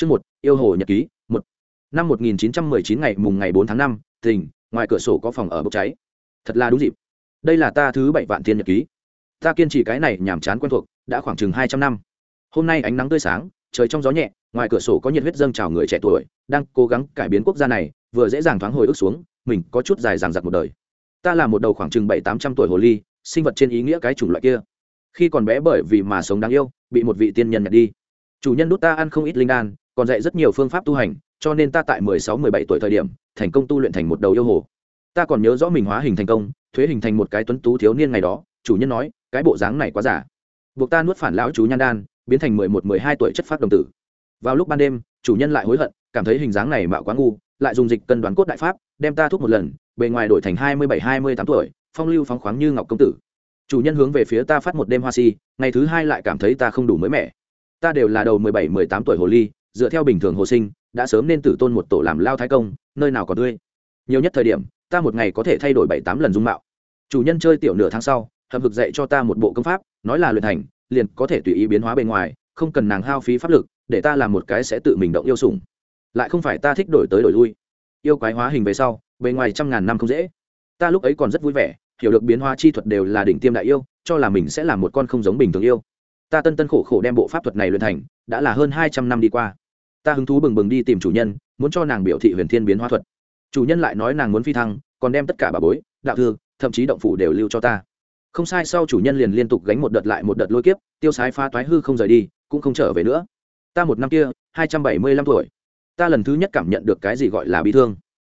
Chương một, yêu hồ nhật ký, một. Năm 1919 ngày mùng ngày 4 tháng 5, tỉnh, ngoài cửa sổ có phòng ở bốc cháy. Thật là đúng dịp. Đây là ta thứ bảy vạn thiên nhật ký. Ta kiên trì cái này nhàm chán quen thuộc, đã khoảng chừng 200 năm. Hôm nay ánh nắng tươi sáng, trời trong gió nhẹ, ngoài cửa sổ có nhiệt huyết dâng trào người trẻ tuổi, đang cố gắng cải biến quốc gia này, vừa dễ dàng thoáng hồi ức xuống, mình có chút dài dằng dặc một đời. Ta là một đầu khoảng chừng 7-800 tuổi hồ ly, sinh vật trên ý nghĩa cái chủng loại kia. Khi còn bé bởi vì mà sống đáng yêu, bị một vị tiên nhân nhặt đi. Chủ nhân đút ta ăn không ít linh đan, còn dạy rất nhiều phương pháp tu hành, cho nên ta tại mười sáu, mười bảy tuổi thời điểm, thành công tu luyện thành một đầu yêu hồ. Ta còn nhớ rõ mình hóa hình thành công, thuế hình thành một cái tuấn tú thiếu niên ngày đó, chủ nhân nói, cái bộ dáng này quá giả. Buộc ta nuốt phản lão chú nhan đan, biến thành mười một, mười hai tuổi chất phát đồng tử. Vào lúc ban đêm, chủ nhân lại hối hận, cảm thấy hình dáng này mạo quá ngu, lại dùng dịch cân đoán cốt đại pháp, đem ta thuốc một lần, bề ngoài đổi thành hai mươi bảy, hai mươi tám tuổi, phong lưu phóng khoáng như ngọc công tử. Chủ nhân hướng về phía ta phát một đêm hoa si, ngày thứ hai lại cảm thấy ta không đủ mới mẻ. Ta đều là đầu mười bảy, mười tám tuổi hồ ly dựa theo bình thường hồ sinh, đã sớm nên tử tôn một tổ làm lao thái công, nơi nào còn tươi. Nhiều nhất thời điểm, ta một ngày có thể thay đổi bảy tám lần dung mạo. Chủ nhân chơi tiểu nửa tháng sau hầm hực dạy cho ta một bộ công pháp, nói là luyện thành, liền có thể tùy ý biến hóa bên ngoài, không cần nàng hao phí pháp lực, để ta làm một cái sẽ tự mình động yêu sủng. Lại không phải ta thích đổi tới đổi lui. Yêu quái hóa hình về sau, bề ngoài trăm ngàn năm không dễ. Ta lúc ấy còn rất vui vẻ, hiểu được biến hóa chi thuật đều là đỉnh tiêm đại yêu, cho là mình sẽ là một con không giống bình thường yêu. Ta tân tân khổ khổ đem bộ pháp thuật này luyện thành, đã là hơn hai trăm năm đi qua ta hứng thú bừng bừng đi tìm chủ nhân, muốn cho nàng biểu thị huyền thiên biến hóa thuật. Chủ nhân lại nói nàng muốn phi thăng, còn đem tất cả bà bối, đạo thư, thậm chí động phủ đều lưu cho ta. Không sai, sau chủ nhân liền liên tục gánh một đợt lại một đợt lôi kiếp, tiêu sái pha toái hư không rời đi, cũng không trở về nữa. Ta một năm kia, hai trăm bảy mươi lăm tuổi. Ta lần thứ nhất cảm nhận được cái gì gọi là bị thương.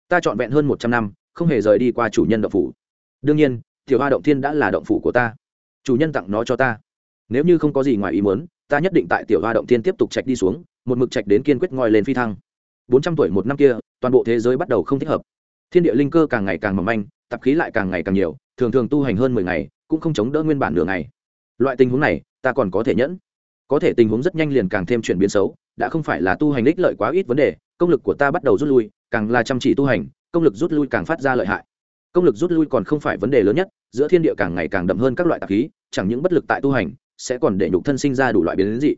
Ta trọn vẹn hơn một trăm năm, không hề rời đi qua chủ nhân động phủ. Đương nhiên, tiểu hoa động thiên đã là động phủ của ta. Chủ nhân tặng nó cho ta. Nếu như không có gì ngoài ý muốn, ta nhất định tại tiểu hoa động thiên tiếp tục trạch đi xuống một mực trạch đến kiên quyết ngoi lên phi thăng. Bốn trăm tuổi một năm kia, toàn bộ thế giới bắt đầu không thích hợp. Thiên địa linh cơ càng ngày càng mỏng manh, tạp khí lại càng ngày càng nhiều, thường thường tu hành hơn mười ngày, cũng không chống đỡ nguyên bản nửa ngày. Loại tình huống này, ta còn có thể nhẫn. Có thể tình huống rất nhanh liền càng thêm chuyển biến xấu, đã không phải là tu hành ích lợi quá ít vấn đề, công lực của ta bắt đầu rút lui, càng là chăm chỉ tu hành, công lực rút lui càng phát ra lợi hại. Công lực rút lui còn không phải vấn đề lớn nhất, giữa thiên địa càng ngày càng đậm hơn các loại tạp khí, chẳng những bất lực tại tu hành, sẽ còn để nhục thân sinh ra đủ loại biến dị.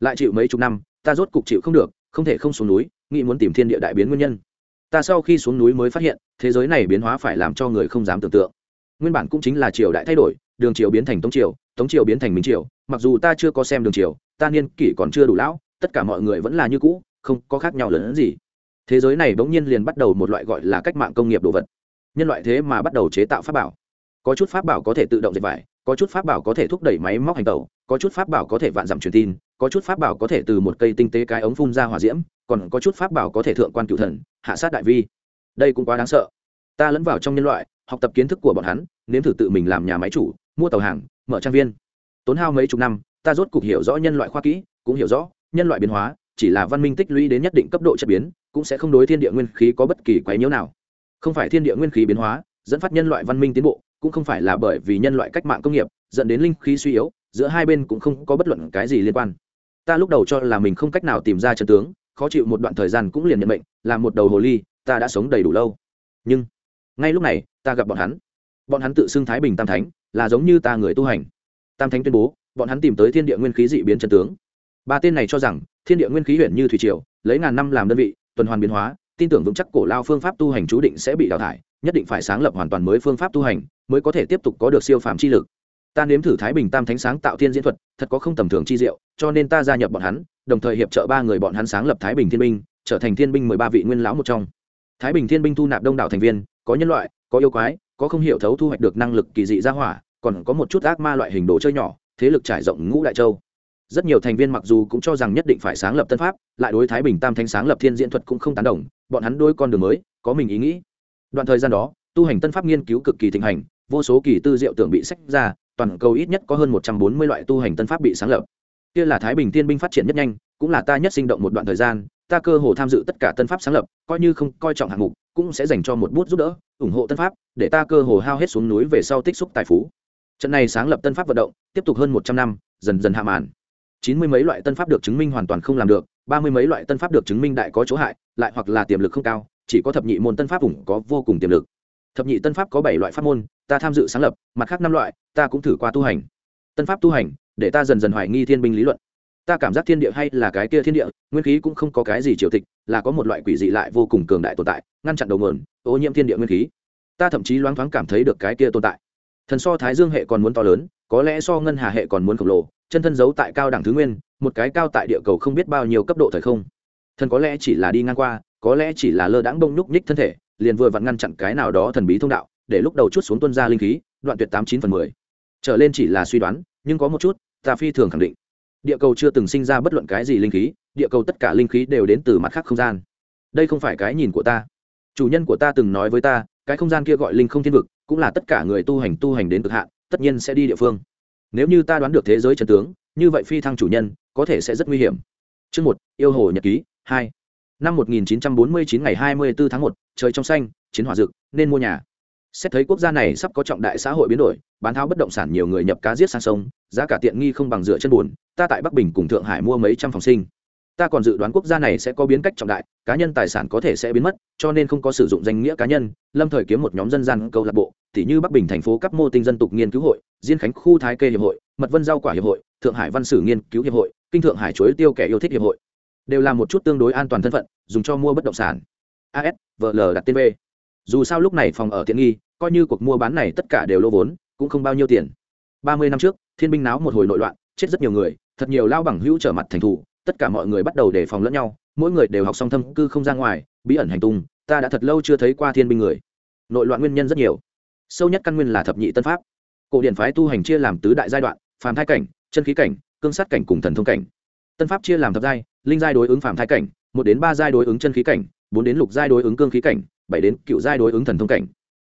Lại chịu mấy chục năm ta rốt cục chịu không được, không thể không xuống núi, nghĩ muốn tìm thiên địa đại biến nguyên nhân. Ta sau khi xuống núi mới phát hiện, thế giới này biến hóa phải làm cho người không dám tưởng tượng. Nguyên bản cũng chính là triều đại thay đổi, đường triều biến thành tống triều tống triều biến thành minh triều, mặc dù ta chưa có xem đường triều, ta niên kỷ còn chưa đủ lão, tất cả mọi người vẫn là như cũ, không có khác nhau lớn hơn gì. Thế giới này bỗng nhiên liền bắt đầu một loại gọi là cách mạng công nghiệp đồ vật. Nhân loại thế mà bắt đầu chế tạo pháp bảo. Có chút pháp bảo có thể tự động dệt vải, có chút pháp bảo có thể thúc đẩy máy móc hành tẩu, có chút pháp bảo có thể vạn dặm truyền tin có chút pháp bảo có thể từ một cây tinh tế cái ống phun ra hỏa diễm, còn có chút pháp bảo có thể thượng quan cựu thần, hạ sát đại vi. Đây cũng quá đáng sợ. Ta lẫn vào trong nhân loại, học tập kiến thức của bọn hắn, nếm thử tự mình làm nhà máy chủ, mua tàu hàng, mở trang viên. Tốn hao mấy chục năm, ta rốt cục hiểu rõ nhân loại khoa kỹ, cũng hiểu rõ, nhân loại biến hóa, chỉ là văn minh tích lũy đến nhất định cấp độ chất biến, cũng sẽ không đối thiên địa nguyên khí có bất kỳ quái nhiễu nào. Không phải thiên địa nguyên khí biến hóa, dẫn phát nhân loại văn minh tiến bộ, cũng không phải là bởi vì nhân loại cách mạng công nghiệp, dẫn đến linh khí suy yếu, giữa hai bên cũng không có bất luận cái gì liên quan ta lúc đầu cho là mình không cách nào tìm ra chân tướng, khó chịu một đoạn thời gian cũng liền nhận mệnh, là một đầu hồ ly, ta đã sống đầy đủ lâu. Nhưng, ngay lúc này, ta gặp bọn hắn. Bọn hắn tự xưng thái bình tam thánh, là giống như ta người tu hành. Tam thánh tuyên bố, bọn hắn tìm tới thiên địa nguyên khí dị biến chân tướng. Ba tên này cho rằng, thiên địa nguyên khí huyện như thủy triều, lấy ngàn năm làm đơn vị, tuần hoàn biến hóa, tin tưởng vững chắc cổ lao phương pháp tu hành chú định sẽ bị đào thải, nhất định phải sáng lập hoàn toàn mới phương pháp tu hành, mới có thể tiếp tục có được siêu phàm chi lực ta nếm thử thái bình tam thánh sáng tạo thiên diễn thuật, thật có không tầm thường chi diệu, cho nên ta gia nhập bọn hắn, đồng thời hiệp trợ ba người bọn hắn sáng lập thái bình thiên binh, trở thành thiên binh mười ba vị nguyên lão một trong. Thái bình thiên binh thu nạp đông đảo thành viên, có nhân loại, có yêu quái, có không hiểu thấu thu hoạch được năng lực kỳ dị ra hỏa, còn có một chút ác ma loại hình đồ chơi nhỏ, thế lực trải rộng ngũ đại châu. Rất nhiều thành viên mặc dù cũng cho rằng nhất định phải sáng lập tân pháp, lại đối thái bình tam thánh sáng lập thiên diễn thuật cũng không tán đồng, bọn hắn đôi con đường mới, có mình ý nghĩ. Đoạn thời gian đó, tu hành tân pháp nghiên cứu cực kỳ thịnh hành, vô số kỳ tư diệu tưởng bị sách ra toàn cầu ít nhất có hơn một trăm bốn mươi loại tu hành tân pháp bị sáng lập. Kia là thái bình tiên binh phát triển nhất nhanh, cũng là ta nhất sinh động một đoạn thời gian, ta cơ hồ tham dự tất cả tân pháp sáng lập, coi như không coi trọng hạng mục, cũng sẽ dành cho một bút giúp đỡ, ủng hộ tân pháp, để ta cơ hồ hao hết xuống núi về sau tích xúc tài phú. Trận này sáng lập tân pháp vận động, tiếp tục hơn một trăm năm, dần dần hạ màn. Chín mươi mấy loại tân pháp được chứng minh hoàn toàn không làm được, ba mươi mấy loại tân pháp được chứng minh đại có chỗ hại, lại hoặc là tiềm lực không cao, chỉ có thập nhị môn tân pháp vùng có vô cùng tiềm lực thập nhị tân pháp có bảy loại pháp môn, ta tham dự sáng lập, mặt khác năm loại, ta cũng thử qua tu hành. Tân pháp tu hành, để ta dần dần hoài nghi thiên binh lý luận. Ta cảm giác thiên địa hay là cái kia thiên địa, nguyên khí cũng không có cái gì triều tịch, là có một loại quỷ dị lại vô cùng cường đại tồn tại, ngăn chặn đầu nguồn, ô nhiễm thiên địa nguyên khí. Ta thậm chí loáng thoáng cảm thấy được cái kia tồn tại. Thần so thái dương hệ còn muốn to lớn, có lẽ so ngân hà hệ còn muốn khổng lồ, chân thân giấu tại cao đẳng thứ nguyên, một cái cao tại địa cầu không biết bao nhiêu cấp độ thời không. Thần có lẽ chỉ là đi ngang qua, có lẽ chỉ là lơ đãng bông nhúc nhích thân thể liền vừa vặn ngăn chặn cái nào đó thần bí thông đạo, để lúc đầu chút xuống tuân ra linh khí, đoạn tuyệt tám chín phần mười. Trở lên chỉ là suy đoán, nhưng có một chút, ta phi thường khẳng định. Địa cầu chưa từng sinh ra bất luận cái gì linh khí, địa cầu tất cả linh khí đều đến từ mặt khác không gian. Đây không phải cái nhìn của ta. Chủ nhân của ta từng nói với ta, cái không gian kia gọi linh không thiên vực, cũng là tất cả người tu hành tu hành đến cực hạn, tất nhiên sẽ đi địa phương. Nếu như ta đoán được thế giới trần tướng, như vậy phi thăng chủ nhân, có thể sẽ rất nguy hiểm. Chương một, yêu hồ nhật ký, hai năm 1949 ngày 24 tháng 1, trời trong xanh chiến hỏa dực, nên mua nhà. Xét thấy quốc gia này sắp có trọng đại xã hội biến đổi bán tháo bất động sản nhiều người nhập cá giết sang sông giá cả tiện nghi không bằng dựa chân buồn ta tại bắc bình cùng thượng hải mua mấy trăm phòng sinh. Ta còn dự đoán quốc gia này sẽ có biến cách trọng đại cá nhân tài sản có thể sẽ biến mất cho nên không có sử dụng danh nghĩa cá nhân lâm thời kiếm một nhóm dân gian câu lạc bộ tỉ như bắc bình thành phố cấp mô tinh dân tục nghiên cứu hội diên khánh khu thái kê hiệp hội mật vân rau quả hiệp hội thượng hải văn sử nghiên cứu hiệp hội kinh thượng hải chuối tiêu kẻ yêu thích hiệp hội đều là một chút tương đối an toàn thân phận, dùng cho mua bất động sản. As vl đặt tên v. Dù sao lúc này phòng ở tiện nghi, coi như cuộc mua bán này tất cả đều lô vốn, cũng không bao nhiêu tiền. Ba mươi năm trước, thiên binh náo một hồi nội loạn, chết rất nhiều người, thật nhiều lao bằng hữu trở mặt thành thủ, tất cả mọi người bắt đầu đề phòng lẫn nhau, mỗi người đều học song thâm cư không ra ngoài, bí ẩn hành tung, ta đã thật lâu chưa thấy qua thiên binh người. Nội loạn nguyên nhân rất nhiều. Sâu nhất căn nguyên là thập nhị tân pháp. Cổ điển phái tu hành chia làm tứ đại giai đoạn, phàm thai cảnh, chân khí cảnh, cương sát cảnh cùng thần thông cảnh tân pháp chia làm thập giai, linh giai đối ứng phạm thái cảnh, một đến ba giai đối ứng chân khí cảnh, bốn đến lục giai đối ứng cương khí cảnh, bảy đến cựu giai đối ứng thần thông cảnh.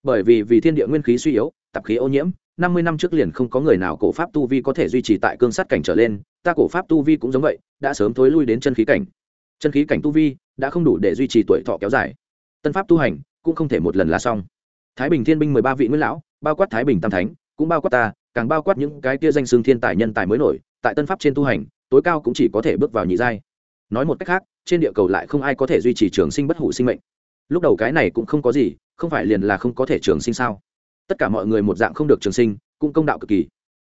Bởi vì vì thiên địa nguyên khí suy yếu, tạp khí ô nhiễm, năm mươi năm trước liền không có người nào cổ pháp tu vi có thể duy trì tại cương sát cảnh trở lên, ta cổ pháp tu vi cũng giống vậy, đã sớm thối lui đến chân khí cảnh. Chân khí cảnh tu vi đã không đủ để duy trì tuổi thọ kéo dài. Tân pháp tu hành cũng không thể một lần là xong. Thái bình thiên binh mười ba vị nguyên lão, bao quát thái bình tam thánh, cũng bao quát ta, càng bao quát những cái kia danh xương thiên tài nhân tài mới nổi, tại tân pháp trên tu hành tối cao cũng chỉ có thể bước vào nhị giai. Nói một cách khác, trên địa cầu lại không ai có thể duy trì trường sinh bất hủ sinh mệnh. Lúc đầu cái này cũng không có gì, không phải liền là không có thể trường sinh sao? Tất cả mọi người một dạng không được trường sinh, cũng công đạo cực kỳ.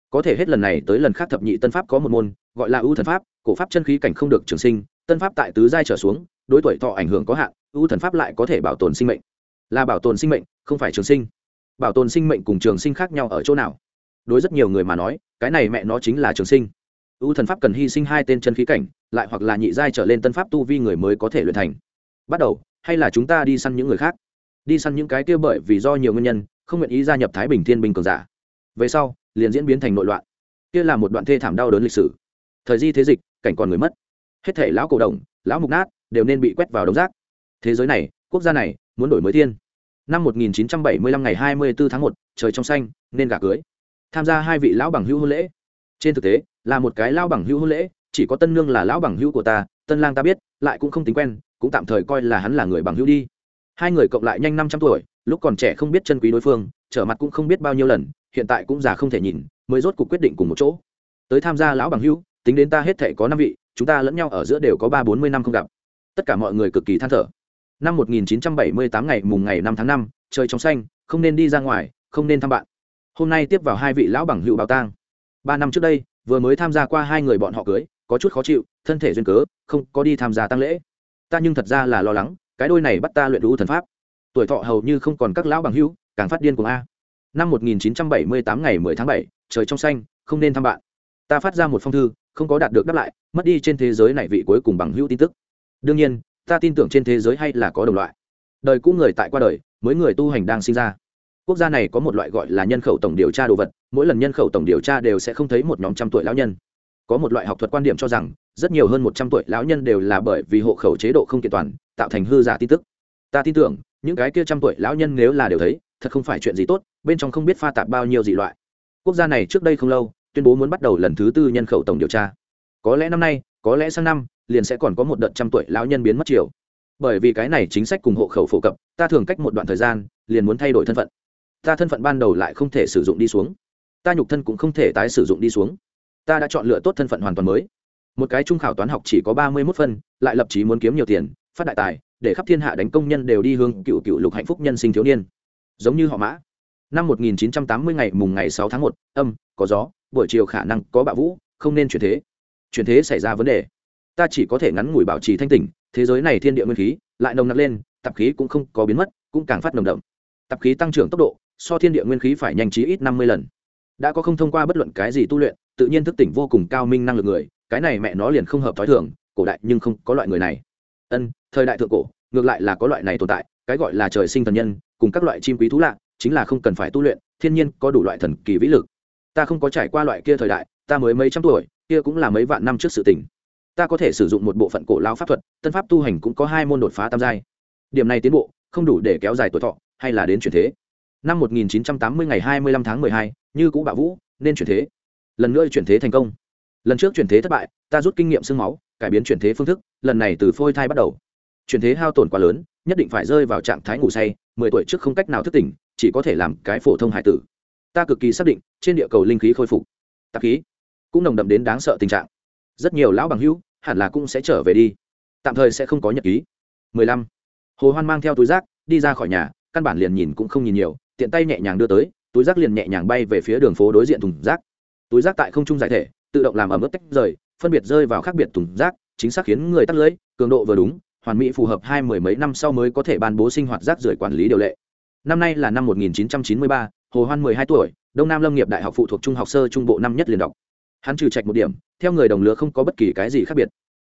Có thể hết lần này tới lần khác thập nhị tân pháp có một môn, gọi là ưu thần pháp, cổ pháp chân khí cảnh không được trường sinh, tân pháp tại tứ giai trở xuống, đối tuổi thọ ảnh hưởng có hạn, ưu thần pháp lại có thể bảo tồn sinh mệnh. Là bảo tồn sinh mệnh, không phải trường sinh. Bảo tồn sinh mệnh cùng trường sinh khác nhau ở chỗ nào? Đối rất nhiều người mà nói, cái này mẹ nó chính là trường sinh ưu thần pháp cần hy sinh hai tên chân khí cảnh lại hoặc là nhị giai trở lên tân pháp tu vi người mới có thể luyện thành. Bắt đầu hay là chúng ta đi săn những người khác? Đi săn những cái kia bởi vì do nhiều nguyên nhân không nguyện ý gia nhập thái bình thiên bình cường giả. Về sau liền diễn biến thành nội loạn. Kia là một đoạn thê thảm đau đớn lịch sử. Thời di thế dịch cảnh còn người mất. Hết thể lão cổ đồng lão mục nát đều nên bị quét vào đống rác. Thế giới này quốc gia này muốn đổi mới thiên. Năm 1975 ngày 24 tháng 1, trời trong xanh nên gả cưới. Tham gia hai vị lão bằng hữu hôn lễ. Trên thực tế là một cái lão bằng hữu hôn lễ, chỉ có tân nương là lão bằng hữu của ta, tân lang ta biết, lại cũng không tính quen, cũng tạm thời coi là hắn là người bằng hữu đi. Hai người cộng lại nhanh năm trăm tuổi, lúc còn trẻ không biết chân quý đối phương, trở mặt cũng không biết bao nhiêu lần, hiện tại cũng già không thể nhìn, mới rốt cuộc quyết định cùng một chỗ. Tới tham gia lão bằng hữu, tính đến ta hết thể có năm vị, chúng ta lẫn nhau ở giữa đều có ba bốn mươi năm không gặp. Tất cả mọi người cực kỳ than thở. Năm một nghìn chín trăm bảy mươi tám ngày mùng ngày năm tháng năm, trời trong xanh, không nên đi ra ngoài, không nên thăm bạn. Hôm nay tiếp vào hai vị lão bằng hữu bảo tang. Ba năm trước đây vừa mới tham gia qua hai người bọn họ cưới có chút khó chịu thân thể duyên cớ không có đi tham gia tăng lễ. Ta nhưng thật ra là lo lắng cái đôi này bắt ta luyện đủ thần pháp. Tuổi thọ hầu như không còn các lão bằng hữu càng phát điên cùng a. Năm 1978 ngày 10 tháng 7, trời trong xanh không nên thăm bạn. Ta phát ra một phong thư không có đạt được đáp lại mất đi trên thế giới này vị cuối cùng bằng hữu tin tức. Đương nhiên ta tin tưởng trên thế giới hay là có đồng loại. Đời cũ người tại qua đời mới người tu hành đang sinh ra quốc gia này có một loại gọi là nhân khẩu tổng điều tra đồ vật, mỗi lần nhân khẩu tổng điều tra đều sẽ không thấy một nhóm trăm tuổi lão nhân. Có một loại học thuật quan điểm cho rằng, rất nhiều hơn một trăm tuổi lão nhân đều là bởi vì hộ khẩu chế độ không kiện toàn, tạo thành hư giả tin tức. Ta tin tưởng, những cái kia trăm tuổi lão nhân nếu là đều thấy, thật không phải chuyện gì tốt, bên trong không biết pha tạp bao nhiêu dị loại. Quốc gia này trước đây không lâu, tuyên bố muốn bắt đầu lần thứ tư nhân khẩu tổng điều tra. Có lẽ năm nay, có lẽ sang năm, liền sẽ còn có một đợt trăm tuổi lão nhân biến mất chiều bởi vì cái này chính sách cùng hộ khẩu phổ cập, ta thường cách một đoạn thời gian, liền muốn thay đổi thân phận ta thân phận ban đầu lại không thể sử dụng đi xuống. Ta nhục thân cũng không thể tái sử dụng đi xuống. Ta đã chọn lựa tốt thân phận hoàn toàn mới. Một cái trung khảo toán học chỉ có ba mươi mốt phân lại lập trí muốn kiếm nhiều tiền phát đại tài để khắp thiên hạ đánh công nhân đều đi hướng cựu cựu lục hạnh phúc nhân sinh thiếu niên. Giống như họ mã. Năm 1980 ngày mùng ngày 6 tháng 1, âm có gió buổi chiều khả năng có bạo vũ không nên chuyển thế. Chuyển thế xảy ra vấn đề. Ta chỉ có thể ngắn ngủi bảo trì thanh tỉnh thế giới này thiên địa nguyên khí lại nồng nặc lên tạp khí cũng không có biến mất cũng càng phát nồng đậm. Tạp khí tăng trưởng tốc độ so thiên địa nguyên khí phải nhanh trí ít năm mươi lần. Đã có không thông qua bất luận cái gì tu luyện, tự nhiên thức tỉnh vô cùng cao minh năng lực người, cái này mẹ nó liền không hợp t h ó i thường, cổ đại nhưng không có loại người này. Ân, thời đại thượng cổ, ngược lại là có loại này tồn tại, cái gọi là trời sinh thần nhân, cùng các loại chim quý thú lạ, chính là không cần phải tu luyện, thiên nhiên có đủ loại thần kỳ vĩ lực. Ta không có trải qua loại kia thời đại, ta mới mấy trăm tuổi, kia cũng là mấy vạn năm trước sự tình. Ta có thể sử dụng một bộ phận cổ lao pháp thuật tân pháp tu hành cũng có hai môn đột phá tam giai. Điểm này tiến bộ, không đủ để kéo dài tuổi thọ, hay là đến chuyển thế năm 1980 ngày 25 tháng 12, như cũ bạo vũ nên chuyển thế. Lần nữa chuyển thế thành công. Lần trước chuyển thế thất bại ta rút kinh nghiệm sương máu cải biến chuyển thế phương thức lần này từ phôi thai bắt đầu. Chuyển thế hao tổn quá lớn nhất định phải rơi vào trạng thái ngủ say mười tuổi trước không cách nào thức tỉnh chỉ có thể làm cái phổ thông hải tử. Ta cực kỳ xác định trên địa cầu linh khí khôi phục. Tạp khí cũng nồng đậm đến đáng sợ tình trạng. Rất nhiều lão bằng hữu hẳn là cũng sẽ trở về đi. Tạm thời sẽ không có nhật ký. 15. hồ hoan mang theo túi rác đi ra khỏi nhà căn bản liền nhìn cũng không nhìn nhiều tiện tay nhẹ nhàng đưa tới túi rác liền nhẹ nhàng bay về phía đường phố đối diện thùng rác. Túi rác tại không trung giải thể tự động làm ẩm ướt tách rời phân biệt rơi vào khác biệt thùng rác chính xác khiến người tắt lưới cường độ vừa đúng hoàn mỹ phù hợp hai mười mấy năm sau mới có thể ban bố sinh hoạt rác rưởi quản lý điều lệ. Năm nay là năm 1993, hồ hoan 12 tuổi đông nam lâm nghiệp đại học phụ thuộc trung học sơ trung bộ năm nhất liền đọc. Hắn trừ trạch một điểm theo người đồng lứa không có bất kỳ cái gì khác biệt.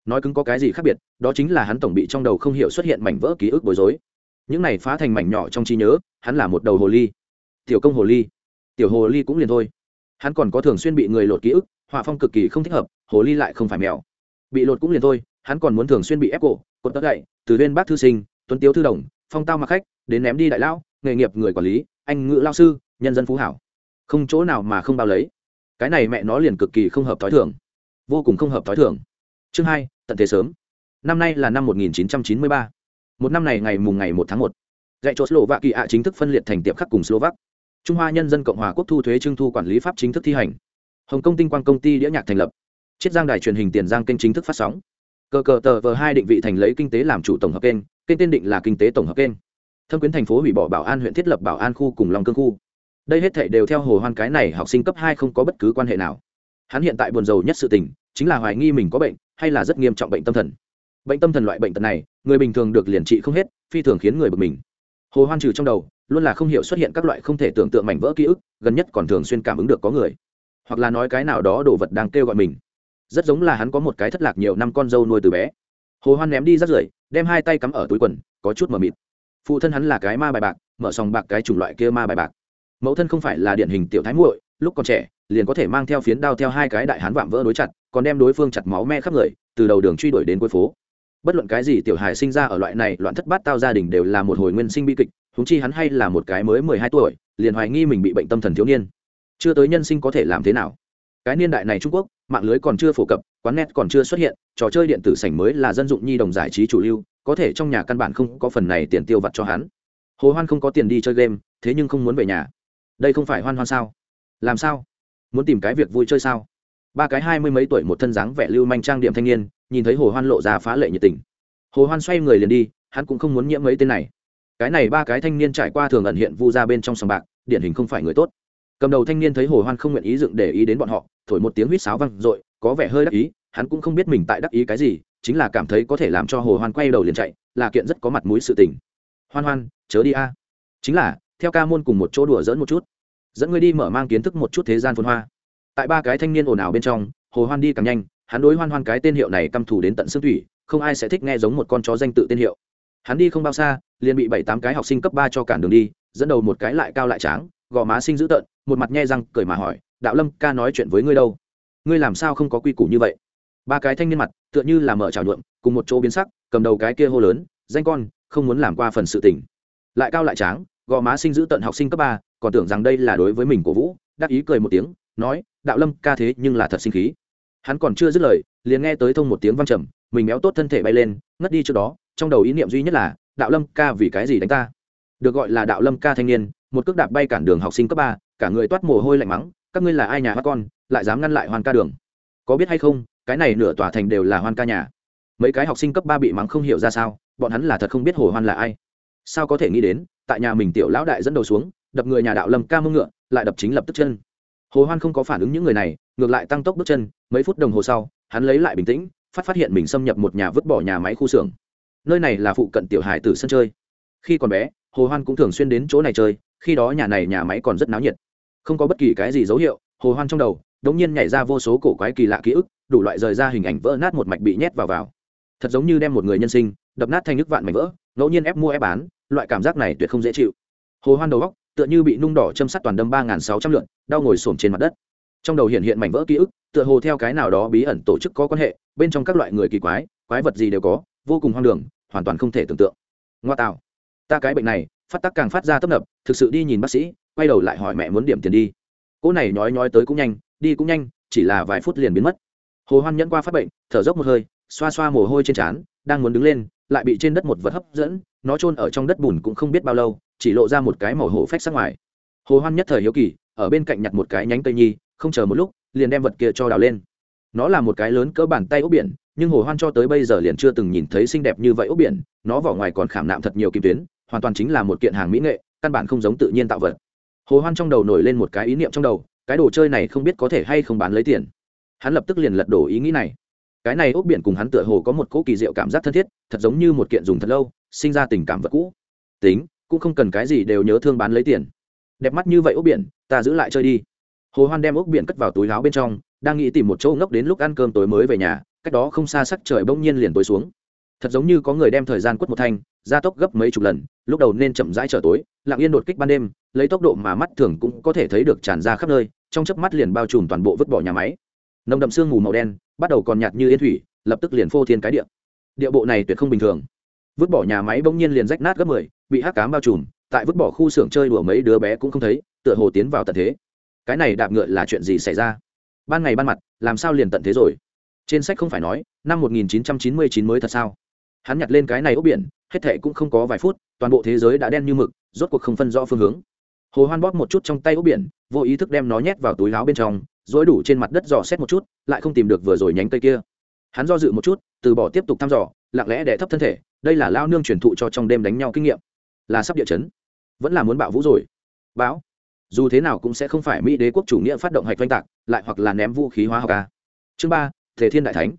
Nói cứng có cái gì khác biệt đó chính là hắn tổng bị trong đầu không hiểu xuất hiện mảnh vỡ ký ức bối rối. Những này phá thành mảnh nhỏ trong trí nhớ hắn là một đầu hồ ly. Tiểu công hồ ly. Tiểu hồ ly cũng liền thôi. Hắn còn có thường xuyên bị người lột ký ức, họa phong cực kỳ không thích hợp, hồ ly lại không phải mèo. Bị lột cũng liền thôi, hắn còn muốn thường xuyên bị ép cổ cột tất gậy, từ viên bác thư sinh, tuấn tiếu thư đồng, phong tao mặc khách, đến ném đi đại lão, nghề nghiệp người quản lý, anh ngữ lao sư, nhân dân phú hảo. Không chỗ nào mà không bao lấy. Cái này mẹ nó liền cực kỳ không hợp t h ó i thường. Vô cùng không hợp t h ó i thường. Chương hai, tận thế sớm. Năm nay là năm 1993. một năm này ngày mùng ngày một tháng một dạy chỗ Slovakia chính thức phân liệt thành tiệm khắc cùng Slovak. Trung Hoa Nhân dân Cộng hòa Quốc thu thuế trưng thu quản lý pháp chính thức thi hành. Hồng Kông Tinh Quang công ty đĩa nhạc thành lập. Chiết Giang đài truyền hình tiền giang kênh chính thức phát sóng. Cờ cờ tờ vờ hai định vị thành lấy kinh tế làm chủ tổng hợp kênh, kênh tên định là kinh tế tổng hợp kênh. Thâm quyến thành phố hủy bỏ Bảo An huyện thiết lập Bảo An khu cùng Long Cương khu. Đây hết thảy đều theo Hồ Hoan cái này học sinh cấp hai không có bất cứ quan hệ nào. Hắn hiện tại buồn rầu nhất sự tình, chính là hoài nghi mình có bệnh, hay là rất nghiêm trọng bệnh tâm thần. Bệnh tâm thần loại bệnh tật này, người bình thường được liền trị không hết, phi thường khiến người bực mình hồ hoan trừ trong đầu, luôn là không hiểu xuất hiện các loại không thể tưởng tượng mảnh vỡ ký ức, gần nhất còn thường xuyên cảm ứng được có người. Hoặc là nói cái nào đó đồ vật đang kêu gọi mình. Rất giống là hắn có một cái thất lạc nhiều năm con dâu nuôi từ bé. Hồ hoan ném đi rất rưởi, đem hai tay cắm ở túi quần, có chút mờ mịt. Phụ thân hắn là cái ma bài bạc, mở sòng bạc cái chủng loại kia ma bài bạc. Mẫu thân không phải là điển hình tiểu thái muội, lúc còn trẻ, liền có thể mang theo phiến đao theo hai cái đại hán vạm vỡ đối chặt, còn đem đối phương chặt máu me khắp người, từ đầu đường truy đuổi đến cuối phố bất luận cái gì tiểu hài sinh ra ở loại này, loạn thất bát tao gia đình đều là một hồi nguyên sinh bi kịch húng chi hắn hay là một cái mới mười hai tuổi, liền hoài nghi mình bị bệnh tâm thần thiếu niên. Chưa tới nhân sinh có thể làm thế nào? Cái niên đại này trung quốc, mạng lưới còn chưa phổ cập, quán net còn chưa xuất hiện, trò chơi điện tử sảnh mới là dân dụng nhi đồng giải trí chủ lưu, có thể trong nhà căn bản không có phần này tiền tiêu vặt cho hắn. Hồ hoan không có tiền đi chơi game, thế nhưng không muốn về nhà. Đây không phải hoan hoan sao? Làm sao? Muốn tìm cái việc vui chơi sao? Ba cái hai mươi mấy tuổi một thân dáng vẻ lưu manh trang điểm thanh niên nhìn thấy hồ hoan lộ ra phá lệ nhiệt tình. Hồ hoan xoay người liền đi, hắn cũng không muốn nhiễm mấy tên này. Cái này ba cái thanh niên trải qua thường ẩn hiện vu ra bên trong sòng bạc, điển hình không phải người tốt. Cầm đầu thanh niên thấy hồ hoan không nguyện ý dựng để ý đến bọn họ, thổi một tiếng huýt sáo vang dội, có vẻ hơi đắc ý, hắn cũng không biết mình tại đắc ý cái gì, chính là cảm thấy có thể làm cho hồ hoan quay đầu liền chạy, là kiện rất có mặt mũi sự tình. Hoan hoan, chớ đi a. Chính là, theo ca môn cùng một chỗ đùa dỡn một chút. Dẫn ngươi đi mở mang kiến thức một chút thế gian phồn hoa. Tại ba cái thanh niên ồn ào bên trong, hồ hoan đi càng nhanh hắn đối hoan hoan cái tên hiệu này căm thù đến tận xương thủy, không ai sẽ thích nghe giống một con chó danh tự tên hiệu. Hắn đi không bao xa, liền bị bảy tám cái học sinh cấp ba cho cản đường đi, dẫn đầu một cái lại cao lại tráng, gò má sinh dữ tợn, một mặt nhe răng cười mà hỏi, đạo lâm, ca nói chuyện với ngươi đâu? Ngươi làm sao không có quy củ như vậy? Ba cái thanh niên mặt, tựa như là mở trào nhuộm, cùng một chỗ biến sắc, cầm đầu cái kia hô lớn, danh con, không muốn làm qua phần sự tình. Lại cao lại tráng, gò má sinh dữ tận học sinh cấp ba, còn tưởng rằng đây là đối với mình cổ vũ, đắc ý cười một tiếng, nói, đạo lâm, ca thế nhưng là thật sinh khí hắn còn chưa dứt lời, liền nghe tới thông một tiếng văng trầm, mình méo tốt thân thể bay lên, ngất đi trước đó, trong đầu ý niệm duy nhất là, đạo lâm ca vì cái gì đánh ta? Được gọi là đạo lâm ca thanh niên, một cước đạp bay cản đường học sinh cấp ba, cả người toát mồ hôi lạnh mắng, các ngươi là ai nhà hoa con, lại dám ngăn lại hoan ca đường? Có biết hay không, cái này nửa tòa thành đều là hoan ca nhà. Mấy cái học sinh cấp ba bị mắng không hiểu ra sao, bọn hắn là thật không biết hồ hoan là ai. Sao có thể nghĩ đến, tại nhà mình tiểu lão đại dẫn đầu xuống, đập người nhà đạo lâm ca mông ngựa, lại đập chính lập tức chân. Hồ hoan không có phản ứng những người này ngược lại tăng tốc bước chân, mấy phút đồng hồ sau, hắn lấy lại bình tĩnh, phát phát hiện mình xâm nhập một nhà vứt bỏ nhà máy khu xưởng. Nơi này là phụ cận tiểu hải tử sân chơi. Khi còn bé, hồ hoan cũng thường xuyên đến chỗ này chơi, khi đó nhà này nhà máy còn rất náo nhiệt. Không có bất kỳ cái gì dấu hiệu, hồ hoan trong đầu, đống nhiên nhảy ra vô số cổ quái kỳ lạ ký ức, đủ loại rời ra hình ảnh vỡ nát một mạch bị nhét vào vào. Thật giống như đem một người nhân sinh, đập nát thành nước vạn mảnh vỡ, ngẫu nhiên ép mua ép bán, loại cảm giác này tuyệt không dễ chịu. Hồ hoan đầu góc tựa như bị nung đỏ châm sắt toàn đâm ba nghìn sáu trăm lượn, đau ngồi xổm trên mặt đất trong đầu hiện hiện mảnh vỡ ký ức, tựa hồ theo cái nào đó bí ẩn tổ chức có quan hệ, bên trong các loại người kỳ quái quái vật gì đều có, vô cùng hoang đường, hoàn toàn không thể tưởng tượng. Ngoa tạo. Ta cái bệnh này, phát tác càng phát ra tấp nập, thực sự đi nhìn bác sĩ, quay đầu lại hỏi mẹ muốn điểm tiền đi. Cỗ này nhói nhói tới cũng nhanh, đi cũng nhanh, chỉ là vài phút liền biến mất. Hồ hoan nhẫn qua phát bệnh, thở dốc một hơi, xoa xoa mồ hôi trên trán, đang muốn đứng lên, lại bị trên đất một vật hấp dẫn, nó chôn ở trong đất bùn cũng không biết bao lâu, chỉ lộ ra một cái màu hổ phách sắc ngoài. Hồ hoan nhất thời hiếu kỳ, ở bên cạnh nhặt một cái nhánh cây nhi không chờ một lúc, liền đem vật kia cho đào lên. Nó là một cái lớn cỡ bàn tay ốc biển, nhưng hồ hoan cho tới bây giờ liền chưa từng nhìn thấy xinh đẹp như vậy ốc biển, nó vỏ ngoài còn khảm nạm thật nhiều kim tuyến, hoàn toàn chính là một kiện hàng mỹ nghệ, căn bản không giống tự nhiên tạo vật. Hồ hoan trong đầu nổi lên một cái ý niệm trong đầu, cái đồ chơi này không biết có thể hay không bán lấy tiền. Hắn lập tức liền lật đổ ý nghĩ này. Cái này ốc biển cùng hắn tựa hồ có một cỗ kỳ diệu cảm giác thân thiết, thật giống như một kiện dùng thật lâu, sinh ra tình cảm vật cũ. Tính, cũng không cần cái gì đều nhớ thương bán lấy tiền. Đẹp mắt như vậy ốc biển, ta giữ lại chơi đi hồ hoan đem ốc biển cất vào túi láo bên trong, đang nghĩ tìm một chỗ ngốc đến lúc ăn cơm tối mới về nhà, cách đó không xa sắc trời bỗng nhiên liền tối xuống. Thật giống như có người đem thời gian quất một thanh, gia tốc gấp mấy chục lần, lúc đầu nên chậm rãi trở tối, lặng yên đột kích ban đêm, lấy tốc độ mà mắt thường cũng có thể thấy được tràn ra khắp nơi, trong chớp mắt liền bao trùm toàn bộ vứt bỏ nhà máy. Nồng đậm sương mù màu đen, bắt đầu còn nhạt như yên thủy, lập tức liền phô thiên cái địa. Địa bộ này tuyệt không bình thường. Vứt bỏ nhà máy bỗng nhiên liền rách nát gấp mười, bị hắc cám bao trùm, tại vứt bỏ khu xưởng chơi đùa mấy đứa bé cũng không thấy, tựa hồ tiến vào tận thế cái này đạp ngựa là chuyện gì xảy ra? Ban ngày ban mặt, làm sao liền tận thế rồi? Trên sách không phải nói, năm 1999 mới thật sao? Hắn nhặt lên cái này ốc biển, hết thệ cũng không có vài phút, toàn bộ thế giới đã đen như mực, rốt cuộc không phân rõ phương hướng. Hồ hoan bóp một chút trong tay ốc biển, vô ý thức đem nó nhét vào túi láo bên trong dối đủ trên mặt đất dò xét một chút, lại không tìm được vừa rồi nhánh cây kia. Hắn do dự một chút, từ bỏ tiếp tục thăm dò, lặng lẽ để thấp thân thể, đây là lao nương truyền thụ cho trong đêm đánh nhau kinh nghiệm. Là sắp địa chấn. Vẫn là muốn bạo vũ rồi. Báo dù thế nào cũng sẽ không phải mỹ đế quốc chủ nghĩa phát động hạch oanh tạc, lại hoặc là ném vũ khí hóa học a. Chương ba, thể thiên đại thánh.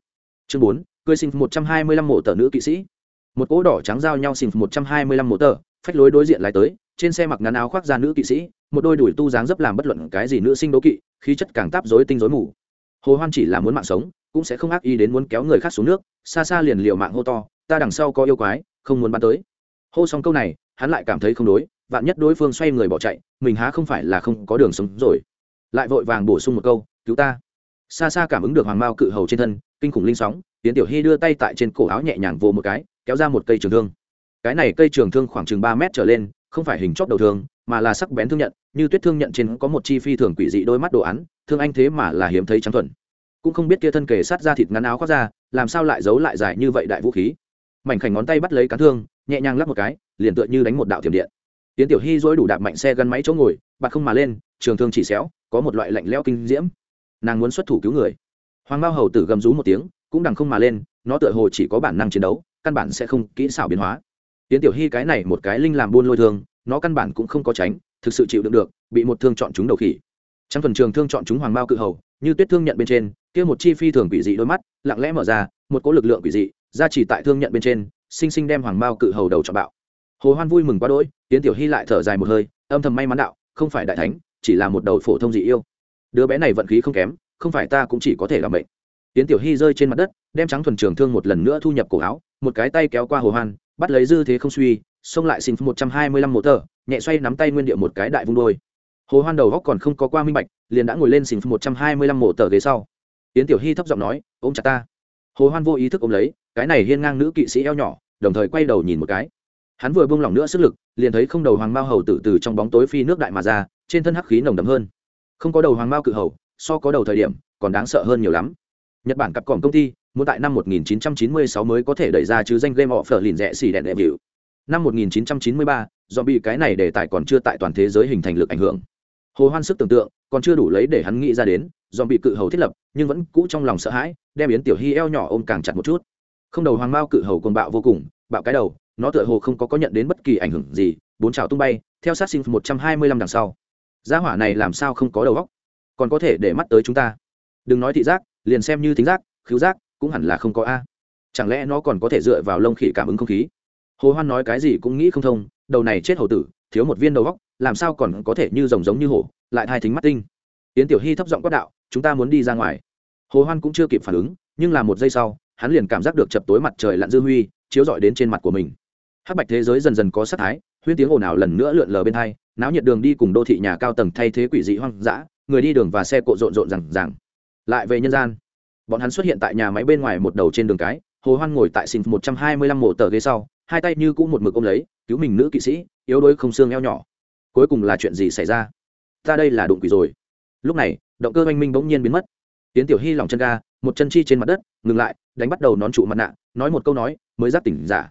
Chương bốn cười sinh một trăm hai mươi lăm mộ tờ nữ kỵ sĩ. Một cỗ đỏ trắng giao nhau sinh một trăm hai mươi lăm mộ tờ, phách lối đối diện lại tới, trên xe mặc ngắn áo khoác da nữ kỵ sĩ, một đôi đuổi tu dáng dấp làm bất luận cái gì nữ sinh đố kỵ, khí chất càng táp dối tinh dối mù. Hồ hoan chỉ là muốn mạng sống, cũng sẽ không ác ý đến muốn kéo người khác xuống nước, xa xa liền liều mạng hô to, ta đằng sau có yêu quái, không muốn bắn tới. Hô xong câu này, hắn lại cảm thấy không đối vạn nhất đối phương xoay người bỏ chạy, mình há không phải là không có đường sống rồi. Lại vội vàng bổ sung một câu, cứu ta. Xa xa cảm ứng được hoàng mao cự hầu trên thân, kinh khủng linh sóng tiến tiểu hy đưa tay tại trên cổ áo nhẹ nhàng vô một cái, kéo ra một cây trường thương. Cái này cây trường thương khoảng chừng ba mét trở lên, không phải hình chóp đầu thương, mà là sắc bén thương nhận, như tuyết thương nhận trên có một chi phi thường quỷ dị đôi mắt đồ án, thương anh thế mà là hiếm thấy trắng thuần. Cũng không biết kia thân kề sát ra thịt ngắn áo khoác ra, làm sao lại giấu lại dài như vậy đại vũ khí. Mảnh khảnh ngón tay bắt lấy cán thương, nhẹ nhàng lắp một cái, liền tựa như đánh một đạo thiểm điện tiến tiểu hy dối đủ đạp mạnh xe gắn máy chỗ ngồi, bạc không mà lên, trường thương chỉ xéo, có một loại lạnh leo kinh diễm. Nàng muốn xuất thủ cứu người. Hoàng mao hầu tử gầm rú một tiếng, cũng đằng không mà lên, nó tựa hồ chỉ có bản năng chiến đấu, căn bản sẽ không kỹ xảo biến hóa. Tiến tiểu hy cái này một cái linh làm buôn lôi thương, nó căn bản cũng không có tránh, thực sự chịu đựng được, bị một thương chọn chúng đầu khỉ. Trong tuần trường thương chọn chúng hoàng mao cự hầu, như tuyết thương nhận bên trên, kia một chi phi thường quỷ dị đôi mắt, lặng lẽ mở ra, một cỗ lực lượng quỷ dị, ra chỉ tại thương nhận bên trên sinh sinh đem hoàng mao cự hầu đầu cho bạo hồ hoan vui mừng quá đỗi tiến tiểu hy lại thở dài một hơi, âm thầm may mắn đạo, không phải đại thánh, chỉ là một đầu phổ thông dị yêu. Đứa bé này vận khí không kém, không phải ta cũng chỉ có thể làm bệnh tiến tiểu hy rơi trên mặt đất, đem trắng thuần trường thương một lần nữa thu nhập cổ áo, một cái tay kéo qua hồ hoan, bắt lấy dư thế không suy, xông lại xin một trăm hai mươi lăm một tờ, nhẹ xoay nắm tay nguyên địa một cái đại vung đôi. Hồ hoan đầu góc còn không có qua minh bạch, liền đã ngồi lên xin một trăm hai mươi lăm mộ tờ ghế sau. Tiến tiểu hy thấp giọng nói, ôm chặt ta. Hồ hoan vô ý thức ôm lấy, cái này hiên ngang nữ kỵ sĩ eo nhỏ, đồng thời quay đầu nhìn một cái hắn vừa buông lỏng nữa sức lực, liền thấy không đầu hoàng mao hầu tử từ trong bóng tối phi nước đại mà ra, trên thân hắc khí nồng đậm hơn. Không có đầu hoàng mao cự hầu, so có đầu thời điểm, còn đáng sợ hơn nhiều lắm. Nhật bản cặp cỏm công ty, muốn tại năm 1996 mới có thể đẩy ra chứ danh game offer lìn rẻ xì đèn đẹp hiệu năm 1993 do bị cái này đề tài còn chưa tại toàn thế giới hình thành lực ảnh hưởng. Hồ hoan sức tưởng tượng, còn chưa đủ lấy để hắn nghĩ ra đến do bị cự hầu thiết lập, nhưng vẫn cũ trong lòng sợ hãi, đem yến tiểu hy eo nhỏ ôm càng chặt một chút. Không đầu hoàng mao cự hầu côn bạo vô cùng, bạo cái đầu nó tựa hồ không có có nhận đến bất kỳ ảnh hưởng gì, bốn trào tung bay, theo sát sinh một trăm hai mươi lăm đằng sau. Gia hỏa này làm sao không có đầu óc? Còn có thể để mắt tới chúng ta. Đừng nói thị giác, liền xem như thính giác, khứu giác, cũng hẳn là không có a. Chẳng lẽ nó còn có thể dựa vào lông khỉ cảm ứng không khí? Hồ hoan nói cái gì cũng nghĩ không thông, đầu này chết hầu tử, thiếu một viên đầu góc làm sao còn có thể như rồng giống như hổ, lại thai thính mắt tinh. Tiến tiểu hy thấp giọng quát đạo, chúng ta muốn đi ra ngoài. Hồ hoan cũng chưa kịp phản ứng, nhưng là một giây sau, hắn liền cảm giác được chập tối mặt trời lặn dư huy, chiếu rọi đến trên mặt của mình hắc bạch thế giới dần dần có sát thái huyên tiếng ồn ào lần nữa lượn lờ bên hai, náo nhiệt đường đi cùng đô thị nhà cao tầng thay thế quỷ dị hoang dã, người đi đường và xe cộ rộn rộn rằng rằng lại về nhân gian, bọn hắn xuất hiện tại nhà máy bên ngoài một đầu trên đường cái, hồ hoan ngồi tại sinh một trăm hai mươi lăm mộ tờ ghế sau, hai tay như cũng một mực ôm lấy, cứu mình nữ kỵ sĩ, yếu đuối không xương eo nhỏ. Cuối cùng là chuyện gì xảy ra? Ta đây là đụng quỷ rồi. Lúc này, động cơ oanh minh bỗng nhiên biến mất. Tiến tiểu hy lòng chân ga, một chân chi trên mặt đất, ngừng lại, đánh bắt đầu nón trụ mặt nạ, nói một câu nói, mới giáp tỉnh giả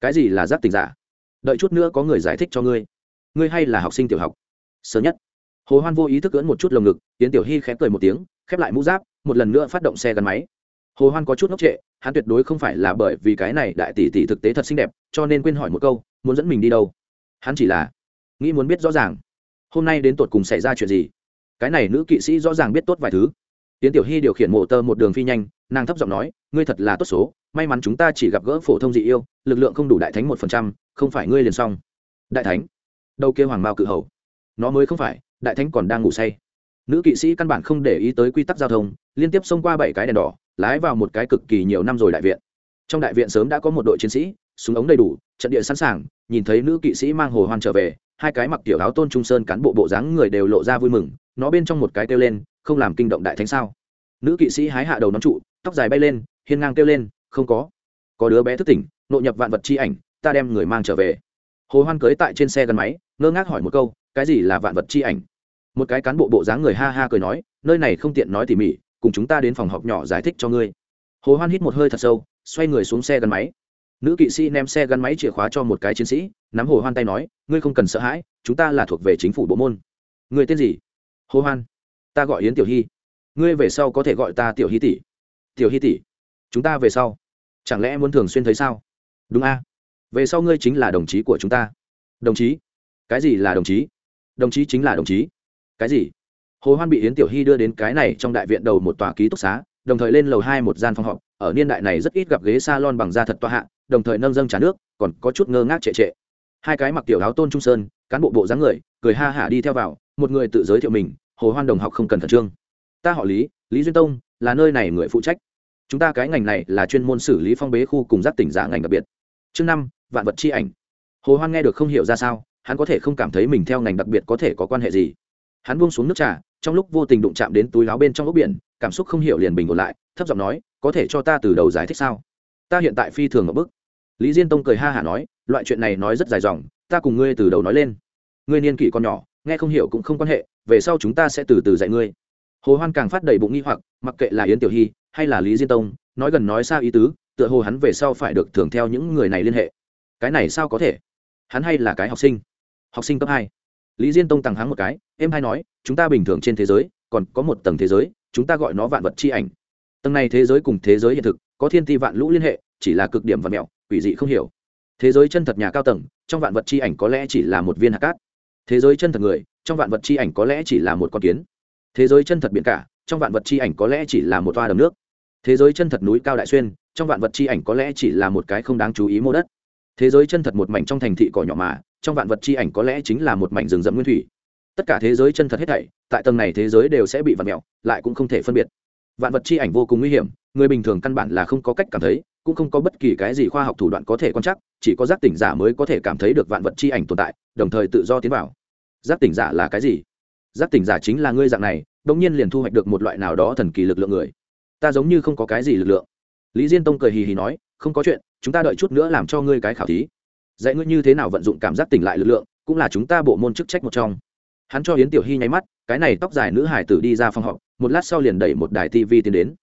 cái gì là giác tình giả? Đợi chút nữa có người giải thích cho ngươi. Ngươi hay là học sinh tiểu học? Sớm nhất. Hồ hoan vô ý thức cưỡn một chút lồng ngực tiến tiểu hy khép cười một tiếng, khép lại mũ giáp, một lần nữa phát động xe gắn máy. Hồ hoan có chút ngốc trệ, hắn tuyệt đối không phải là bởi vì cái này đại tỷ tỷ thực tế thật xinh đẹp, cho nên quên hỏi một câu, muốn dẫn mình đi đâu? Hắn chỉ là nghĩ muốn biết rõ ràng, hôm nay đến tột cùng xảy ra chuyện gì? Cái này nữ kỵ sĩ rõ ràng biết tốt vài thứ. Tiến tiểu hy điều khiển mộ tơ một đường phi nhanh nàng thấp giọng nói, ngươi thật là tốt số, may mắn chúng ta chỉ gặp gỡ phổ thông dị yêu, lực lượng không đủ đại thánh một phần trăm, không phải ngươi liền xong. Đại thánh? Đâu kêu hoàng mao cự hầu. Nó mới không phải, đại thánh còn đang ngủ say. Nữ kỵ sĩ căn bản không để ý tới quy tắc giao thông, liên tiếp xông qua bảy cái đèn đỏ, lái vào một cái cực kỳ nhiều năm rồi đại viện. Trong đại viện sớm đã có một đội chiến sĩ, súng ống đầy đủ, trận địa sẵn sàng, nhìn thấy nữ kỵ sĩ mang hồ hoan trở về, hai cái mặc tiểu áo tôn trung sơn cán bộ bộ dáng người đều lộ ra vui mừng, nó bên trong một cái kêu lên, không làm kinh động đại thánh sao? Nữ kỵ sĩ hái hạ đầu nón trụ tóc dài bay lên, hiên ngang kêu lên, không có. Có đứa bé thức tỉnh, nội nhập vạn vật chi ảnh, ta đem người mang trở về. Hồ hoan cưới tại trên xe gắn máy, ngơ ngác hỏi một câu, cái gì là vạn vật chi ảnh? Một cái cán bộ bộ dáng người ha ha cười nói, nơi này không tiện nói tỉ mỉ, cùng chúng ta đến phòng họp nhỏ giải thích cho ngươi. Hồ hoan hít một hơi thật sâu, xoay người xuống xe gắn máy. Nữ kỵ sĩ ném xe gắn máy chìa khóa cho một cái chiến sĩ, nắm hồ hoan tay nói, ngươi không cần sợ hãi, chúng ta là thuộc về chính phủ bộ môn. Ngươi tên gì? Hồ hoan. Ta gọi yến tiểu hy. Ngươi về sau có thể gọi ta tiểu hy tỷ tiểu hy tỷ, chúng ta về sau. Chẳng lẽ muốn thường xuyên thấy sao? Đúng a. Về sau ngươi chính là đồng chí của chúng ta. Đồng chí? Cái gì là đồng chí? Đồng chí chính là đồng chí. Cái gì? Hồ hoan bị yến tiểu hy đưa đến cái này trong đại viện đầu một tòa ký túc xá, đồng thời lên lầu hai một gian phòng họp. Ở niên đại này rất ít gặp ghế salon bằng da thật toa hạ, đồng thời nâng dâng trà nước, còn có chút ngơ ngác trệ trệ. Hai cái mặc tiểu áo tôn trung sơn, cán bộ bộ dáng người, cười ha hả đi theo vào, một người tự giới thiệu mình, hồ hoan đồng học không cần khẩn trương. Ta họ lý lý duyên tông là nơi này người phụ trách. Chúng ta cái ngành này là chuyên môn xử lý phong bế khu cùng giác tỉnh giả ngành đặc biệt. Chương năm, vạn vật chi ảnh. Hồ hoan nghe được không hiểu ra sao, hắn có thể không cảm thấy mình theo ngành đặc biệt có thể có quan hệ gì. Hắn buông xuống nước trà, trong lúc vô tình đụng chạm đến túi láo bên trong ốc biển, cảm xúc không hiểu liền bình ổn lại, thấp giọng nói, có thể cho ta từ đầu giải thích sao? Ta hiện tại phi thường ở bức. Lý diên tông cười ha hả nói, loại chuyện này nói rất dài dòng, ta cùng ngươi từ đầu nói lên. Ngươi niên kỷ còn nhỏ, nghe không hiểu cũng không quan hệ, về sau chúng ta sẽ từ từ dạy ngươi hồ hoan càng phát đầy bụng nghi hoặc, mặc kệ là yến tiểu hy hay là lý diên tông, nói gần nói xa ý tứ, tựa hồ hắn về sau phải được thường theo những người này liên hệ. Cái này sao có thể? Hắn hay là cái học sinh? Học sinh cấp hai. Lý diên tông tăng hắng một cái em hay nói, chúng ta bình thường trên thế giới, còn có một tầng thế giới, chúng ta gọi nó vạn vật chi ảnh. Tầng này thế giới cùng thế giới hiện thực, có thiên ti vạn lũ liên hệ, chỉ là cực điểm và mẹo, quỷ dị không hiểu. Thế giới chân thật nhà cao tầng, trong vạn vật chi ảnh có lẽ chỉ là một viên hạt cát. Thế giới chân thật người, trong vạn vật chi ảnh có lẽ chỉ là một con kiến thế giới chân thật biển cả, trong vạn vật chi ảnh có lẽ chỉ là một toa đầm nước. Thế giới chân thật núi cao đại xuyên, trong vạn vật chi ảnh có lẽ chỉ là một cái không đáng chú ý mô đất. Thế giới chân thật một mảnh trong thành thị cỏ nhỏ mà, trong vạn vật chi ảnh có lẽ chính là một mảnh rừng rậm nguyên thủy. Tất cả thế giới chân thật hết thảy, tại tầng này thế giới đều sẽ bị vặn mẹo lại cũng không thể phân biệt. Vạn vật chi ảnh vô cùng nguy hiểm, người bình thường căn bản là không có cách cảm thấy, cũng không có bất kỳ cái gì khoa học thủ đoạn có thể quan trắc, chỉ có giác tỉnh giả mới có thể cảm thấy được vạn vật chi ảnh tồn tại, đồng thời tự do tiến vào. Giác tỉnh giả là cái gì? Giác tỉnh giả chính là ngươi dạng này đống nhiên liền thu hoạch được một loại nào đó thần kỳ lực lượng người. Ta giống như không có cái gì lực lượng. Lý diên tông cười hì hì nói không có chuyện chúng ta đợi chút nữa làm cho ngươi cái khảo thí. Dạy ngươi như thế nào vận dụng cảm giác tỉnh lại lực lượng cũng là chúng ta bộ môn chức trách một trong. Hắn cho yến tiểu hy nháy mắt cái này tóc dài nữ hải tử đi ra phòng họp một lát sau liền đẩy một đài tv tiến đến.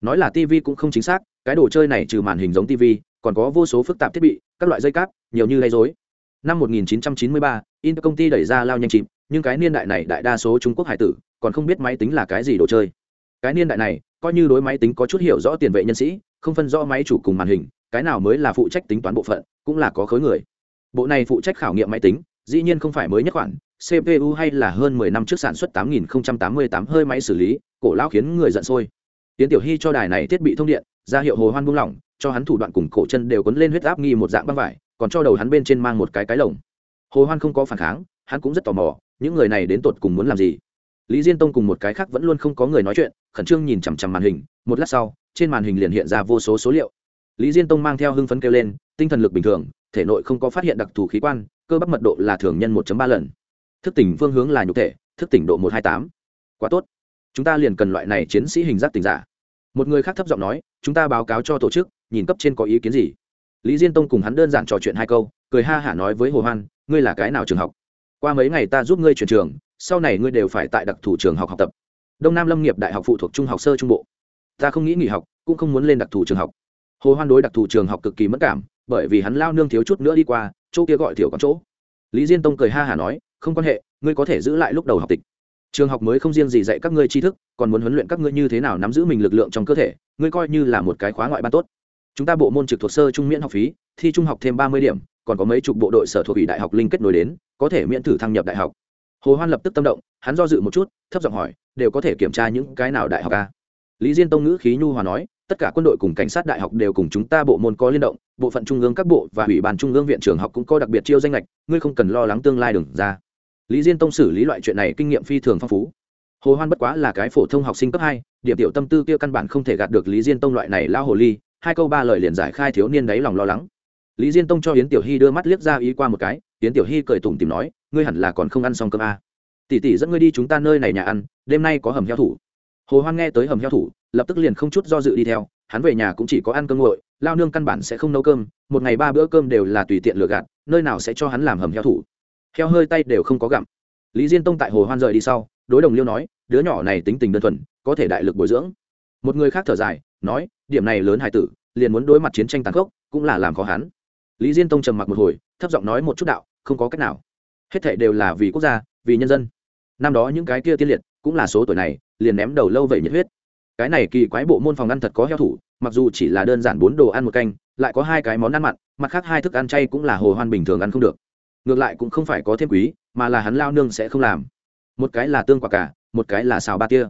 Nói là tv cũng không chính xác cái đồ chơi này trừ màn hình giống tv còn có vô số phức tạp thiết bị các loại dây cáp nhiều như gây dối năm 1993, in công ty đẩy ra lao nhanh chìm nhưng cái niên đại này đại đa số trung quốc hải tử còn không biết máy tính là cái gì đồ chơi. Cái niên đại này, coi như đối máy tính có chút hiểu rõ tiền vệ nhân sĩ, không phân rõ máy chủ cùng màn hình, cái nào mới là phụ trách tính toán bộ phận, cũng là có khối người. Bộ này phụ trách khảo nghiệm máy tính, dĩ nhiên không phải mới nhất khoản cpu hay là hơn mười năm trước sản xuất tám nghìn tám mươi tám hơi máy xử lý, cổ lão khiến người giận sôi. Tiến tiểu hy cho đài này thiết bị thông điện, ra hiệu hồ hoan buông lỏng, cho hắn thủ đoạn cùng cổ chân đều quấn lên huyết áp nghi một dạng băng vải, còn cho đầu hắn bên trên mang một cái cái lồng. Hồ hoan không có phản kháng, hắn cũng rất tò mò những người này đến tột cùng muốn làm gì? Lý diên tông cùng một cái khác vẫn luôn không có người nói chuyện, khẩn trương nhìn chằm chằm màn hình, một lát sau, trên màn hình liền hiện ra vô số số liệu. Lý diên tông mang theo hưng phấn kêu lên, tinh thần lực bình thường, thể nội không có phát hiện đặc thù khí quan, cơ bắp mật độ là thường nhân 1 ba lần. Thức tỉnh phương hướng là nhục thể, thức tỉnh độ một hai tám. Quá tốt. Chúng ta liền cần loại này chiến sĩ hình giác tỉnh giả. Một người khác thấp giọng nói, chúng ta báo cáo cho tổ chức, nhìn cấp trên có ý kiến gì. Lý diên tông cùng hắn đơn giản trò chuyện hai câu, cười ha hả nói với hồ hoan, ngươi là cái nào trường học? Qua mấy ngày ta giúp ngươi chuyển trường, sau này ngươi đều phải tại đặc thù trường học học tập. Đông nam lâm nghiệp đại học phụ thuộc trung học sơ trung bộ. Ta không nghĩ nghỉ học, cũng không muốn lên đặc thù trường học. Hồ hoan đối đặc thù trường học cực kỳ mất cảm, bởi vì hắn lao nương thiếu chút nữa đi qua, chỗ kia gọi thiểu có chỗ. Lý diên tông cười ha hả nói, không quan hệ, ngươi có thể giữ lại lúc đầu học tịch. Trường học mới không riêng gì dạy các ngươi tri thức, còn muốn huấn luyện các ngươi như thế nào nắm giữ mình lực lượng trong cơ thể, ngươi coi như là một cái khóa ngoại ban tốt. Chúng ta bộ môn trực thuộc sơ trung miễn học phí, thi trung học thêm ba mươi điểm còn có mấy chục bộ đội sở thuộc ủy đại học linh kết nối đến, có thể miễn thử thăng nhập đại học. Hồ hoan lập tức tâm động, hắn do dự một chút, thấp giọng hỏi, đều có thể kiểm tra những cái nào đại học a? Lý diên tông ngữ khí nhu hòa nói, tất cả quân đội cùng cảnh sát đại học đều cùng chúng ta bộ môn có liên động, bộ phận trung ương các bộ và ủy ban trung ương viện trường học cũng có đặc biệt chiêu danh lệch, ngươi không cần lo lắng tương lai đừng ra. Lý diên tông xử lý loại chuyện này kinh nghiệm phi thường phong phú. Hồ hoan bất quá là cái phổ thông học sinh cấp hai, điểm tiểu tâm tư kia căn bản không thể gạt được lý diên tông loại này lao hồ ly, hai câu ba lời liền giải khai thiếu niên đấy lòng lo lắng lý diên tông cho yến tiểu hy đưa mắt liếc ra ý qua một cái, yến tiểu hy cười tủm tìm nói, ngươi hẳn là còn không ăn xong cơm a à. tỷ tỷ dẫn ngươi đi chúng ta nơi này nhà ăn, đêm nay có hầm heo thủ. Hồ hoan nghe tới hầm heo thủ, lập tức liền không chút do dự đi theo, hắn về nhà cũng chỉ có ăn cơm nguội, lao nương căn bản sẽ không nấu cơm, một ngày ba bữa cơm đều là tùy tiện lừa gạt, nơi nào sẽ cho hắn làm hầm heo thủ. Heo hơi tay đều không có gặm. Lý diên tông tại hồ hoan rời đi sau, đối đồng liêu nói, đứa nhỏ này tính tình đơn thuần, có thể đại lực bồi dưỡng. Một người khác thở dài, nói, điểm này lớn hải tử, liền muốn đối mặt chiến tranh tàn khốc, cũng là làm khó hắn lý diên tông trầm mặc một hồi, thấp giọng nói một chút đạo, không có cách nào. Hết thệ đều là vì quốc gia, vì nhân dân. Năm đó những cái kia tiên liệt, cũng là số tuổi này, liền ném đầu lâu vậy nhiệt huyết. Cái này kỳ quái bộ môn phòng ăn thật có heo thủ, mặc dù chỉ là đơn giản bốn đồ ăn một canh, lại có hai cái món ăn mặn, mặt khác hai thức ăn chay cũng là hồ hoan bình thường ăn không được. Ngược lại cũng không phải có thêm quý, mà là hắn lao nương sẽ không làm. Một cái là tương quả cả một cái là xào ba tia.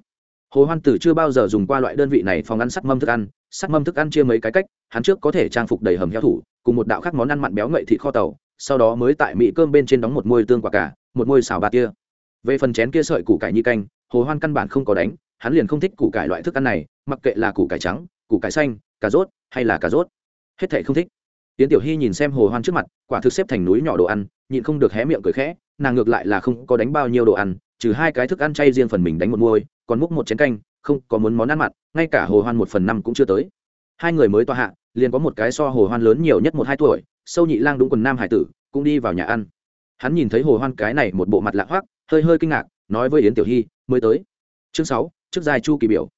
Hồ hoan tử chưa bao giờ dùng qua loại đơn vị này phòng ăn sắt mâm thức ăn sắt mâm thức ăn chia mấy cái cách hắn trước có thể trang phục đầy hầm heo thủ, cùng một đạo khác món ăn mặn béo ngậy thịt kho tàu, sau đó mới tại mỹ cơm bên trên đóng một môi tương quả cả một môi xào ba tia. Về phần chén kia sợi củ cải như canh, hồ hoan căn bản không có đánh, hắn liền không thích củ cải loại thức ăn này, mặc kệ là củ cải trắng, củ cải xanh, cà rốt, hay là cà rốt. Hết thảy không thích. Tiến tiểu hy nhìn xem hồ hoan trước mặt, quả thực xếp thành núi nhỏ đồ ăn, nhịn không được hé miệng cười khẽ, nàng ngược lại là không có đánh bao nhiêu đồ ăn, trừ hai cái thức ăn chay riêng phần mình đánh một môi, còn múc một chén canh, không có muốn món ăn mặn, ngay cả hồ hoan một phần năm cũng chưa tới. Hai người mới tòa hạ liền có một cái so hồ hoan lớn nhiều nhất một hai tuổi, sâu nhị lang đúng quần nam hải tử, cũng đi vào nhà ăn. Hắn nhìn thấy hồ hoan cái này một bộ mặt lạ hoắc, hơi hơi kinh ngạc, nói với yến tiểu hy, mới tới. Chương sáu, trước dài chu kỳ biểu.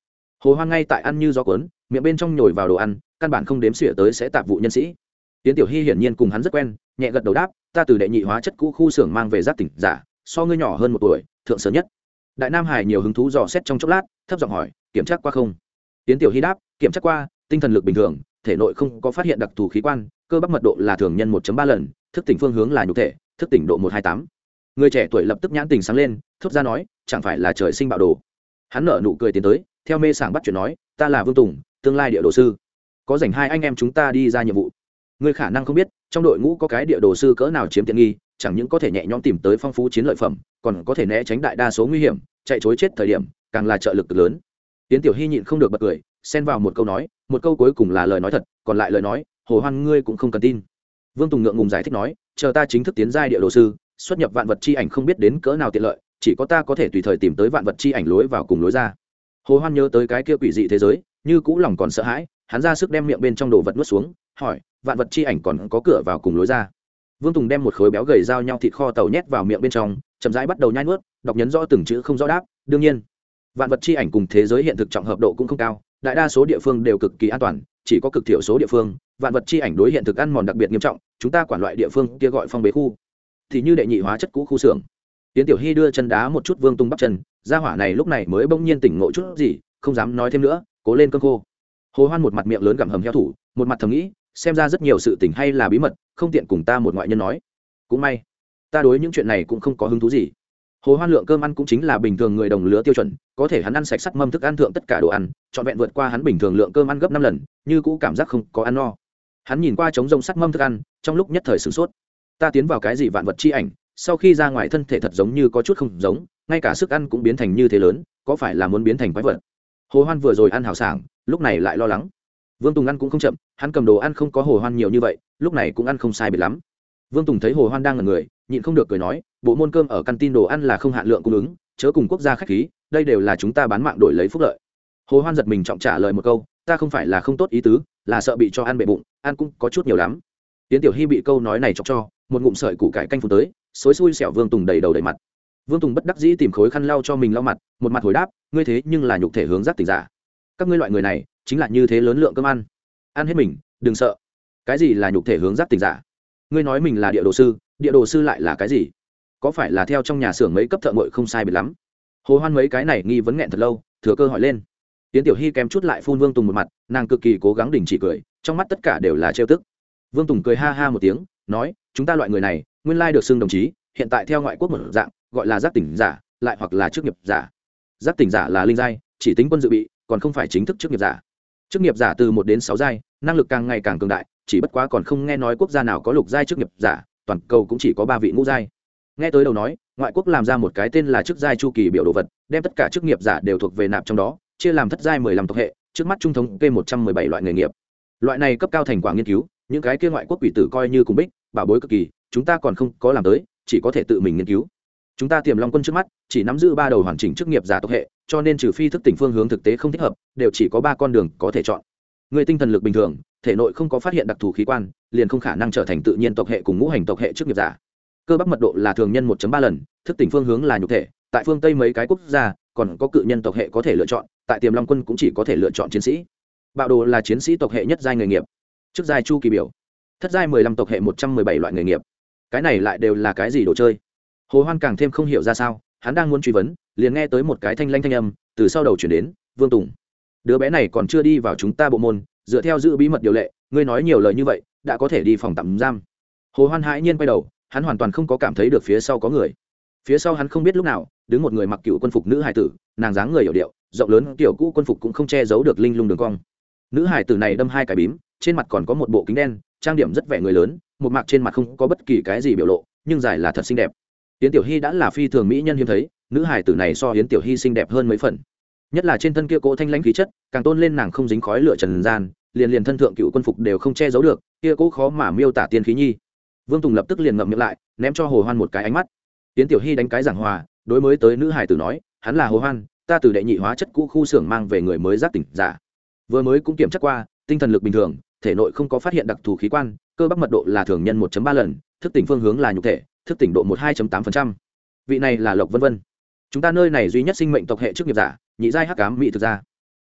Hồ hoan ngay tại ăn như gió cuốn, miệng bên trong nhồi vào đồ ăn, căn bản không đếm xỉa tới sẽ tạp vụ nhân sĩ. Tiến tiểu hy hiển nhiên cùng hắn rất quen, nhẹ gật đầu đáp, ta từ đệ nhị hóa chất cũ khu xưởng mang về giác tỉnh giả, so ngươi nhỏ hơn một tuổi, thượng sở nhất. Đại nam hải nhiều hứng thú dò xét trong chốc lát, thấp giọng hỏi, kiểm tra qua không? Tiến tiểu hy đáp, kiểm tra qua, tinh thần lực bình thường thể nội không có phát hiện đặc thù khí quan, cơ bắp mật độ là thường nhân 1 ba lần, thức tỉnh phương hướng là nhục thể, thức tỉnh độ một hai tám. Người trẻ tuổi lập tức nhãn tình sáng lên, thốt ra nói, chẳng phải là trời sinh bạo đồ? Hắn nở nụ cười tiến tới, theo mê sảng bắt chuyện nói, ta là vương tùng, tương lai địa đồ sư. Có dành hai anh em chúng ta đi ra nhiệm vụ. Người khả năng không biết, trong đội ngũ có cái địa đồ sư cỡ nào chiếm tiện nghi, chẳng những có thể nhẹ nhõm tìm tới phong phú chiến lợi phẩm, còn có thể né tránh đại đa số nguy hiểm, chạy chối chết thời điểm, càng là trợ lực lớn. Tiến tiểu hy nhịn không được bật cười xen vào một câu nói, một câu cuối cùng là lời nói thật, còn lại lời nói, hồ hoan ngươi cũng không cần tin. Vương tùng ngượng ngùng giải thích nói, chờ ta chính thức tiến giai địa đồ sư, xuất nhập vạn vật chi ảnh không biết đến cỡ nào tiện lợi, chỉ có ta có thể tùy thời tìm tới vạn vật chi ảnh lối vào cùng lối ra. Hồ hoan nhớ tới cái kia quỷ dị thế giới, như cũ lòng còn sợ hãi, hắn ra sức đem miệng bên trong đồ vật nuốt xuống, hỏi, vạn vật chi ảnh còn có cửa vào cùng lối ra? Vương tùng đem một khối béo gầy dao nhau thịt kho tàu nhét vào miệng bên trong, chậm rãi bắt đầu nhai nuốt, đọc nhấn rõ từng chữ không rõ đáp, đương nhiên, vạn vật chi ảnh cùng thế giới hiện thực trọng hợp độ cũng không cao đại đa số địa phương đều cực kỳ an toàn, chỉ có cực thiểu số địa phương, vạn vật chi ảnh đối hiện thực ăn mòn đặc biệt nghiêm trọng, chúng ta quản loại địa phương kia gọi phong bế khu. Thì như đệ nhị hóa chất cũ khu xưởng. Tiến tiểu hy đưa chân đá một chút vương tung bắp chân ra hỏa này lúc này mới bỗng nhiên tỉnh ngộ chút gì, không dám nói thêm nữa, cố lên cơn khô. Hồ hoan một mặt miệng lớn gặm hầm heo thủ, một mặt thầm nghĩ, xem ra rất nhiều sự tình hay là bí mật, không tiện cùng ta một ngoại nhân nói. Cũng may, ta đối những chuyện này cũng không có hứng thú gì hồ hoan lượng cơm ăn cũng chính là bình thường người đồng lứa tiêu chuẩn, có thể hắn ăn sạch sắt mâm thức ăn thượng tất cả đồ ăn, trọn vẹn vượt qua hắn bình thường lượng cơm ăn gấp năm lần, như cũ cảm giác không có ăn no. Hắn nhìn qua trống rông sắt mâm thức ăn, trong lúc nhất thời sửng sốt. Ta tiến vào cái gì vạn vật chi ảnh, sau khi ra ngoài thân thể thật giống như có chút không giống, ngay cả sức ăn cũng biến thành như thế lớn, có phải là muốn biến thành quái vật? Hồ hoan vừa rồi ăn hào sảng, lúc này lại lo lắng. Vương tùng ăn cũng không chậm, hắn cầm đồ ăn không có hồ hoan nhiều như vậy, lúc này cũng ăn không sai biệt lắm. Vương tùng thấy hồ hoan đang ở người nhịn không được cười nói, bộ môn cơm ở căn tin đồ ăn là không hạn lượng cung ứng, chớ cùng quốc gia khách khí, đây đều là chúng ta bán mạng đổi lấy phúc lợi. Hồ hoan giật mình trọng trả lời một câu, ta không phải là không tốt ý tứ, là sợ bị cho ăn bệ bụng, ăn cũng có chút nhiều lắm. Tiến tiểu hy bị câu nói này chọc cho, một ngụm sợi củ cải canh phun tới, xối xui xẻo vương tùng đầy đầu đầy mặt. Vương tùng bất đắc dĩ tìm khối khăn lau cho mình lau mặt, một mặt hồi đáp, ngươi thế nhưng là nhục thể hướng giác tỉnh giả. Các ngươi loại người này, chính là như thế lớn lượng cơm ăn. Ăn hết mình, đừng sợ. Cái gì là nhục thể hướng giác tỉnh giả? Ngươi nói mình là địa đồ sư địa đồ sư lại là cái gì? Có phải là theo trong nhà xưởng mấy cấp thợ ngội không sai biệt lắm? Hồ hoan mấy cái này nghi vấn nghẹn thật lâu, thừa cơ hỏi lên. Tiến tiểu hy kém chút lại phun vương tùng một mặt, nàng cực kỳ cố gắng đình chỉ cười, trong mắt tất cả đều là trêu tức. Vương tùng cười ha ha một tiếng, nói, chúng ta loại người này, nguyên lai được xưng đồng chí, hiện tại theo ngoại quốc một dạng, gọi là giác tỉnh giả, lại hoặc là chức nghiệp giả. Giác tỉnh giả là linh giai, chỉ tính quân dự bị, còn không phải chính thức chức nghiệp giả. Chức nghiệp giả từ một đến sáu giai, năng lực càng ngày càng cường đại, chỉ bất quá còn không nghe nói quốc gia nào có lục giai chức nghiệp giả toàn cầu cũng chỉ có ba vị ngũ giai. Nghe tới đầu nói, ngoại quốc làm ra một cái tên là chức giai chu kỳ biểu đồ vật, đem tất cả chức nghiệp giả đều thuộc về nạp trong đó, chia làm thất giai mười lăm tộc hệ, trước mắt trung thống kê một trăm mười bảy loại nghề nghiệp. Loại này cấp cao thành quả nghiên cứu, những cái kia ngoại quốc quỷ tử coi như cùng bích, bảo bối cực kỳ, chúng ta còn không có làm tới, chỉ có thể tự mình nghiên cứu. Chúng ta tiềm long quân trước mắt, chỉ nắm giữ ba đầu hoàn chỉnh chức nghiệp giả tộc hệ, cho nên trừ phi thức tỉnh phương hướng thực tế không thích hợp, đều chỉ có ba con đường có thể chọn người tinh thần lực bình thường, thể nội không có phát hiện đặc thù khí quan, liền không khả năng trở thành tự nhiên tộc hệ cùng ngũ hành tộc hệ trước nghiệp giả. Cơ bắp mật độ là thường nhân 1 ba lần, thức tỉnh phương hướng là nhục thể, tại phương tây mấy cái quốc gia, còn có cự nhân tộc hệ có thể lựa chọn, tại tiềm long quân cũng chỉ có thể lựa chọn chiến sĩ. Bạo đồ là chiến sĩ tộc hệ nhất giai nghề nghiệp. Trước giai chu kỳ biểu, thất giai mười lăm tộc hệ một trăm mười bảy loại nghề nghiệp. Cái này lại đều là cái gì đồ chơi? Hồ hoan càng thêm không hiểu ra sao, hắn đang muốn truy vấn, liền nghe tới một cái thanh lanh thanh âm, từ sau đầu chuyển đến, vương tùng đứa bé này còn chưa đi vào chúng ta bộ môn, dựa theo giữ bí mật điều lệ, ngươi nói nhiều lời như vậy, đã có thể đi phòng tạm giam. Hồ hoan hãi nhiên quay đầu, hắn hoàn toàn không có cảm thấy được phía sau có người. Phía sau hắn không biết lúc nào, đứng một người mặc cựu quân phục nữ hải tử, nàng dáng người hiểu điệu, rộng lớn kiểu cũ quân phục cũng không che giấu được linh lung đường cong. Nữ hải tử này đâm hai cái bím, trên mặt còn có một bộ kính đen, trang điểm rất vẻ người lớn, một mặt trên mặt không có bất kỳ cái gì biểu lộ, nhưng dài là thật xinh đẹp. Yến tiểu hy đã là phi thường mỹ nhân hiếm thấy, nữ hải tử này so yến tiểu hy xinh đẹp hơn mấy phần nhất là trên thân kia cỗ thanh lãnh khí chất, càng tôn lên nàng không dính khói lửa trần gian, liền liền thân thượng cựu quân phục đều không che giấu được, kia cỗ khó mà miêu tả tiên khí nhi. Vương tùng lập tức liền ngậm miệng lại, ném cho hồ hoan một cái ánh mắt. Tiến tiểu hy đánh cái giảng hòa, đối mới tới nữ hải tử nói, hắn là hồ hoan, ta từ đệ nhị hóa chất cũ khu xưởng mang về người mới giác tỉnh giả. Vừa mới cũng kiểm tra qua, tinh thần lực bình thường, thể nội không có phát hiện đặc thù khí quan, cơ bắp mật độ là thường nhân 1 ba lần, thức tỉnh phương hướng là nhục thể, thức tỉnh độ một hai tám vị này là lộc vân vân chúng ta nơi này duy nhất sinh mệnh tộc hệ chức nghiệp giả, nhị giai hắc cám mỹ thực ra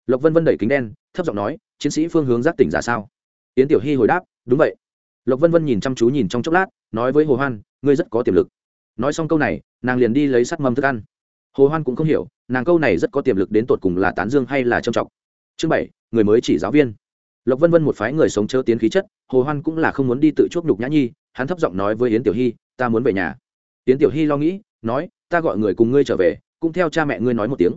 lộc vân vân đẩy kính đen, thấp giọng nói, chiến sĩ phương hướng giác tỉnh giả sao? Yến tiểu hy hồi đáp, đúng vậy. Lộc vân vân nhìn chăm chú nhìn trong chốc lát, nói với hồ hoan, ngươi rất có tiềm lực. Nói xong câu này, nàng liền đi lấy sắt mâm thức ăn. Hồ hoan cũng không hiểu, nàng câu này rất có tiềm lực đến tột cùng là tán dương hay là trâm trọng. Chương bảy, người mới chỉ giáo viên. Lộc vân vân một phái người sống chớ tiến khí chất, hồ hoan cũng là không muốn đi tự chuốc nhục nhã nhi, hắn thấp giọng nói với yến tiểu hy, ta muốn về nhà. Yến tiểu hy lo nghĩ, nói ta gọi người cùng ngươi trở về, cũng theo cha mẹ ngươi nói một tiếng.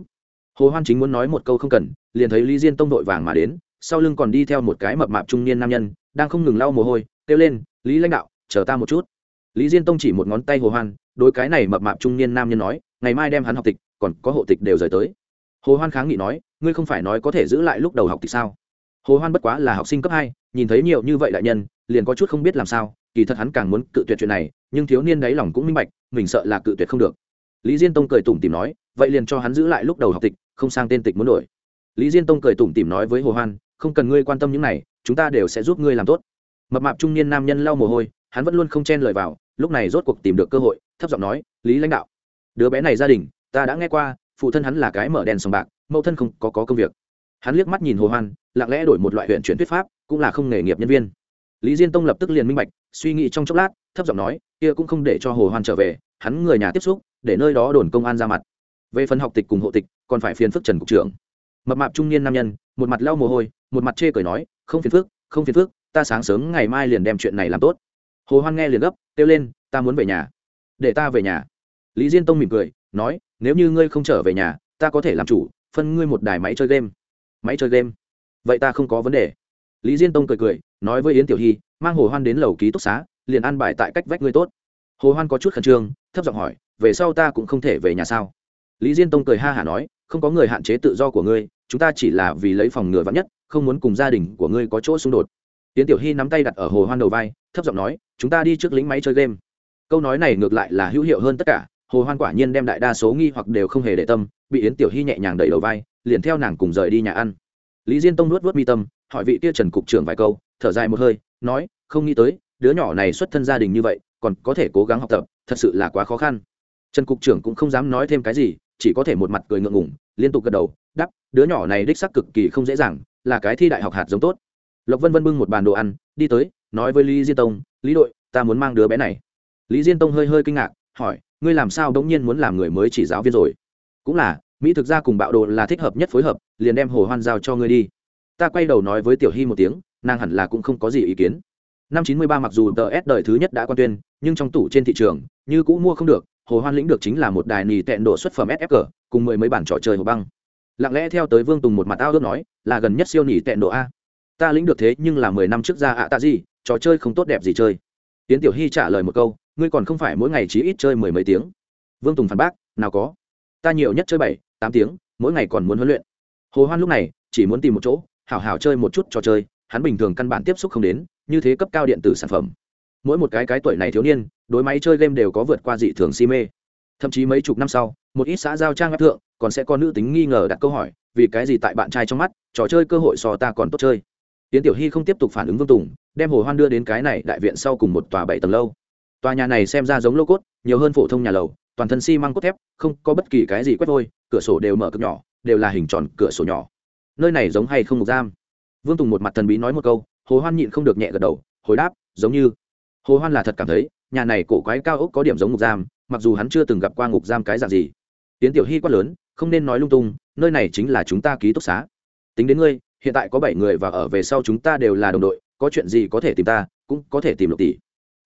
Hồ hoan chính muốn nói một câu không cần, liền thấy lý diên tông đội vàng mà đến, sau lưng còn đi theo một cái mập mạp trung niên nam nhân, đang không ngừng lau mồ hôi, kêu lên, lý lãnh đạo, chờ ta một chút. Lý diên tông chỉ một ngón tay hồ hoan, đối cái này mập mạp trung niên nam nhân nói, ngày mai đem hắn học tịch, còn có hộ tịch đều rời tới. Hồ hoan kháng nghị nói, ngươi không phải nói có thể giữ lại lúc đầu học tịch sao? Hồ hoan bất quá là học sinh cấp hai, nhìn thấy nhiều như vậy đại nhân, liền có chút không biết làm sao, kỳ thật hắn càng muốn cự tuyệt chuyện này, nhưng thiếu niên đáy lòng cũng minh bạch, mình sợ là cự tuyệt không được lý diên tông cười tủm tìm nói vậy liền cho hắn giữ lại lúc đầu học tịch không sang tên tịch muốn đổi. Lý diên tông cười tủm tìm nói với hồ hoan không cần ngươi quan tâm những này chúng ta đều sẽ giúp ngươi làm tốt. Mập mạp trung niên nam nhân lau mồ hôi hắn vẫn luôn không chen lời vào lúc này rốt cuộc tìm được cơ hội thấp giọng nói lý lãnh đạo đứa bé này gia đình ta đã nghe qua phụ thân hắn là cái mở đèn sòng bạc mẫu thân không có, có công việc. Hắn liếc mắt nhìn hồ hoan lặng lẽ đổi một loại huyện chuyển thuyết pháp cũng là không nghề nghiệp nhân viên. Lý diên tông lập tức liền minh bạch suy nghĩ trong chốc lát thấp giọng nói kia cũng không để cho hồ hoan trở về hắn người nhà tiếp xúc để nơi đó đồn công an ra mặt. Về phần học tịch cùng hộ tịch, còn phải phiền phức trần cục trưởng. Mập mạp trung niên nam nhân, một mặt lau mồ hôi, một mặt chê cười nói, không phiền phức, không phiền phức, ta sáng sớm ngày mai liền đem chuyện này làm tốt. Hồ hoan nghe liền gấp, kêu lên, ta muốn về nhà. Để ta về nhà. Lý diên tông mỉm cười, nói, nếu như ngươi không trở về nhà, ta có thể làm chủ, phân ngươi một đài máy chơi game. Máy chơi game? Vậy ta không có vấn đề. Lý diên tông cười cười, nói với yến tiểu hy, mang hồ hoan đến lầu ký túc xá, liền ăn bài tại cách vách ngươi tốt. Hồ hoan có chút khẩn trương, thấp giọng hỏi về sau ta cũng không thể về nhà sao? Lý diên tông cười ha hả nói, không có người hạn chế tự do của ngươi, chúng ta chỉ là vì lấy phòng ngừa vắn nhất, không muốn cùng gia đình của ngươi có chỗ xung đột. Tiến tiểu hy nắm tay đặt ở hồ hoan đầu vai, thấp giọng nói, chúng ta đi trước lính máy chơi game. Câu nói này ngược lại là hữu hiệu hơn tất cả, hồ hoan quả nhiên đem đại đa số nghi hoặc đều không hề để tâm, bị yến tiểu hy nhẹ nhàng đẩy đầu vai, liền theo nàng cùng rời đi nhà ăn. Lý diên tông nuốt vớt mi tâm, hỏi vị kia trần cục trưởng vài câu, thở dài một hơi, nói, không nghĩ tới, đứa nhỏ này xuất thân gia đình như vậy, còn có thể cố gắng học tập, thật sự là quá khó khăn trần cục trưởng cũng không dám nói thêm cái gì, chỉ có thể một mặt cười ngượng ngủng liên tục gật đầu đắp đứa nhỏ này đích sắc cực kỳ không dễ dàng, là cái thi đại học hạt giống tốt. Lộc vân vân bưng một bàn đồ ăn, đi tới, nói với lý diên tông, lý đội, ta muốn mang đứa bé này. Lý diên tông hơi hơi kinh ngạc, hỏi, ngươi làm sao đống nhiên muốn làm người mới chỉ giáo viên rồi? Cũng là, mỹ thực ra cùng bạo đồ là thích hợp nhất phối hợp, liền đem hồ hoan giao cho ngươi đi. Ta quay đầu nói với tiểu hy một tiếng, nàng hẳn là cũng không có gì ý kiến. Năm chín mươi ba mặc dù tờ s đời thứ nhất đã quan tuyên, nhưng trong tủ trên thị trường, như cũ mua không được hồ hoan lĩnh được chính là một đài nì tẹn độ xuất phẩm sfg cùng mười mấy bản trò chơi hồ băng. Lặng lẽ theo tới vương tùng một mặt ao ước nói, là gần nhất siêu nỉ tẹn độ a. Ta lĩnh được thế nhưng là mười năm trước ra ạ à ta gì, trò chơi không tốt đẹp gì chơi. Tiến tiểu hy trả lời một câu, ngươi còn không phải mỗi ngày chỉ ít chơi mười mấy tiếng. Vương tùng phản bác, nào có. Ta nhiều nhất chơi bảy, tám tiếng, mỗi ngày còn muốn huấn luyện. Hồ hoan lúc này, chỉ muốn tìm một chỗ, hảo hảo chơi một chút trò chơi, hắn bình thường căn bản tiếp xúc không đến, như thế cấp cao điện tử sản phẩm mỗi một cái cái tuổi này thiếu niên, đối máy chơi game đều có vượt qua dị thường si mê. Thậm chí mấy chục năm sau, một ít xã giao trang web thượng, còn sẽ có nữ tính nghi ngờ đặt câu hỏi, vì cái gì tại bạn trai trong mắt, trò chơi cơ hội so ta còn tốt chơi? Tiến tiểu hy không tiếp tục phản ứng vương tùng, đem hồ hoan đưa đến cái này đại viện sau cùng một tòa bảy tầng lâu. Tòa nhà này xem ra giống lô cốt, nhiều hơn phổ thông nhà lầu, toàn thân xi măng cốt thép, không có bất kỳ cái gì quét vôi, cửa sổ đều mở cực nhỏ, đều là hình tròn cửa sổ nhỏ. Nơi này giống hay không một giam? Vương tùng một mặt thần bí nói một câu, hồ hoan nhịn không được nhẹ gật đầu, hồi đáp, giống như hồ hoan là thật cảm thấy, nhà này cổ quái cao ốc có điểm giống ngục giam, mặc dù hắn chưa từng gặp qua ngục giam cái dạng gì. Tiến tiểu hy quát lớn, không nên nói lung tung, nơi này chính là chúng ta ký túc xá. Tính đến ngươi, hiện tại có bảy người và ở về sau chúng ta đều là đồng đội, có chuyện gì có thể tìm ta, cũng có thể tìm lục tỷ.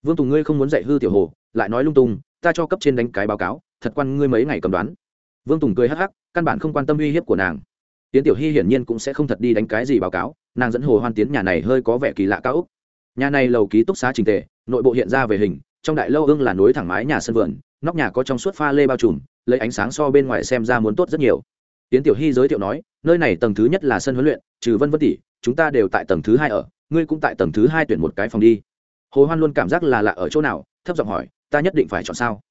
Vương tùng ngươi không muốn dạy hư tiểu hồ, lại nói lung tung, ta cho cấp trên đánh cái báo cáo, thật quan ngươi mấy ngày cầm đoán. Vương tùng cười hắc hắc, căn bản không quan tâm uy hiếp của nàng. Tiến tiểu hy hiển nhiên cũng sẽ không thật đi đánh cái gì báo cáo, nàng dẫn hồ hoan tiến nhà này hơi có vẻ kỳ lạ cao úc nhà này lầu ký túc xá trình tề nội bộ hiện ra về hình, trong đại lâu ương là nối thẳng mái nhà sân vườn, nóc nhà có trong suốt pha lê bao trùm, lấy ánh sáng so bên ngoài xem ra muốn tốt rất nhiều. Tiến tiểu hy giới thiệu nói, nơi này tầng thứ nhất là sân huấn luyện, trừ vân vân tỷ, chúng ta đều tại tầng thứ hai ở, ngươi cũng tại tầng thứ hai tuyển một cái phòng đi. Hồ hoan luôn cảm giác là lạ ở chỗ nào, thấp giọng hỏi, ta nhất định phải chọn sao?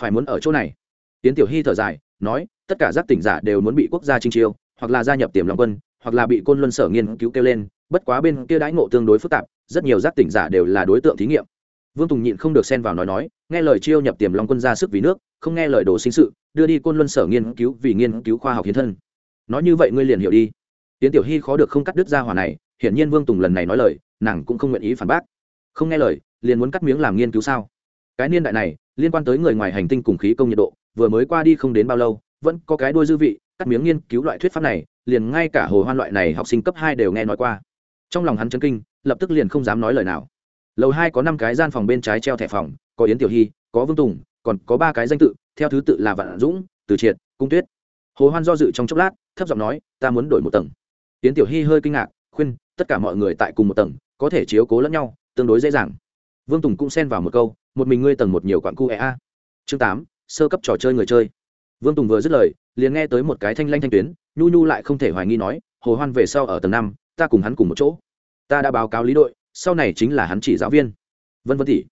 Phải muốn ở chỗ này. Tiến tiểu hy thở dài, nói, tất cả giác tỉnh giả đều muốn bị quốc gia trinh chiêu, hoặc là gia nhập tiềm long quân, hoặc là bị côn luân sở nghiên cứu kêu lên, bất quá bên kia đãi ngộ tương đối phức tạp, rất nhiều giác tỉnh giả đều là đối tượng thí nghiệm vương tùng nhịn không được xen vào nói nói, nghe lời chiêu nhập tiềm long quân ra sức vì nước, không nghe lời đồ sinh sự, đưa đi côn luân sở nghiên cứu vì nghiên cứu khoa học hiến thân. Nói như vậy ngươi liền hiểu đi. Tiến tiểu hy khó được không cắt đứt ra hỏa này, hiển nhiên vương tùng lần này nói lời, nàng cũng không nguyện ý phản bác. Không nghe lời, liền muốn cắt miếng làm nghiên cứu sao? Cái niên đại này, liên quan tới người ngoài hành tinh cùng khí công nhiệt độ, vừa mới qua đi không đến bao lâu, vẫn có cái đôi dư vị, cắt miếng nghiên cứu loại thuyết pháp này, liền ngay cả hồ hoan loại này học sinh cấp hai đều nghe nói qua. Trong lòng hắn chấn kinh, lập tức liền không dám nói lời nào lầu hai có năm cái gian phòng bên trái treo thẻ phòng, có yến tiểu hy, có vương tùng, còn có ba cái danh tự, theo thứ tự là vạn dũng, từ triệt, cung tuyết. Hồ hoan do dự trong chốc lát, thấp giọng nói, ta muốn đổi một tầng. Yến tiểu hy hơi kinh ngạc, khuyên, tất cả mọi người tại cùng một tầng, có thể chiếu cố lẫn nhau, tương đối dễ dàng. Vương tùng cũng xen vào một câu, một mình ngươi tầng một nhiều quặng cu ea a. Chương tám, sơ cấp trò chơi người chơi. Vương tùng vừa dứt lời, liền nghe tới một cái thanh lanh thanh tuyến, nhu nhu lại không thể hoài nghi nói, hồ hoan về sau ở tầng năm, ta cùng hắn cùng một chỗ. Ta đã báo cáo lý đội sau này chính là hắn chỉ giáo viên. Vân vân tỷ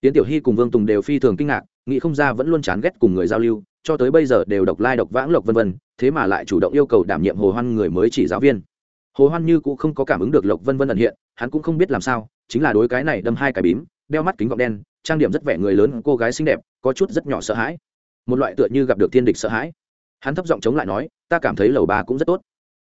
tiến tiểu hy cùng vương tùng đều phi thường kinh ngạc, nghĩ không ra vẫn luôn chán ghét cùng người giao lưu, cho tới bây giờ đều độc lai độc vãng lộc vân vân, thế mà lại chủ động yêu cầu đảm nhiệm hồ hoan người mới chỉ giáo viên. Hồ hoan như cũng không có cảm ứng được lộc vân vân ẩn hiện, hắn cũng không biết làm sao, chính là đối cái này đâm hai cái bím, đeo mắt kính gọng đen, trang điểm rất vẻ người lớn, cô gái xinh đẹp, có chút rất nhỏ sợ hãi. Một loại tựa như gặp được thiên địch sợ hãi. Hắn thấp giọng chống lại nói, ta cảm thấy lầu bà cũng rất tốt.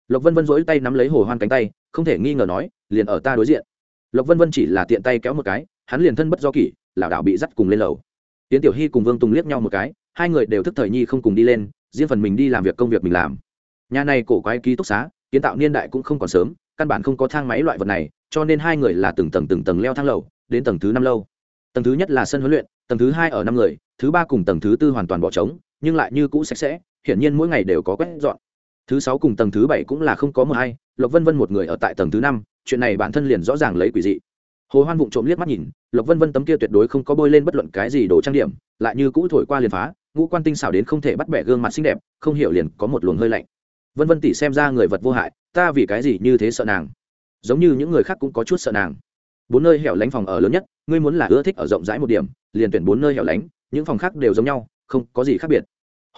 Lộc vân vân dỗi tay nắm lấy hồ hoan cánh tay, không thể nghi ngờ nói, liền ở ta đối diện lộc vân vân chỉ là tiện tay kéo một cái hắn liền thân bất do kỷ lảo đảo bị dắt cùng lên lầu tiến tiểu hy cùng vương tùng liếc nhau một cái hai người đều thức thời nhi không cùng đi lên riêng phần mình đi làm việc công việc mình làm nhà này cổ quái ký túc xá kiến tạo niên đại cũng không còn sớm căn bản không có thang máy loại vật này cho nên hai người là từng tầng từng tầng leo thang lầu đến tầng thứ năm lâu tầng thứ nhất là sân huấn luyện tầng thứ hai ở năm người thứ ba cùng tầng thứ tư hoàn toàn bỏ trống nhưng lại như cũ sạch sẽ hiển nhiên mỗi ngày đều có quét dọn thứ sáu cùng tầng thứ bảy cũng là không có mờ hay lộc vân vân một người ở tại tầng thứ năm, chuyện này bản thân liền rõ ràng lấy quỷ dị. Hồ hoan vụng trộm liếc mắt nhìn, lộc vân vân tấm kia tuyệt đối không có bôi lên bất luận cái gì đồ trang điểm, lại như cũ thổi qua liền phá, ngũ quan tinh xảo đến không thể bắt bẻ gương mặt xinh đẹp, không hiểu liền có một luồng hơi lạnh. Vân vân tỷ xem ra người vật vô hại, ta vì cái gì như thế sợ nàng? Giống như những người khác cũng có chút sợ nàng. Bốn nơi hẻo lánh phòng ở lớn nhất, ngươi muốn là ưa thích ở rộng rãi một điểm, liền tuyển bốn nơi hẻo lánh, những phòng khác đều giống nhau, không có gì khác biệt.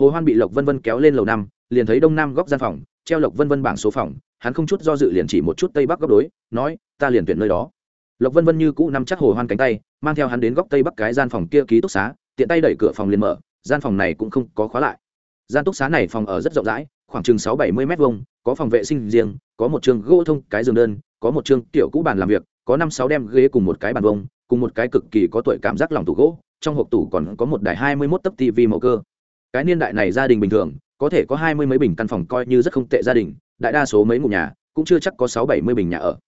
Hồ hoan bị lộc vân vân kéo lên lầu năm, liền thấy đông nam góc gian phòng, treo lộc vân vân bảng số phòng hắn không chút do dự liền chỉ một chút tây bắc góc đối, nói, ta liền tuyển nơi đó. Lộc vân vân như cũ nắm chắc hồ hoan cánh tay, mang theo hắn đến góc tây bắc cái gian phòng kia ký túc xá, tiện tay đẩy cửa phòng liền mở, gian phòng này cũng không có khóa lại. Gian túc xá này phòng ở rất rộng rãi, khoảng chừng sáu bảy mươi m hai có phòng vệ sinh riêng, có một trường gỗ thông cái giường đơn, có một trường tiểu cũ bàn làm việc, có năm sáu đem ghế cùng một cái bàn vông cùng một cái cực kỳ có tuổi cảm giác lòng tủ gỗ, trong hộp tủ còn có một đài hai mươi mốt tấc tv màu cơ. Cái niên đại này gia đình bình thường, có thể có hai mươi mấy bình căn phòng coi như rất không tệ gia đình đại đa số mấy ngụ nhà cũng chưa chắc có sáu bảy mươi bình nhà ở.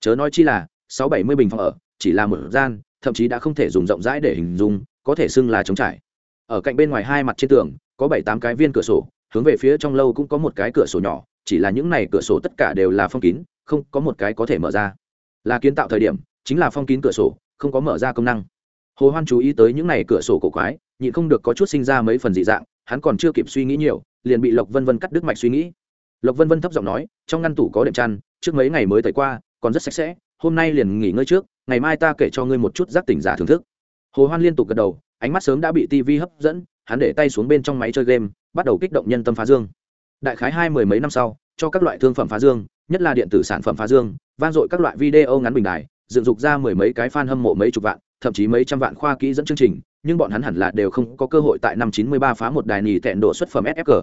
Chớ nói chi là, sáu bảy mươi bình phòng ở chỉ là một gian, thậm chí đã không thể dùng rộng rãi để hình dung, có thể xưng là trống trải. Ở cạnh bên ngoài hai mặt trên tường, có bảy tám cái viên cửa sổ, hướng về phía trong lâu cũng có một cái cửa sổ nhỏ, chỉ là những này cửa sổ tất cả đều là phong kín, không có một cái có thể mở ra. Là kiến tạo thời điểm, chính là phong kín cửa sổ, không có mở ra công năng. Hồ hoan chú ý tới những này cửa sổ cổ quái, nhịn không được có chút sinh ra mấy phần dị dạng, hắn còn chưa kịp suy nghĩ nhiều, liền bị lộc vân vân cắt đứt mạch suy nghĩ lộc vân vân thấp giọng nói, trong ngăn tủ có đệm chăn, trước mấy ngày mới tẩy qua, còn rất sạch sẽ, hôm nay liền nghỉ ngơi trước, ngày mai ta kể cho ngươi một chút giác tỉnh giả thưởng thức. Hồ hoan liên tục gật đầu, ánh mắt sớm đã bị tivi hấp dẫn, hắn để tay xuống bên trong máy chơi game, bắt đầu kích động nhân tâm phá dương. Đại khái hai mười mấy năm sau, cho các loại thương phẩm phá dương, nhất là điện tử sản phẩm phá dương, vang dội các loại video ngắn bình đài, dựng dục ra mười mấy cái fan hâm mộ mấy chục vạn, thậm chí mấy trăm vạn khoa kỹ dẫn chương trình, nhưng bọn hắn hẳn là đều không có cơ hội tại năm chín mươi ba phá một đài nỉ tẹn độ xuất phẩm sfg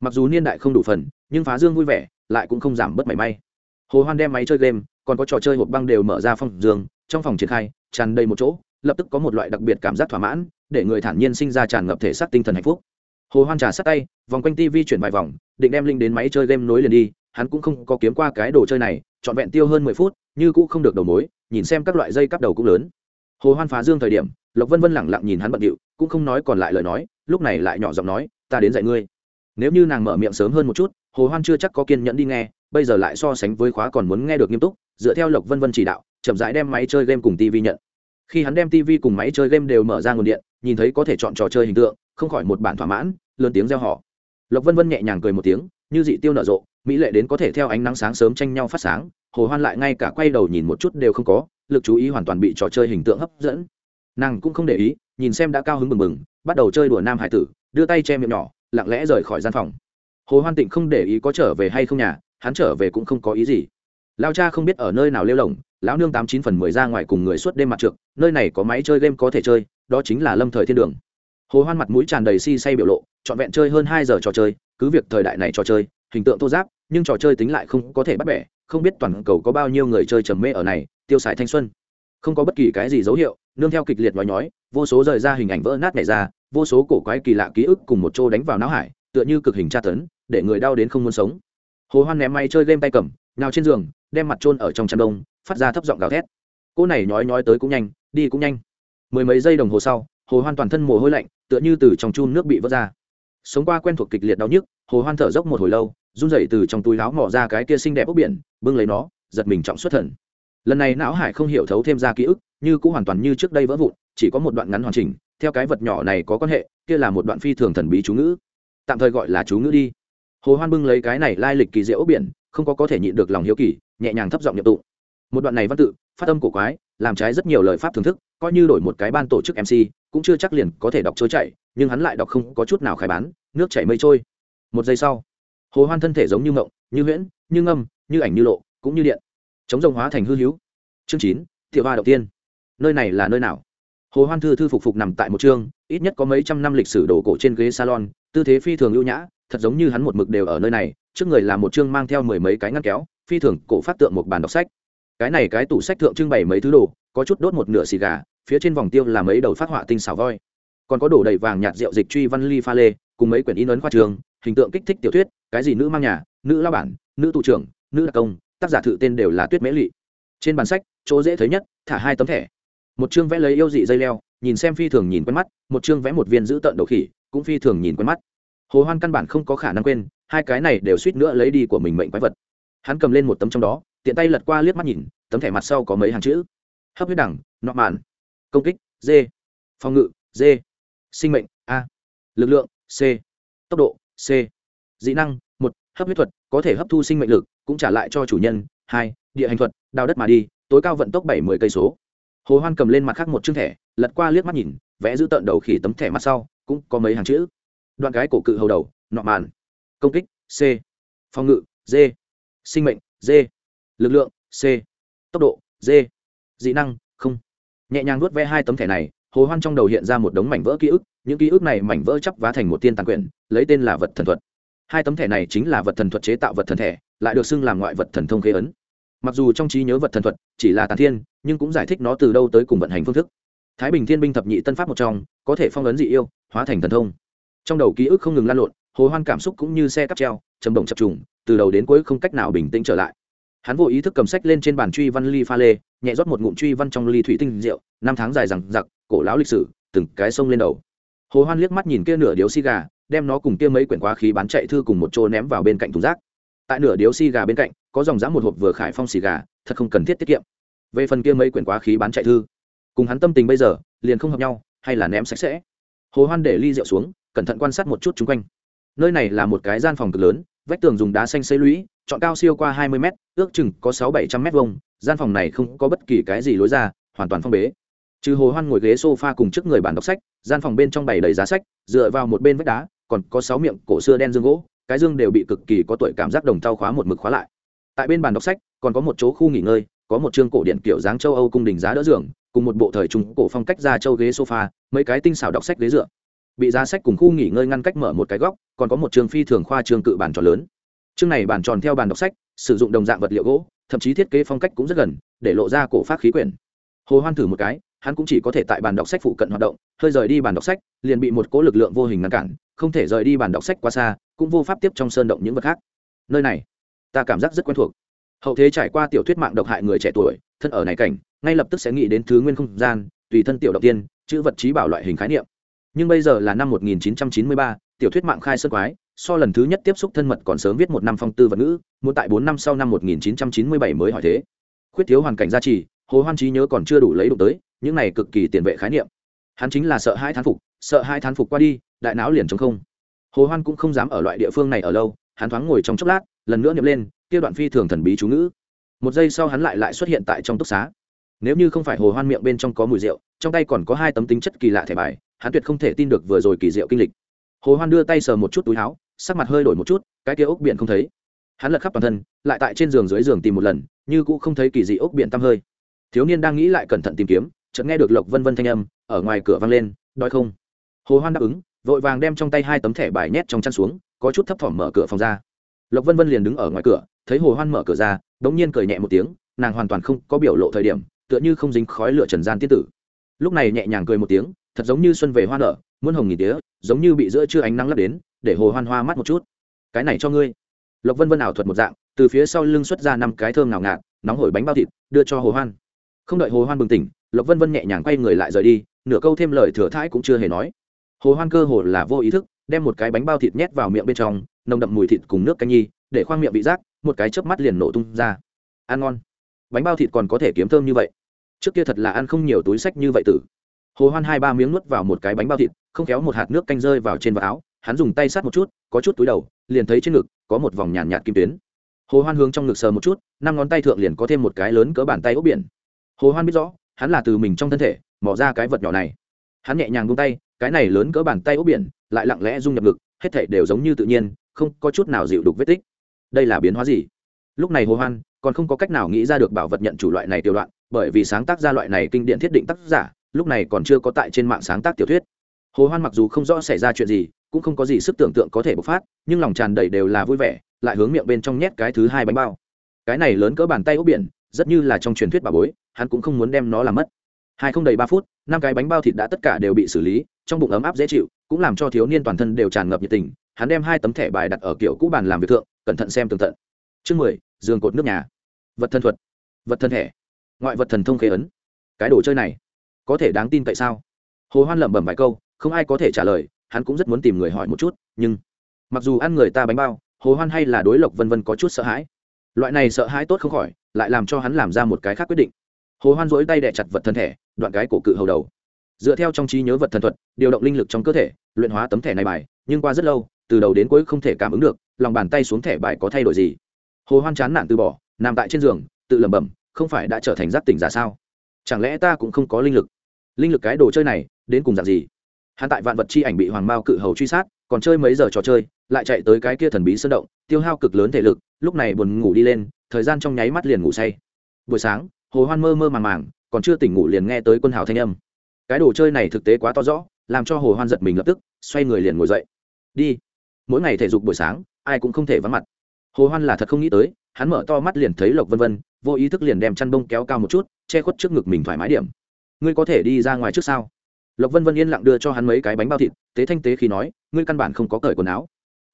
mặc dù niên đại không đủ phần, nhưng phá dương vui vẻ, lại cũng không giảm bớt mảy may. Hồ hoan đem máy chơi game, còn có trò chơi hộp băng đều mở ra phòng dương, trong phòng triển khai, tràn đầy một chỗ, lập tức có một loại đặc biệt cảm giác thỏa mãn, để người thản nhiên sinh ra tràn ngập thể xác tinh thần hạnh phúc. Hồ hoan trà sát tay, vòng quanh tv chuyển vài vòng, định đem linh đến máy chơi game nối liền đi, hắn cũng không có kiếm qua cái đồ chơi này, trọn vẹn tiêu hơn mười phút, như cũng không được đầu mối, nhìn xem các loại dây cắp đầu cũng lớn. Hồ hoan phá dương thời điểm, lộc vân vân lẳng lặng nhìn hắn bận điệu, cũng không nói còn lại lời nói, lúc này lại nhỏ giọng nói, ta đến dạy ngươi nếu như nàng mở miệng sớm hơn một chút, hồ hoan chưa chắc có kiên nhẫn đi nghe, bây giờ lại so sánh với khóa còn muốn nghe được nghiêm túc, dựa theo lộc vân vân chỉ đạo, chậm rãi đem máy chơi game cùng tv nhận. Khi hắn đem tv cùng máy chơi game đều mở ra nguồn điện, nhìn thấy có thể chọn trò chơi hình tượng, không khỏi một bản thỏa mãn, lớn tiếng reo họ lộc vân vân nhẹ nhàng cười một tiếng, như dị tiêu nở rộ, mỹ lệ đến có thể theo ánh nắng sáng sớm tranh nhau phát sáng, hồ hoan lại ngay cả quay đầu nhìn một chút đều không có, lực chú ý hoàn toàn bị trò chơi hình tượng hấp dẫn. Nàng cũng không để ý, nhìn xem đã cao hứng bừng bừng, bắt đầu chơi đùa nam hải tử, đưa tay che miệng nhỏ lặng lẽ rời khỏi gian phòng. Hồ hoan tịnh không để ý có trở về hay không nhà, hắn trở về cũng không có ý gì. Lao cha không biết ở nơi nào lêu lỏng, lão nương tám chín phần mười ra ngoài cùng người suốt đêm mặt trượt nơi này có máy chơi game có thể chơi, đó chính là lâm thời thiên đường. Hồ hoan mặt mũi tràn đầy si say biểu lộ, trọn vẹn chơi hơn hai giờ trò chơi, cứ việc thời đại này trò chơi, hình tượng thô giáp, nhưng trò chơi tính lại không có thể bắt bẻ, không biết toàn cầu có bao nhiêu người chơi trầm mê ở này, tiêu xài thanh xuân. Không có bất kỳ cái gì dấu hiệu, nương theo kịch liệt nói nhói, vô số rời ra hình ảnh vỡ nát này ra vô số cổ quái kỳ lạ ký ức cùng một chỗ đánh vào não hải, tựa như cực hình tra tấn, để người đau đến không muốn sống. Hồ hoan ném may chơi game tay cầm nào trên giường, đem mặt trôn ở trong chăn đông, phát ra thấp giọng gào thét. Cô này nhói nhói tới cũng nhanh, đi cũng nhanh. Mười mấy giây đồng hồ sau, hồ hoan toàn thân mồ hôi lạnh, tựa như từ trong chun nước bị vỡ ra. Sống qua quen thuộc kịch liệt đau nhức, hồ hoan thở dốc một hồi lâu, run rẩy từ trong túi áo mò ra cái kia xinh đẹp ốc biển, bưng lấy nó, giật mình trọng xuất thần. Lần này não hải không hiểu thấu thêm ra ký ức, như cũng hoàn toàn như trước đây vỡ vụn, chỉ có một đoạn ngắn hoàn chỉnh theo cái vật nhỏ này có quan hệ, kia là một đoạn phi thường thần bí chú ngữ. Tạm thời gọi là chú ngữ đi. Hồ hoan bưng lấy cái này lai lịch kỳ diệu biển, không có có thể nhịn được lòng hiếu kỳ, nhẹ nhàng thấp giọng nhập tụ một đoạn này văn tự, phát âm cổ quái, làm trái rất nhiều lời pháp thưởng thức, coi như đổi một cái ban tổ chức mc cũng chưa chắc liền có thể đọc trôi chảy, nhưng hắn lại đọc không có chút nào khai bán, nước chảy mây trôi. Một giây sau, hồ hoan thân thể giống như ngộng, như huyễn, như ngâm, như ảnh như lộ, cũng như điện. Chống rồng hóa thành hư hữu. Chương chín, tiểu hoa đầu tiên. Nơi này là nơi nào? Hồ hoan thư thư phục phục nằm tại một chương ít nhất có mấy trăm năm lịch sử đồ cổ trên ghế salon, tư thế phi thường ưu nhã, thật giống như hắn một mực đều ở nơi này, trước người là một chương mang theo mười mấy cái ngăn kéo, phi thường cổ phát tượng một bàn đọc sách. Cái này cái tủ sách thượng trưng bày mấy thứ đồ, có chút đốt một nửa xì gà, phía trên vòng tiêu là mấy đầu phát họa tinh xảo voi. Còn có đổ đầy vàng nhạt rượu dịch truy văn ly pha lê, cùng mấy quyển in ấn khoa trường, hình tượng kích thích tiểu thuyết, cái gì nữ mang nhà, nữ lao bản, nữ tù trưởng, nữ đặc công, tác giả thự tên đều là tuyết mễ lị. Trên bàn sách, chỗ dễ thấy nhất, thả hai tấm thẻ một chương vẽ lấy yêu dị dây leo, nhìn xem phi thường nhìn quen mắt, một chương vẽ một viên giữ tận đầu khỉ, cũng phi thường nhìn quen mắt. Hồ hoan căn bản không có khả năng quên, hai cái này đều suýt nữa lấy đi của mình mệnh quái vật. Hắn cầm lên một tấm trong đó, tiện tay lật qua liếc mắt nhìn, tấm thẻ mặt sau có mấy hàng chữ. Hấp huyết đẳng, nọ mạn. Công kích, d. Phòng ngự, d. Sinh mệnh, a. Lực lượng, c. Tốc độ, c. Dị năng, một, hấp huyết thuật, có thể hấp thu sinh mệnh lực, cũng trả lại cho chủ nhân. Hai, địa hành thuật, đào đất mà đi, tối cao vận tốc bảy mươi cây số hồ hoan cầm lên mặt khác một chương thẻ, lật qua liếc mắt nhìn, vẽ giữ tận đầu khỉ tấm thẻ mặt sau, cũng có mấy hàng chữ. Đoạn gái cổ cự hầu đầu, nọ màn. Công kích, c. Phòng ngự, d. Sinh mệnh, d. Lực lượng, c. Tốc độ, d. Dị năng, không. Nhẹ nhàng nuốt ve hai tấm thẻ này, hồ hoan trong đầu hiện ra một đống mảnh vỡ ký ức, những ký ức này mảnh vỡ chắp vá thành một tiên tàn quyển, lấy tên là vật thần thuật. Hai tấm thẻ này chính là vật thần thuật chế tạo vật thần thẻ, lại được xưng làm ngoại vật thần thông khế ấn mặc dù trong trí nhớ vật thần thuật chỉ là tàn thiên, nhưng cũng giải thích nó từ đâu tới cùng vận hành phương thức. Thái bình thiên binh thập nhị tân pháp một trong, có thể phong ấn dị yêu, hóa thành thần thông. Trong đầu ký ức không ngừng lan lộn, hồ hoan cảm xúc cũng như xe cắp treo, chầm động chập trùng, từ đầu đến cuối không cách nào bình tĩnh trở lại. Hắn vội ý thức cầm sách lên trên bàn truy văn ly pha lê, nhẹ rót một ngụm truy văn trong ly thủy tinh rượu, năm tháng dài rằng giặc, cổ lão lịch sử, từng cái sông lên đầu. Hồ hoan liếc mắt nhìn kia nửa điếu xi gà, đem nó cùng kia mấy quyển quá khí bán chạy thư cùng một chỗ ném vào bên cạnh thùng rác. Tại nửa điếu xi gà bên cạnh có dòng dã một hộp vừa khải phong xì gà, thật không cần thiết tiết kiệm. Về phần kia mấy quyển quá khí bán chạy thư, cùng hắn tâm tình bây giờ, liền không hợp nhau, hay là ném sạch sẽ. Hồ hoan để ly rượu xuống, cẩn thận quan sát một chút chung quanh. Nơi này là một cái gian phòng cực lớn, vách tường dùng đá xanh xây lũy, chọn cao siêu qua hai mươi m ước chừng có sáu bảy trăm m vuông. gian phòng này không có bất kỳ cái gì lối ra, hoàn toàn phong bế. Trừ hồ hoan ngồi ghế sofa cùng trước người bàn đọc sách, gian phòng bên trong bày đầy giá sách, dựa vào một bên vách đá, còn có sáu miệng cổ xưa đen dương gỗ, cái dương đều bị cực kỳ có tuổi cảm giác đồng thau khóa một mực khóa lại tại bên bàn đọc sách, còn có một chỗ khu nghỉ ngơi, có một chương cổ điện kiểu dáng châu âu cung đình giá đỡ giường, cùng một bộ thời trung cổ phong cách ra châu ghế sofa, mấy cái tinh xảo đọc sách ghế dựa. Bị giá sách cùng khu nghỉ ngơi ngăn cách mở một cái góc, còn có một trường phi thường khoa trường cự bàn tròn lớn. Chương này bàn tròn theo bàn đọc sách, sử dụng đồng dạng vật liệu gỗ, thậm chí thiết kế phong cách cũng rất gần, để lộ ra cổ phát khí quyển. Hồ hoan thử một cái, hắn cũng chỉ có thể tại bàn đọc sách phụ cận hoạt động, hơi rời đi bàn đọc sách, liền bị một cỗ lực lượng vô hình ngăn cản, không thể rời đi bàn đọc sách quá xa, cũng vô pháp tiếp trong sơn động những vật khác. Nơi này ta cảm giác rất quen thuộc. Hậu thế trải qua tiểu thuyết mạng độc hại người trẻ tuổi thân ở này cảnh ngay lập tức sẽ nghĩ đến thứ nguyên không gian tùy thân tiểu động tiên chữ vật trí bảo loại hình khái niệm. Nhưng bây giờ là năm 1993, tiểu thuyết mạng khai sơn quái so lần thứ nhất tiếp xúc thân mật còn sớm viết một năm phong tư vật ngữ muốn tại bốn năm sau năm 1997 mới hỏi thế. Khuyết thiếu hoàn cảnh gia trì hồ hoan trí nhớ còn chưa đủ lấy đủ tới những này cực kỳ tiền vệ khái niệm. Hắn chính là sợ hai thán phục sợ hai thán phục qua đi đại não liền trống không. Hồ hoan cũng không dám ở loại địa phương này ở lâu hắn thoáng ngồi trong chốc lát lần nữa niệm lên, kia đoạn phi thường thần bí chú ngữ. Một giây sau hắn lại lại xuất hiện tại trong túc xá. Nếu như không phải hồ hoan miệng bên trong có mùi rượu, trong tay còn có hai tấm tính chất kỳ lạ thẻ bài, hắn tuyệt không thể tin được vừa rồi kỳ diệu kinh lịch. Hồ hoan đưa tay sờ một chút túi áo, sắc mặt hơi đổi một chút, cái kia ốc biển không thấy. Hắn lật khắp toàn thân, lại tại trên giường dưới giường tìm một lần, như cũng không thấy kỳ dị ốc biển tăm hơi. Thiếu niên đang nghĩ lại cẩn thận tìm kiếm, chợt nghe được lộc vân vân thanh âm, ở ngoài cửa vang lên, đói không? Hồ hoan đáp ứng, vội vàng đem trong tay hai tấm thẻ bài nhét trong chăn xuống, có chút thấp thỏm mở cửa phòng ra lộc vân vân liền đứng ở ngoài cửa, thấy hồ hoan mở cửa ra đống nhiên cười nhẹ một tiếng, nàng hoàn toàn không có biểu lộ thời điểm, tựa như không dính khói lửa trần gian tiên tử. Lúc này nhẹ nhàng cười một tiếng, thật giống như xuân về hoa nở, muôn hồng nghìn tía, giống như bị giữa trưa ánh nắng lấp đến, để hồ hoan hoa mắt một chút. Cái này cho ngươi. Lộc vân vân ảo thuật một dạng, từ phía sau lưng xuất ra năm cái thơm ngào ngạt, nóng hổi bánh bao thịt, đưa cho hồ hoan. Không đợi hồ hoan bừng tỉnh, lộc vân vân nhẹ nhàng quay người lại rời đi, nửa câu thêm lời thừa thãi cũng chưa hề nói. Hồ hoan cơ hồ là vô ý thức, đem một cái bánh bao thịt nhét vào miệng bên trong nồng đậm mùi thịt cùng nước canh nhi để khoang miệng bị rác một cái chớp mắt liền nổ tung ra. Ăn ngon. Bánh bao thịt còn có thể kiếm thơm như vậy. Trước kia thật là ăn không nhiều túi sách như vậy tử. Hồ hoan hai ba miếng nuốt vào một cái bánh bao thịt không kéo một hạt nước canh rơi vào trên vạt áo hắn dùng tay sát một chút có chút túi đầu liền thấy trên ngực có một vòng nhàn nhạt, nhạt kim tuyến. Hồ hoan hướng trong ngực sờ một chút năm ngón tay thượng liền có thêm một cái lớn cỡ bàn tay ốc biển. Hồ hoan biết rõ hắn là từ mình trong thân thể mò ra cái vật nhỏ này. Hắn nhẹ nhàng buông tay cái này lớn cỡ bàn tay ốc biển lại lặng lẽ rung nhập ngực hết thảy đều giống như tự nhiên không có chút nào dịu đục vết tích. Đây là biến hóa gì? Lúc này hồ hoan, còn không có cách nào nghĩ ra được bảo vật nhận chủ loại này tiểu đoạn, bởi vì sáng tác ra loại này kinh điển thiết định tác giả, lúc này còn chưa có tại trên mạng sáng tác tiểu thuyết. Hồ hoan mặc dù không rõ xảy ra chuyện gì, cũng không có gì sức tưởng tượng có thể bộc phát, nhưng lòng tràn đầy đều là vui vẻ, lại hướng miệng bên trong nhét cái thứ hai bánh bao. Cái này lớn cỡ bàn tay ốc biển, rất như là trong truyền thuyết bà bối, hắn cũng không muốn đem nó làm mất. Hai không đầy ba phút, năm cái bánh bao thịt đã tất cả đều bị xử lý, trong bụng ấm áp dễ chịu, cũng làm cho thiếu niên toàn thân đều tràn ngập nhiệt tình hắn đem hai tấm thẻ bài đặt ở kiểu cũ bàn làm việc thượng, cẩn thận xem tường tận. Chương mười, giường cột nước nhà. Vật thân thuật. Vật thân thẻ. Ngoại vật thần thông khế ấn. Cái đồ chơi này, có thể đáng tin tại sao? Hồ hoan lẩm bẩm vài câu, không ai có thể trả lời, hắn cũng rất muốn tìm người hỏi một chút, nhưng mặc dù ăn người ta bánh bao, hồ hoan hay là đối lộc vân vân có chút sợ hãi. Loại này sợ hãi tốt không khỏi, lại làm cho hắn làm ra một cái khác quyết định. Hồ hoan dỗi tay đẻ chặt vật thân thể đoạn cái cổ cự hầu đầu. Dựa theo trong trí nhớ vật thần thuật, điều động linh lực trong cơ thể, luyện hóa tấm thẻ này bài, nhưng qua rất lâu từ đầu đến cuối không thể cảm ứng được, lòng bàn tay xuống thẻ bài có thay đổi gì. Hồ hoan chán nản từ bỏ, nằm tại trên giường, tự lẩm bẩm, không phải đã trở thành giác tỉnh giả sao? Chẳng lẽ ta cũng không có linh lực? Linh lực cái đồ chơi này, đến cùng dạng gì? Hắn tại vạn vật chi ảnh bị hoàng mao cự hầu truy sát, còn chơi mấy giờ trò chơi, lại chạy tới cái kia thần bí sơn động, tiêu hao cực lớn thể lực, lúc này buồn ngủ đi lên, thời gian trong nháy mắt liền ngủ say. Buổi sáng, hồ hoan mơ mơ màng màng, còn chưa tỉnh ngủ liền nghe tới quân hào thanh âm. Cái đồ chơi này thực tế quá to rõ, làm cho hồ hoan giật mình lập tức, xoay người liền ngồi dậy. Đi mỗi ngày thể dục buổi sáng, ai cũng không thể vắng mặt. Hồ hoan là thật không nghĩ tới, hắn mở to mắt liền thấy lộc vân vân, vô ý thức liền đem chăn bông kéo cao một chút, che khuất trước ngực mình thoải mái điểm. Ngươi có thể đi ra ngoài trước sao? Lộc vân vân yên lặng đưa cho hắn mấy cái bánh bao thịt, tế thanh tế khi nói, ngươi căn bản không có cởi quần áo.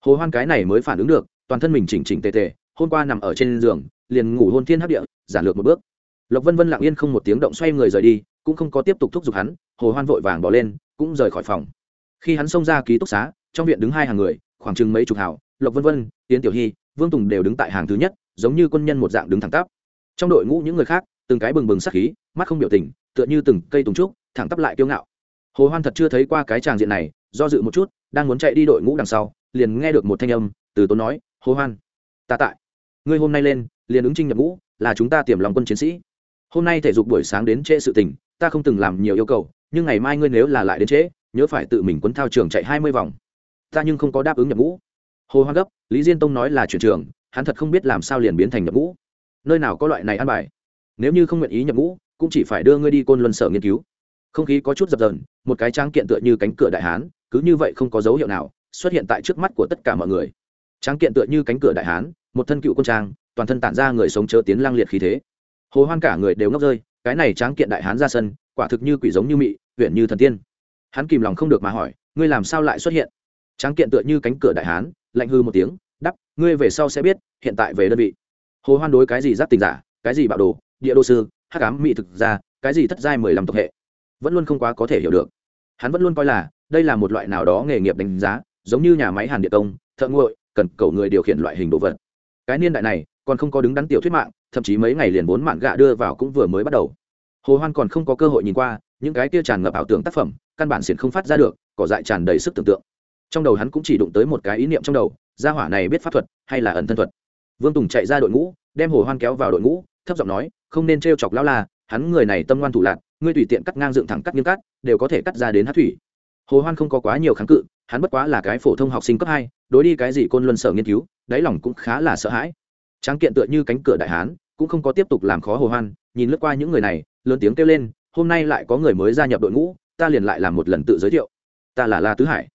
Hồ hoan cái này mới phản ứng được, toàn thân mình chỉnh chỉnh tề tề, hôm qua nằm ở trên giường, liền ngủ hôn thiên hấp địa, giản lược một bước. Lộc vân vân lặng yên không một tiếng động xoay người rời đi, cũng không có tiếp tục thúc giục hắn, hồ hoan vội vàng bỏ lên, cũng rời khỏi phòng. Khi hắn xông ra ký túc xá, trong viện đứng hai hàng người khoảng chừng mấy chục hào, lộc vân vân tiến tiểu hy, vương tùng đều đứng tại hàng thứ nhất, giống như quân nhân một dạng đứng thẳng tắp. Trong đội ngũ những người khác, từng cái bừng bừng sắc khí, mắt không biểu tình, tựa như từng cây tùng trúc, thẳng tắp lại kiêu ngạo. Hồ hoan thật chưa thấy qua cái tràng diện này, do dự một chút, đang muốn chạy đi đội ngũ đằng sau, liền nghe được một thanh âm, từ tốn nói, hồ hoan, ta tại. Ngươi hôm nay lên, liền ứng trinh nhập ngũ, là chúng ta tiềm lòng quân chiến sĩ. Hôm nay thể dục buổi sáng đến trễ sự tình, ta không từng làm nhiều yêu cầu, nhưng ngày mai ngươi nếu là lại đến trễ, nhớ phải tự mình quấn thao trường chạy hai mươi vòng ta nhưng không có đáp ứng nhập ngũ. Hồ hoan gấp, lý diên tông nói là chuyển trường, hắn thật không biết làm sao liền biến thành nhập ngũ. Nơi nào có loại này ăn bài? Nếu như không nguyện ý nhập ngũ, cũng chỉ phải đưa ngươi đi côn luân sở nghiên cứu. Không khí có chút dập dờn, một cái tráng kiện tựa như cánh cửa đại hán, cứ như vậy không có dấu hiệu nào, xuất hiện tại trước mắt của tất cả mọi người. Tráng kiện tựa như cánh cửa đại hán, một thân cựu quân trang, toàn thân tản ra người sống chớ tiến lang liệt khí thế. Hồ hoan cả người đều ngốc rơi, cái này tráng kiện đại hán ra sân, quả thực như quỷ giống như mị, huyện như thần tiên. Hắn kìm lòng không được mà hỏi, ngươi làm sao lại xuất hiện? Tráng kiện tựa như cánh cửa đại hán, lạnh hư một tiếng đắp ngươi về sau sẽ biết, hiện tại về đơn vị. Hồ hoan đối cái gì giáp tình giả, cái gì bạo đồ, địa đô sư, hắc ám mỹ thực ra cái gì thất giai mười lăm tộc hệ, vẫn luôn không quá có thể hiểu được. Hắn vẫn luôn coi là, đây là một loại nào đó nghề nghiệp đánh giá, giống như nhà máy hàn địa công, thợ nguội, cần cầu người điều khiển loại hình đồ vật. Cái niên đại này, còn không có đứng đắn tiểu thuyết mạng, thậm chí mấy ngày liền bốn mạng gạ đưa vào cũng vừa mới bắt đầu. Hồ hoan còn không có cơ hội nhìn qua, những cái kia tràn ngập ảo tưởng tác phẩm, căn bản xiển không phát ra được, cỏ dại tràn đầy sức tưởng tượng trong đầu hắn cũng chỉ đụng tới một cái ý niệm trong đầu, gia hỏa này biết pháp thuật hay là ẩn thân thuật. Vương tùng chạy ra đội ngũ, đem hồ hoan kéo vào đội ngũ, thấp giọng nói, không nên trêu chọc lão la, hắn người này tâm ngoan thủ lạc ngươi tùy tiện cắt ngang dựng thẳng cắt nghiêm cắt, đều có thể cắt ra đến hát thủy. Hồ hoan không có quá nhiều kháng cự, hắn bất quá là cái phổ thông học sinh cấp hai, đối đi cái gì côn luân sở nghiên cứu, đáy lòng cũng khá là sợ hãi. Tráng kiện tựa như cánh cửa đại hán, cũng không có tiếp tục làm khó hồ hoan, nhìn lướt qua những người này, lớn tiếng kêu lên, hôm nay lại có người mới gia nhập đội ngũ, ta liền lại làm một lần tự giới thiệu. Ta là la tứ hải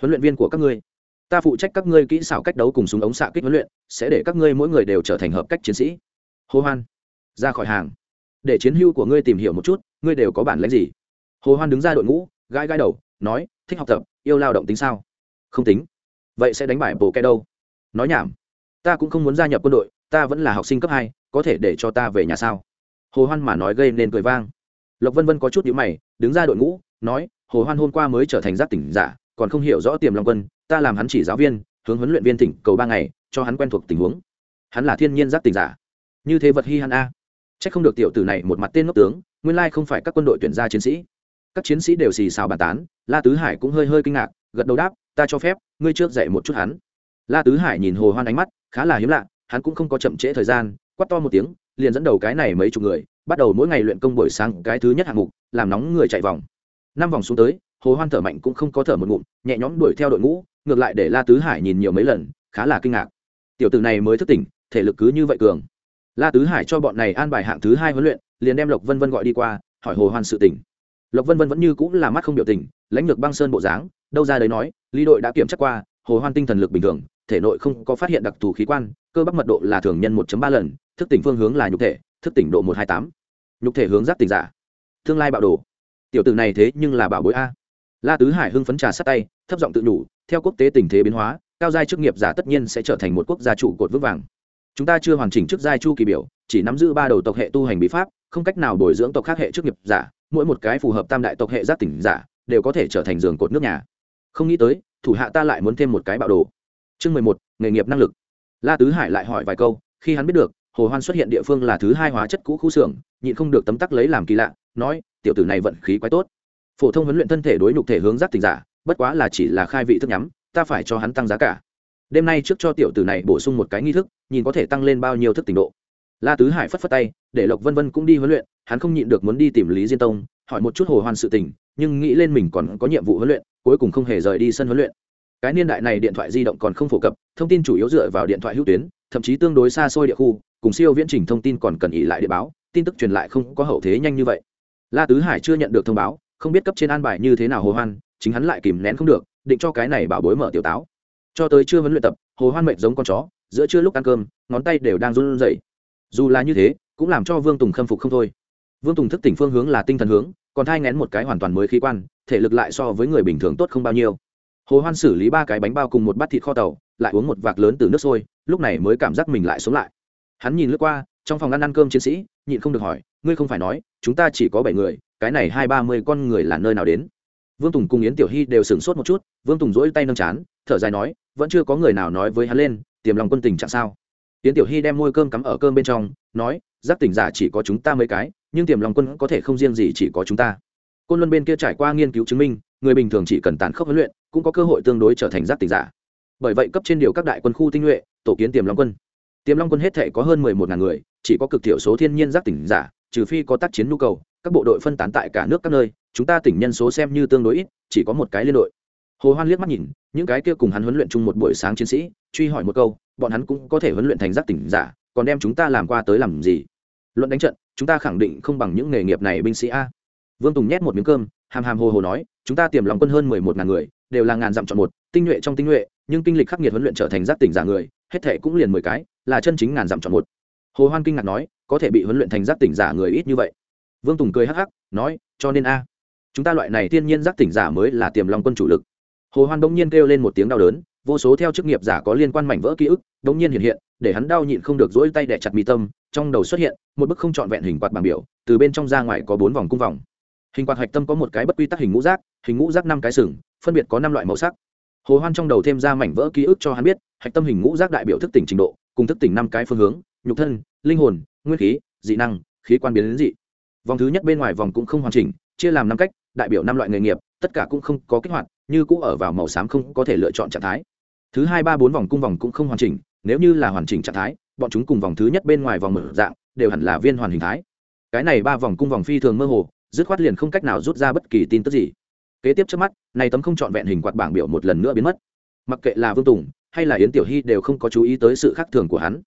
huấn luyện viên của các ngươi. Ta phụ trách các ngươi kỹ xảo cách đấu cùng súng ống xạ kích huấn luyện, sẽ để các ngươi mỗi người đều trở thành hợp cách chiến sĩ. Hô hoan, ra khỏi hàng. Để chiến hưu của ngươi tìm hiểu một chút, ngươi đều có bản lãnh gì? Hồ hoan đứng ra đội ngũ, gãi gãi đầu, nói, thích học tập, yêu lao động tính sao? Không tính. Vậy sẽ đánh bại bồ ke đâu? Nói nhảm. Ta cũng không muốn gia nhập quân đội, ta vẫn là học sinh cấp hai, có thể để cho ta về nhà sao? Hồ hoan mà nói gây nên cười vang. Lộc vân vân có chút nhíu mày, đứng ra đội ngũ, nói hồ hoan hôm qua mới trở thành giác tỉnh giả còn không hiểu rõ tiềm long quân ta làm hắn chỉ giáo viên hướng huấn luyện viên tỉnh cầu ba ngày cho hắn quen thuộc tình huống hắn là thiên nhiên giác tỉnh giả như thế vật hi hắn a Chắc không được tiểu tử này một mặt tên ngốc tướng, nguyên lai không phải các quân đội tuyển ra chiến sĩ. Các chiến sĩ đều xì xào bàn tán, La Tứ Hải cũng hơi hơi kinh ngạc, gật đầu đáp, ta cho phép, ngươi trước dạy một chút hắn. La Tứ Hải nhìn Hồ Hoan ánh mắt, khá là hiếm lạ, hắn cũng không có chậm trễ thời gian, quát to một tiếng, liền dẫn đầu cái này mấy chục người, bắt đầu mỗi ngày luyện công buổi sáng, cái thứ nhất hạng mục, làm nóng người chạy vòng. Năm vòng xuống tới, Hồ Hoan thở mạnh cũng không có thở một ngụm, nhẹ nhõm đuổi theo đội ngũ, ngược lại để La Tứ Hải nhìn nhiều mấy lần, khá là kinh ngạc. Tiểu tử này mới thức tỉnh, thể lực cứ như vậy cường. La tứ hải cho bọn này an bài hạng thứ hai huấn luyện liền đem lộc vân vân gọi đi qua hỏi hồ hoan sự tỉnh. lộc vân vân vẫn như cũng là mắt không biểu tình lãnh lược băng sơn bộ dáng đâu ra đấy nói lý đội đã kiểm tra qua hồ hoan tinh thần lực bình thường thể nội không có phát hiện đặc thù khí quan cơ bắp mật độ là thường nhân 1 ba lần thức tỉnh phương hướng là nhục thể thức tỉnh độ một hai tám. Nhục thể hướng giác tỉnh giả. Tương lai bạo đồ. Tiểu tử này thế nhưng là bảo bối a la tứ hải hưng phấn trà sát tay, thấp giọng tự đủ theo quốc tế tình thế biến hóa, cao giai chức nghiệp giả tất nhiên sẽ trở thành một quốc gia trụ cột vững vàng. Chúng ta chưa hoàn chỉnh chức giai chu kỳ biểu, chỉ nắm giữ ba đầu tộc hệ tu hành bí pháp, không cách nào bồi dưỡng tộc khác hệ chức nghiệp giả, mỗi một cái phù hợp tam đại tộc hệ giác tỉnh giả, đều có thể trở thành giường cột nước nhà. Không nghĩ tới, thủ hạ ta lại muốn thêm một cái bạo đồ. Chương mười một, nghề nghiệp năng lực. La tứ hải lại hỏi vài câu, khi hắn biết được, hồ hoan xuất hiện địa phương là thứ hai hóa chất cũ khu xưởng, nhịn không được tấm tắc lấy làm kỳ lạ, nói, tiểu tử này vận khí quái tốt phổ thông huấn luyện thân thể đối nhục thể hướng giác tình giả, bất quá là chỉ là khai vị thức nhắm, ta phải cho hắn tăng giá cả. Đêm nay trước cho tiểu tử này bổ sung một cái nghi thức, nhìn có thể tăng lên bao nhiêu thức tình độ. La tứ hải phất phất tay, để lộc vân vân cũng đi huấn luyện, hắn không nhịn được muốn đi tìm lý diên tông, hỏi một chút hồ hoan sự tình, nhưng nghĩ lên mình còn có nhiệm vụ huấn luyện, cuối cùng không hề rời đi sân huấn luyện. Cái niên đại này điện thoại di động còn không phổ cập, thông tin chủ yếu dựa vào điện thoại hữu tuyến, thậm chí tương đối xa xôi địa khu, cùng siêu viễn trình thông tin còn cần ỉ lại địa báo, tin tức truyền lại không có hậu thế nhanh như vậy. La tứ hải chưa nhận được thông báo không biết cấp trên an bài như thế nào hồ hoan, chính hắn lại kìm nén không được, định cho cái này bảo bối mở tiểu táo. Cho tới chưa vấn luyện tập, hồ hoan mệnh giống con chó, giữa trưa lúc ăn cơm, ngón tay đều đang run rẩy. Dù là như thế, cũng làm cho vương tùng khâm phục không thôi. Vương tùng thức tỉnh phương hướng là tinh thần hướng, còn thai ngén một cái hoàn toàn mới khí quan, thể lực lại so với người bình thường tốt không bao nhiêu. Hồ hoan xử lý ba cái bánh bao cùng một bát thịt kho tàu, lại uống một vạc lớn từ nước sôi, lúc này mới cảm giác mình lại sống lại. Hắn nhìn lướt qua, trong phòng ăn ăn cơm chiến sĩ, nhịn không được hỏi, ngươi không phải nói, chúng ta chỉ có bảy người cái này hai ba mươi con người là nơi nào đến? Vương tùng cùng yến tiểu hy đều sửng sốt một chút, vương tùng dỗi tay nâng chán, thở dài nói, vẫn chưa có người nào nói với hắn lên, tiềm lòng quân tình trạng sao. Yến tiểu hy đem môi cơm cắm ở cơm bên trong, nói, giác tỉnh giả chỉ có chúng ta mấy cái, nhưng tiềm lòng quân có thể không riêng gì chỉ có chúng ta. Côn luân bên kia trải qua nghiên cứu chứng minh, người bình thường chỉ cần tàn khốc huấn luyện, cũng có cơ hội tương đối trở thành giác tỉnh giả. Bởi vậy cấp trên điều các đại quân khu tinh nhuệ, tổ kiến tiềm long quân. Tiềm long quân hết thể có hơn mười một ngàn người, chỉ có cực thiểu số thiên nhiên giác tỉnh giả, trừ phi có tác chiến nhu cầu các bộ đội phân tán tại cả nước các nơi, chúng ta tỉnh nhân số xem như tương đối ít, chỉ có một cái liên đội. Hồ hoan liếc mắt nhìn, những cái kia cùng hắn huấn luyện chung một buổi sáng chiến sĩ, truy hỏi một câu, bọn hắn cũng có thể huấn luyện thành giác tỉnh giả, còn đem chúng ta làm qua tới làm gì? Luận đánh trận, chúng ta khẳng định không bằng những nghề nghiệp này binh sĩ a. Vương tùng nhét một miếng cơm, hàm hàm hồ hồ nói, chúng ta tiềm lòng quân hơn mười một ngàn người, đều là ngàn dặm chọn một, tinh nhuệ trong tinh nhuệ, nhưng kinh lịch khắc nghiệt huấn luyện trở thành giác tỉnh giả người, hết thể cũng liền mười cái, là chân chính ngàn dặm chọn một. Hồ hoan kinh ngạc nói, có thể bị huấn luyện thành giác tỉnh giả người ít như vậy vương tùng cười hắc hắc, nói, cho nên a, chúng ta loại này thiên nhiên giác tỉnh giả mới là tiềm long quân chủ lực. Hồ hoan bỗng nhiên kêu lên một tiếng đau đớn, vô số theo chức nghiệp giả có liên quan mảnh vỡ ký ức, bỗng nhiên hiện hiện, để hắn đau nhịn không được dỗi tay đẻ chặt mi tâm, trong đầu xuất hiện một bức không trọn vẹn hình quạt bảng biểu, từ bên trong ra ngoài có bốn vòng cung vòng. Hình quạt hạch tâm có một cái bất quy tắc hình ngũ rác hình ngũ rác năm cái sừng, phân biệt có năm loại màu sắc. Hồ hoan trong đầu thêm ra mảnh vỡ ký ức cho hắn biết, hạch tâm hình ngũ rác đại biểu thức tỉnh trình độ, cùng thức tỉnh năm cái phương hướng, nhục thân, linh hồn, nguyên khí, dị năng, khí quan biến đến dị vòng thứ nhất bên ngoài vòng cũng không hoàn chỉnh, chia làm năm cách, đại biểu năm loại nghề nghiệp, tất cả cũng không có kích hoạt, như cũ ở vào màu xám không có thể lựa chọn trạng thái. Thứ hai, ba, bốn vòng cung vòng cũng không hoàn chỉnh, nếu như là hoàn chỉnh trạng thái, bọn chúng cùng vòng thứ nhất bên ngoài vòng mở dạng, đều hẳn là viên hoàn hình thái. Cái này ba vòng cung vòng phi thường mơ hồ, dứt khoát liền không cách nào rút ra bất kỳ tin tức gì. Kế tiếp trước mắt, này tấm không trọn vẹn hình quạt bảng biểu một lần nữa biến mất. Mặc kệ là vương tùng, hay là yến tiểu hy đều không có chú ý tới sự khác thường của hắn.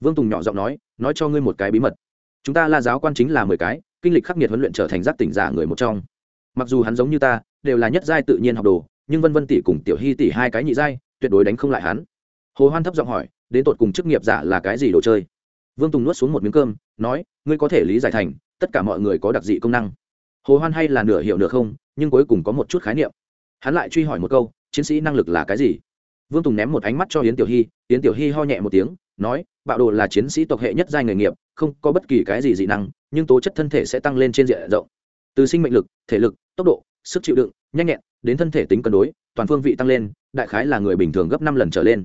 Vương tùng nhỏ giọng nói nói cho ngươi một cái bí mật. Chúng ta là giáo quan chính là mười cái kinh lịch khắc nghiệt huấn luyện trở thành giác tỉnh giả người một trong. Mặc dù hắn giống như ta, đều là nhất giai tự nhiên học đồ, nhưng vân vân tỷ cùng tiểu hy tỷ hai cái nhị giai, tuyệt đối đánh không lại hắn. Hồ hoan thấp giọng hỏi, đến tột cùng chức nghiệp giả là cái gì đồ chơi? Vương tùng nuốt xuống một miếng cơm, nói, ngươi có thể lý giải thành, tất cả mọi người có đặc dị công năng. Hồ hoan hay là nửa hiểu nửa không, nhưng cuối cùng có một chút khái niệm. Hắn lại truy hỏi một câu, chiến sĩ năng lực là cái gì? Vương tùng ném một ánh mắt cho yến tiểu hy, yến tiểu hy ho nhẹ một tiếng, nói, bạo đồ là chiến sĩ tộc hệ nhất giai nghề nghiệp, không có bất kỳ cái gì dị năng nhưng tố chất thân thể sẽ tăng lên trên diện rộng. Từ sinh mệnh lực, thể lực, tốc độ, sức chịu đựng, nhanh nhẹn, đến thân thể tính cân đối, toàn phương vị tăng lên, đại khái là người bình thường gấp năm lần trở lên.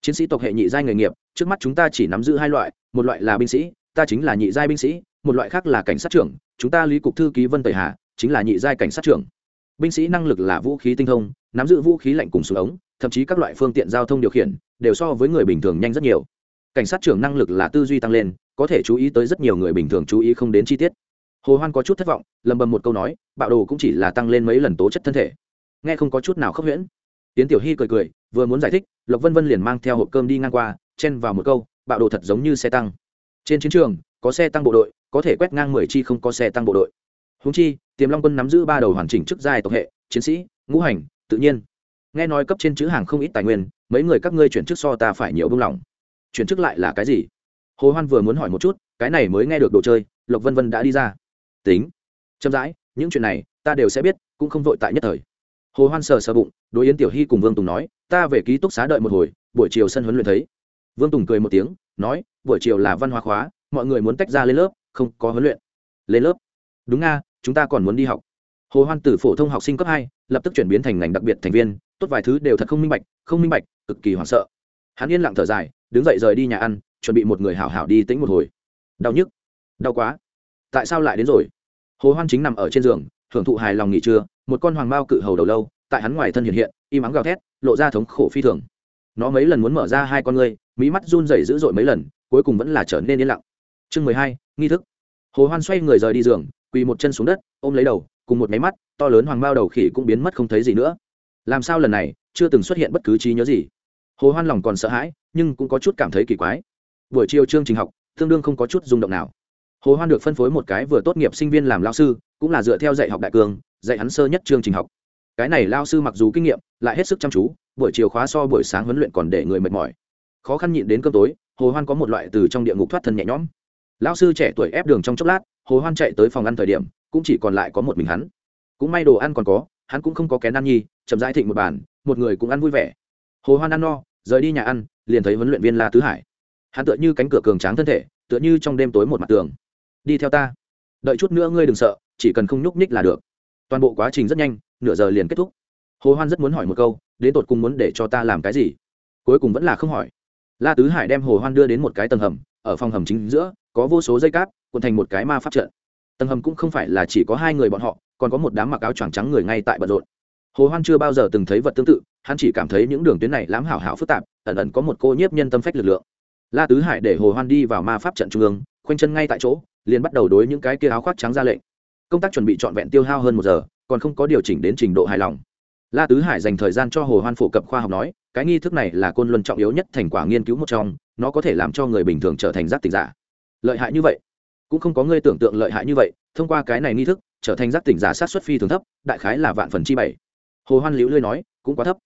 Chiến sĩ tộc hệ nhị giai nghề nghiệp, trước mắt chúng ta chỉ nắm giữ hai loại, một loại là binh sĩ, ta chính là nhị giai binh sĩ, một loại khác là cảnh sát trưởng, chúng ta lý cục thư ký vân tẩy hà, chính là nhị giai cảnh sát trưởng. Binh sĩ năng lực là vũ khí tinh thông, nắm giữ vũ khí lạnh cùng súng ống, thậm chí các loại phương tiện giao thông điều khiển, đều so với người bình thường nhanh rất nhiều cảnh sát trưởng năng lực là tư duy tăng lên, có thể chú ý tới rất nhiều người bình thường chú ý không đến chi tiết. Hồ hoan có chút thất vọng, lầm bầm một câu nói, bạo đồ cũng chỉ là tăng lên mấy lần tố chất thân thể. Nghe không có chút nào khốc huyễn. Tiến tiểu hy cười cười, vừa muốn giải thích, lộc vân vân liền mang theo hộp cơm đi ngang qua, chen vào một câu, bạo đồ thật giống như xe tăng. Trên chiến trường, có xe tăng bộ đội, có thể quét ngang mười chi không có xe tăng bộ đội. Húng chi, tiềm long quân nắm giữ ba đầu hoàn chỉnh chức giai tộc hệ, chiến sĩ, ngũ hành, tự nhiên. Nghe nói cấp trên chữ hàng không ít tài nguyên, mấy người các ngươi chuyển chức so ta phải nhiều buông lỏng chuyển chức lại là cái gì? Hồ hoan vừa muốn hỏi một chút, cái này mới nghe được đồ chơi, lộc vân vân đã đi ra. Tính. Chậm rãi, những chuyện này, ta đều sẽ biết, cũng không vội tại nhất thời. Hồ hoan sờ sờ bụng, đối yến tiểu hy cùng vương tùng nói, ta về ký túc xá đợi một hồi, buổi chiều sân huấn luyện thấy. Vương tùng cười một tiếng, nói, buổi chiều là văn hóa khóa, mọi người muốn tách ra lên lớp, không có huấn luyện. Lên lớp. Đúng nga, chúng ta còn muốn đi học. Hồ hoan từ phổ thông học sinh cấp hai, lập tức chuyển biến thành ngành đặc biệt thành viên, tốt vài thứ đều thật không minh bạch, không minh bạch, cực kỳ hoảng sợ. Hắn yên lặng thở dài đứng dậy rời đi nhà ăn, chuẩn bị một người hảo hảo đi tính một hồi. Đau nhức. Đau quá. Tại sao lại đến rồi? Hồ hoan chính nằm ở trên giường, hưởng thụ hài lòng nghỉ trưa, một con hoàng mao cự hầu đầu lâu, tại hắn ngoài thân hiện hiện im ắng gào thét, lộ ra thống khổ phi thường. Nó mấy lần muốn mở ra hai con ngươi, mỹ mắt run rẩy dữ dội mấy lần, cuối cùng vẫn là trở nên yên lặng. Chương mười hai, nghi thức. Hồ hoan xoay người rời đi giường, quỳ một chân xuống đất, ôm lấy đầu, cùng một máy mắt, to lớn hoàng mao đầu khỉ cũng biến mất không thấy gì nữa. Làm sao lần này, chưa từng xuất hiện bất cứ trí nhớ gì. Hồ hoan lòng còn sợ hãi nhưng cũng có chút cảm thấy kỳ quái. Buổi chiều chương trình học, tương đương không có chút rung động nào. Hồ hoan được phân phối một cái vừa tốt nghiệp sinh viên làm lao sư, cũng là dựa theo dạy học đại cường, dạy hắn sơ nhất chương trình học. Cái này lao sư mặc dù kinh nghiệm, lại hết sức chăm chú, buổi chiều khóa so buổi sáng huấn luyện còn để người mệt mỏi. Khó khăn nhịn đến cơm tối, hồ hoan có một loại từ trong địa ngục thoát thân nhẹ nhõm. Lao sư trẻ tuổi ép đường trong chốc lát, hồ hoan chạy tới phòng ăn thời điểm, cũng chỉ còn lại có một mình hắn. Cũng may đồ ăn còn có, hắn cũng không có kén ăn nhi, chậm rãi thịnh một bàn, một người cũng ăn vui vẻ. Hồ hoan ăn no, rời đi nhà ăn liền thấy huấn luyện viên la tứ hải. Hắn tựa như cánh cửa cường tráng thân thể, tựa như trong đêm tối một mặt tường. Đi theo ta. Đợi chút nữa ngươi đừng sợ, chỉ cần không nhúc nhích là được. Toàn bộ quá trình rất nhanh, nửa giờ liền kết thúc. Hồ hoan rất muốn hỏi một câu, đến tột cùng muốn để cho ta làm cái gì? Cuối cùng vẫn là không hỏi. La tứ hải đem hồ hoan đưa đến một cái tầng hầm, ở phòng hầm chính giữa, có vô số dây cáp, cuộn thành một cái ma pháp trận. Tầng hầm cũng không phải là chỉ có hai người bọn họ, còn có một đám mặc áo choàng trắng người ngay tại bận rộn. Hồ hoan chưa bao giờ từng thấy vật tương tự hắn chỉ cảm thấy những đường tuyến này lãm hảo hảo phức tạp, ẩn ẩn có một cô nhiếp nhân tâm phách lực lượng. La tứ hải để hồ hoan đi vào ma pháp trận trung ương, khoanh chân ngay tại chỗ, liền bắt đầu đối những cái kia áo khoác trắng ra lệnh. Công tác chuẩn bị trọn vẹn tiêu hao hơn một giờ, còn không có điều chỉnh đến trình độ hài lòng. La tứ hải dành thời gian cho hồ hoan phổ cập khoa học nói, cái nghi thức này là côn luân trọng yếu nhất thành quả nghiên cứu một trong, nó có thể làm cho người bình thường trở thành giác tỉnh giả. Lợi hại như vậy? Cũng không có người tưởng tượng lợi hại như vậy, thông qua cái này nghi thức, trở thành giác tỉnh giả sát xuất phi thường thấp, đại khái là vạn phần chi bảy. Hồ hoan liễu lươi nói, cũng quá thấp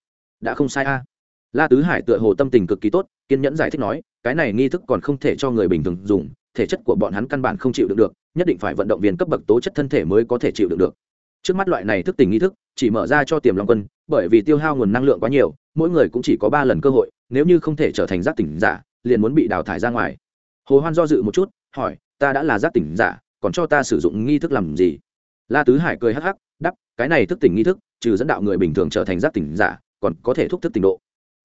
đã không sai a. La tứ hải tựa hồ tâm tình cực kỳ tốt, kiên nhẫn giải thích nói, cái này nghi thức còn không thể cho người bình thường dùng, thể chất của bọn hắn căn bản không chịu được được, nhất định phải vận động viên cấp bậc tố chất thân thể mới có thể chịu được được. Trước mắt loại này thức tỉnh nghi thức, chỉ mở ra cho tiềm long quân, bởi vì tiêu hao nguồn năng lượng quá nhiều, mỗi người cũng chỉ có ba lần cơ hội, nếu như không thể trở thành giác tỉnh giả, liền muốn bị đào thải ra ngoài. Hồ hoan do dự một chút, hỏi, ta đã là giác tỉnh giả, còn cho ta sử dụng nghi thức làm gì? La tứ hải cười hắc hắc đắp cái này thức tỉnh nghi thức, trừ dẫn đạo người bình thường trở thành giác tỉnh giả còn có thể thúc thức tình độ.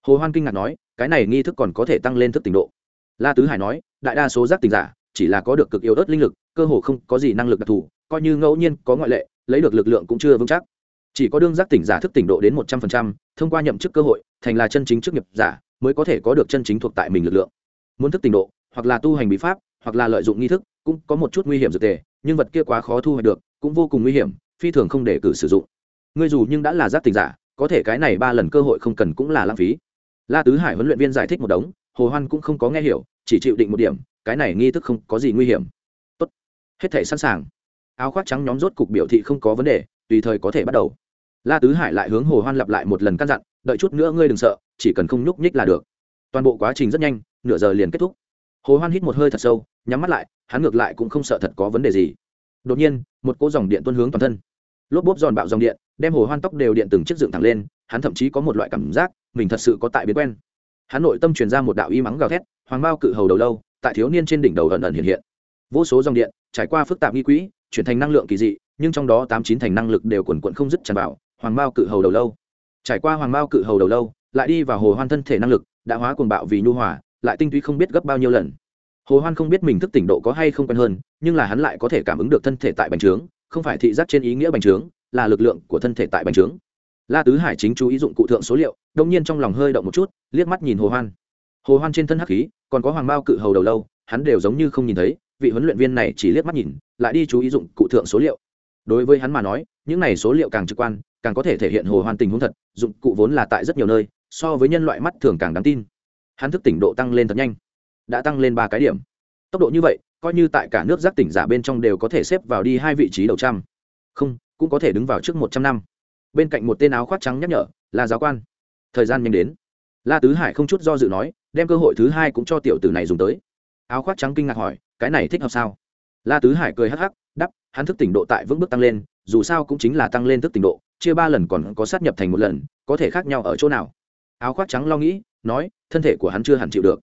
Hồ hoan kinh ngạc nói, cái này nghi thức còn có thể tăng lên thức tình độ. La tứ hải nói, đại đa số giác tình giả, chỉ là có được cực yếu ớt linh lực, cơ hồ không có gì năng lực đặc thù, coi như ngẫu nhiên có ngoại lệ, lấy được lực lượng cũng chưa vững chắc. Chỉ có đương giác tỉnh giả thức tỉnh độ đến một trăm phần trăm, thông qua nhậm chức cơ hội, thành là chân chính chức nghiệp giả, mới có thể có được chân chính thuộc tại mình lực lượng. Muốn thức tỉnh độ, hoặc là tu hành bí pháp, hoặc là lợi dụng nghi thức, cũng có một chút nguy hiểm dược tề, nhưng vật kia quá khó thu hoạch được, cũng vô cùng nguy hiểm, phi thường không để cử sử dụng. Ngươi dù nhưng đã là giác tỉnh giả có thể cái này ba lần cơ hội không cần cũng là lãng phí. La tứ hải huấn luyện viên giải thích một đống, hồ hoan cũng không có nghe hiểu, chỉ chịu định một điểm, cái này nghi thức không có gì nguy hiểm. Tốt, hết thể sẵn sàng. Áo khoác trắng nhóm rốt cục biểu thị không có vấn đề, tùy thời có thể bắt đầu. La tứ hải lại hướng hồ hoan lặp lại một lần căn dặn, đợi chút nữa ngươi đừng sợ, chỉ cần không nhúc nhích là được. Toàn bộ quá trình rất nhanh, nửa giờ liền kết thúc. Hồ hoan hít một hơi thật sâu, nhắm mắt lại, hắn ngược lại cũng không sợ thật có vấn đề gì. Đột nhiên, một cỗ dòng điện tuôn hướng toàn thân lốp bốp giòn bạo dòng điện, đem hồ hoan tóc đều điện từng chiếc dựng thẳng lên, hắn thậm chí có một loại cảm giác, mình thật sự có tại biến quen. Hắn nội tâm truyền ra một đạo y mắng gào thét, hoàng bao cự hầu đầu lâu, tại thiếu niên trên đỉnh đầu ẩn ẩn hiện hiện. Vô số dòng điện, trải qua phức tạp nghi quỹ, chuyển thành năng lượng kỳ dị, nhưng trong đó tám chín thành năng lực đều quần quận không dứt tràn vào, hoàng bao cự hầu đầu lâu. Trải qua hoàng bao cự hầu đầu lâu, lại đi vào hồ hoan thân thể năng lực, đã hóa cuồng bạo vì nhu hòa, lại tinh túy không biết gấp bao nhiêu lần. Hồ hoan không biết mình thức tỉnh độ có hay không quen hơn, nhưng là hắn lại có thể cảm ứng được thân thể tại bành trướng không phải thị giác trên ý nghĩa bành trướng, là lực lượng của thân thể tại bành trướng. La tứ hải chính chú ý dụng cụ thượng số liệu, đông nhiên trong lòng hơi động một chút, liếc mắt nhìn hồ hoan. Hồ hoan trên thân hắc khí, còn có hoàng bao cự hầu đầu lâu, hắn đều giống như không nhìn thấy, vị huấn luyện viên này chỉ liếc mắt nhìn, lại đi chú ý dụng cụ thượng số liệu. Đối với hắn mà nói, những này số liệu càng trực quan, càng có thể thể hiện hồ hoan tình huống thật, dụng cụ vốn là tại rất nhiều nơi, so với nhân loại mắt thường càng đáng tin. Hắn thức tỉnh độ tăng lên thật nhanh, đã tăng lên ba cái điểm. Tốc độ như vậy coi như tại cả nước giác tỉnh giả bên trong đều có thể xếp vào đi hai vị trí đầu trăm. Không, cũng có thể đứng vào trước một trăm năm. Bên cạnh một tên áo khoác trắng nhắc nhở là giáo quan, thời gian nhanh đến. La tứ hải không chút do dự nói, đem cơ hội thứ hai cũng cho tiểu tử này dùng tới. Áo khoác trắng kinh ngạc hỏi, cái này thích hợp sao? La tứ hải cười hắc hắc đắp hắn thức tỉnh độ tại vững bước tăng lên, dù sao cũng chính là tăng lên thức tỉnh độ, chia ba lần còn có sát nhập thành một lần, có thể khác nhau ở chỗ nào? Áo khoác trắng lo nghĩ, nói, thân thể của hắn chưa hẳn chịu được.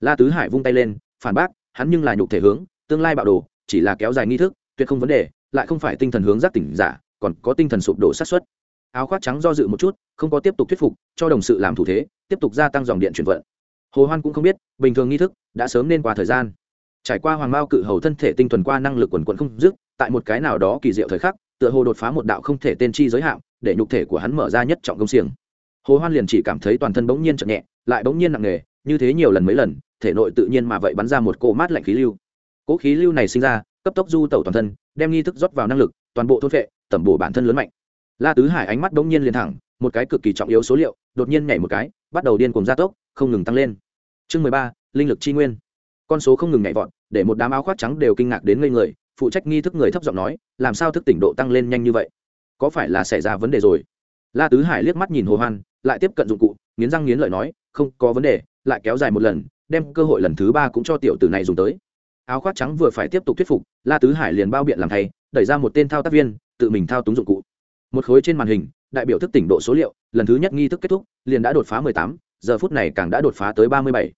La tứ hải vung tay lên, phản bác hắn nhưng là nhục thể hướng, tương lai bạo đồ, chỉ là kéo dài nghi thức, tuyệt không vấn đề, lại không phải tinh thần hướng giác tỉnh giả, còn có tinh thần sụp đổ sát xuất áo khoác trắng do dự một chút, không có tiếp tục thuyết phục, cho đồng sự làm thủ thế, tiếp tục gia tăng dòng điện chuyển vận. Hồ hoan cũng không biết, bình thường nghi thức đã sớm nên qua thời gian. Trải qua hoàng mao cự hầu thân thể tinh thuần qua năng lực quần quận không dứt, tại một cái nào đó kỳ diệu thời khắc, tựa hồ đột phá một đạo không thể tên chi giới hạn để nhục thể của hắn mở ra nhất trọng công xiềng. Hồ hoan liền chỉ cảm thấy toàn thân bỗng nhiên chậm nhẹ, lại bỗng nhiên nặng nề, như thế nhiều lần mấy lần thể nội tự nhiên mà vậy bắn ra một cỗ mát lạnh khí lưu. Cỗ khí lưu này sinh ra, cấp tốc du tẩu toàn thân, đem nghi thức rót vào năng lực, toàn bộ thôn vệ tẩm bổ bản thân lớn mạnh. La tứ hải ánh mắt bỗng nhiên liền thẳng, một cái cực kỳ trọng yếu số liệu, đột nhiên nhảy một cái, bắt đầu điên cuồng gia tốc, không ngừng tăng lên. Chương mười ba, linh lực chi nguyên. Con số không ngừng nhảy vọt, để một đám áo khoác trắng đều kinh ngạc đến ngây người, phụ trách nghi thức người thấp giọng nói, làm sao thức tỉnh độ tăng lên nhanh như vậy? Có phải là xảy ra vấn đề rồi? La tứ hải liếc mắt nhìn hồ hoan, lại tiếp cận dụng cụ, nghiến răng nghiến lợi nói, không có vấn đề, lại kéo dài một lần đem cơ hội lần thứ ba cũng cho tiểu tử này dùng tới. Áo khoác trắng vừa phải tiếp tục thuyết phục la tứ hải liền bao biện làm thay đẩy ra một tên thao tác viên tự mình thao túng dụng cụ. Một khối trên màn hình đại biểu thức tỉnh độ số liệu lần thứ nhất nghi thức kết thúc liền đã đột phá 18, giờ phút này càng đã đột phá tới 37.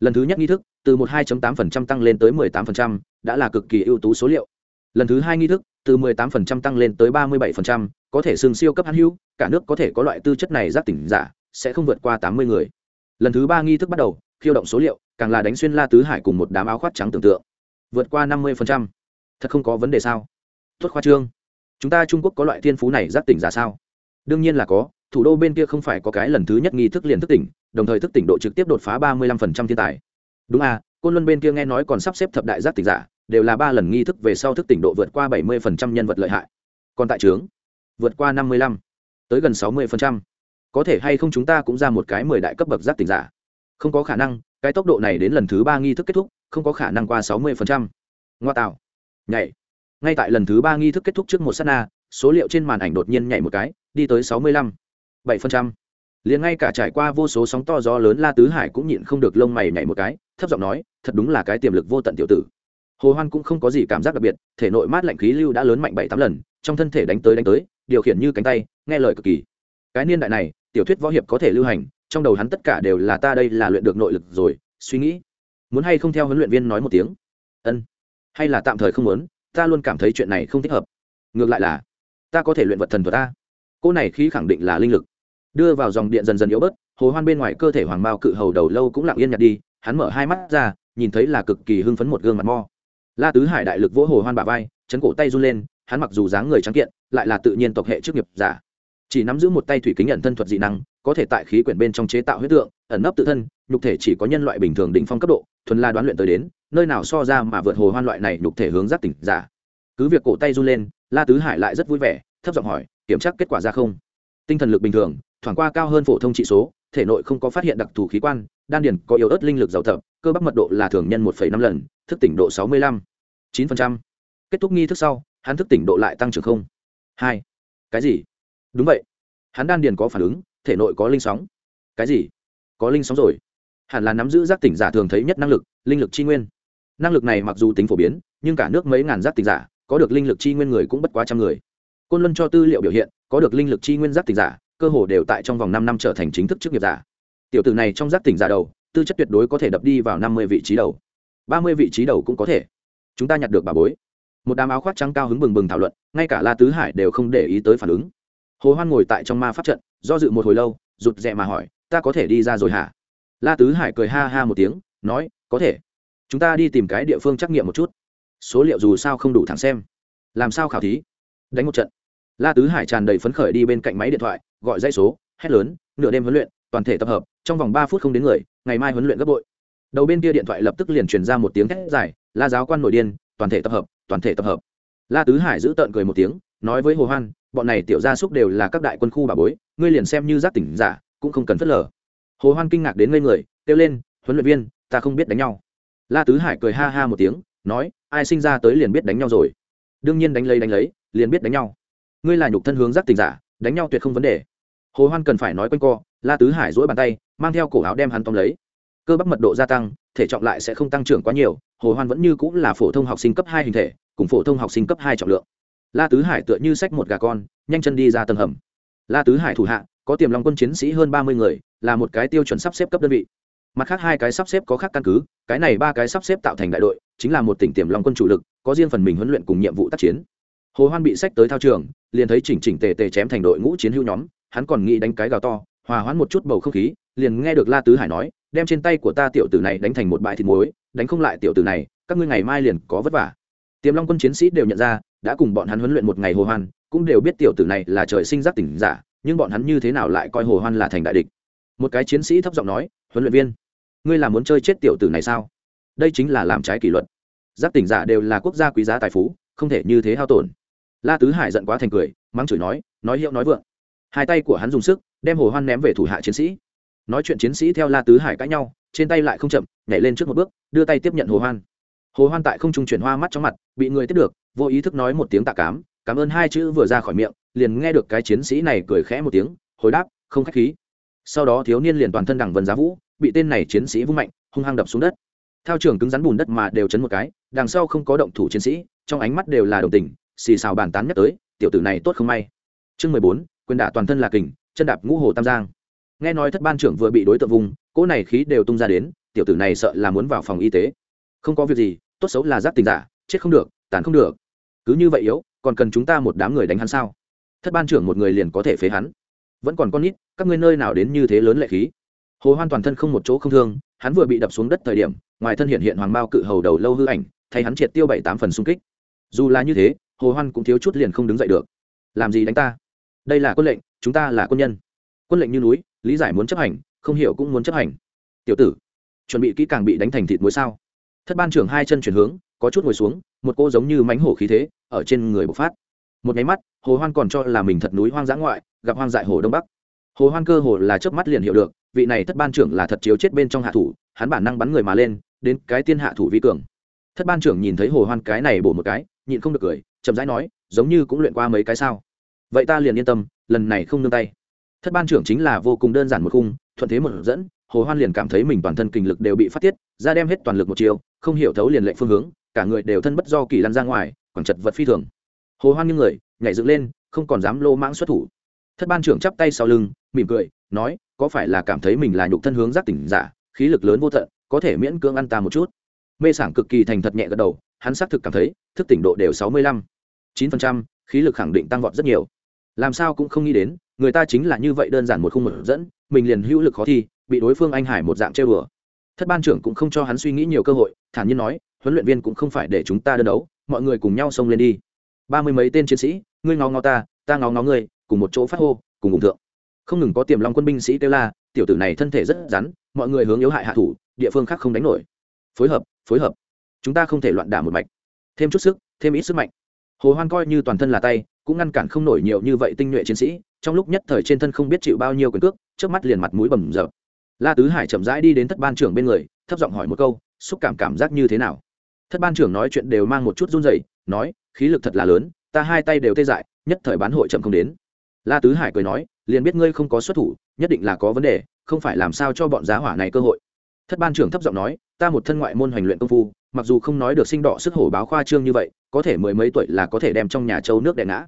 lần thứ nhất nghi thức từ 12.8% tăng lên tới 18%, đã là cực kỳ ưu tú số liệu. Lần thứ hai nghi thức từ 18% tăng lên tới 37%, có thể xương siêu cấp hắn hữu cả nước có thể có loại tư chất này giác tỉnh giả sẽ không vượt qua 80 người. Lần thứ ba nghi thức bắt đầu khiêu động số liệu càng là đánh xuyên la tứ hải cùng một đám áo khoác trắng tưởng tượng. Vượt qua 50%. thật không có vấn đề sao? Tốt khoa trương. Chúng ta trung quốc có loại thiên phú này giác tỉnh giả sao? Đương nhiên là có thủ đô bên kia không phải có cái lần thứ nhất nghi thức liền thức tỉnh đồng thời thức tỉnh độ trực tiếp đột phá 35% thiên tài. Đúng à côn luân bên kia nghe nói còn sắp xếp thập đại giác tỉnh giả đều là ba lần nghi thức về sau thức tỉnh độ vượt qua 70% nhân vật lợi hại. Còn tại trướng vượt qua 55, tới gần 60%. có thể hay không chúng ta cũng ra một cái mười đại cấp bậc giác tỉnh giả? Không có khả năng cái tốc độ này đến lần thứ ba nghi thức kết thúc không có khả năng qua 60%. ngoa tạo nhảy ngay tại lần thứ ba nghi thức kết thúc trước một s á t na số liệu trên màn ảnh đột nhiên nhảy một cái đi tới 65, 7%. liền ngay cả trải qua vô số sóng to gió lớn la tứ hải cũng nhịn không được lông mày nhảy một cái thấp giọng nói thật đúng là cái tiềm lực vô tận tiểu tử hồ hoan cũng không có gì cảm giác đặc biệt thể nội mát lạnh khí lưu đã lớn mạnh bảy tám lần trong thân thể đánh tới đánh tới điều khiển như cánh tay nghe lời cực kỳ cái niên đại này tiểu thuyết võ hiệp có thể lưu hành trong đầu hắn tất cả đều là ta đây là luyện được nội lực rồi, suy nghĩ. Muốn hay không theo huấn luyện viên nói một tiếng? Ân. Hay là tạm thời không muốn, ta luôn cảm thấy chuyện này không thích hợp. Ngược lại là, ta có thể luyện vật thần thuật ta. Cô này khi khẳng định là linh lực. Đưa vào dòng điện dần dần yếu bớt, hồ hoan bên ngoài cơ thể hoàng mao cự hầu đầu lâu cũng lặng yên nhặt đi, hắn mở hai mắt ra, nhìn thấy là cực kỳ hưng phấn một gương mặt mo. La tứ hải đại lực vỗ hồ hoan bả vai, chấn cổ tay run lên, hắn mặc dù dáng người trắng kiện, lại là tự nhiên tộc hệ chức nghiệp giả. Chỉ nắm giữ một tay thủy kính nhận thân thuật dị năng có thể tại khí quyển bên trong chế tạo huyết tượng, ẩn nấp tự thân, nhục thể chỉ có nhân loại bình thường đỉnh phong cấp độ, thuần la đoán luyện tới đến, nơi nào so ra mà vượt hồ hoan loại này nhục thể hướng giác tỉnh giả. Cứ việc cổ tay run lên, la tứ hải lại rất vui vẻ, thấp giọng hỏi, kiểm tra kết quả ra không? Tinh thần lực bình thường, thoảng qua cao hơn phổ thông trị số, thể nội không có phát hiện đặc thù khí quan, đan điền có yếu ớt linh lực giàu thập, cơ bắp mật độ là thường nhân một năm lần, thức tỉnh độ sáu mươi lăm, chín kết thúc nghi thức sau, hắn thức tỉnh độ lại tăng trưởng không? Hai. Cái gì? Đúng vậy. Hắn đan điền có phản ứng thể nội có linh sóng. Cái gì? Có linh sóng rồi. Hẳn là nắm giữ giác tỉnh giả thường thấy nhất năng lực, linh lực chi nguyên. Năng lực này mặc dù tính phổ biến, nhưng cả nước mấy ngàn giác tỉnh giả, có được linh lực chi nguyên người cũng bất quá trăm người. Côn luân cho tư liệu biểu hiện, có được linh lực chi nguyên giác tỉnh giả, cơ hồ đều tại trong vòng năm năm trở thành chính thức chức nghiệp giả. Tiểu tử này trong giác tỉnh giả đầu, tư chất tuyệt đối có thể đập đi vào năm mươi vị trí đầu. Ba mươi vị trí đầu cũng có thể. Chúng ta nhặt được bà bối. Một đám áo khoác trắng cao hứng bừng bừng thảo luận, ngay cả la tứ hải đều không để ý tới phản ứng. Hồ hoan ngồi tại trong ma pháp trận do dự một hồi lâu, rụt rè mà hỏi, ta có thể đi ra rồi hả? La tứ hải cười ha ha một tiếng, nói, có thể. Chúng ta đi tìm cái địa phương trắc nghiệm một chút. Số liệu dù sao không đủ thẳng xem. Làm sao khảo thí? Đánh một trận. La tứ hải tràn đầy phấn khởi đi bên cạnh máy điện thoại, gọi dây số, hét lớn, nửa đêm huấn luyện, toàn thể tập hợp, trong vòng ba phút không đến người, ngày mai huấn luyện gấp bội. Đầu bên kia điện thoại lập tức liền truyền ra một tiếng thét dài, la giáo quan nội điên, toàn thể tập hợp, toàn thể tập hợp. La tứ hải giữ tợn cười một tiếng nói với hồ hoan, bọn này tiểu gia súc đều là các đại quân khu bà bối, ngươi liền xem như giác tỉnh giả, cũng không cần phớt lờ. Hồ hoan kinh ngạc đến ngây người, kêu lên, huấn luyện viên, ta không biết đánh nhau. La tứ hải cười ha ha một tiếng, nói, ai sinh ra tới liền biết đánh nhau rồi. Đương nhiên đánh lấy đánh lấy, liền biết đánh nhau. Ngươi là nhục thân hướng giác tỉnh giả, đánh nhau tuyệt không vấn đề. Hồ hoan cần phải nói quanh co, la tứ hải duỗi bàn tay, mang theo cổ áo đem hắn tóm lấy. Cơ bắp mật độ gia tăng, thể trọng lại sẽ không tăng trưởng quá nhiều, hồ hoan vẫn như cũng là phổ thông học sinh cấp hai hình thể, cùng phổ thông học sinh cấp hai trọng lượng la tứ hải tựa như xách một gà con, nhanh chân đi ra tầng hầm. La tứ hải thủ hạ, có tiềm long quân chiến sĩ hơn ba mươi người, là một cái tiêu chuẩn sắp xếp cấp đơn vị. Mặt khác hai cái sắp xếp có khác căn cứ, cái này ba cái sắp xếp tạo thành đại đội, chính là một tỉnh tiềm long quân chủ lực, có riêng phần mình huấn luyện cùng nhiệm vụ tác chiến. Hồ hoan bị sách tới thao trường, liền thấy chỉnh chỉnh tề tề chém thành đội ngũ chiến hữu nhóm, hắn còn nghĩ đánh cái gào to, hòa hoãn một chút bầu không khí, liền nghe được la tứ hải nói, đem trên tay của ta tiểu tử này đánh thành một bãi thịt muối, đánh không lại tiểu tử này, các ngươi ngày mai liền có vất vả tiềm long quân chiến sĩ đều nhận ra, đã cùng bọn hắn huấn luyện một ngày hồ hoan cũng đều biết tiểu tử này là trời sinh giác tỉnh giả, nhưng bọn hắn như thế nào lại coi hồ hoan là thành đại địch? Một cái chiến sĩ thấp giọng nói, huấn luyện viên, ngươi là muốn chơi chết tiểu tử này sao? Đây chính là làm trái kỷ luật. Giác tỉnh giả đều là quốc gia quý giá tài phú, không thể như thế hao tổn. La tứ hải giận quá thành cười, mắng chửi nói nói hiệu nói vượng. Hai tay của hắn dùng sức, đem hồ hoan ném về thủ hạ chiến sĩ. Nói chuyện chiến sĩ theo la tứ hải cãi nhau, trên tay lại không chậm, nhảy lên trước một bước, đưa tay tiếp nhận hồ hoan hồ hoan tại không trung chuyển hoa mắt trong mặt, bị người tiếp được, vô ý thức nói một tiếng tạ cám, cảm ơn hai chữ vừa ra khỏi miệng, liền nghe được cái chiến sĩ này cười khẽ một tiếng, hồi đáp, không khách khí. Sau đó thiếu niên liền toàn thân đằng vân giá vũ, bị tên này chiến sĩ vung mạnh, hung hăng đập xuống đất. Thao trường cứng rắn bùn đất mà đều chấn một cái, đằng sau không có động thủ chiến sĩ, trong ánh mắt đều là đồng tình, xì xào bàn tán nhắc tới, tiểu tử này tốt không may. Chương mười bốn, quyền đả toàn thân là kình, chân đạp ngũ hồ tam giang. Nghe nói thất ban trưởng vừa bị đối tượng vùng, cỗ này khí đều tung ra đến, tiểu tử này sợ là muốn vào phòng y tế không có việc gì, tốt xấu là giáp tình giả, chết không được, tàn không được. Cứ như vậy yếu, còn cần chúng ta một đám người đánh hắn sao? Thất ban trưởng một người liền có thể phế hắn. Vẫn còn con nít, các ngươi nơi nào đến như thế lớn lệ khí? Hồ hoan toàn thân không một chỗ không thương, hắn vừa bị đập xuống đất thời điểm, ngoài thân hiện hiện hoàng bao cự hầu đầu lâu hư ảnh, thay hắn triệt tiêu bảy tám phần xung kích. Dù là như thế, hồ hoan cũng thiếu chút liền không đứng dậy được. Làm gì đánh ta? Đây là quân lệnh, chúng ta là quân nhân. Quân lệnh như núi, lý giải muốn chấp hành, không hiểu cũng muốn chấp hành. Tiểu tử, chuẩn bị kỹ càng bị đánh thành thịt muối sao? Thất ban trưởng hai chân chuyển hướng, có chút ngồi xuống, một cô giống như mánh hổ khí thế, ở trên người bộc phát. Một nháy mắt, hồ hoan còn cho là mình thật núi hoang dã ngoại, gặp hoang dại hồ đông bắc. Hồ hoan cơ hồ là chớp mắt liền hiểu được, vị này thất ban trưởng là thật chiếu chết bên trong hạ thủ, hắn bản năng bắn người mà lên, đến cái tiên hạ thủ vi cường. Thất ban trưởng nhìn thấy hồ hoan cái này bổ một cái, nhịn không được cười, chậm rãi nói, giống như cũng luyện qua mấy cái sao. Vậy ta liền yên tâm, lần này không nương tay. Thất ban trưởng chính là vô cùng đơn giản một khung, thuận thế một dẫn, hồ hoan liền cảm thấy mình toàn thân kinh lực đều bị phát tiết ra đem hết toàn lực một chiều, không hiểu thấu liền lệnh phương hướng, cả người đều thân bất do kỳ lăn ra ngoài còn chật vật phi thường. Hồ hoan như người, nhảy dựng lên, không còn dám lô mãng xuất thủ. Thất ban trưởng chắp tay sau lưng, mỉm cười, nói, có phải là cảm thấy mình là nhục thân hướng giác tỉnh giả, khí lực lớn vô tận, có thể miễn cưỡng ăn ta một chút? Mê sảng cực kỳ thành thật nhẹ gật đầu, hắn xác thực cảm thấy, thức tỉnh độ đều sáu mươi lăm. chín phần trăm, khí lực khẳng định tăng vọt rất nhiều. Làm sao cũng không nghĩ đến, người ta chính là như vậy đơn giản một khung một dẫn, mình liền hữu lực khó thi, bị đối phương anh hải một dạng chơi bừa thất ban trưởng cũng không cho hắn suy nghĩ nhiều cơ hội, thản nhiên nói, huấn luyện viên cũng không phải để chúng ta đơn đấu, mọi người cùng nhau xông lên đi. Ba mươi mấy tên chiến sĩ, ngươi ngó ngó ta ta ngó ngó ngươi, cùng một chỗ phát hô, cùng ủng thượng. Không ngừng có tiềm long quân binh sĩ kêu la, tiểu tử này thân thể rất rắn, mọi người hướng yếu hại hạ thủ, địa phương khác không đánh nổi. Phối hợp phối hợp. Chúng ta không thể loạn đả một mạch. Thêm chút sức, thêm ít sức mạnh. Hồ hoan coi như toàn thân là tay, cũng ngăn cản không nổi nhiều như vậy tinh nhuệ chiến sĩ, trong lúc nhất thời trên thân không biết chịu bao nhiêu quyền cước, trước mắt liền mặt mũi bầm dập la tứ hải chậm rãi đi đến thất ban trưởng bên người, thấp giọng hỏi một câu, xúc cảm cảm giác như thế nào? Thất ban trưởng nói chuyện đều mang một chút run rẩy, nói, khí lực thật là lớn, ta hai tay đều tê dại, nhất thời bán hội chậm không đến. La tứ hải cười nói, liền biết ngươi không có xuất thủ, nhất định là có vấn đề, không phải làm sao cho bọn giá hỏa này cơ hội. Thất ban trưởng thấp giọng nói, ta một thân ngoại môn hoành luyện công phu, mặc dù không nói được sinh đỏ sức hổ báo khoa trương như vậy, có thể mười mấy tuổi là có thể đem trong nhà châu nước đè ngã.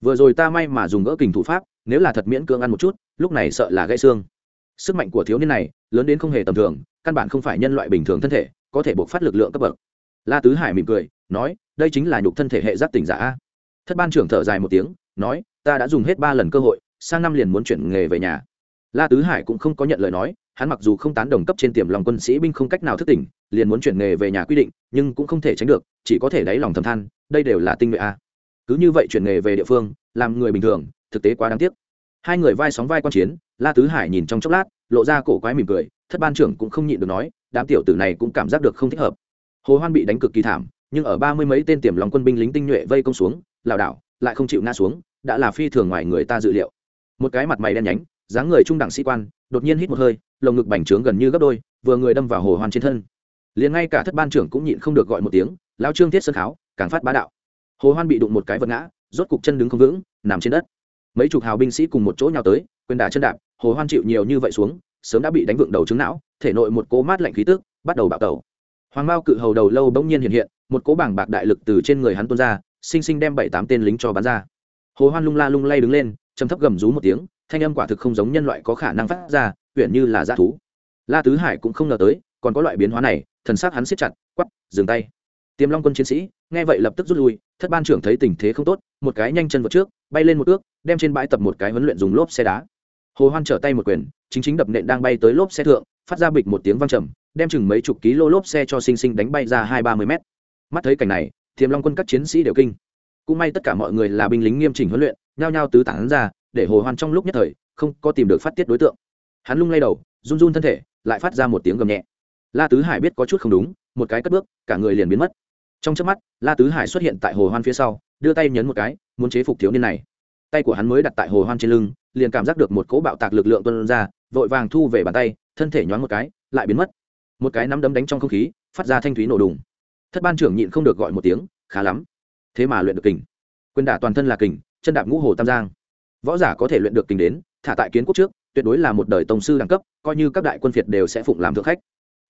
Vừa rồi ta may mà dùng gỡ kình thủ pháp, nếu là thật miễn cưỡng ăn một chút, lúc này sợ là gãy xương sức mạnh của thiếu niên này, lớn đến không hề tầm thường, căn bản không phải nhân loại bình thường thân thể, có thể buộc phát lực lượng cấp bậc. La tứ hải mỉm cười, nói, đây chính là nhục thân thể hệ giác tỉnh giả thất ban trưởng thở dài một tiếng, nói, ta đã dùng hết ba lần cơ hội, sang năm liền muốn chuyển nghề về nhà. La tứ hải cũng không có nhận lời nói, hắn mặc dù không tán đồng cấp trên tiềm lòng quân sĩ binh không cách nào thức tỉnh, liền muốn chuyển nghề về nhà quy định, nhưng cũng không thể tránh được, chỉ có thể đáy lòng thầm than, đây đều là tinh nhuệ a. Cứ như vậy chuyển nghề về địa phương, làm người bình thường, thực tế quá đáng tiếc hai người vai sóng vai quan chiến, la tứ hải nhìn trong chốc lát, lộ ra cổ quái mỉm cười, thất ban trưởng cũng không nhịn được nói, đám tiểu tử này cũng cảm giác được không thích hợp. Hồ hoan bị đánh cực kỳ thảm, nhưng ở ba mươi mấy tên tiềm lòng quân binh lính tinh nhuệ vây công xuống, lảo đảo, lại không chịu ngã xuống, đã là phi thường ngoài người ta dự liệu. Một cái mặt mày đen nhánh, dáng người trung đẳng sĩ quan, đột nhiên hít một hơi, lồng ngực bành trướng gần như gấp đôi, vừa người đâm vào hồ hoan trên thân. Liền ngay cả thất ban trưởng cũng nhịn không được gọi một tiếng lao trương thiết sơn kháo, càng phát bá đạo. Hồ hoan bị đụng một cái vật ngã, rốt cục chân đứng không vững, nằm trên đất mấy chục hào binh sĩ cùng một chỗ nhào tới, quyền đả chân đạp, hồ hoan chịu nhiều như vậy xuống, sớm đã bị đánh vượng đầu trứng não, thể nội một cố mát lạnh khí tức bắt đầu bạo tẩu. Hoàng mao cự hầu đầu lâu bỗng nhiên hiện hiện, một cố bảng bạc đại lực từ trên người hắn tuôn ra, sinh sinh đem bảy tám tên lính cho bắn ra. Hồ hoan lung la lung lay đứng lên, trầm thấp gầm rú một tiếng, thanh âm quả thực không giống nhân loại có khả năng phát ra huyện như là g thú. La tứ hải cũng không ngờ tới, còn có loại biến hóa này, thần sắc hắn siết chặt quắp dừng tay tiềm long quân chiến sĩ, nghe vậy lập tức rút lui, thất ban trưởng thấy tình thế không tốt, một cái nhanh chân vượt trước, bay lên một ước đem trên bãi tập một cái huấn luyện dùng lốp xe đá. Hồ hoan trở tay một quyền, chính chính đập nện đang bay tới lốp xe thượng, phát ra bịch một tiếng vang trầm, đem chừng mấy chục ký lô lốp xe cho sinh sinh đánh bay ra hai ba mươi mét. Mắt thấy cảnh này tiềm long quân các chiến sĩ đều kinh. Cũng may tất cả mọi người là binh lính nghiêm chỉnh huấn luyện, nhao nhao tứ tán ra, để hồ hoan trong lúc nhất thời, không có tìm được phát tiết đối tượng. Hắn lung lay đầu, run run thân thể, lại phát ra một tiếng gầm nhẹ. La tứ hải biết có chút không đúng, một cái cất bước, cả người liền biến mất trong chớp mắt, la tứ hải xuất hiện tại hồ hoan phía sau, đưa tay nhấn một cái, muốn chế phục thiếu niên này. Tay của hắn mới đặt tại hồ hoan trên lưng, liền cảm giác được một cỗ bạo tạc lực lượng tuân ra, vội vàng thu về bàn tay, thân thể nhoáng một cái, lại biến mất. Một cái nắm đấm đánh trong không khí, phát ra thanh thúy nổ đùng. Thất ban trưởng nhịn không được gọi một tiếng, khá lắm. Thế mà luyện được kình. Quyền đả toàn thân là kình, chân đạp ngũ hồ tam giang. Võ giả có thể luyện được kình đến, thả tại kiến quốc trước, tuyệt đối là một đời tổng sư đẳng cấp, coi như các đại quân phiệt đều sẽ phụng làm thượng khách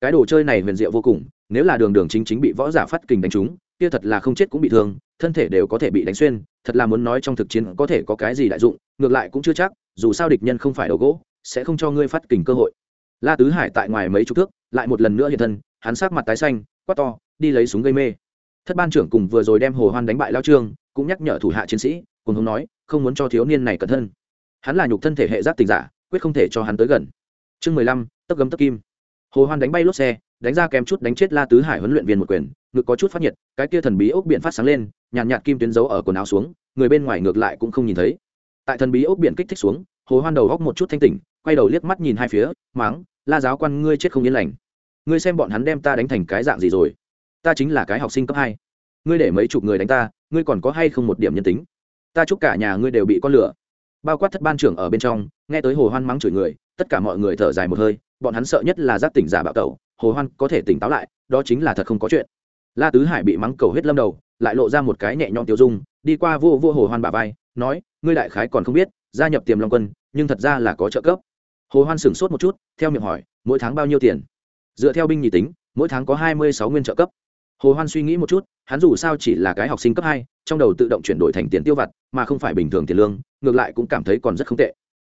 cái đồ chơi này huyền diệu vô cùng, nếu là đường đường chính chính bị võ giả phát kình đánh trúng, kia thật là không chết cũng bị thương, thân thể đều có thể bị đánh xuyên, thật là muốn nói trong thực chiến có thể có cái gì đại dụng, ngược lại cũng chưa chắc, dù sao địch nhân không phải đầu gỗ, sẽ không cho ngươi phát kình cơ hội. La tứ hải tại ngoài mấy chục thước, lại một lần nữa hiện thân, hắn sát mặt tái xanh, quát to, đi lấy súng gây mê. Thất ban trưởng cùng vừa rồi đem hồ hoan đánh bại lao trương, cũng nhắc nhở thủ hạ chiến sĩ, cùng hướng nói, không muốn cho thiếu niên này cẩn thân. Hắn là nhục thân thể hệ giác tình giả, quyết không thể cho hắn tới gần. Chương mười lăm tấp gấm tấc kim hồ hoan đánh bay lốp xe đánh ra kém chút đánh chết la tứ hải huấn luyện viên một quyền ngực có chút phát nhiệt cái kia thần bí ốc biển phát sáng lên nhàn nhạt, nhạt kim tuyến dấu ở quần áo xuống người bên ngoài ngược lại cũng không nhìn thấy. Tại thần bí ốc biển kích thích xuống hồ hoan đầu góc một chút thanh tỉnh quay đầu liếc mắt nhìn hai phía máng la giáo quan ngươi chết không yên lành. Ngươi xem bọn hắn đem ta đánh thành cái dạng gì rồi? Ta chính là cái học sinh cấp hai. Ngươi để mấy chục người đánh ta ngươi còn có hay không một điểm nhân tính? Ta chúc cả nhà ngươi đều bị con lửa. Bao quát thất ban trưởng ở bên trong nghe tới hồ hoan mắng chửi người tất cả mọi người thở dài một hơi, bọn hắn sợ nhất là giác tỉnh giả bạo tẩu, hồ hoan có thể tỉnh táo lại, đó chính là thật không có chuyện. La tứ hải bị mắng cầu hết lâm đầu, lại lộ ra một cái nhẹ nhõm tiêu dung, đi qua vua vua hồ hoan bà vai, nói, ngươi đại khái còn không biết, gia nhập tiềm long quân, nhưng thật ra là có trợ cấp. Hồ hoan sửng sốt một chút, theo miệng hỏi, mỗi tháng bao nhiêu tiền? Dựa theo binh nhị tính, mỗi tháng có hai mươi sáu nguyên trợ cấp. Hồ hoan suy nghĩ một chút, hắn dù sao chỉ là cái học sinh cấp hai, trong đầu tự động chuyển đổi thành tiền tiêu vặt, mà không phải bình thường tiền lương, ngược lại cũng cảm thấy còn rất không tệ.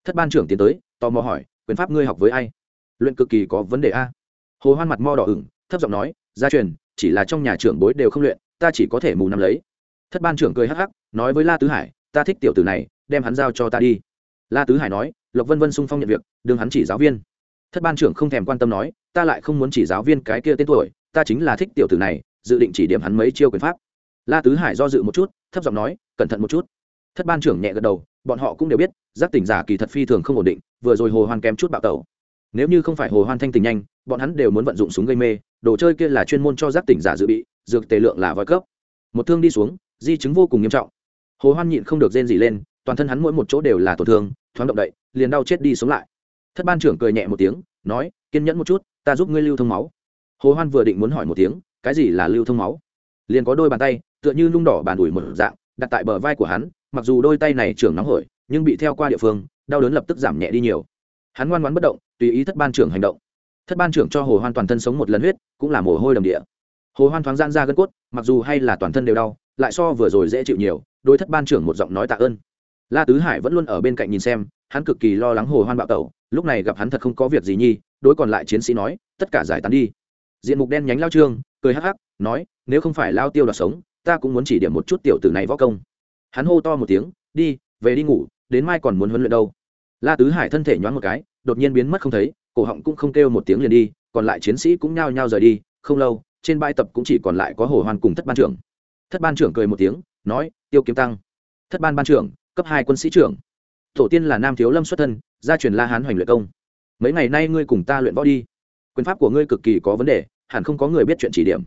Thất ban trưởng tiến tới tò mò hỏi, quyền pháp ngươi học với ai? Luyện cực kỳ có vấn đề a. Hồ hoan mặt mo đỏ ửng, thấp giọng nói, gia truyền, chỉ là trong nhà trưởng bối đều không luyện, ta chỉ có thể mù nằm lấy. Thất ban trưởng cười hắc hắc, nói với la tứ hải, ta thích tiểu tử này, đem hắn giao cho ta đi. La tứ hải nói, lộc vân vân sung phong nhận việc đương hắn chỉ giáo viên. Thất ban trưởng không thèm quan tâm nói, ta lại không muốn chỉ giáo viên cái kia tên tuổi, ta chính là thích tiểu tử này, dự định chỉ điểm hắn mấy chiêu quyền pháp. La tứ hải do dự một chút, thấp giọng nói, cẩn thận một chút. Thất ban trưởng nhẹ gật đầu, bọn họ cũng đều biết giác tỉnh giả kỳ thật phi thường không ổn định, vừa rồi hồ hoan kém chút bạo tẩu. Nếu như không phải hồ hoan thanh tình nhanh, bọn hắn đều muốn vận dụng súng gây mê, đồ chơi kia là chuyên môn cho giác tỉnh giả dự bị, dược tề lượng là voi cấp. Một thương đi xuống, di chứng vô cùng nghiêm trọng. Hồ hoan nhịn không được rên gì lên, toàn thân hắn mỗi một chỗ đều là tổn thương, thoáng động đậy, liền đau chết đi sống lại. Thất ban trưởng cười nhẹ một tiếng, nói, kiên nhẫn một chút, ta giúp ngươi lưu thông máu. Hồ hoan vừa định muốn hỏi một tiếng, cái gì là lưu thông máu? Liền có đôi bàn tay, tựa như lung đỏ bàn ủi một dạng, đặt tại bờ vai của hắn, mặc dù đôi tay này trưởng nóng hổi nhưng bị theo qua địa phương, đau đớn lập tức giảm nhẹ đi nhiều. Hắn ngoan ngoãn bất động, tùy ý thất ban trưởng hành động. Thất ban trưởng cho hồ hoan toàn thân sống một lần huyết, cũng là mồ hôi đầm địa. Hồ hoan thoáng gian ra gân cốt, mặc dù hay là toàn thân đều đau, lại so vừa rồi dễ chịu nhiều đôi thất ban trưởng một giọng nói tạ ơn. La tứ hải vẫn luôn ở bên cạnh nhìn xem, hắn cực kỳ lo lắng hồ hoan bạo tẩu, lúc này gặp hắn thật không có việc gì nhi, đối còn lại chiến sĩ nói, tất cả giải tán đi. Diện mục đen nhánh lao trương, cười hắc hắc, nói, nếu không phải lao tiêu đoạt sống, ta cũng muốn chỉ điểm một chút tiểu tử này võ công. Hắn hô to một tiếng, đi, về đi ngủ đến mai còn muốn huấn luyện đâu. La tứ hải thân thể nhoáng một cái, đột nhiên biến mất không thấy, cổ họng cũng không kêu một tiếng liền đi, còn lại chiến sĩ cũng nhao nhao rời đi, không lâu, trên bãi tập cũng chỉ còn lại có hồ hoan cùng thất ban trưởng. Thất ban trưởng cười một tiếng, nói, tiêu kiếm tăng, thất ban ban trưởng, cấp hai quân sĩ trưởng. Tổ tiên là nam thiếu lâm xuất thân, gia truyền la hán hoành luyện công. Mấy ngày nay ngươi cùng ta luyện võ đi. Quyền pháp của ngươi cực kỳ có vấn đề, hẳn không có người biết chuyện chỉ điểm.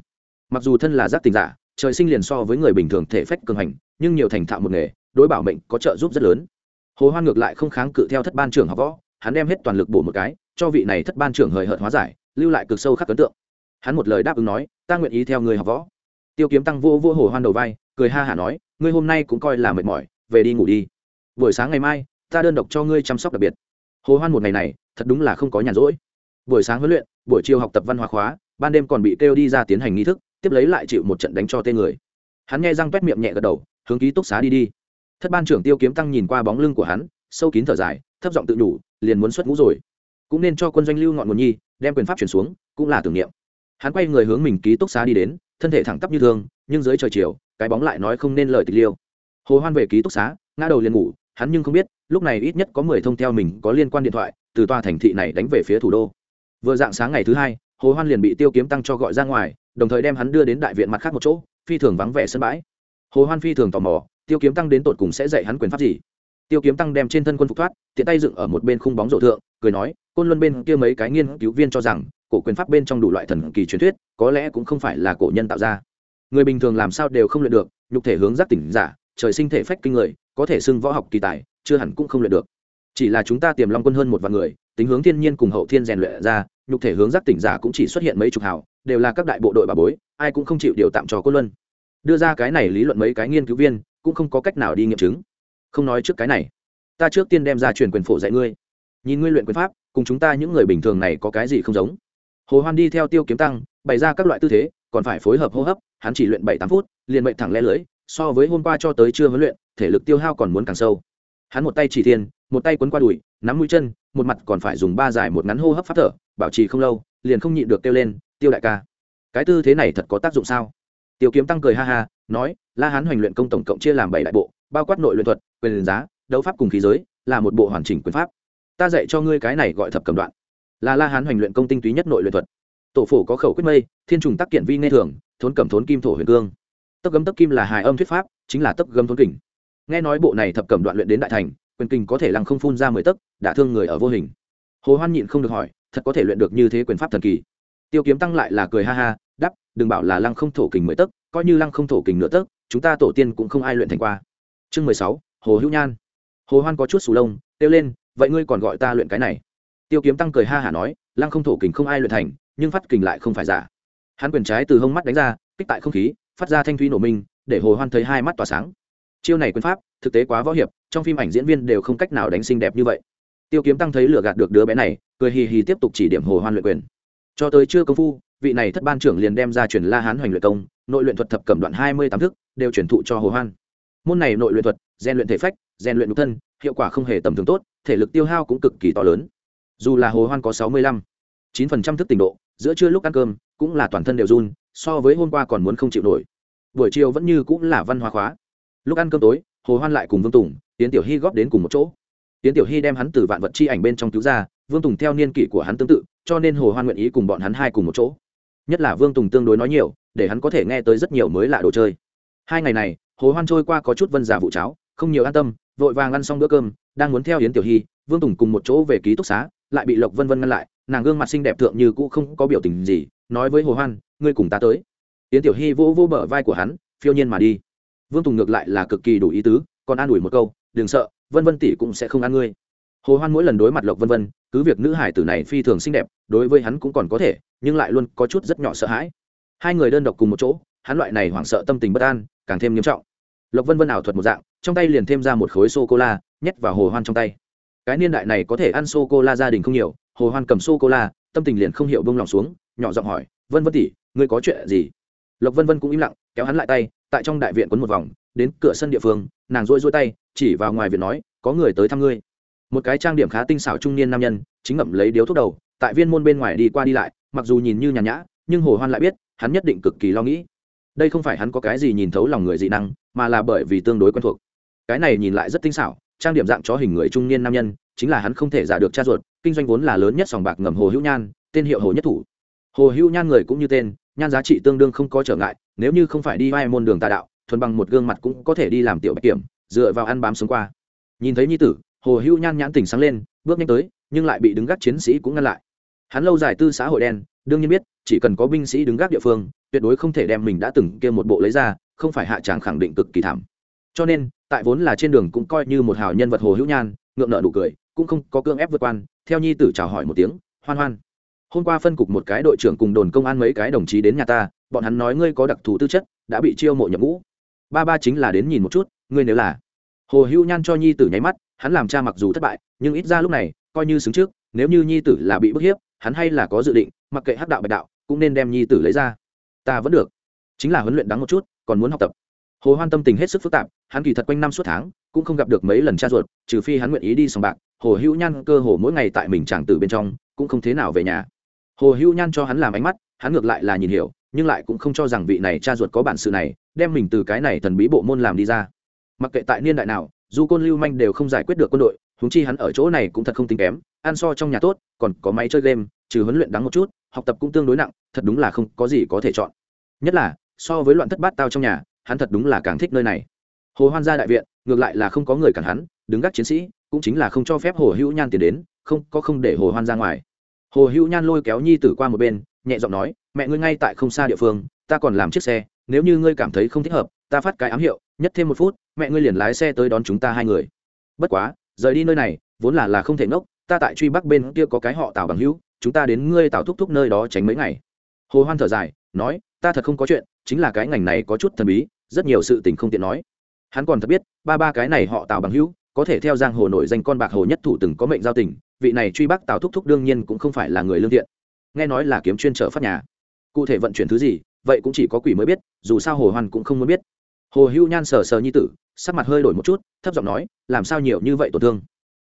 Mặc dù thân là giác tình giả, trời sinh liền so với người bình thường thể phách cường hành, nhưng nhiều thành thạo một nghề, đối bảo mệnh có trợ giúp rất lớn hồ hoan ngược lại không kháng cự theo thất ban trưởng học võ, hắn đem hết toàn lực bổ một cái, cho vị này thất ban trưởng hời hợt hóa giải, lưu lại cực sâu khắc ấn tượng. Hắn một lời đáp ứng nói, ta nguyện ý theo người học võ. Tiêu kiếm tăng vô vô hồ hoan đầu vai, cười ha hả nói, ngươi hôm nay cũng coi là mệt mỏi, về đi ngủ đi. Buổi sáng ngày mai, ta đơn độc cho ngươi chăm sóc đặc biệt. Hồ hoan một ngày này, thật đúng là không có nhàn rỗi. Buổi sáng huấn luyện, buổi chiều học tập văn hóa khóa, ban đêm còn bị kêu đi ra tiến hành nghi thức, tiếp lấy lại chịu một trận đánh cho tên người. Hắn nghe răng quét miệng nhẹ gật đầu, hướng ký túc xá đi đi thất ban trưởng tiêu kiếm tăng nhìn qua bóng lưng của hắn, sâu kín thở dài, thấp giọng tự nhủ, liền muốn xuất ngũ rồi. Cũng nên cho quân doanh lưu ngọn nguồn nhi, đem quyền pháp chuyển xuống, cũng là tưởng niệm. Hắn quay người hướng mình ký túc xá đi đến, thân thể thẳng tắp như thường, nhưng dưới trời chiều, cái bóng lại nói không nên lời tịch liêu. Hồ hoan về ký túc xá, ngã đầu liền ngủ, hắn nhưng không biết, lúc này ít nhất có mười thông theo mình có liên quan điện thoại, từ tòa thành thị này đánh về phía thủ đô. Vừa dạng sáng ngày thứ hai, hồ hoan liền bị tiêu kiếm tăng cho gọi ra ngoài, đồng thời đem hắn đưa đến đại viện mặt khác một chỗ, phi thường vắng vẻ sân bãi. Hồ hoan phi thường tò mò tiêu kiếm tăng đến tột cùng sẽ dạy hắn quyền pháp gì? Tiêu kiếm tăng đem trên thân quân phục thoát, tiện tay dựng ở một bên khung bóng rổ thượng, cười nói, côn luân bên kia mấy cái nghiên cứu viên cho rằng, cổ quyền pháp bên trong đủ loại thần kỳ truyền thuyết, có lẽ cũng không phải là cổ nhân tạo ra. Người bình thường làm sao đều không luyện được, nhục thể hướng giác tỉnh giả, trời sinh thể phách kinh người, có thể xưng võ học kỳ tài, chưa hẳn cũng không luyện được. Chỉ là chúng ta tiềm long quân hơn một vạn người, tính hướng thiên nhiên cùng hậu thiên rèn luyện ra, nhục thể hướng giác tỉnh giả cũng chỉ xuất hiện mấy chục hào, đều là các đại bộ đội bà bối, ai cũng không chịu điều tạm cho côn luân. Đưa ra cái này lý luận mấy cái nghiên cứu viên cũng không có cách nào đi nghiệm chứng. Không nói trước cái này. Ta trước tiên đem ra truyền quyền phổ dạy ngươi. Nhìn ngươi luyện quyền pháp, cùng chúng ta những người bình thường này có cái gì không giống. Hồ hoan đi theo tiêu kiếm tăng, bày ra các loại tư thế, còn phải phối hợp hô hấp, hắn chỉ luyện bảy tám phút, liền mệnh thẳng lẽ lưỡi, so với hôm qua cho tới chưa huấn luyện, thể lực tiêu hao còn muốn càng sâu. Hắn một tay chỉ thiên, một tay quấn qua đùi, nắm mũi chân, một mặt còn phải dùng ba giải một ngắn hô hấp phát thở, bảo trì không lâu, liền không nhịn được kêu lên, tiêu đại ca, cái tư thế này thật có tác dụng sao? Tiêu kiếm tăng cười ha ha, nói, la hán hoành luyện công tổng cộng chia làm bảy đại bộ, bao quát nội luyện thuật, quyền giá, đấu pháp cùng khí giới, là một bộ hoàn chỉnh quyền pháp. Ta dạy cho ngươi cái này gọi thập cầm đoạn. Là la hán hoành luyện công tinh túy nhất nội luyện thuật. Tổ phổ có khẩu quyết mây, thiên trùng tác kiện vi nghe thường, thốn cẩm thốn kim thổ huyền cương. Tấc gấm tấc kim là hài âm thuyết pháp, chính là tấc gấm thốn kình. Nghe nói bộ này thập cẩm đoạn luyện đến đại thành, quyền kình có thể lăng không phun ra mười tấc, đả thương người ở vô hình. Hồ hoan nhịn không được hỏi, thật có thể luyện được như thế quyền pháp thần kỳ? Tiêu kiếm tăng lại là cười ha ha đừng bảo là lăng không thổ kình mười tấc, coi như lăng không thổ kình nửa tấc, chúng ta tổ tiên cũng không ai luyện thành qua. Chương mười sáu, hồ hữu nhan. Hồ hoan có chút sù lông, kêu lên, vậy ngươi còn gọi ta luyện cái này? Tiêu kiếm tăng cười ha hả nói, lăng không thổ kình không ai luyện thành, nhưng phát kình lại không phải giả. Hắn quyền trái từ hông mắt đánh ra, kích tại không khí, phát ra thanh thúy nổ minh, để hồ hoan thấy hai mắt tỏa sáng. Chiêu này quyền pháp, thực tế quá võ hiệp, trong phim ảnh diễn viên đều không cách nào đánh xinh đẹp như vậy. Tiêu kiếm tăng thấy lửa gạt được đứa bé này, cười hì hì tiếp tục chỉ điểm hồ hoan luyện quyền. Cho tới chưa công phu vị này thất ban trưởng liền đem ra truyền la hán hoành luyện công, nội luyện thuật thập cẩm đoạn hai mươi tám thức, đều truyền thụ cho hồ hoan. Môn này nội luyện thuật, rèn luyện thể phách, rèn luyện nhục thân, hiệu quả không hề tầm thường tốt, thể lực tiêu hao cũng cực kỳ to lớn. Dù là hồ hoan có sáu mươi lăm, chín phần trăm thức tình độ, giữa trưa lúc ăn cơm, cũng là toàn thân đều run, so với hôm qua còn muốn không chịu nổi. Buổi chiều vẫn như cũng là văn hóa khóa. Lúc ăn cơm tối, hồ hoan lại cùng vương tùng tiến tiểu hy góp đến cùng một chỗ. Tiến tiểu hy đem hắn từ vạn vật chi ảnh bên trong cứu ra, vương tùng theo niên kỷ của hắn tương tự, cho nên hồ hoan nguyện ý cùng bọn hắn hai cùng một chỗ nhất là vương tùng tương đối nói nhiều, để hắn có thể nghe tới rất nhiều mới lạ đồ chơi. Hai ngày này, hồ hoan trôi qua có chút vân giả vụ cháo, không nhiều an tâm, vội vàng ăn xong bữa cơm, đang muốn theo yến tiểu hy, vương tùng cùng một chỗ về ký túc xá, lại bị lộc vân vân ngăn lại, nàng gương mặt xinh đẹp thượng như cũ không có biểu tình gì, nói với hồ hoan, ngươi cùng ta tới. Yến tiểu hy vỗ vỗ bờ vai của hắn, phiêu nhiên mà đi. Vương tùng ngược lại là cực kỳ đủ ý tứ, còn an ủi một câu, đừng sợ, vân vân tỷ cũng sẽ không ăn ngươi. Hồ hoan mỗi lần đối mặt lộc vân vân cứ việc nữ hải tử này phi thường xinh đẹp, đối với hắn cũng còn có thể, nhưng lại luôn có chút rất nhỏ sợ hãi. Hai người đơn độc cùng một chỗ, hắn loại này hoảng sợ tâm tình bất an, càng thêm nghiêm trọng. Lộc vân vân ảo thuật một dạng, trong tay liền thêm ra một khối sô cô la nhét vào hồ hoan trong tay. Cái niên đại này có thể ăn sô cô la gia đình không nhiều, hồ hoan cầm sô cô la tâm tình liền không hiểu bông lòng xuống, nhỏ giọng hỏi, vân vân tỷ, ngươi có chuyện gì? Lộc vân vân cũng im lặng, kéo hắn lại tay, tại trong đại viện quấn một vòng, đến cửa sân địa phương, nàng duỗi duỗi tay, chỉ vào ngoài viện nói, có người tới thăm ngươi một cái trang điểm khá tinh xảo trung niên nam nhân, chính ngậm lấy điếu thuốc đầu, tại viên môn bên ngoài đi qua đi lại, mặc dù nhìn như nhàn nhã, nhưng hồ hoan lại biết, hắn nhất định cực kỳ lo nghĩ. Đây không phải hắn có cái gì nhìn thấu lòng người dị năng, mà là bởi vì tương đối quen thuộc. Cái này nhìn lại rất tinh xảo, trang điểm dạng chó hình người trung niên nam nhân, chính là hắn không thể giả được cha ruột, kinh doanh vốn là lớn nhất sòng bạc ngầm hồ hữu nhan, tên hiệu hồ nhất thủ. Hồ hữu nhan người cũng như tên, nhan giá trị tương đương không có trở ngại, nếu như không phải đi vai môn đường tà đạo, thuần bằng một gương mặt cũng có thể đi làm tiểu bạch kiểm, dựa vào ăn bám sống qua. Nhìn thấy nhi tử hồ hữu nhan nhãn tỉnh sáng lên, bước nhanh tới, nhưng lại bị đứng gác chiến sĩ cũng ngăn lại. Hắn lâu dài tư xã hội đen, đương nhiên biết, chỉ cần có binh sĩ đứng gác địa phương, tuyệt đối không thể đem mình đã từng kia một bộ lấy ra, không phải hạ tràng khẳng định cực kỳ thảm. Cho nên, tại vốn là trên đường cũng coi như một hào nhân vật hồ hữu nhan, ngượng nợ nụ cười, cũng không có cương ép vượt quan, theo nhi tử chào hỏi một tiếng, hoan hoan. Hôm qua phân cục một cái đội trưởng cùng đồn công an mấy cái đồng chí đến nhà ta, bọn hắn nói ngươi có đặc thù tư chất, đã bị chiêu mộ nhập ngũ. Ba ba chính là đến nhìn một chút, ngươi nếu là. Hồ hữu nhan cho nhi tử nháy mắt hắn làm cha mặc dù thất bại, nhưng ít ra lúc này, coi như xứng trước, nếu như nhi tử là bị bức hiếp, hắn hay là có dự định, mặc kệ hắc đạo bạch đạo, cũng nên đem nhi tử lấy ra. Ta vẫn được. Chính là huấn luyện đắng một chút, còn muốn học tập. Hồ hoan tâm tình hết sức phức tạp, hắn kỳ thật quanh năm suốt tháng, cũng không gặp được mấy lần cha ruột, trừ phi hắn nguyện ý đi sòng bạc. Hồ hữu nhan cơ hồ mỗi ngày tại mình chàng tử bên trong, cũng không thế nào về nhà. Hồ hữu nhan cho hắn làm ánh mắt, hắn ngược lại là nhìn hiểu, nhưng lại cũng không cho rằng vị này cha ruột có bản sự này, đem mình từ cái này thần bí bộ môn làm đi ra. Mặc kệ tại niên đại nào dù côn lưu manh đều không giải quyết được quân đội húng chi hắn ở chỗ này cũng thật không tính kém, ăn so trong nhà tốt, còn có máy chơi game, trừ huấn luyện đắng một chút, học tập cũng tương đối nặng, thật đúng là không có gì có thể chọn. Nhất là, so với loạn thất bát tao trong nhà, hắn thật đúng là càng thích nơi này. Hồ hoan gia đại viện, ngược lại là không có người cản hắn, đứng gác chiến sĩ, cũng chính là không cho phép hồ hữu nhan tiến đến, không, có không để hồ hoan ra ngoài. Hồ hữu nhan lôi kéo nhi tử qua một bên, nhẹ giọng nói, mẹ ngươi ngay tại không xa địa phương, ta còn làm chiếc xe, nếu như ngươi cảm thấy không thích hợp, ta phát cái ám hiệu, nhất thêm một phút mẹ ngươi liền lái xe tới đón chúng ta hai người. Bất quá, rời đi nơi này, vốn là là không thể ngốc, ta tại truy bắc bên kia có cái họ tào bằng hữu, chúng ta đến ngươi tào thúc thúc nơi đó tránh mấy ngày. Hồ hoan thở dài, nói, ta thật không có chuyện, chính là cái ngành này có chút thần bí, rất nhiều sự tình không tiện nói. Hắn còn thật biết, ba ba cái này họ tào bằng hữu, có thể theo giang hồ nổi danh con bạc hồ nhất thủ từng có mệnh giao tình, vị này truy bắc tào thúc thúc đương nhiên cũng không phải là người lương thiện. Nghe nói là kiếm chuyên trở phát nhà. Cụ thể vận chuyển thứ gì, vậy cũng chỉ có quỷ mới biết, dù sao hồ hoan cũng không muốn biết hồ hữu nhan sờ sờ nhi tử, sắc mặt hơi đổi một chút, thấp giọng nói, làm sao nhiều như vậy tổn thương?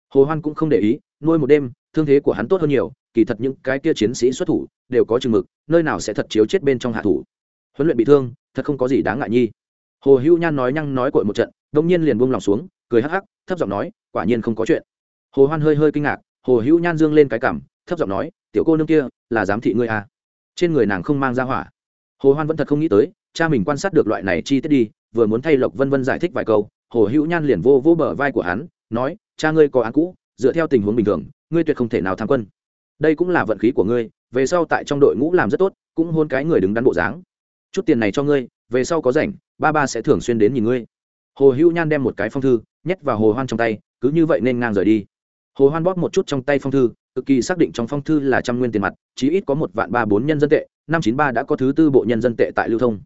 Hồ hoan cũng không để ý, nuôi một đêm, thương thế của hắn tốt hơn nhiều, kỳ thật những cái kia chiến sĩ xuất thủ đều có chừng mực, nơi nào sẽ thật chiếu chết bên trong hạ thủ. Huấn luyện bị thương, thật không có gì đáng ngại nhi. Hồ hữu nhan nói nhăng nói cội một trận đông nhiên liền buông lòng xuống, cười hắc hắc, thấp giọng nói, quả nhiên không có chuyện. Hồ hoan hơi hơi kinh ngạc, hồ hữu nhan dương lên cái cảm, thấp giọng nói, tiểu cô nương kia, là giám thị ngươi à. trên người nàng không mang ra hỏa. Hồ hoan vẫn thật không nghĩ tới, cha mình quan sát được loại này chi tiết đi vừa muốn thay lộc vân vân giải thích vài câu, hồ hữu nhan liền vô vô bờ vai của hắn, nói, cha ngươi có án cũ, dựa theo tình huống bình thường, ngươi tuyệt không thể nào tham quân. Đây cũng là vận khí của ngươi, về sau tại trong đội ngũ làm rất tốt, cũng hôn cái người đứng đắn bộ dáng. Chút tiền này cho ngươi, về sau có rảnh, ba ba sẽ thường xuyên đến nhìn ngươi. Hồ hữu nhan đem một cái phong thư, nhét vào hồ hoan trong tay, cứ như vậy nên ngang rời đi. Hồ hoan bóp một chút trong tay phong thư, cực kỳ xác định trong phong thư là trăm nguyên tiền mặt, chí ít có một vạn ba bốn nhân dân tệ, năm chín ba đã có thứ tư bộ nhân dân tệ tại lưu thông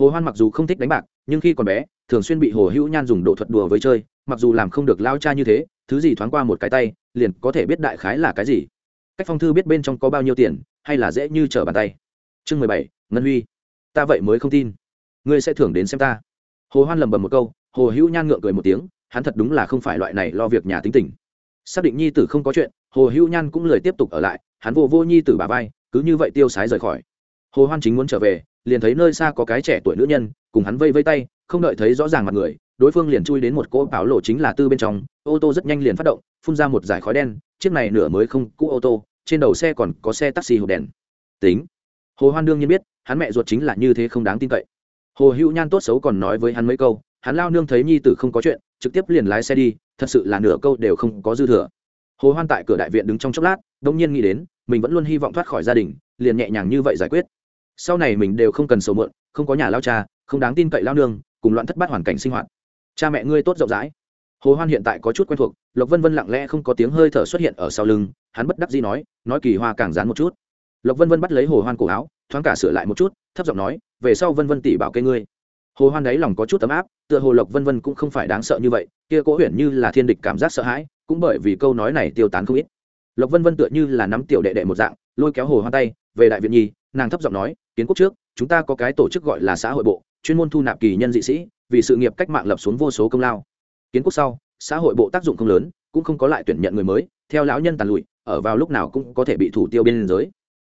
hồ hoan mặc dù không thích đánh bạc, nhưng khi còn bé, thường xuyên bị hồ hữu nhan dùng đồ thuật đùa với chơi, mặc dù làm không được lao cha như thế, thứ gì thoáng qua một cái tay, liền có thể biết đại khái là cái gì. Cách phong thư biết bên trong có bao nhiêu tiền, hay là dễ như trở bàn tay. Chương mười bảy, ngân huy. Ta vậy mới không tin. Ngươi sẽ thưởng đến xem ta. Hồ hoan lầm bầm một câu, hồ hữu nhan ngượng cười một tiếng, hắn thật đúng là không phải loại này lo việc nhà tính tình. Xác định nhi tử không có chuyện, hồ hữu nhan cũng lời tiếp tục ở lại, hắn vô vô nhi tử bà vai, cứ như vậy tiêu sái rời khỏi. Hồ hoan chính muốn trở về liền thấy nơi xa có cái trẻ tuổi nữ nhân, cùng hắn vây vây tay, không đợi thấy rõ ràng mặt người, đối phương liền chui đến một cỗ bảo lộ chính là tư bên trong, ô tô rất nhanh liền phát động, phun ra một dải khói đen, chiếc này nửa mới không, cũ ô tô, trên đầu xe còn có xe taxi hộp đèn. Tính. Hồ hoan đương nhiên biết, hắn mẹ ruột chính là như thế không đáng tin cậy. Hồ hữu nhan tốt xấu còn nói với hắn mấy câu, hắn lao nương thấy nhi tử không có chuyện, trực tiếp liền lái xe đi, thật sự là nửa câu đều không có dư thừa. Hồ hoan tại cửa đại viện đứng trong chốc lát, đông nhiên nghĩ đến, mình vẫn luôn hy vọng thoát khỏi gia đình, liền nhẹ nhàng như vậy giải quyết sau này mình đều không cần sầu mượn không có nhà lao cha, không đáng tin cậy lao nương, cùng loạn thất bát hoàn cảnh sinh hoạt. Cha mẹ ngươi tốt rộng rãi. Hồ hoan hiện tại có chút quen thuộc, lộc vân vân lặng lẽ không có tiếng hơi thở xuất hiện ở sau lưng, hắn bất đắc dĩ nói nói kỳ hoa càng dán một chút. Lộc vân vân bắt lấy hồ hoan cổ áo, thoáng cả sửa lại một chút, thấp giọng nói, về sau vân vân tỷ bảo cây ngươi. Hồ hoan đấy lòng có chút tấm áp, tựa hồ lộc vân vân cũng không phải đáng sợ như vậy, kia cố huyền như là thiên địch cảm giác sợ hãi, cũng bởi vì câu nói này tiêu tán không ít. Lộc vân vân tựa như là nắm tiểu đệ đệ một dạng, lôi kéo hồ hoan tay, về đại viện nhi nàng thấp giọng nói, kiến quốc trước, chúng ta có cái tổ chức gọi là xã hội bộ, chuyên môn thu nạp kỳ nhân dị sĩ, vì sự nghiệp cách mạng lập xuống vô số công lao. Kiến quốc sau, xã hội bộ tác dụng không lớn, cũng không có lại tuyển nhận người mới, theo lão nhân tàn lụi, ở vào lúc nào cũng có thể bị thủ tiêu biên giới.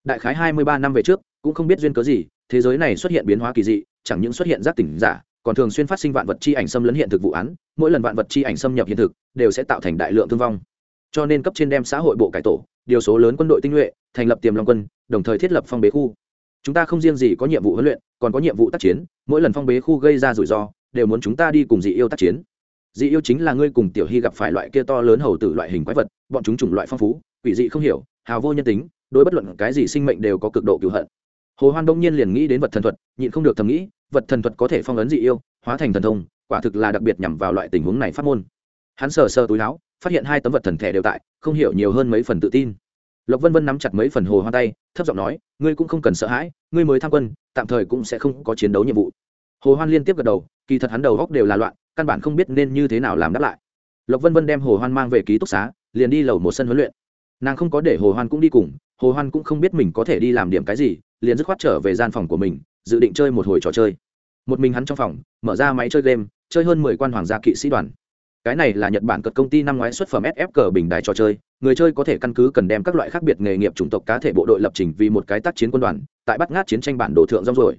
Đại khái hai mươi ba năm về trước, cũng không biết duyên cớ gì, thế giới này xuất hiện biến hóa kỳ dị, chẳng những xuất hiện giác tỉnh giả, còn thường xuyên phát sinh vạn vật chi ảnh xâm lấn hiện thực vụ án, mỗi lần vạn vật chi ảnh xâm nhập hiện thực, đều sẽ tạo thành đại lượng thương vong cho nên cấp trên đem xã hội bộ cải tổ, điều số lớn quân đội tinh nhuệ, thành lập tiềm long quân, đồng thời thiết lập phong bế khu. Chúng ta không riêng gì có nhiệm vụ huấn luyện, còn có nhiệm vụ tác chiến, mỗi lần phong bế khu gây ra rủi ro, đều muốn chúng ta đi cùng dị yêu tác chiến. Dị yêu chính là ngươi cùng tiểu hy gặp phải loại kia to lớn hầu tử loại hình quái vật, bọn chúng chủng loại phong phú, quỷ dị không hiểu, hào vô nhân tính, đối bất luận cái gì sinh mệnh đều có cực độ cựu hận. Hồ hoan đông nhiên liền nghĩ đến vật thần thuật, nhịn không được thầm nghĩ, vật thần thuật có thể phong ấn dị yêu, hóa thành thần thông, quả thực là đặc biệt nhằm vào loại tình huống này phát môn. Hắn sờ sờ túi áo phát hiện hai tấm vật thần thẻ đều tại, không hiểu nhiều hơn mấy phần tự tin. Lộc vân vân nắm chặt mấy phần hồ hoan tay, thấp giọng nói, ngươi cũng không cần sợ hãi, ngươi mới tham quân, tạm thời cũng sẽ không có chiến đấu nhiệm vụ. Hồ hoan liên tiếp gật đầu, kỳ thật hắn đầu góc đều là loạn, căn bản không biết nên như thế nào làm đáp lại. Lộc vân vân đem hồ hoan mang về ký túc xá, liền đi lầu một sân huấn luyện. Nàng không có để hồ hoan cũng đi cùng, hồ hoan cũng không biết mình có thể đi làm điểm cái gì, liền dứt khoát trở về gian phòng của mình, dự định chơi một hồi trò chơi. Một mình hắn trong phòng, mở ra máy chơi game, chơi hơn mười quan hoàng gia kỵ sĩ đoàn cái này là nhật bản cật công ty năm ngoái xuất phẩm sf cờ bình đài trò chơi. Người chơi có thể căn cứ cần đem các loại khác biệt nghề nghiệp chủng tộc cá thể bộ đội lập trình vì một cái tác chiến quân đoàn, tại bắt ngát chiến tranh bản đồ thượng rong rồi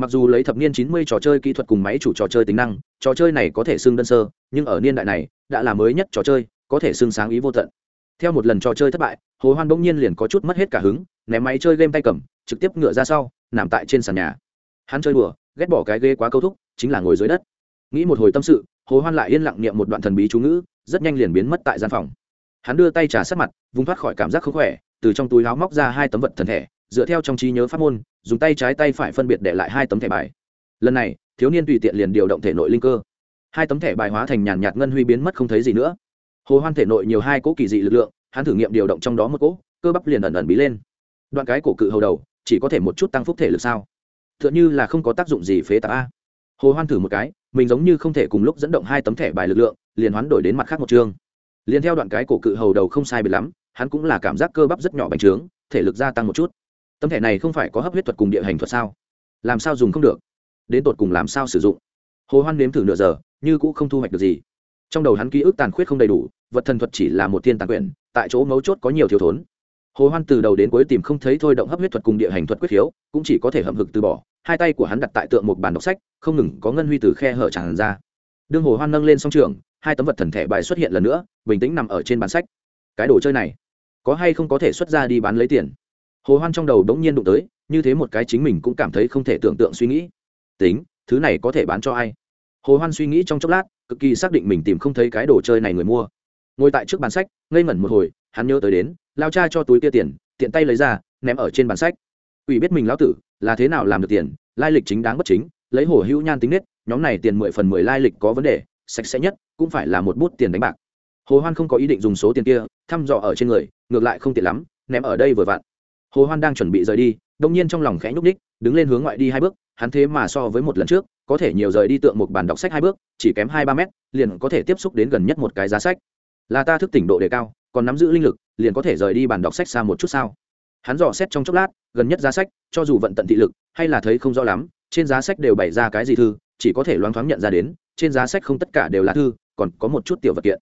mặc dù lấy thập niên 90 trò chơi kỹ thuật cùng máy chủ trò chơi tính năng, trò chơi này có thể xưng đơn sơ, nhưng ở niên đại này, đã là mới nhất trò chơi, có thể xưng sáng ý vô tận. Theo một lần trò chơi thất bại, hồ hoan bỗng nhiên liền có chút mất hết cả hứng, ném máy chơi game tay cầm, trực tiếp ngựa ra sau, nằm tại trên sàn nhà. Hắn chơi đùa, ghét bỏ cái ghê quá câu thúc, chính là ngồi dưới đất. Nghĩ một hồi tâm sự hồ hoan lại yên lặng niệm một đoạn thần bí chú ngữ, rất nhanh liền biến mất tại gian phòng. Hắn đưa tay trà sát mặt, vùng thoát khỏi cảm giác không khỏe, từ trong túi áo móc ra hai tấm vật thần thẻ dựa theo trong trí nhớ pháp môn, dùng tay trái tay phải phân biệt để lại hai tấm thẻ bài. Lần này, thiếu niên tùy tiện liền điều động thể nội linh cơ. Hai tấm thẻ bài hóa thành nhàn nhạt ngân huy biến mất không thấy gì nữa. Hồ hoan thể nội nhiều hai cỗ kỳ dị lực lượng, hắn thử nghiệm điều động trong đó một cỗ, cơ bắp liền ẩn ẩn bí lên. Đoạn cái cổ cự hầu đầu, chỉ có thể một chút tăng phúc thể lực sao? T h ư ợ n như là không có tác dụng gì phế tạp a. Hồ hoan thử một cái mình giống như không thể cùng lúc dẫn động hai tấm thẻ bài lực lượng, liền hoán đổi đến mặt khác một chương. Liền theo đoạn cái cổ cự hầu đầu không sai biệt lắm, hắn cũng là cảm giác cơ bắp rất nhỏ bành trướng, thể lực gia tăng một chút. Tấm thẻ này không phải có hấp huyết thuật cùng địa hành thuật sao? Làm sao dùng không được? Đến tột cùng làm sao sử dụng? Hồ hoan nếm thử nửa giờ, như cũng không thu hoạch được gì. Trong đầu hắn ký ức tàn khuyết không đầy đủ, vật thần thuật chỉ là một thiên tàn quyển, tại chỗ mấu chốt có nhiều thiếu thốn hồ hoan từ đầu đến cuối tìm không thấy thôi động hấp huyết thuật cùng địa hành thuật quyết khiếu, cũng chỉ có thể hậm hực từ bỏ. Hai tay của hắn đặt tại tượng một bàn đọc sách, không ngừng có ngân huy từ khe hở tràn ra. Đương hồ hoan nâng lên song trường, hai tấm vật thần thể bài xuất hiện lần nữa, bình tĩnh nằm ở trên bàn sách. Cái đồ chơi này, có hay không có thể xuất ra đi bán lấy tiền? Hồ hoan trong đầu đống nhiên đụng tới, như thế một cái chính mình cũng cảm thấy không thể tưởng tượng suy nghĩ. Tính, thứ này có thể bán cho ai? Hồ hoan suy nghĩ trong chốc lát, cực kỳ xác định mình tìm không thấy cái đồ chơi này người mua. Ngồi tại trước bàn sách, ngây ngẩn một hồi, hắn nhớ tới đến lao cha cho túi kia tiền, tiện tay lấy ra, ném ở trên bàn sách. Ủy biết mình lão tử, là thế nào làm được tiền, lai lịch chính đáng bất chính, lấy hồ hữu nhan tính nết, nhóm này tiền mười phần mười lai lịch có vấn đề, sạch sẽ nhất, cũng phải là một bút tiền đánh bạc. Hồ hoan không có ý định dùng số tiền kia, thăm dò ở trên người, ngược lại không tiện lắm, ném ở đây vừa vặn. Hồ hoan đang chuẩn bị rời đi, đông nhiên trong lòng khẽ nhúc ních đứng lên hướng ngoại đi hai bước, hắn thế mà so với một lần trước, có thể nhiều rời đi tượng một bàn đọc sách hai bước, chỉ kém hai ba mét, liền có thể tiếp xúc đến gần nhất một cái giá sách. Là ta thức tỉnh độ đề cao, còn nắm giữ linh lực liền có thể rời đi bàn đọc sách xa một chút sao? Hắn dò xét trong chốc lát, gần nhất giá sách, cho dù vận tận thị lực, hay là thấy không rõ lắm, trên giá sách đều bày ra cái gì thư, chỉ có thể loáng thoáng nhận ra đến, trên giá sách không tất cả đều là thư, còn có một chút tiểu vật kiện.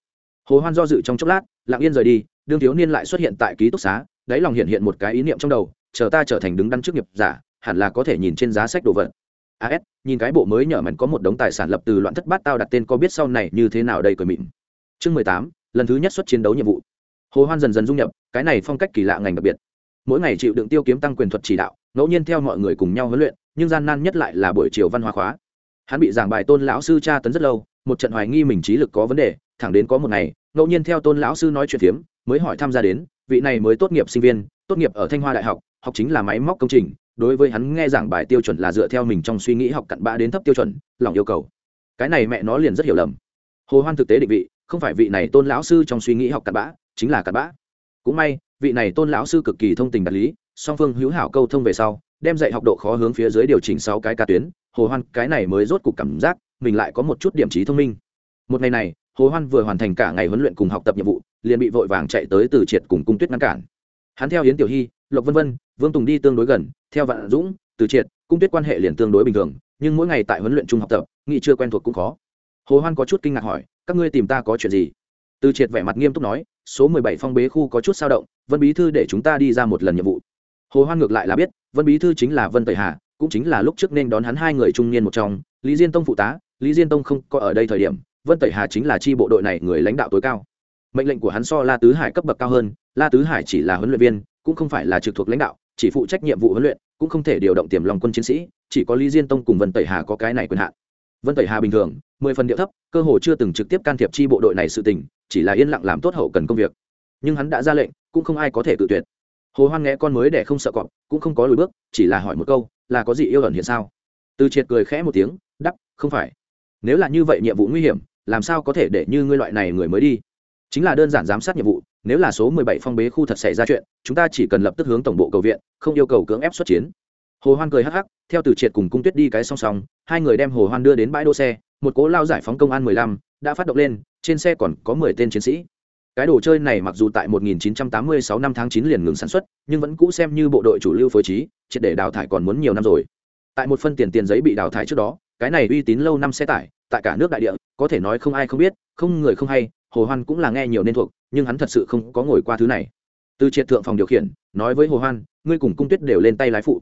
Hồ hoan do dự trong chốc lát, lặng yên rời đi, đương thiếu niên lại xuất hiện tại ký túc xá, đáy lòng hiện hiện một cái ý niệm trong đầu, chờ ta trở thành đứng đắn chức nghiệp giả, hẳn là có thể nhìn trên giá sách đồ vật. As nhìn cái bộ mới nhở mảnh có một đống tài sản lập từ loạn thất bát tao đặt tên có biết sau này như thế nào đây cười mịn. Chương mười tám, lần thứ nhất xuất chiến đấu nhiệm vụ hồ hoan dần dần dung nhập, cái này phong cách kỳ lạ ngành đặc biệt. Mỗi ngày chịu đựng tiêu kiếm tăng quyền thuật chỉ đạo, ngẫu nhiên theo mọi người cùng nhau huấn luyện, nhưng gian nan nhất lại là buổi chiều văn hóa khóa. Hắn bị giảng bài tôn lão sư tra tấn rất lâu, một trận hoài nghi mình trí lực có vấn đề, thẳng đến có một ngày, ngẫu nhiên theo tôn lão sư nói chuyện phiếm, mới hỏi tham gia đến, vị này mới tốt nghiệp sinh viên, tốt nghiệp ở thanh hoa đại học học chính là máy móc công trình, đối với hắn nghe giảng bài tiêu chuẩn là dựa theo mình trong suy nghĩ học cặn bã đến thấp tiêu chuẩn, lòng yêu cầu. Cái này mẹ nó liền rất hiểu lầm. Hồ hoan thực tế định vị, không phải vị này tôn lão sư trong suy nghĩ học cặn bã chính là cặn bã. Cũng may, vị này tôn lão sư cực kỳ thông tình đạt lý, song phương hữu hảo câu thông về sau, đem dạy học độ khó hướng phía dưới điều chỉnh sáu cái ca tuyến, hồ hoan, cái này mới rốt cục cảm giác, mình lại có một chút điểm trí thông minh. Một ngày này, hồ hoan vừa hoàn thành cả ngày huấn luyện cùng học tập nhiệm vụ, liền bị vội vàng chạy tới từ triệt cùng cung tuyết ngăn cản. Hắn theo yến tiểu hy, lộc vân vân, vương tùng đi tương đối gần, theo vạn dũng, từ triệt, cung tuyết quan hệ liền tương đối bình thường, nhưng mỗi ngày tại huấn luyện chung học tập nghị chưa quen thuộc cũng khó. Hồ hoan có chút kinh ngạc hỏi, các ngươi tìm ta có chuyện gì? Từ triệt vẻ mặt nghiêm túc nói, số mười bảy phong bế khu có chút sao động, vân bí thư để chúng ta đi ra một lần nhiệm vụ. Hồ hoan ngược lại là biết, vân bí thư chính là vân tẩy hà, cũng chính là lúc trước nên đón hắn hai người trung niên một trong, lý diên tông phụ tá, lý diên tông không có ở đây thời điểm, vân tẩy hà chính là chi bộ đội này người lãnh đạo tối cao. Mệnh lệnh của hắn so la tứ hải cấp bậc cao hơn, la tứ hải chỉ là huấn luyện viên, cũng không phải là trực thuộc lãnh đạo, chỉ phụ trách nhiệm vụ huấn luyện, cũng không thể điều động tiềm lòng quân chiến sĩ, chỉ có lý diên tông cùng vân tẩy hà có cái này quyền hạn. Vân tẩy hà bình thường, mười phần điệu thấp, cơ hồ chưa từng trực tiếp can thiệp chi bộ đội này sự tình chỉ là yên lặng làm tốt hậu cần công việc. Nhưng hắn đã ra lệnh, cũng không ai có thể tự tuyệt. Hồ hoan nghe con mới để không sợ cọp, cũng không có lùi bước, chỉ là hỏi một câu, là có gì yêu ẩn hiện sao? Từ triệt cười khẽ một tiếng đắp không phải. Nếu là như vậy nhiệm vụ nguy hiểm, làm sao có thể để như ngươi loại này người mới đi? Chính là đơn giản giám sát nhiệm vụ, nếu là số 17 phong bế khu thật xảy ra chuyện, chúng ta chỉ cần lập tức hướng tổng bộ cầu viện, không yêu cầu cưỡng ép xuất chiến. Hồ hoan cười hắc hắc, theo từ triệt cùng cung tuyết đi cái song song, hai người đem hồ hoan đưa đến bãi đỗ xe, một cố lao giải phóng công an 15 đã phát động lên, trên xe còn có 10 tên chiến sĩ. Cái đồ chơi này mặc dù tại 1986 năm tháng 9 liền ngừng sản xuất, nhưng vẫn cũ xem như bộ đội chủ lưu phối trí, triệt để đào thải còn muốn nhiều năm rồi. Tại một phân tiền tiền giấy bị đào thải trước đó, cái này uy tín lâu năm xe tải, tại cả nước đại địa, có thể nói không ai không biết, không người không hay, hồ hoan cũng là nghe nhiều nên thuộc, nhưng hắn thật sự không có ngồi qua thứ này. Từ triệt thượng phòng điều khiển, nói với hồ hoan, ngươi cùng cung tuyết đều lên tay lái phụ.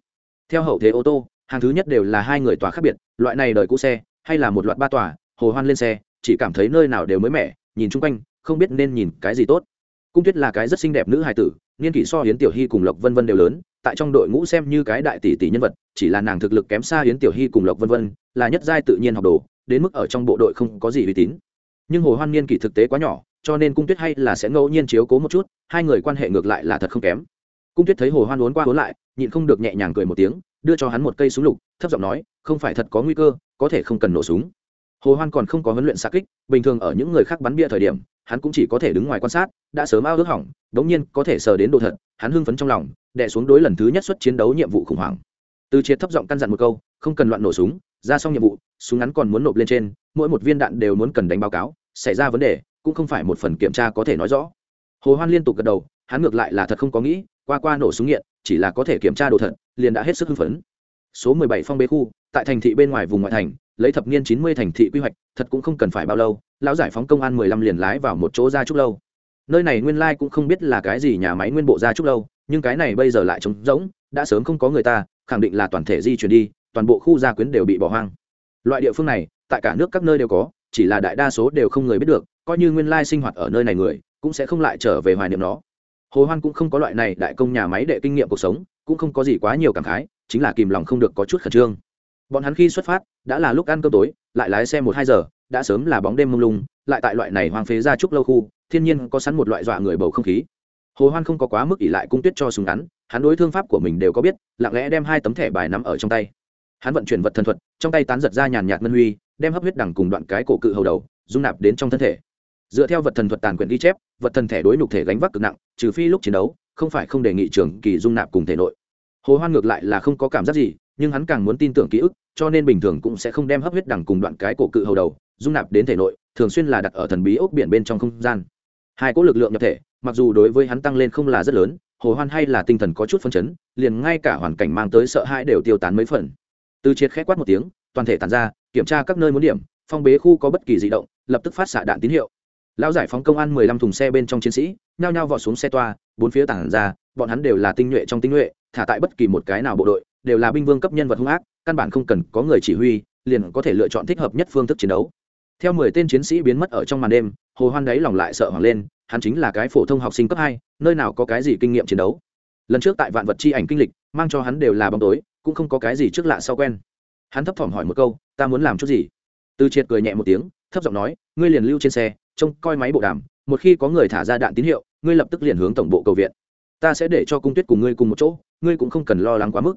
Theo hậu thế ô tô, hàng thứ nhất đều là hai người tòa khác biệt, loại này đời cũ xe, hay là một loạt ba tòa, hồ hoan lên xe chỉ cảm thấy nơi nào đều mới mẻ, nhìn chung quanh, không biết nên nhìn cái gì tốt. Cung tuyết là cái rất xinh đẹp nữ hài tử, niên kỷ so hiến tiểu hy cùng lộc vân vân đều lớn, tại trong đội ngũ xem như cái đại tỷ tỷ nhân vật, chỉ là nàng thực lực kém xa hiến tiểu hy cùng lộc vân vân, là nhất giai tự nhiên học đồ, đến mức ở trong bộ đội không có gì uy tín. Nhưng hồ hoan niên kỷ thực tế quá nhỏ, cho nên cung tuyết hay là sẽ ngẫu nhiên chiếu cố một chút, hai người quan hệ ngược lại là thật không kém. Cung tuyết thấy hồ hoan uốn qua uốn lại, nhịn không được nhẹ nhàng cười một tiếng, đưa cho hắn một cây súng lục, thấp giọng nói, không phải thật có nguy cơ, có thể không cần nổ súng hồ hoan còn không có huấn luyện xa kích, bình thường ở những người khác bắn bia thời điểm, hắn cũng chỉ có thể đứng ngoài quan sát, đã sớm ao ước hỏng, đống nhiên có thể sờ đến đồ thật, hắn hưng phấn trong lòng, đè xuống đối lần thứ nhất xuất chiến đấu nhiệm vụ khủng hoảng. Từ triệt thấp giọng căn dặn một câu, không cần loạn nổ súng, ra xong nhiệm vụ, súng ngắn còn muốn nộp lên trên, mỗi một viên đạn đều muốn cần đánh báo cáo, xảy ra vấn đề, cũng không phải một phần kiểm tra có thể nói rõ. Hồ hoan liên tục gật đầu, hắn ngược lại là thật không có nghĩ, qua qua nổ súng nghiện, chỉ là có thể kiểm tra đồ thật, liền đã hết sức hưng phấn. Số 17 phong bế khu, tại thành thị bên ngoài vùng ngoại thành lấy thập niên 90 thành thị quy hoạch, thật cũng không cần phải bao lâu, lão giải phóng công an 15 liền lái vào một chỗ gia trúc lâu. Nơi này nguyên lai like cũng không biết là cái gì nhà máy nguyên bộ gia trúc lâu, nhưng cái này bây giờ lại trống rỗng, đã sớm không có người ta, khẳng định là toàn thể di chuyển đi, toàn bộ khu gia quyến đều bị bỏ hoang. Loại địa phương này, tại cả nước các nơi đều có, chỉ là đại đa số đều không người biết được, coi như nguyên lai sinh hoạt ở nơi này người, cũng sẽ không lại trở về hoài niệm nó. Hồ hoan cũng không có loại này đại công nhà máy đệ kinh nghiệm cuộc sống, cũng không có gì quá nhiều cảm khái, chính là kìm lòng không được có chút khẩn trương bọn hắn khi xuất phát, đã là lúc ăn cơm tối, lại lái xe một hai giờ, đã sớm là bóng đêm mông lung, lại tại loại này hoang phế ra trúc lâu khu, thiên nhiên có sẵn một loại dọa người bầu không khí. Hồ hoan không có quá mức ỉ lại cung tuyết cho súng ngắn, hắn đối thương pháp của mình đều có biết, lặng lẽ đem hai tấm thẻ bài nắm ở trong tay. Hắn vận chuyển vật thần thuật, trong tay tán giật ra nhàn nhạt ngân huy, đem hấp huyết đằng cùng đoạn cái cổ cự hầu đầu, dung nạp đến trong thân thể. Dựa theo vật thần thuật tàn quyển ghi chép, vật thần thể đối nhục thể gánh vác cực nặng, trừ phi lúc chiến đấu, không phải không đề nghị trường kỳ dung nạp cùng thể nội. Hồ hoan ngược lại là không có cảm giác gì nhưng hắn càng muốn tin tưởng ký ức, cho nên bình thường cũng sẽ không đem hấp huyết đằng cùng đoạn cái cổ cự hầu đầu, dung nạp đến thể nội, thường xuyên là đặt ở thần bí ốc biển bên trong không gian. Hai cỗ lực lượng nhập thể, mặc dù đối với hắn tăng lên không là rất lớn, hồ hoan hay là tinh thần có chút phân chấn, liền ngay cả hoàn cảnh mang tới sợ hãi đều tiêu tán mấy phần. Từ triệt khẽ quát một tiếng, toàn thể tàn ra, kiểm tra các nơi muốn điểm, phong bế khu có bất kỳ di động, lập tức phát xạ đạn tín hiệu. Lão giải phóng công an mười lăm thùng xe bên trong chiến sĩ, nhao nhao vọt xuống xe toa, bốn phía tản ra, bọn hắn đều là tinh nhuệ trong tinh nhuệ, thả tại bất kỳ một cái nào bộ đội đều là binh vương cấp nhân vật hung ác, căn bản không cần có người chỉ huy, liền có thể lựa chọn thích hợp nhất phương thức chiến đấu. Theo mười tên chiến sĩ biến mất ở trong màn đêm, hồ hoan đáy lòng lại sợ hoảng lên, hắn chính là cái phổ thông học sinh cấp hai, nơi nào có cái gì kinh nghiệm chiến đấu. Lần trước tại vạn vật chi ảnh kinh lịch, mang cho hắn đều là bóng tối, cũng không có cái gì trước lạ sau quen. Hắn thấp thỏm hỏi một câu, ta muốn làm chút gì? Từ triệt cười nhẹ một tiếng, thấp giọng nói, ngươi liền lưu trên xe, trông coi máy bộ đàm, một khi có người thả ra đạn tín hiệu, ngươi lập tức liền hướng tổng bộ cầu viện. Ta sẽ để cho cung tuyết cùng ngươi cùng một chỗ, ngươi cũng không cần lo lắng quá mức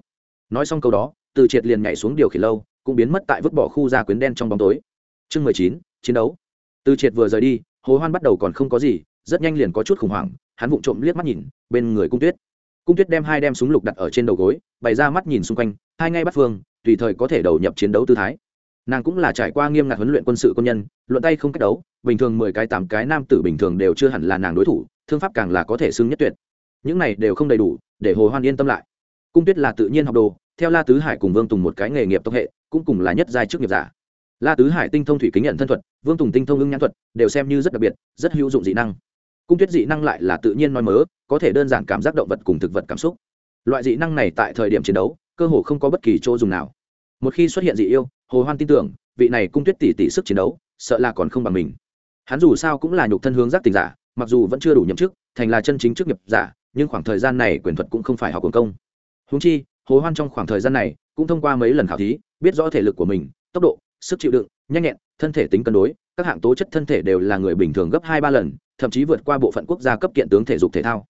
nói xong câu đó, từ triệt liền nhảy xuống điều khiển lâu, cũng biến mất tại vứt bỏ khu gia quyến đen trong bóng tối. Chương mười chín, chiến đấu. Từ triệt vừa rời đi hồ hoan bắt đầu còn không có gì, rất nhanh liền có chút khủng hoảng, hắn vụng trộm liếc mắt nhìn, bên người cung tuyết. Cung tuyết đem hai đem súng lục đặt ở trên đầu gối, bày ra mắt nhìn xung quanh, hai ngay bắt phương, tùy thời có thể đầu nhập chiến đấu tư thái. Nàng cũng là trải qua nghiêm ngặt huấn luyện quân sự quân nhân, luận tay không cách đấu, bình thường mười cái tám cái nam tử bình thường đều chưa hẳn là nàng đối thủ, thương pháp càng là có thể xưng nhất tuyệt. Những này đều không đầy đủ, để hồ hoan yên tâm lại cung tuyết là tự nhiên học đồ, theo la tứ hải cùng vương tùng một cái nghề nghiệp tộc hệ, cũng cùng là nhất giai chức nghiệp giả. La tứ hải tinh thông thủy kính nhận thân thuật, vương tùng tinh thông ưng nhãn thuật, đều xem như rất đặc biệt, rất hữu dụng dị năng. Cung tuyết dị năng lại là tự nhiên nói mớ, có thể đơn giản cảm giác động vật cùng thực vật cảm xúc. Loại dị năng này tại thời điểm chiến đấu, cơ hồ không có bất kỳ chỗ dùng nào. Một khi xuất hiện dị yêu, hồ hoan tin tưởng, vị này cung tuyết tỷ tỷ sức chiến đấu, sợ là còn không bằng mình. Hắn dù sao cũng là nhục thân hướng giác tình giả, mặc dù vẫn chưa đủ nhậm chức, thành là chân chính chức nghiệp giả, nhưng khoảng thời gian này quyền thuật cũng không phải học quần công húng chi, hồ hoan trong khoảng thời gian này cũng thông qua mấy lần khảo thí, biết rõ thể lực của mình, tốc độ, sức chịu đựng, nhanh nhẹn, thân thể tính cân đối, các hạng tố chất thân thể đều là người bình thường gấp hai ba lần, thậm chí vượt qua bộ phận quốc gia cấp kiện tướng thể dục thể thao.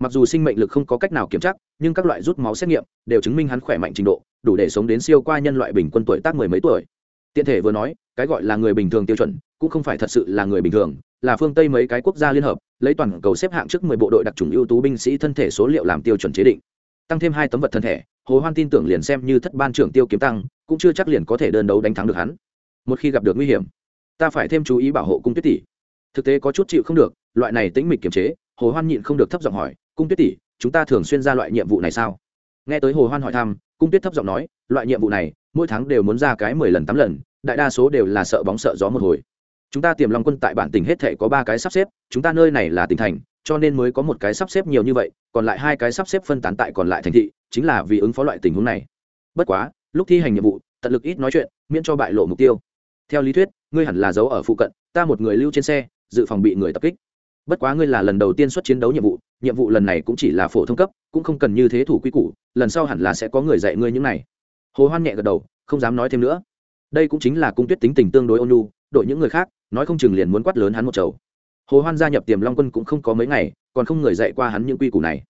Mặc dù sinh mệnh lực không có cách nào kiểm tra, nhưng các loại rút máu xét nghiệm đều chứng minh hắn khỏe mạnh trình độ, đủ để sống đến siêu qua nhân loại bình quân tuổi tác mười mấy tuổi. Tiện thể vừa nói, cái gọi là người bình thường tiêu chuẩn cũng không phải thật sự là người bình thường, là phương tây mấy cái quốc gia liên hợp, lấy toàn cầu xếp hạng trước mười bộ đội đặc trùng ưu tú binh sĩ thân thể số liệu làm tiêu chuẩn chế định tăng thêm hai tấm vật thân thể, hồ hoan tin tưởng liền xem như thất ban trưởng tiêu kiếm tăng, cũng chưa chắc liền có thể đơn đấu đánh thắng được hắn. Một khi gặp được nguy hiểm, ta phải thêm chú ý bảo hộ cung tuyết tỷ. Thực tế có chút chịu không được, loại này tính mịch kiềm chế, hồ hoan nhịn không được thấp giọng hỏi, cung tuyết tỷ, chúng ta thường xuyên ra loại nhiệm vụ này sao? Nghe tới hồ hoan hỏi thăm, cung tuyết thấp giọng nói, loại nhiệm vụ này, mỗi tháng đều muốn ra cái mười lần tám lần, đại đa số đều là sợ bóng sợ gió một hồi. Chúng ta tiềm long quân tại bản tỉnh hết thể có ba cái sắp xếp, chúng ta nơi này là tỉnh thành cho nên mới có một cái sắp xếp nhiều như vậy, còn lại hai cái sắp xếp phân tán tại còn lại thành thị, chính là vì ứng phó loại tình huống này. Bất quá, lúc thi hành nhiệm vụ, tận lực ít nói chuyện, miễn cho bại lộ mục tiêu. Theo lý thuyết, ngươi hẳn là giấu ở phụ cận, ta một người lưu trên xe, dự phòng bị người tập kích. Bất quá ngươi là lần đầu tiên xuất chiến đấu nhiệm vụ nhiệm vụ lần này cũng chỉ là phổ thông cấp, cũng không cần như thế thủ quy củ, lần sau hẳn là sẽ có người dạy ngươi những này. Hồ hoan nhẹ gật đầu, không dám nói thêm nữa. Đây cũng chính là cung tuyết tính tình tương đối ôn nhu đội những người khác, nói không chừng liền muốn quát lớn hắn một chầu hồ hoan gia nhập tiềm long quân cũng không có mấy ngày, còn không người dạy qua hắn những quy củ này.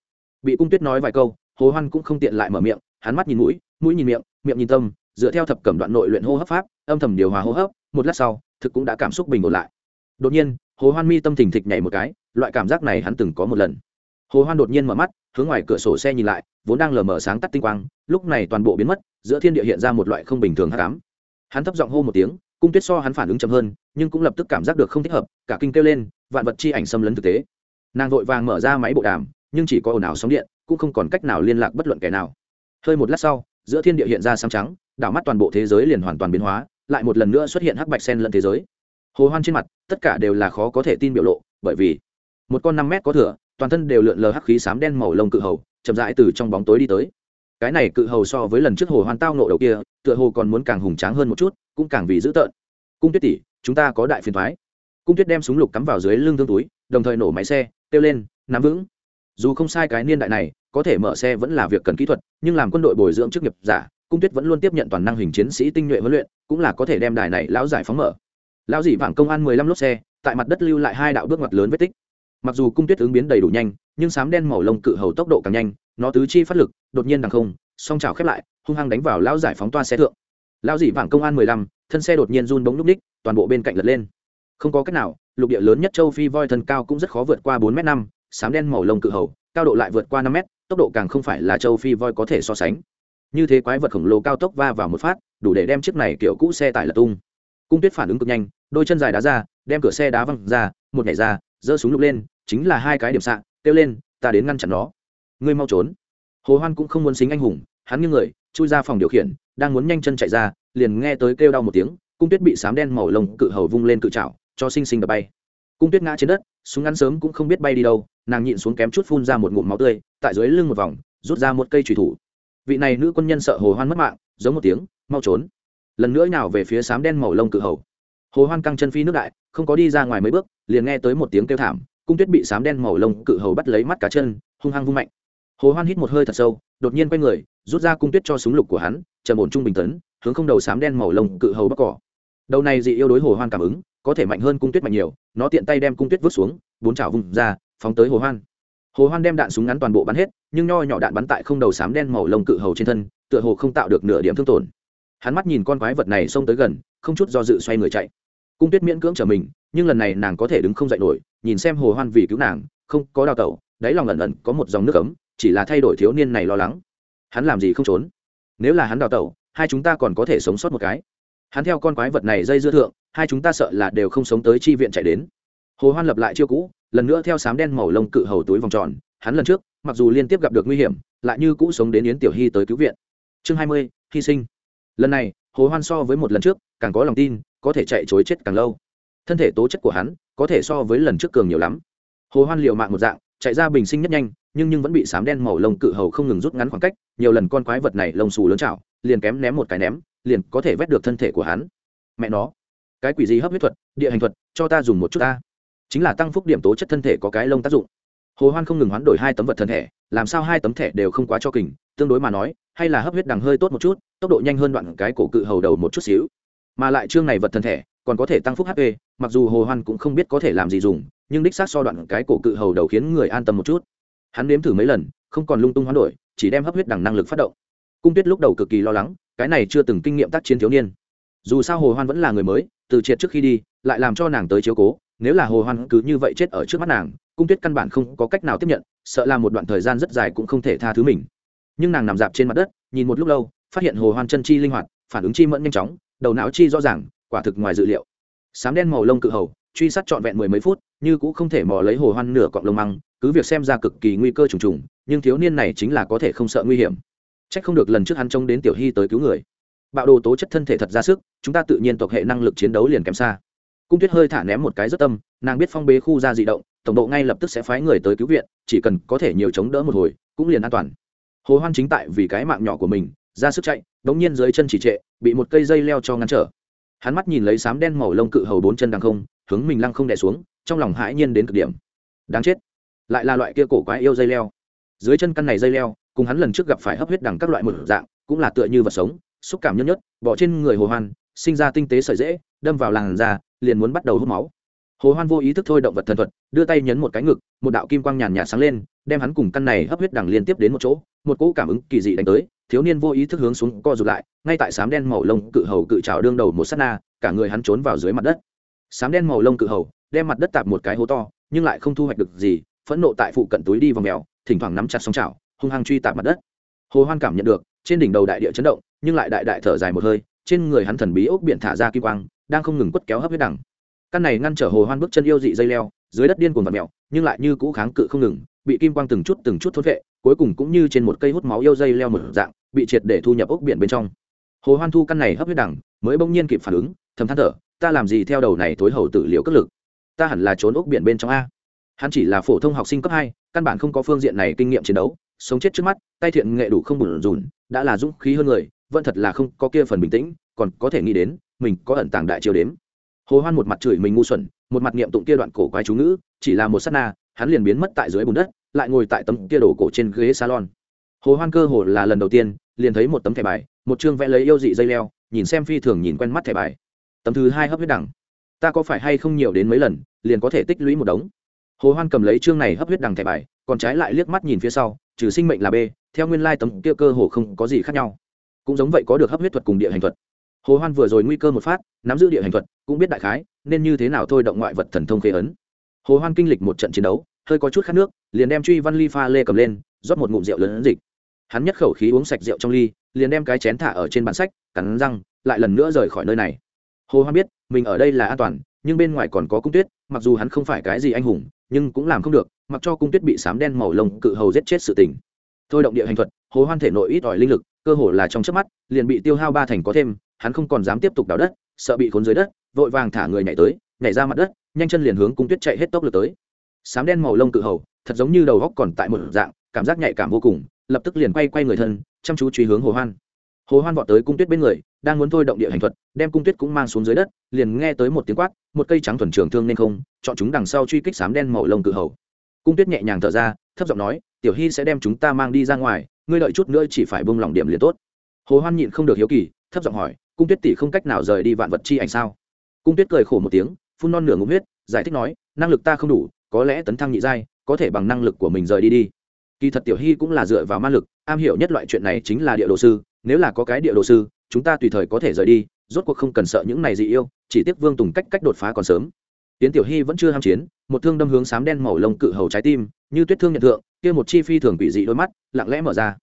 Bị cung tuyết nói vài câu, hồ hoan cũng không tiện lại mở miệng, hắn mắt nhìn mũi mũi nhìn miệng miệng nhìn tâm, dựa theo thập cẩm đoạn nội luyện hô hấp pháp, âm thầm điều hòa hô hấp, một lát sau, thực cũng đã cảm xúc bình ổn lại. Đột nhiên, hồ hoan mi tâm thình thịch nhảy một cái, loại cảm giác này hắn từng có một lần. Hồ hoan đột nhiên mở mắt, hướng ngoài cửa sổ xe nhìn lại, vốn đang lờ mờ sáng tắt tinh quang, lúc này toàn bộ biến mất, giữa thiên địa hiện ra một loại không bình thường hắc ám. Hắn thấp giọng hô một tiếng, cung tuyết so hắn phản ứng chậm hơn nhưng cũng lập tức cảm giác được không thích hợp, cả kinh kêu lên, vạn vật chi ảnh xâm lấn thực tế. Nàng vội vàng mở ra máy bộ đàm, nhưng chỉ có ồn ào sóng điện, cũng không còn cách nào liên lạc bất luận kẻ nào. Hơi một lát sau, giữa thiên địa hiện ra sáng trắng, đảo mắt toàn bộ thế giới liền hoàn toàn biến hóa, lại một lần nữa xuất hiện hắc bạch sen lẫn thế giới. Hồ hoan trên mặt, tất cả đều là khó có thể tin biểu lộ, bởi vì một con năm mét có thừa, toàn thân đều lượn lờ hắc khí xám đen màu lông cự hầu, chậm rãi từ trong bóng tối đi tới. Cái này cự hầu so với lần trước hồ hoan tao nộ đầu kia, tựa hồ còn muốn càng hùng tráng hơn một chút, cũng càng vì dữ tợn. Cung tuyết tỷ chúng ta có đại phiền thoái. Cung tuyết đem súng lục cắm vào dưới lưng thương túi đồng thời nổ máy xe, kêu lên, nắm vững. Dù không sai cái niên đại này, có thể mở xe vẫn là việc cần kỹ thuật, nhưng làm quân đội bồi dưỡng chức nghiệp giả, cung tuyết vẫn luôn tiếp nhận toàn năng hình chiến sĩ tinh nhuệ huấn luyện, cũng là có thể đem đài này lão giải phóng mở. Lão dỉ vạn công an mười lăm lốp xe, tại mặt đất lưu lại hai đạo bước ngoặt lớn vết tích. Mặc dù cung tuyết ứng biến đầy đủ nhanh, nhưng sám đen màu lông cự hầu tốc độ càng nhanh, nó tứ chi phát lực đột nhiên đằng không, song trào khép lại, hung hăng đánh vào lão giải phóng toa xe thượng lão dị vảng công an mười lăm, thân xe đột nhiên run bóng núp ních, toàn bộ bên cạnh lật lên. Không có cách nào, lục địa lớn nhất châu phi voi thân cao cũng rất khó vượt qua bốn m năm, sám đen màu lông cự hầu, cao độ lại vượt qua năm m tốc độ càng không phải là châu phi voi có thể so sánh. Như thế quái vật khổng lồ cao tốc va vào một phát, đủ để đem chiếc này kiểu cũ xe tải lật tung. Cung tuyết phản ứng cực nhanh, đôi chân dài đá ra, đem cửa xe đá văng ra, một nhảy ra, giơ súng lục lên, chính là hai cái điểm sạn kêu lên, ta đến ngăn chặn nó. Ngươi mau trốn. Hồ hoan cũng không muốn xính anh hùng, hắn như người chui ra phòng điều khiển, đang muốn nhanh chân chạy ra, liền nghe tới kêu đau một tiếng, cung tuyết bị sám đen màu lông cự hầu vung lên cự trào cho sinh sinh đập bay. Cung tuyết ngã trên đất, súng ngắn sớm cũng không biết bay đi đâu, nàng nhịn xuống kém chút phun ra một ngụm máu tươi, tại dưới lưng một vòng, rút ra một cây trùy thủ. Vị này nữ quân nhân sợ hồ hoan mất mạng, giống một tiếng, mau trốn. Lần nữa nào về phía sám đen màu lông cự hầu. Hồ hoan căng chân phi nước đại, không có đi ra ngoài mấy bước, liền nghe tới một tiếng kêu thảm, cung tuyết bị sám đen màu lông cự hầu bắt lấy mắt cá chân, hung hăng vung mạnh. Hồ hoan hít một hơi thật sâu, đột nhiên quay người rút ra cung tuyết cho súng lục của hắn, trầm ổn trung bình tấn, hướng không đầu sám đen màu lông cự hầu bắc cỏ. Đầu này dị yêu đối hồ hoan cảm ứng, có thể mạnh hơn cung tuyết mạnh nhiều, nó tiện tay đem cung tuyết vứt xuống, bốn chảo vùng ra, phóng tới hồ hoan. Hồ hoan đem đạn súng ngắn toàn bộ bắn hết, nhưng nho nhỏ đạn bắn tại không đầu sám đen màu lông cự hầu trên thân, tựa hồ không tạo được nửa điểm thương tổn. Hắn mắt nhìn con quái vật này xông tới gần, không chút do dự xoay người chạy. Cung tuyết miễn cưỡng trở mình, nhưng lần này nàng có thể đứng không dậy nổi, nhìn xem hồ hoan vì cứu nàng, không có đào tẩu, đáy lòng ẩn ẩn có một dòng nước ấm, chỉ là thay đổi thiếu niên này lo lắng hắn làm gì không trốn? Nếu là hắn đào tẩu, hai chúng ta còn có thể sống sót một cái. Hắn theo con quái vật này dây dưa thượng, hai chúng ta sợ là đều không sống tới chi viện chạy đến. Hồ hoan lập lại chiêu cũ, lần nữa theo sám đen màu lông cự hầu túi vòng tròn, hắn lần trước, mặc dù liên tiếp gặp được nguy hiểm, lại như cũ sống đến yến tiểu hy tới cứu viện. Chương hai mươi, hy sinh. Lần này, hồ hoan so với một lần trước, càng có lòng tin, có thể chạy chối chết càng lâu. Thân thể tố chất của hắn, có thể so với lần trước cường nhiều lắm. Hồ hoan liều mạng một dạng, chạy ra bình sinh nhất nhanh nhưng nhưng vẫn bị sám đen màu lông cự hầu không ngừng rút ngắn khoảng cách, nhiều lần con quái vật này lông xù lớn chảo, liền kém ném một cái ném, liền có thể vét được thân thể của hắn. Mẹ nó, cái quỷ gì hấp huyết thuật, địa hành thuật, cho ta dùng một chút ta. Chính là tăng phúc điểm tố chất thân thể có cái lông tác dụng. Hồ hoan không ngừng hoán đổi hai tấm vật thân thể, làm sao hai tấm thẻ đều không quá cho kình, tương đối mà nói, hay là hấp huyết đằng hơi tốt một chút, tốc độ nhanh hơn đoạn cái cổ cự hầu đầu một chút xíu. Mà lại chương này vật thân thể, còn có thể tăng phúc hp mặc dù hồ hoan cũng không biết có thể làm gì dùng, nhưng đích xác so đoạn cái cổ cự hầu đầu khiến người an tâm một chút hắn nếm thử mấy lần, không còn lung tung hoán đổi, chỉ đem hấp huyết đằng năng lực phát động. Cung tuyết lúc đầu cực kỳ lo lắng, cái này chưa từng kinh nghiệm tác chiến thiếu niên. Dù sao hồ hoan vẫn là người mới, từ triệt trước khi đi, lại làm cho nàng tới chiếu cố, nếu là hồ hoan cứ như vậy chết ở trước mắt nàng, cung tuyết căn bản không có cách nào tiếp nhận, sợ là một đoạn thời gian rất dài cũng không thể tha thứ mình. Nhưng nàng nằm dạp trên mặt đất, nhìn một lúc lâu, phát hiện hồ hoan chân chi linh hoạt, phản ứng chi mẫn nhanh chóng, đầu não chi rõ ràng, quả thực ngoài dự liệu. Sám đen màu lông cự hầu truy sát trọn vẹn mười mấy phút, như cũng không thể mò lấy hồ hoan nửa cọng lông măng, cứ việc xem ra cực kỳ nguy cơ trùng trùng, nhưng thiếu niên này chính là có thể không sợ nguy hiểm. Trách không được lần trước hắn trông đến tiểu hy tới cứu người. Bạo đồ tố chất thân thể thật ra sức, chúng ta tự nhiên tộc hệ năng lực chiến đấu liền kém xa. Cung tuyết hơi thả ném một cái rất tâm, nàng biết phong bế khu ra di động, tổng độ ngay lập tức sẽ phái người tới cứu viện, chỉ cần có thể nhiều chống đỡ một hồi, cũng liền an toàn. Hồ hoan chính tại vì cái mạng nhỏ của mình, ra sức chạy, đống nhiên dưới chân chỉ trệ, bị một cây dây leo cho ngăn trở. Hắn mắt nhìn lấy sám đen màu lông cự hầu bốn chân đằng không hướng mình lăng không đè xuống, trong lòng hãi nhiên đến cực điểm. Đáng chết. Lại là loại kia cổ quái yêu dây leo. Dưới chân căn này dây leo, cùng hắn lần trước gặp phải hấp huyết đằng các loại một dạng, cũng là tựa như vật sống, xúc cảm nhớt nhớt, bỏ trên người hồ hoan, sinh ra tinh tế sợi dễ, đâm vào làn da, liền muốn bắt đầu hút máu. Hồ hoan vô ý thức thôi động vật thần thuật, đưa tay nhấn một cái ngực, một đạo kim quang nhàn nhạt sáng lên, đem hắn cùng căn này hấp huyết đằng liên tiếp đến một chỗ, một cỗ cảm ứng kỳ dị đánh tới, thiếu niên vô ý thức hướng xuống co rụt lại, ngay tại sám đen màu lông cự hầu cự trào đương đầu một sát na, cả người hắn trốn vào dưới mặt đất sám đen màu lông cự hầu, đem mặt đất tạp một cái hố to, nhưng lại không thu hoạch được gì, phẫn nộ tại phụ cận túi đi vòng mèo, thỉnh thoảng nắm chặt sóng chảo, hung hăng truy tạp mặt đất. Hồ hoan cảm nhận được, trên đỉnh đầu đại địa chấn động, nhưng lại đại đại thở dài một hơi, trên người hắn thần bí ốc biển thả ra kim quang, đang không ngừng quất kéo hấp huyết đằng. Căn này ngăn trở hồ hoan bước chân yêu dị dây leo, dưới đất điên cuồng vật mèo, nhưng lại như cũ kháng cự không ngừng, bị kim quang từng chút từng chút thốt vệ, cuối cùng cũng như trên một cây hút máu yêu dây leo một dạng, bị triệt để thu nhập ốc biển bên trong. Hồ hoan thu căn này hấp huyết đằng, mới bỗng nhiên kịp phản ứng thầm than thở, ta làm gì theo đầu này thối hầu tử liệu cất lực? Ta hẳn là trốn ốc biển bên trong a. Hắn chỉ là phổ thông học sinh cấp hai, căn bản không có phương diện này kinh nghiệm chiến đấu, sống chết trước mắt, tay thiện nghệ đủ không bùn rùn, đã là dũng khí hơn người, vẫn thật là không có kia phần bình tĩnh, còn có thể nghĩ đến, mình có ẩn tàng đại chiều đếm. Hồ hoan một mặt chửi mình ngu xuẩn, một mặt niệm tụng kia đoạn cổ quái chú ngữ, chỉ là một sát na, hắn liền biến mất tại dưới bùn đất, lại ngồi tại tấm kia đổ cổ trên ghế salon. Hồ hoan cơ hồ là lần đầu tiên, liền thấy một tấm thẻ bài, một chương vẽ lấy yêu dị dây leo, nhìn xem phi thường nhìn quen mắt thẻ bài tấm thứ hai hấp huyết đẳng. Ta có phải hay không nhiều đến mấy lần, liền có thể tích lũy một đống? Hồ hoan cầm lấy chương này hấp huyết đằng thẻ bài, còn trái lại liếc mắt nhìn phía sau, trừ sinh mệnh là b, theo nguyên lai tấm kia cơ hồ không có gì khác nhau. Cũng giống vậy có được hấp huyết thuật cùng địa hành thuật. Hồ hoan vừa rồi nguy cơ một phát, nắm giữ địa hành thuật, cũng biết đại khái, nên như thế nào thôi động ngoại vật thần thông khế ấn. Hồ hoan kinh lịch một trận chiến đấu, hơi có chút khát nước, liền đem truy văn ly pha lê cầm lên, rót một ngụm rượu lớn dịch. Hắn nhất khẩu khí uống sạch rượu trong ly, liền đem cái chén thả ở trên bản sách, cắn răng, lại lần nữa rời khỏi nơi này hồ hoan biết, mình ở đây là an toàn, nhưng bên ngoài còn có cung tuyết, mặc dù hắn không phải cái gì anh hùng, nhưng cũng làm không được, mặc cho cung tuyết bị sám đen màu lông cự hầu giết chết sự tình. Thôi động địa hành thuật, hồ hoan thể nội ít ỏi linh lực, cơ hồ là trong chớp mắt, liền bị tiêu hao ba thành có thêm, hắn không còn dám tiếp tục đào đất, sợ bị khốn dưới đất, vội vàng thả người nhảy tới, nhảy ra mặt đất, nhanh chân liền hướng cung tuyết chạy hết tốc lực tới. Sám đen màu lông cự hầu, thật giống như đầu góc còn tại một dạng, cảm giác nhạy cảm vô cùng, lập tức liền quay quay người thân, chăm chú truy hướng hồ hoan hồ hoan vọt tới cung tuyết bên người, đang muốn thôi động địa hành thuật, đem cung tuyết cũng mang xuống dưới đất, liền nghe tới một tiếng quát, một cây trắng thuần trường thương nên không, chọn chúng đằng sau truy kích sám đen màu lông cự hầu. Cung tuyết nhẹ nhàng thở ra, thấp giọng nói, tiểu hy sẽ đem chúng ta mang đi ra ngoài, ngươi đợi chút nữa chỉ phải bông lòng điểm liền tốt. Hồ hoan nhịn không được hiếu kỳ, thấp giọng hỏi, cung tuyết tỷ không cách nào rời đi vạn vật chi ảnh sao? Cung tuyết cười khổ một tiếng, phun non nửa ngụm huyết, giải thích nói, năng lực ta không đủ, có lẽ tấn thăng nhị giai, có thể bằng năng lực của mình rời đi đi. Kỳ thật tiểu hy cũng là dựa vào ma lực, am hiểu nhất loại chuyện này chính là địa đồ sư nếu là có cái địa đồ sư, chúng ta tùy thời có thể rời đi, rốt cuộc không cần sợ những này gì yêu, chỉ tiếc vương tùng cách cách đột phá còn sớm. Tiến tiểu hy vẫn chưa ham chiến, một thương đâm hướng sám đen màu lông cự hầu trái tim, như tuyết thương nhận thượng, kia một chi phi thường quỷ dị đôi mắt, lặng lẽ mở ra.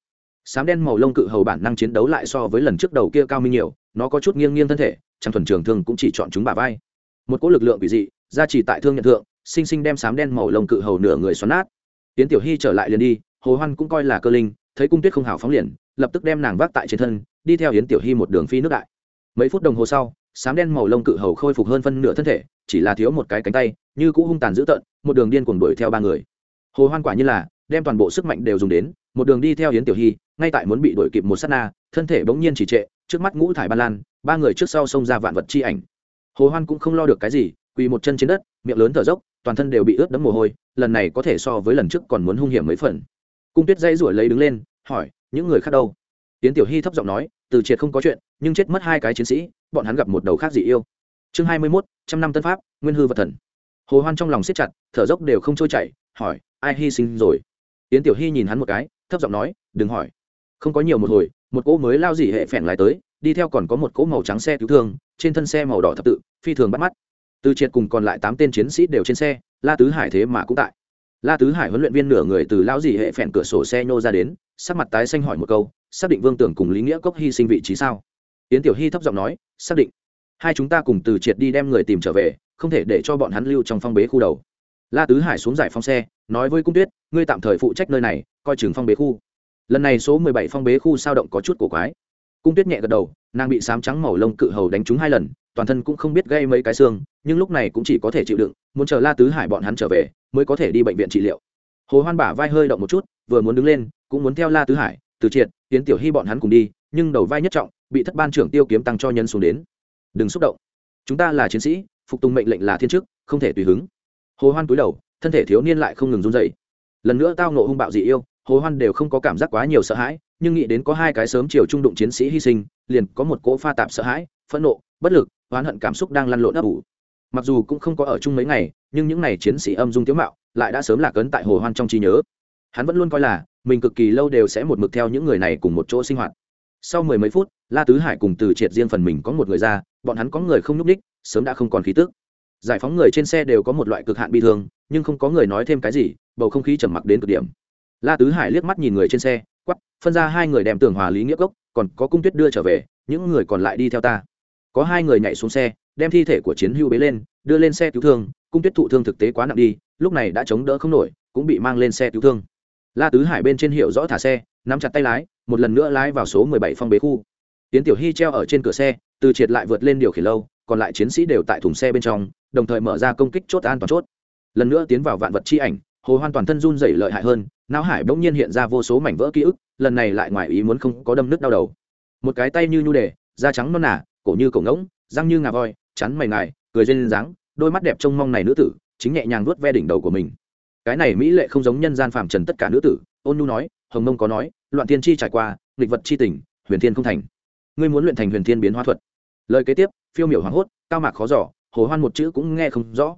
Sám đen màu lông cự hầu bản năng chiến đấu lại so với lần trước đầu kia cao minh nhiều, nó có chút nghiêng nghiêng thân thể, trong thuần trường thương cũng chỉ chọn chúng bà vai. Một cỗ lực lượng quỷ dị, ra chỉ tại thương nhận thượng sinh sinh đem sám đen màu lông cự hầu nửa người xoắn nát. Tiến tiểu hy trở lại liền đi, hồ hoan cũng coi là cơ linh, thấy cung tuyết không hào phóng liền lập tức đem nàng vác tại trên thân, đi theo yến tiểu hy một đường phi nước đại. Mấy phút đồng hồ sau, sám đen màu lông cự hầu khôi phục hơn phân nửa thân thể, chỉ là thiếu một cái cánh tay, như cũ hung tàn dữ tợn, một đường điên cuồng đuổi theo ba người. Hồ hoan quả như là, đem toàn bộ sức mạnh đều dùng đến, một đường đi theo yến tiểu hy, ngay tại muốn bị đuổi kịp một sát na, thân thể bỗng nhiên chỉ trệ, trước mắt ngũ thải ba lan, ba người trước sau xông ra vạn vật chi ảnh. Hồ hoan cũng không lo được cái gì, quỳ một chân trên đất, miệng lớn thở dốc, toàn thân đều bị ướt đẫm mồ hôi, lần này có thể so với lần trước còn muốn hung hiểm mấy phần. Cung tuyết dây rủi lấy đứng lên, hỏi những người khác đâu? Tiến tiểu hy thấp giọng nói, từ triệt không có chuyện, nhưng chết mất hai cái chiến sĩ, bọn hắn gặp một đầu khác dị yêu. Chương hai mươi mốt, trăm năm tân pháp, nguyên hư vật thần. Hồ hoan trong lòng siết chặt, thở dốc đều không trôi chảy, hỏi, ai hy sinh rồi? Tiến tiểu hy nhìn hắn một cái, thấp giọng nói, đừng hỏi. Không có nhiều một hồi, một cỗ mới lao dị hệ phèn lại tới, đi theo còn có một cỗ màu trắng xe cứu thương, trên thân xe màu đỏ thập tự, phi thường bắt mắt. Từ triệt cùng còn lại tám tên chiến sĩ đều trên xe, la tứ hải thế mà cũng tại. La tứ hải huấn luyện viên nửa người từ lão dị hệ phèn cửa sổ xe nhô ra đến sắc mặt tái xanh hỏi một câu, xác định vương tưởng cùng lý nghĩa cốc hy sinh vị trí sao? Yến tiểu hy thấp giọng nói, xác định. Hai chúng ta cùng từ triệt đi đem người tìm trở về, không thể để cho bọn hắn lưu trong phong bế khu đầu. La tứ hải xuống giải phong xe, nói với cung tuyết, ngươi tạm thời phụ trách nơi này, coi chừng phong bế khu. Lần này số mười bảy phong bế khu sao động có chút cổ quái. Cung tuyết nhẹ gật đầu, nàng bị sám trắng màu lông cự hầu đánh trúng hai lần, toàn thân cũng không biết gây mấy cái xương, nhưng lúc này cũng chỉ có thể chịu đựng, muốn chờ la tứ hải bọn hắn trở về, mới có thể đi bệnh viện trị liệu hồ hoan bả vai hơi động một chút, vừa muốn đứng lên, cũng muốn theo la tứ hải, từ triệt tiến tiểu hy bọn hắn cùng đi, nhưng đầu vai nhất trọng, bị thất ban trưởng tiêu kiếm tăng cho nhân xuống đến. Đừng xúc động. Chúng ta là chiến sĩ, phục tùng mệnh lệnh là thiên chức, không thể tùy hứng. Hồ hoan cúi đầu, thân thể thiếu niên lại không ngừng run dậy lần nữa tao nộ hung bạo dị yêu, hồ hoan đều không có cảm giác quá nhiều sợ hãi, nhưng nghĩ đến có hai cái sớm chiều trung đụng chiến sĩ hy sinh, liền có một cỗ pha tạp sợ hãi, phẫn nộ, bất lực, oán hận cảm xúc đang lăn lộn ấp ủ mặc dù cũng không có ở chung mấy ngày nhưng những ngày chiến sĩ âm dung tiếu mạo lại đã sớm lạc ấn tại hồ hoan trong trí nhớ. Hắn vẫn luôn coi là mình cực kỳ lâu đều sẽ một mực theo những người này cùng một chỗ sinh hoạt. Sau mười mấy phút la tứ hải cùng từ triệt riêng phần mình có một người ra bọn hắn có người không nhúc ních sớm đã không còn khí tức. Giải phóng người trên xe đều có một loại cực hạn bị thương nhưng không có người nói thêm cái gì bầu không khí trầm mặc đến cực điểm. La tứ hải liếc mắt nhìn người trên xe quắp phân ra hai người đem tường hòa lý nghĩa gốc, còn có cung tuyết đưa trở về những người còn lại đi theo ta. Có hai người nhảy xuống xe đem thi thể của chiến hưu bế lên, đưa lên xe cứu thương, cung tuyết thụ thương thực tế quá nặng đi, lúc này đã chống đỡ không nổi, cũng bị mang lên xe cứu thương. La tứ hải bên trên hiệu rõ thả xe, nắm chặt tay lái, một lần nữa lái vào số mười bảy phong bế khu. Tiến tiểu hy treo ở trên cửa xe, từ triệt lại vượt lên điều khiển lâu, còn lại chiến sĩ đều tại thùng xe bên trong, đồng thời mở ra công kích chốt an toàn chốt. Lần nữa tiến vào vạn vật chi ảnh, hồ hoan toàn thân run rẩy lợi hại hơn, não hải bỗng nhiên hiện ra vô số mảnh vỡ ký ức, lần này lại ngoài ý muốn không có đâm nước đau đầu. Một cái tay như nhu đề, da trắng non nả cổ như cổ ngỗng, răng như ngà voi chắn mày ngài, cười duyên dáng, đôi mắt đẹp trông mong này nữ tử, chính nhẹ nhàng vuốt ve đỉnh đầu của mình. Cái này mỹ lệ không giống nhân gian phàm trần tất cả nữ tử, ôn nhu nói, hồng mông có nói, loạn tiên chi trải qua, nghịch vật chi tỉnh huyền thiên không thành. Ngươi muốn luyện thành huyền thiên biến hóa thuật. Lời kế tiếp, phiêu miểu hoảng hốt, cao mạc khó giỏ hồ hoan một chữ cũng nghe không rõ.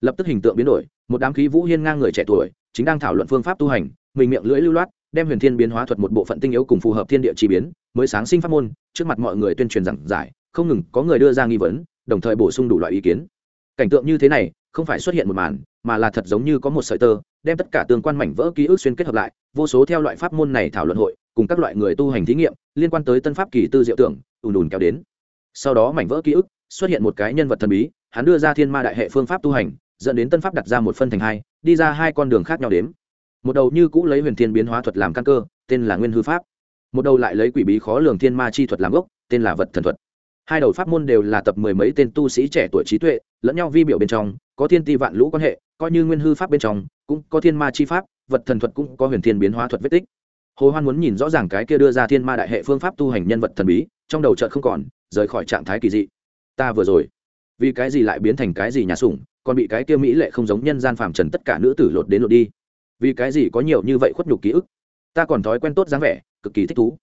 Lập tức hình tượng biến đổi, một đám khí vũ hiên ngang người trẻ tuổi, chính đang thảo luận phương pháp tu hành, mình miệng lưỡi lưu loát, đem huyền thiên biến hóa thuật một bộ phận tinh yếu cùng phù hợp thiên địa chi biến, mới sáng sinh pháp môn, trước mặt mọi người tuyên truyền giảng giải, không ngừng có người đưa ra nghi vấn đồng thời bổ sung đủ loại ý kiến. Cảnh tượng như thế này, không phải xuất hiện một màn, mà là thật giống như có một sợi tơ, đem tất cả tương quan mảnh vỡ ký ức xuyên kết hợp lại, vô số theo loại pháp môn này thảo luận hội, cùng các loại người tu hành thí nghiệm, liên quan tới tân pháp kỳ tư diệu tưởng, ùn ùn kéo đến. Sau đó mảnh vỡ ký ức, xuất hiện một cái nhân vật thần bí, hắn đưa ra thiên ma đại hệ phương pháp tu hành, dẫn đến tân pháp đặt ra một phân thành hai, đi ra hai con đường khác nhau đếm. Một đầu như cũ lấy huyền thiên biến hóa thuật làm căn cơ, tên là nguyên hư pháp. Một đầu lại lấy quỷ bí khó lường thiên ma chi thuật làm gốc, tên là vật thần thuật hai đầu pháp môn đều là tập mười mấy tên tu sĩ trẻ tuổi trí tuệ, lẫn nhau vi biểu bên trong, có thiên ti vạn lũ quan hệ, coi như nguyên hư pháp bên trong, cũng có thiên ma chi pháp, vật thần thuật cũng có huyền thiên biến hóa thuật vết tích. Hồ hoan muốn nhìn rõ ràng cái kia đưa ra thiên ma đại hệ phương pháp tu hành nhân vật thần bí, trong đầu chợt không còn, rời khỏi trạng thái kỳ dị. Ta vừa rồi, vì cái gì lại biến thành cái gì nhà sủng, còn bị cái kia mỹ lệ không giống nhân gian phàm trần tất cả nữ tử lột đến lột đi? Vì cái gì có nhiều như vậy khuất nhục ký ức? Ta còn thói quen tốt dáng vẻ, cực kỳ thích thú.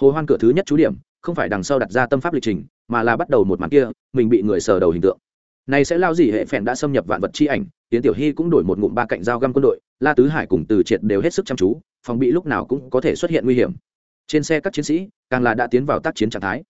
Hồ hoan cửa thứ nhất chú điểm, không phải đằng sau đặt ra tâm pháp lịch trình mà là bắt đầu một màn kia, mình bị người sờ đầu hình tượng. Này sẽ lao gì hệ phèn đã xâm nhập vạn vật chi ảnh tiến tiểu hy cũng đổi một ngụm ba cạnh dao găm quân đội, la tứ hải cùng từ triệt đều hết sức chăm chú, phòng bị lúc nào cũng có thể xuất hiện nguy hiểm. Trên xe các chiến sĩ, càng là đã tiến vào tác chiến trạng thái.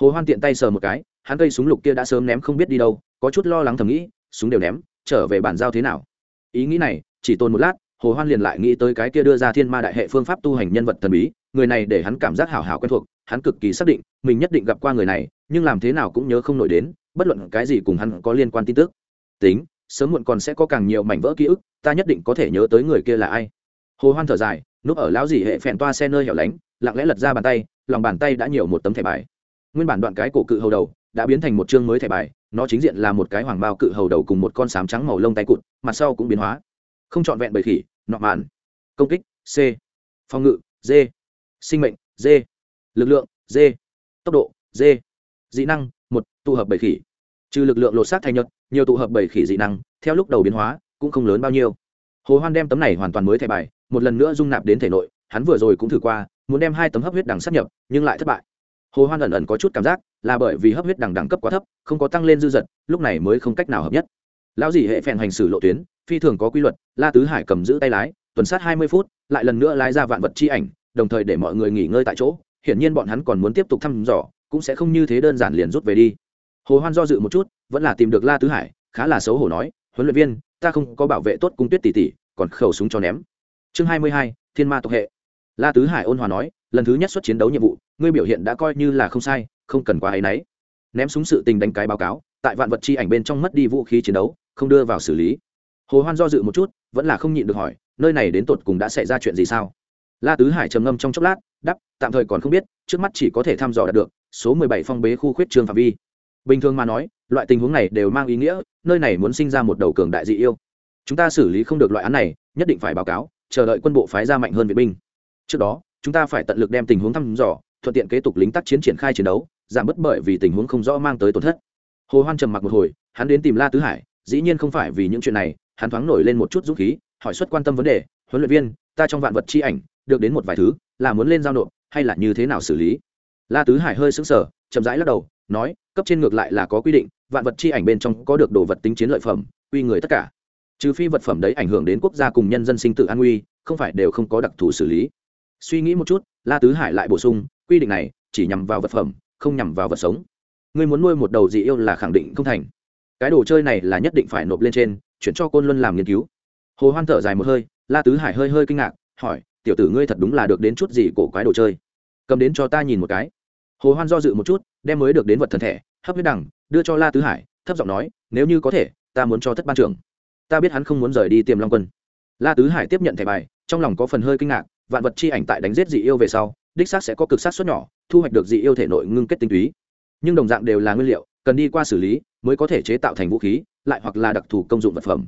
Hồ hoan tiện tay sờ một cái, hắn cây súng lục kia đã sớm ném không biết đi đâu, có chút lo lắng thầm nghĩ, súng đều ném, trở về bản giao thế nào? Ý nghĩ này, chỉ tồn một lát, hồ hoan liền lại nghĩ tới cái kia đưa ra thiên ma đại hệ phương pháp tu hành nhân vật thần bí, người này để hắn cảm giác hảo hảo quen thuộc hắn cực kỳ xác định, mình nhất định gặp qua người này, nhưng làm thế nào cũng nhớ không nổi đến, bất luận cái gì cùng hắn có liên quan tin tức. Tính, sớm muộn còn sẽ có càng nhiều mảnh vỡ ký ức, ta nhất định có thể nhớ tới người kia là ai. Hồ hoan thở dài, núp ở lão dì hệ phèn toa xe nơi hẻo lánh, lặng lẽ lật ra bàn tay, lòng bàn tay đã nhiều một tấm thẻ bài. Nguyên bản đoạn cái cổ cự hầu đầu đã biến thành một chương mới thẻ bài, nó chính diện là một cái hoàng bao cự hầu đầu cùng một con sám trắng màu lông tay cụt, mặt sau cũng biến hóa. Không trọn vẹn bầy khỉ, nọ màn công kích, c. Phòng ngự, d. Sinh mệnh, d lực lượng d tốc độ d dị năng, một, tụ hợp bảy khỉ. Trừ lực lượng lột xác thành nhật, nhiều tụ hợp bảy khỉ dị năng, theo lúc đầu biến hóa, cũng không lớn bao nhiêu. Hồ hoan đem tấm này hoàn toàn mới thẻ bài, một lần nữa dung nạp đến thể nội, hắn vừa rồi cũng thử qua, muốn đem hai tấm hấp huyết đằng sát nhập, nhưng lại thất bại. Hồ hoan ẩn ẩn có chút cảm giác là bởi vì hấp huyết đằng đẳng cấp quá thấp, không có tăng lên dư dật, lúc này mới không cách nào hợp nhất. Lão dì hệ phèn hành xử lộ tuyến, phi thường có quy luật, la tứ hải cầm giữ tay lái, tuần sát hai mươi phút, lại lần nữa lái ra vạn vật chi ảnh, đồng thời để mọi người nghỉ ngơi tại chỗ hiển nhiên bọn hắn còn muốn tiếp tục thăm dò, cũng sẽ không như thế đơn giản liền rút về đi. Hồ hoan do dự một chút, vẫn là tìm được la tứ hải, khá là xấu hổ nói, huấn luyện viên, ta không có bảo vệ tốt cung tuyết tỷ tỷ, còn khẩu súng cho ném. Chương hai mươi hai, thiên ma tộc hệ. La tứ hải ôn hòa nói, lần thứ nhất xuất chiến đấu nhiệm vụ, ngươi biểu hiện đã coi như là không sai, không cần quá hay náy. Ném súng sự tình đánh cái báo cáo, tại vạn vật chi ảnh bên trong mất đi vũ khí chiến đấu, không đưa vào xử lý. Hồ hoan do dự một chút, vẫn là không nhịn được hỏi, nơi này đến tột cùng đã xảy ra chuyện gì sao? La tứ hải trầm ngâm trong chốc lát đắp, tạm thời còn không biết, trước mắt chỉ có thể thăm dò đạt được số mười bảy phong bế khu khuyết trường phạm vi. Bình thường mà nói, loại tình huống này đều mang ý nghĩa, nơi này muốn sinh ra một đầu cường đại dị yêu. Chúng ta xử lý không được loại án này, nhất định phải báo cáo, chờ đợi quân bộ phái ra mạnh hơn viện binh. Trước đó, chúng ta phải tận lực đem tình huống thăm dò, thuận tiện kế tục lính tác chiến triển khai chiến đấu, giảm bớt bởi vì tình huống không rõ mang tới tổn thất. Hồ hoan trầm mặc một hồi, hắn đến tìm la tứ hải, dĩ nhiên không phải vì những chuyện này, hắn thoáng nổi lên một chút dũng khí, hỏi xuất quan tâm vấn đề, huấn luyện viên, ta trong vạn vật chi ảnh được đến một vài thứ, là muốn lên giao nộp, hay là như thế nào xử lý? La tứ hải hơi sững sờ, chậm rãi lắc đầu, nói, cấp trên ngược lại là có quy định, vạn vật chi ảnh bên trong có được đồ vật tính chiến lợi phẩm, uy người tất cả. Trừ phi vật phẩm đấy ảnh hưởng đến quốc gia cùng nhân dân sinh tử an nguy, không phải đều không có đặc thù xử lý. Suy nghĩ một chút, la tứ hải lại bổ sung, quy định này chỉ nhằm vào vật phẩm, không nhằm vào vật sống. Ngươi muốn nuôi một đầu dị yêu là khẳng định không thành. Cái đồ chơi này là nhất định phải nộp lên trên, chuyển cho côn luân làm nghiên cứu. Hồ hoan thở dài một hơi, la tứ hải hơi hơi kinh ngạc, hỏi tiểu tử ngươi thật đúng là được đến chút gì cổ quái đồ chơi. Cầm đến cho ta nhìn một cái. Hồ hoan do dự một chút, đem mới được đến vật thần thể hấp huyết đằng, đưa cho la tứ hải, thấp giọng nói, nếu như có thể, ta muốn cho thất ban trưởng. Ta biết hắn không muốn rời đi tiềm long quân. La tứ hải tiếp nhận thẻ bài, trong lòng có phần hơi kinh ngạc, vạn vật chi ảnh tại đánh giết dị yêu về sau, đích xác sẽ có cực sát suất nhỏ, thu hoạch được dị yêu thể nội ngưng kết tinh túy. Nhưng đồng dạng đều là nguyên liệu, cần đi qua xử lý mới có thể chế tạo thành vũ khí, lại hoặc là đặc thù công dụng vật phẩm.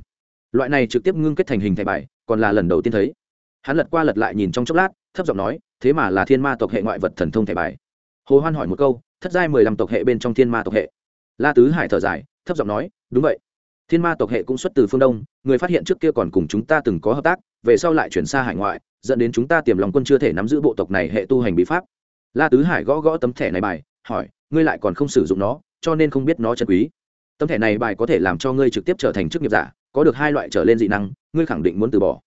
Loại này trực tiếp ngưng kết thành hình thẻ bài, còn là lần đầu tiên thấy hắn lật qua lật lại nhìn trong chốc lát, thấp giọng nói, thế mà là thiên ma tộc hệ ngoại vật thần thông thẻ bài. Hồ hoan hỏi một câu, thất giai mười lăm tộc hệ bên trong thiên ma tộc hệ. La tứ hải thở dài, thấp giọng nói, đúng vậy. Thiên ma tộc hệ cũng xuất từ phương đông, người phát hiện trước kia còn cùng chúng ta từng có hợp tác, về sau lại chuyển xa hải ngoại, dẫn đến chúng ta tiềm lòng quân chưa thể nắm giữ bộ tộc này hệ tu hành bí pháp. La tứ hải gõ gõ tấm thẻ này bài, hỏi, ngươi lại còn không sử dụng nó, cho nên không biết nó chân quý. Tấm thẻ này bài có thể làm cho ngươi trực tiếp trở thành chức nghiệp giả, có được hai loại trở lên dị năng, ngươi khẳng định muốn từ bỏ.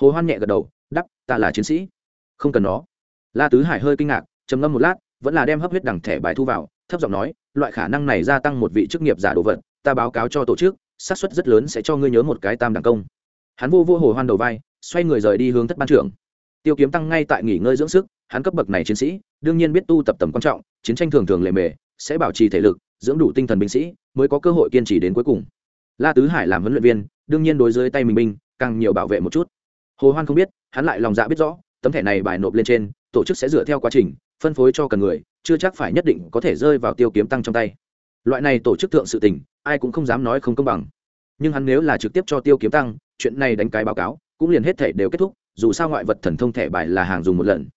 Hồ hoan nhẹ gật đầu đắp, ta là chiến sĩ. Không cần nó. La tứ hải hơi kinh ngạc, trầm ngâm một lát, vẫn là đem hấp huyết đằng thẻ bài thu vào, thấp giọng nói, loại khả năng này gia tăng một vị chức nghiệp giả đồ vật, ta báo cáo cho tổ chức, xác suất rất lớn sẽ cho ngươi nhớ một cái tam đẳng công. Hắn vô vô hồ hoan đầu vai, xoay người rời đi hướng thất ban trưởng. Tiêu kiếm tăng ngay tại nghỉ ngơi dưỡng sức, hắn cấp bậc này chiến sĩ, đương nhiên biết tu tập tầm quan trọng, chiến tranh thường thường lệ mề, sẽ bảo trì thể lực, dưỡng đủ tinh thần binh sĩ, mới có cơ hội kiên trì đến cuối cùng. La tứ hải làm huấn luyện viên, đương nhiên đối dưới tay mình binh, càng nhiều bảo vệ một chút hồ hoan không biết, hắn lại lòng dạ biết rõ, tấm thẻ này bài nộp lên trên, tổ chức sẽ dựa theo quá trình, phân phối cho cần người, chưa chắc phải nhất định có thể rơi vào tiêu kiếm tăng trong tay. Loại này tổ chức thượng sự tình, ai cũng không dám nói không công bằng. Nhưng hắn nếu là trực tiếp cho tiêu kiếm tăng, chuyện này đánh cái báo cáo, cũng liền hết thể đều kết thúc, dù sao ngoại vật thần thông thẻ bài là hàng dùng một lần.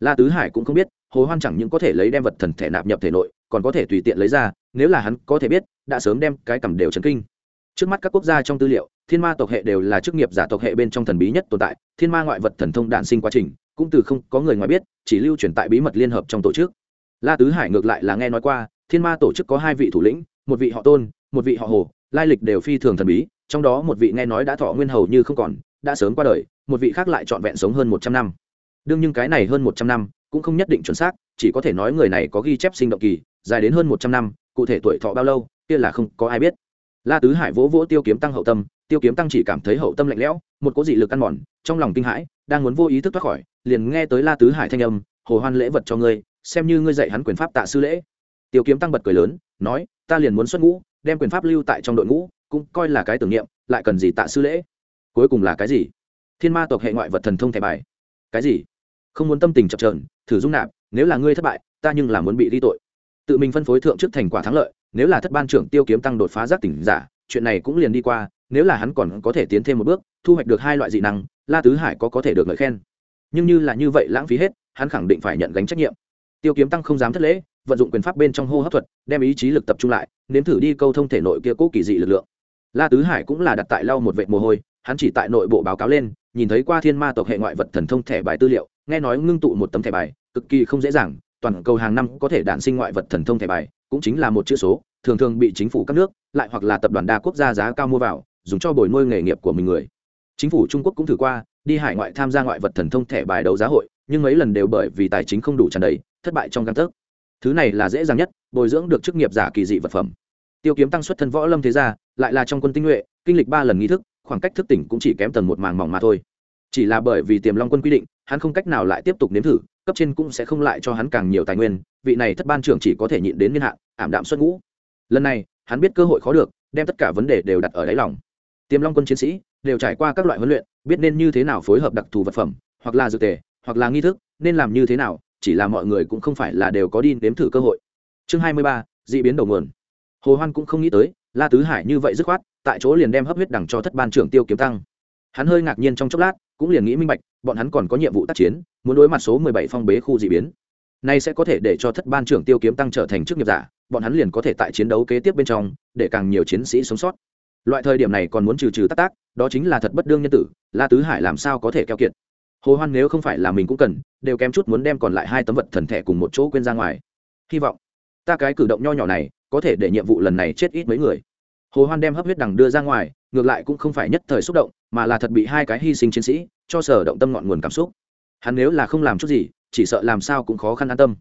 La tứ hải cũng không biết, hồ hoan chẳng những có thể lấy đem vật thần thẻ nạp nhập thể nội, còn có thể tùy tiện lấy ra, nếu là hắn có thể biết, đã sớm đem cái cầm đều chấn kinh. Trước mắt các quốc gia trong tư liệu thiên ma tộc hệ đều là chức nghiệp giả tộc hệ bên trong thần bí nhất tồn tại, thiên ma ngoại vật thần thông đạn sinh quá trình, cũng từ không có người ngoài biết, chỉ lưu truyền tại bí mật liên hợp trong tổ chức. La tứ hải ngược lại là nghe nói qua, thiên ma tổ chức có hai vị thủ lĩnh, một vị họ tôn, một vị họ hồ, lai lịch đều phi thường thần bí, trong đó một vị nghe nói đã thọ nguyên hầu như không còn, đã sớm qua đời, một vị khác lại trọn vẹn sống hơn một trăm năm. Đương nhưng cái này hơn một trăm năm, cũng không nhất định chuẩn xác, chỉ có thể nói người này có ghi chép sinh động kỳ, dài đến hơn một trăm năm, cụ thể tuổi thọ bao lâu, kia là không có ai biết. La tứ hải vỗ vỗ tiêu kiếm tăng hậu tâm tiêu kiếm tăng chỉ cảm thấy hậu tâm lạnh lẽo, một cố dị lực ăn mòn, trong lòng kinh hãi, đang muốn vô ý thức thoát khỏi, liền nghe tới la tứ hải thanh âm, hồ hoan lễ vật cho ngươi, xem như ngươi dạy hắn quyền pháp tạ sư lễ. Tiêu kiếm tăng bật cười lớn, nói, ta liền muốn xuất ngũ, đem quyền pháp lưu tại trong đội ngũ, cũng coi là cái tưởng niệm, lại cần gì tạ sư lễ? Cuối cùng là cái gì? Thiên ma tộc hệ ngoại vật thần thông thẻ bài. Cái gì? Không muốn tâm tình chập trờn thử dung nạp, nếu là ngươi thất bại, ta nhưng là muốn bị đi tội. Tự mình phân phối thượng trước thành quả thắng lợi, nếu là thất ban trưởng tiêu kiếm tăng đột phá giác tỉnh giả, chuyện này cũng liền đi qua nếu là hắn còn có thể tiến thêm một bước, thu hoạch được hai loại dị năng, la tứ hải có có thể được lời khen. Nhưng như là như vậy lãng phí hết, hắn khẳng định phải nhận gánh trách nhiệm. Tiêu kiếm tăng không dám thất lễ, vận dụng quyền pháp bên trong hô hấp thuật, đem ý chí lực tập trung lại, nếm thử đi câu thông thể nội kia cố kỳ dị lực lượng. La tứ hải cũng là đặt tại lau một vệ mồ hôi, hắn chỉ tại nội bộ báo cáo lên, nhìn thấy qua thiên ma tộc hệ ngoại vật thần thông thẻ bài tư liệu, nghe nói ngưng tụ một tấm thẻ bài, cực kỳ không dễ dàng, toàn cầu hàng năm có thể đản sinh ngoại vật thần thông thẻ bài, cũng chính là một chữ số, thường thường bị chính phủ các nước, lại hoặc là tập đoàn đa quốc gia giá cao mua vào dùng cho bồi nuôi nghề nghiệp của mình người. Chính phủ trung quốc cũng thử qua, đi hải ngoại tham gia ngoại vật thần thông thẻ bài đấu giá hội, nhưng mấy lần đều bởi vì tài chính không đủ tràn đầy, thất bại trong căn tấc. Thứ này là dễ dàng nhất, bồi dưỡng được chức nghiệp giả kỳ dị vật phẩm. Tiêu kiếm tăng xuất thân võ lâm thế gia, lại là trong quân tinh nhuệ, kinh lịch ba lần nghi thức, khoảng cách thức tỉnh cũng chỉ kém tầng một màng mỏng mà thôi. Chỉ là bởi vì tiềm long quân quy định, hắn không cách nào lại tiếp tục nếm thử, cấp trên cũng sẽ không lại cho hắn càng nhiều tài nguyên, vị này thất ban trưởng chỉ có thể nhịn đến niên hạn, ảm đạm xuất ngũ. Lần này, hắn biết cơ hội khó được, đem tất cả vấn đề đều đặt ở đáy lòng tiềm long quân chiến sĩ đều trải qua các loại huấn luyện, biết nên như thế nào phối hợp đặc thù vật phẩm, hoặc là dược tề, hoặc là nghi thức, nên làm như thế nào, chỉ là mọi người cũng không phải là đều có đi nếm thử cơ hội. Chương hai mươi ba d ị biến đầu nguồn. Hồ hoan cũng không nghĩ tới, la tứ hải như vậy dứt khoát, tại chỗ liền đem hấp huyết đằng cho thất ban trưởng tiêu kiếm tăng. Hắn hơi ngạc nhiên trong chốc lát, cũng liền nghĩ minh bạch, bọn hắn còn có nhiệm vụ tác chiến, muốn đối mặt số mười bảy phong bế khu d ị biến. Nay sẽ có thể để cho thất ban trưởng tiêu kiếm tăng trở thành chức nghiệp giả, bọn hắn liền có thể tại chiến đấu kế tiếp bên trong, để càng nhiều chiến sĩ sống sót loại thời điểm này còn muốn trừ trừ tác tác đó chính là thật bất đương nhân tử, la tứ hải làm sao có thể keo kiệt? Hồ hoan nếu không phải là mình cũng cần, đều kém chút muốn đem còn lại hai tấm vật thần thẻ cùng một chỗ quên ra ngoài. Hy vọng, ta cái cử động nho nhỏ này, có thể để nhiệm vụ lần này chết ít mấy người. Hồ hoan đem hấp huyết đằng đưa ra ngoài, ngược lại cũng không phải nhất thời xúc động, mà là thật bị hai cái hy sinh chiến sĩ, cho sở động tâm ngọn nguồn cảm xúc. Hắn nếu là không làm chút gì, chỉ sợ làm sao cũng khó khăn an tâm.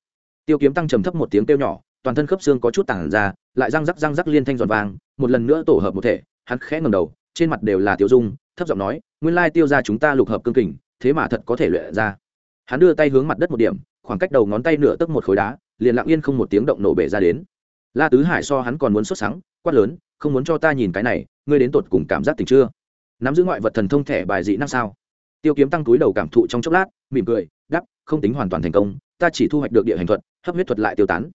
Tiêu kiếm tăng trầm thấp một tiếng kêu nhỏ, toàn thân khớp xương có chút tảng ra, lại răng rắc răng rắc liên thanh giòn vàng, một lần nữa tổ hợp một thể hắn khẽ ngầm đầu, trên mặt đều là tiêu dung, thấp giọng nói, nguyên lai tiêu ra chúng ta lục hợp cương kình, thế mà thật có thể luyện ra. Hắn đưa tay hướng mặt đất một điểm, khoảng cách đầu ngón tay nửa tấc một khối đá, liền lặng yên không một tiếng động nổ bể ra đến. La tứ hải so hắn còn muốn xuất sáng quát lớn, không muốn cho ta nhìn cái này, ngươi đến tột cùng cảm giác tình chưa? Nắm giữ ngoại vật thần thông thẻ bài dị năng sao? Tiêu kiếm tăng túi đầu cảm thụ trong chốc lát, mỉm cười đắp không tính hoàn toàn thành công, ta chỉ thu hoạch được địa hành thuật, hấp huyết thuật lại tiêu tán.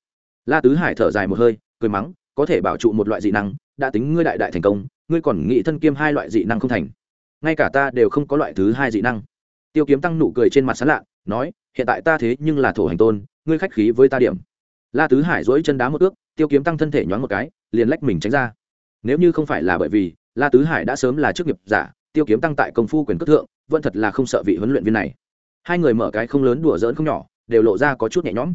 La tứ hải thở dài một hơi, cười mắng có thể bảo trụ một loại dị năng, đã tính ngươi đại đại thành công, ngươi còn nghĩ thân kiêm hai loại dị năng không thành. Ngay cả ta đều không có loại thứ hai dị năng. Tiêu kiếm tăng nụ cười trên mặt sán lạ, nói, hiện tại ta thế nhưng là thổ hành tôn, ngươi khách khí với ta điểm. La tứ hải dỗi chân đá một ước, tiêu kiếm tăng thân thể nhoáng một cái, liền lách mình tránh ra. Nếu như không phải là bởi vì, la tứ hải đã sớm là chức nghiệp giả, tiêu kiếm tăng tại công phu quyền cất thượng, vẫn thật là không sợ vị huấn luyện viên này. Hai người mở cái không lớn đùa dỡn không nhỏ, đều lộ ra có chút nhẹ nhõm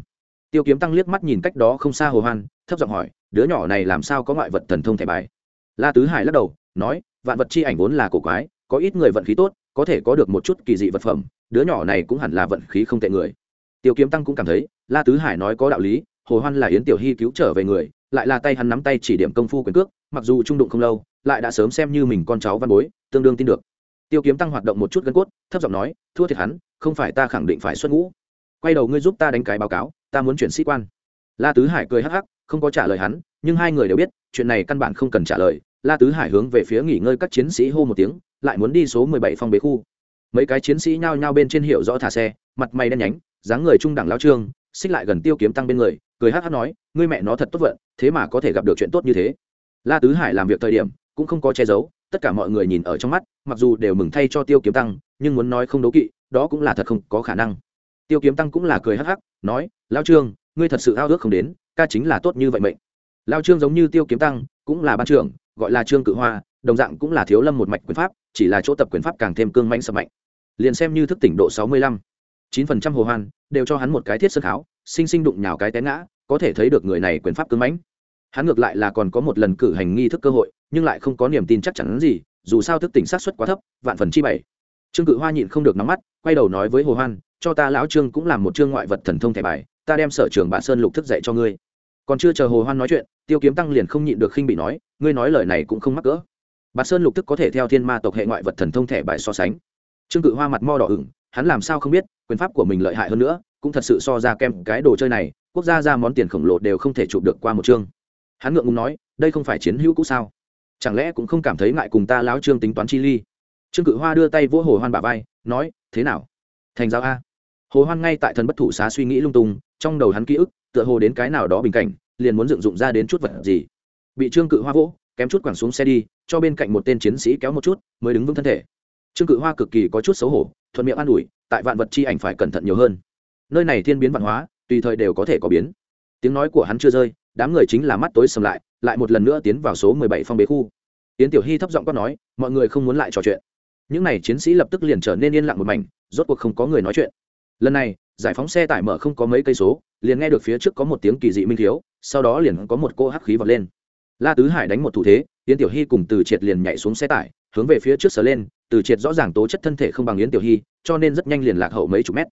tiêu kiếm tăng liếc mắt nhìn cách đó không xa hồ hoan, thấp giọng hỏi, đứa nhỏ này làm sao có ngoại vật thần thông thẻ bài? La tứ hải lắc đầu, nói, vạn vật chi ảnh vốn là cổ quái, có ít người vận khí tốt, có thể có được một chút kỳ dị vật phẩm, đứa nhỏ này cũng hẳn là vận khí không tệ người. Tiêu kiếm tăng cũng cảm thấy, la tứ hải nói có đạo lý, hồ hoan là yến tiểu hy cứu trở về người, lại là tay hắn nắm tay chỉ điểm công phu quyền cước, mặc dù trung đụng không lâu, lại đã sớm xem như mình con cháu văn bối, tương đương tin được. Tiêu kiếm tăng hoạt động một chút gân cốt, thấp giọng nói, thua thiệt hắn, không phải ta khẳng định phải xuất ngũ. Quay đầu ngươi giúp ta đánh cái báo cáo ta muốn chuyển sĩ quan. La tứ hải cười hắc hắc, không có trả lời hắn, nhưng hai người đều biết, chuyện này căn bản không cần trả lời. La tứ hải hướng về phía nghỉ ngơi các chiến sĩ hô một tiếng, lại muốn đi số mười bảy phong bế khu. Mấy cái chiến sĩ nhao nhao bên trên hiệu rõ thả xe, mặt mày đen nhánh, dáng người trung đẳng lao trương, xích lại gần tiêu kiếm tăng bên người, cười hắc hắc nói, ngươi mẹ nó thật tốt vận, thế mà có thể gặp được chuyện tốt như thế. La tứ hải làm việc thời điểm, cũng không có che giấu, tất cả mọi người nhìn ở trong mắt, mặc dù đều mừng thay cho tiêu kiếm tăng, nhưng muốn nói không đấu kỵ, đó cũng là thật không có khả năng tiêu kiếm tăng cũng là cười hắc hắc, nói, lao trương, ngươi thật sự ao ước không đến, ca chính là tốt như vậy mệnh. Lao trương giống như tiêu kiếm tăng, cũng là ban trưởng, gọi là trương cự hoa, đồng dạng cũng là thiếu lâm một mạch quyền pháp, chỉ là chỗ tập quyền pháp càng thêm cương mạnh sập mạnh. Liền xem như thức tỉnh độ sáu mươi lăm, chín phần trăm hồ hoan, đều cho hắn một cái thiết sơn kháo sinh sinh đụng nhào cái té ngã, có thể thấy được người này quyền pháp cương mãnh. Hắn ngược lại là còn có một lần cử hành nghi thức cơ hội, nhưng lại không có niềm tin chắc chắn gì, dù sao thức tỉnh sát xuất quá thấp, vạn phần chi bảy trương cự hoa nhịn không được nóng mắt, quay đầu nói với hồ hoan cho ta lão trương cũng làm một chương ngoại vật thần thông thẻ bài, ta đem sở trường bà sơn lục thức dạy cho ngươi. Còn chưa chờ hồ hoan nói chuyện, tiêu kiếm tăng liền không nhịn được khinh bị nói, ngươi nói lời này cũng không mắc cỡ. Bà sơn lục thức có thể theo thiên ma tộc hệ ngoại vật thần thông thẻ bài so sánh. Trương cự hoa mặt mo đỏ ửng, hắn làm sao không biết, quyền pháp của mình lợi hại hơn nữa, cũng thật sự so ra kem cái đồ chơi này, quốc gia ra món tiền khổng lồ đều không thể chụp được qua một chương. Hắn ngượng ngùng nói, đây không phải chiến hữu cũ sao? Chẳng lẽ cũng không cảm thấy ngại cùng ta láo trương tính toán chi ly? Trương cự hoa đưa tay vỗ hồ hoan bà vai, nói, thế nào? Thành giáo a hồ hoan ngay tại thần bất thủ xá suy nghĩ lung tung, trong đầu hắn ký ức, tựa hồ đến cái nào đó bình cảnh, liền muốn dựng dụng ra đến chút vật gì. Bị trương cự hoa vỗ, kém chút quẳng xuống xe đi, cho bên cạnh một tên chiến sĩ kéo một chút, mới đứng vững thân thể. Trương cự hoa cực kỳ có chút xấu hổ, thuận miệng an ủi, tại vạn vật chi ảnh phải cẩn thận nhiều hơn. Nơi này thiên biến văn hóa, tùy thời đều có thể có biến. Tiếng nói của hắn chưa rơi, đám người chính là mắt tối sầm lại lại một lần nữa tiến vào số mười bảy phong bế khu. Tiến tiểu hy thấp giọng quát nói, mọi người không muốn lại trò chuyện. Những n à y chiến sĩ lập tức liền trở nên yên lặng một mảnh, rốt cuộc không có người nói chuyện lần này, giải phóng xe tải mở không có mấy cây số, liền nghe được phía trước có một tiếng kỳ dị minh thiếu, sau đó liền có một cô hắc khí vọt lên. La tứ hải đánh một thủ thế, yến tiểu hy cùng từ triệt liền nhảy xuống xe tải, hướng về phía trước sở lên, từ triệt rõ ràng tố chất thân thể không bằng yến tiểu hy, cho nên rất nhanh liền lạc hậu mấy chục mét.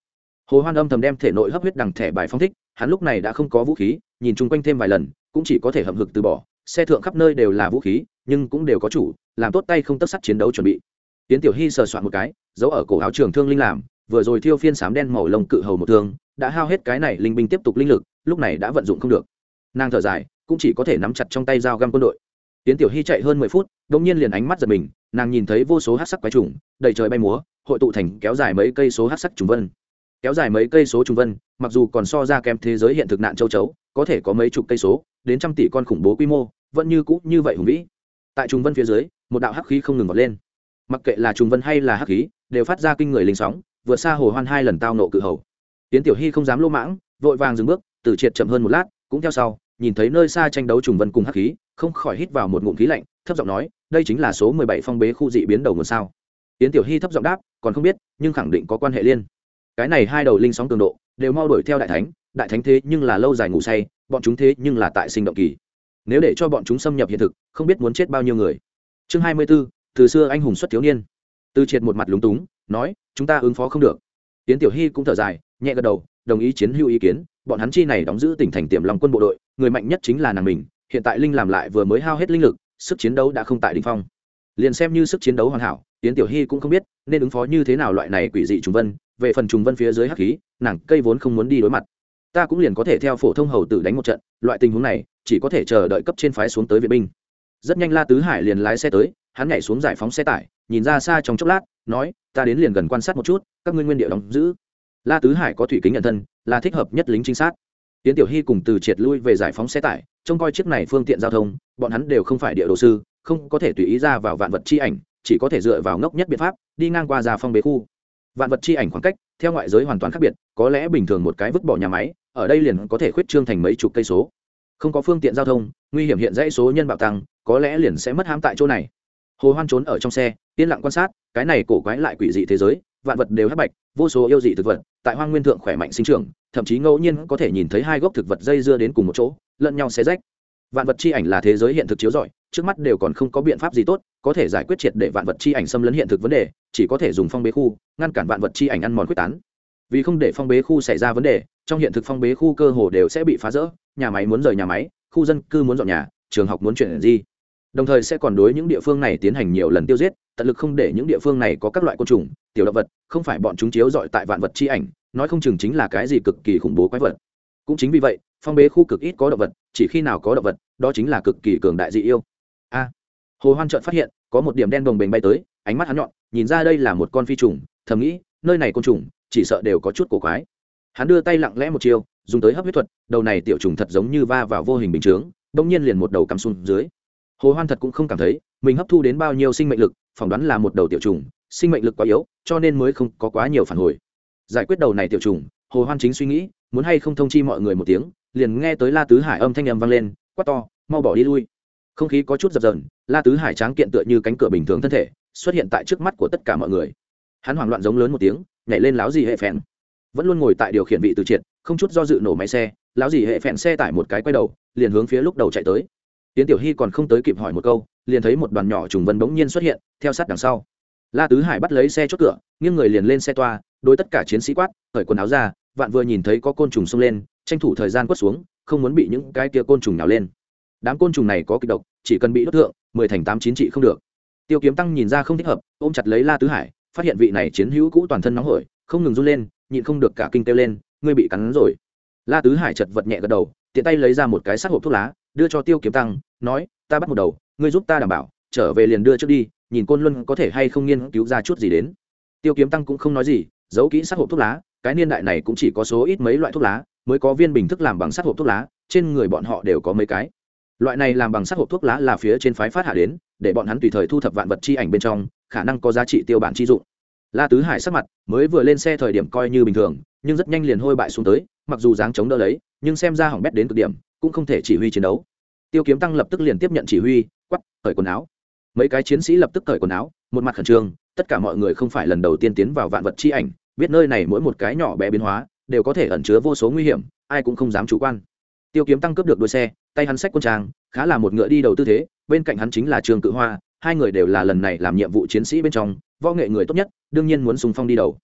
Hồ hoan âm thầm đem thể nội hấp huyết đằng thẻ bài phong thích, hắn lúc này đã không có vũ khí, nhìn chung quanh thêm vài lần, cũng chỉ có thể hậm hực từ bỏ, xe thượng khắp nơi đều là vũ khí, nhưng cũng đều có chủ, làm tốt tay không tất sắt chiến đấu chuẩn bị. Tiến tiểu hy sờ soạn một cái, giấu ở cổ áo trường thương linh làm vừa rồi thiêu phiên sám đen màu lông cự hầu một thương, đã hao hết cái này linh binh tiếp tục linh lực, lúc này đã vận dụng không được. Nàng thở dài, cũng chỉ có thể nắm chặt trong tay dao găm quân đội. Tiến tiểu hy chạy hơn mười phút đ ỗ n g nhiên liền ánh mắt giật mình, nàng nhìn thấy vô số hát sắc quái trùng, đầy trời bay múa, hội tụ thành kéo dài mấy cây số hát sắc trùng vân. Kéo dài mấy cây số trùng vân, mặc dù còn so ra kém thế giới hiện thực nạn châu chấu, có thể có mấy chục cây số, đến trăm tỷ con khủng bố quy mô, vẫn như cũ như vậy hùng vĩ. Tại trùng vân phía dưới, một đạo hắc khí không ngừng vọt lên. Mặc kệ là trùng vân hay là hắc khí, đều phát ra kinh người linh sóng vượt xa hồ hoan hai lần tao nộ cự hầu. Tiến tiểu hy không dám lô mãng, vội vàng dừng bước, từ triệt chậm hơn một lát, cũng theo sau, nhìn thấy nơi xa tranh đấu trùng vân cùng hắc khí, không khỏi hít vào một ngụm khí lạnh, thấp giọng nói, đây chính là số mười bảy phong bế khu dị biến đầu nguồn sao? Tiến tiểu hy thấp giọng đáp, còn không biết, nhưng khẳng định có quan hệ liên. Cái này hai đầu linh sóng cường độ, đều mau đuổi theo đại thánh đại thánh thế nhưng là lâu dài ngủ say, bọn chúng thế nhưng là tại sinh động kỳ. Nếu để cho bọn chúng xâm nhập hiện thực, không biết muốn chết bao nhiêu người. Chương hai mươi b ố từ xưa anh hùng xuất thiếu niên. Từ triệt một mặt lúng túng nói, chúng ta ứng phó không được. Tiến tiểu hy cũng thở dài, nhẹ gật đầu, đồng ý chiến hữu ý kiến, bọn hắn chi này đóng giữ tỉnh thành tiềm lòng quân bộ đội, người mạnh nhất chính là nàng mình, hiện tại linh làm lại vừa mới hao hết linh lực, sức chiến đấu đã không tại đ ỉ n h phong. Liền xem như sức chiến đấu hoàn hảo tiến tiểu hy cũng không biết nên ứng phó như thế nào loại này quỷ dị trùng vân, về phần trùng vân phía dưới hắc khí, nàng cây vốn không muốn đi đối mặt. Ta cũng liền có thể theo phổ thông hầu tử đánh một trận, loại tình huống này, chỉ có thể chờ đợi cấp trên phái xuống tới vệ binh. Rất nhanh la tứ hải liền lái xe tới, hắn nhảy xuống giải phóng xe tải nhìn ra xa trong chốc lát, nói, ta đến liền gần quan sát một chút, các ngươi nguyên địa đóng giữ. La tứ hải có thủy kính nhận thân, là thích hợp nhất lính trinh sát. Tiến tiểu hy cùng từ triệt lui về giải phóng xe tải, trông coi chiếc này phương tiện giao thông, bọn hắn đều không phải địa đồ sư, không có thể tùy ý ra vào vạn vật chi ảnh, chỉ có thể dựa vào ngốc nhất biện pháp, đi ngang qua già phong bế khu. Vạn vật chi ảnh khoảng cách, theo ngoại giới hoàn toàn khác biệt, có lẽ bình thường một cái vứt bỏ nhà máy, ở đây liền có thể khuyết trương thành mấy chục cây số. Không có phương tiện giao thông, nguy hiểm hiện dãy số nhân bạo tăng, có lẽ liền sẽ mất hãm tại chỗ này. Hồ hoan trốn ở trong xe yên lặng quan sát, cái này cổ quái lại quỷ dị thế giới, vạn vật đều hấp bạch, vô số yêu dị thực vật, tại hoang nguyên thượng khỏe mạnh sinh trưởng, thậm chí ngẫu nhiên có thể nhìn thấy hai gốc thực vật dây dưa đến cùng một chỗ, lẫn nhau xé rách. Vạn vật chi ảnh là thế giới hiện thực chiếu rọi, trước mắt đều còn không có biện pháp gì tốt, có thể giải quyết triệt để vạn vật chi ảnh xâm lấn hiện thực vấn đề, chỉ có thể dùng phong bế khu, ngăn cản vạn vật chi ảnh ăn mòn quyết tán. Vì không để phong bế khu xảy ra vấn đề, trong hiện thực phong bế khu cơ hồ đều sẽ bị phá rỡ, nhà máy muốn rời nhà máy, khu dân cư muốn dọn nhà, trường học muốn chuyển gì đồng thời sẽ còn đối những địa phương này tiến hành nhiều lần tiêu diệt tận lực không để những địa phương này có các loại côn trùng, tiểu động vật, không phải bọn chúng chiếu dọi tại vạn vật chi ảnh, nói không chừng chính là cái gì cực kỳ khủng bố quái vật. Cũng chính vì vậy, phong bế khu cực ít có động vật, chỉ khi nào có động vật, đó chính là cực kỳ cường đại dị yêu. A. Hồ hoan trợn phát hiện, có một điểm đen đồng bềnh bay tới, ánh mắt hắn nhọn, nhìn ra đây là một con phi trùng, thầm nghĩ, nơi này côn trùng, chỉ sợ đều có chút cổ quái. Hắn đưa tay lặng lẽ một chiều, dùng tới hấp huyết thuật, đầu này tiểu trùng thật giống như va vào vô hình bình chướng bỗng nhiên liền một đầu cắm xuống dưới hồ hoan thật cũng không cảm thấy mình hấp thu đến bao nhiêu sinh mệnh lực, phỏng đoán là một đầu tiểu trùng, sinh mệnh lực quá yếu, cho nên mới không có quá nhiều phản hồi. Giải quyết đầu này tiểu trùng, hồ hoan chính suy nghĩ, muốn hay không thông chi mọi người một tiếng, liền nghe tới la tứ hải âm thanh ầm vang lên, quát to, mau bỏ đi lui. Không khí có chút dập dờn, la tứ hải tráng kiện tựa như cánh cửa bình thường thân thể, xuất hiện tại trước mắt của tất cả mọi người. Hắn hoảng loạn giống lớn một tiếng, nhảy lên láo gì hệ phèn. Vẫn luôn ngồi tại điều khiển vị từ triệt, không chút do dự nổ máy xe, láo gì hệ phèn xe tải một cái quay đầu, liền hướng phía lúc đầu chạy tới tiến tiểu hy còn không tới kịp hỏi một câu, liền thấy một đoàn nhỏ trùng vân bỗng nhiên xuất hiện, theo sát đằng sau. La tứ hải bắt lấy xe chốt cửa, nghiêng người liền lên xe toa, đối tất cả chiến sĩ quát khởi quần áo ra, vạn vừa nhìn thấy có côn trùng xông lên, tranh thủ thời gian quất xuống, không muốn bị những cái kia côn trùng nào lên. Đám côn trùng này có kịch độc, chỉ cần bị đốt thượng, mười thành tám chín trị không được. Tiêu kiếm tăng nhìn ra không thích hợp, ôm chặt lấy la tứ hải, phát hiện vị này chiến hữu cũ toàn thân nóng hổi, không ngừng run lên, nhịn không được cả kinh kêu lên, ngươi bị cắn rồi. La tứ hải chật vật nhẹ gật đầu, tiện tay lấy ra một cái sắc hộp thuốc lá, đưa cho tiêu kiếm tăng nói, ta bắt một đầu, ngươi giúp ta đảm bảo, trở về liền đưa trước đi, nhìn côn luân có thể hay không nghiên cứu ra chút gì đến. Tiêu kiếm tăng cũng không nói gì, giấu kỹ sát hộp thuốc lá, cái niên đại này cũng chỉ có số ít mấy loại thuốc lá, mới có viên bình thức làm bằng sát hộp thuốc lá, trên người bọn họ đều có mấy cái. Loại này làm bằng sát hộp thuốc lá là phía trên phái phát hạ đến, để bọn hắn tùy thời thu thập vạn vật chi ảnh bên trong, khả năng có giá trị tiêu bản chi dụng. La tứ hải sắc mặt mới vừa lên xe thời điểm coi như bình thường, nhưng rất nhanh liền hôi bại xuống tới, mặc dù dáng chống đỡ lấy, nhưng xem ra hỏng bét đến cực điểm, cũng không thể chỉ huy chiến đấu tiêu kiếm tăng lập tức liền tiếp nhận chỉ huy, quắp, cởi quần áo. Mấy cái chiến sĩ lập tức cởi quần áo, một mặt khẩn trương, tất cả mọi người không phải lần đầu tiên tiến vào vạn vật chi ảnh, biết nơi này mỗi một cái nhỏ bé biến hóa, đều có thể ẩn chứa vô số nguy hiểm, ai cũng không dám chủ quan. Tiêu kiếm tăng cướp được đuôi xe, tay hắn xách quân trang, khá là một ngựa đi đầu tư thế, bên cạnh hắn chính là trường cự hoa, hai người đều là lần này làm nhiệm vụ chiến sĩ bên trong, võ nghệ người tốt nhất, đương nhiên muốn sùng phong đi đầu.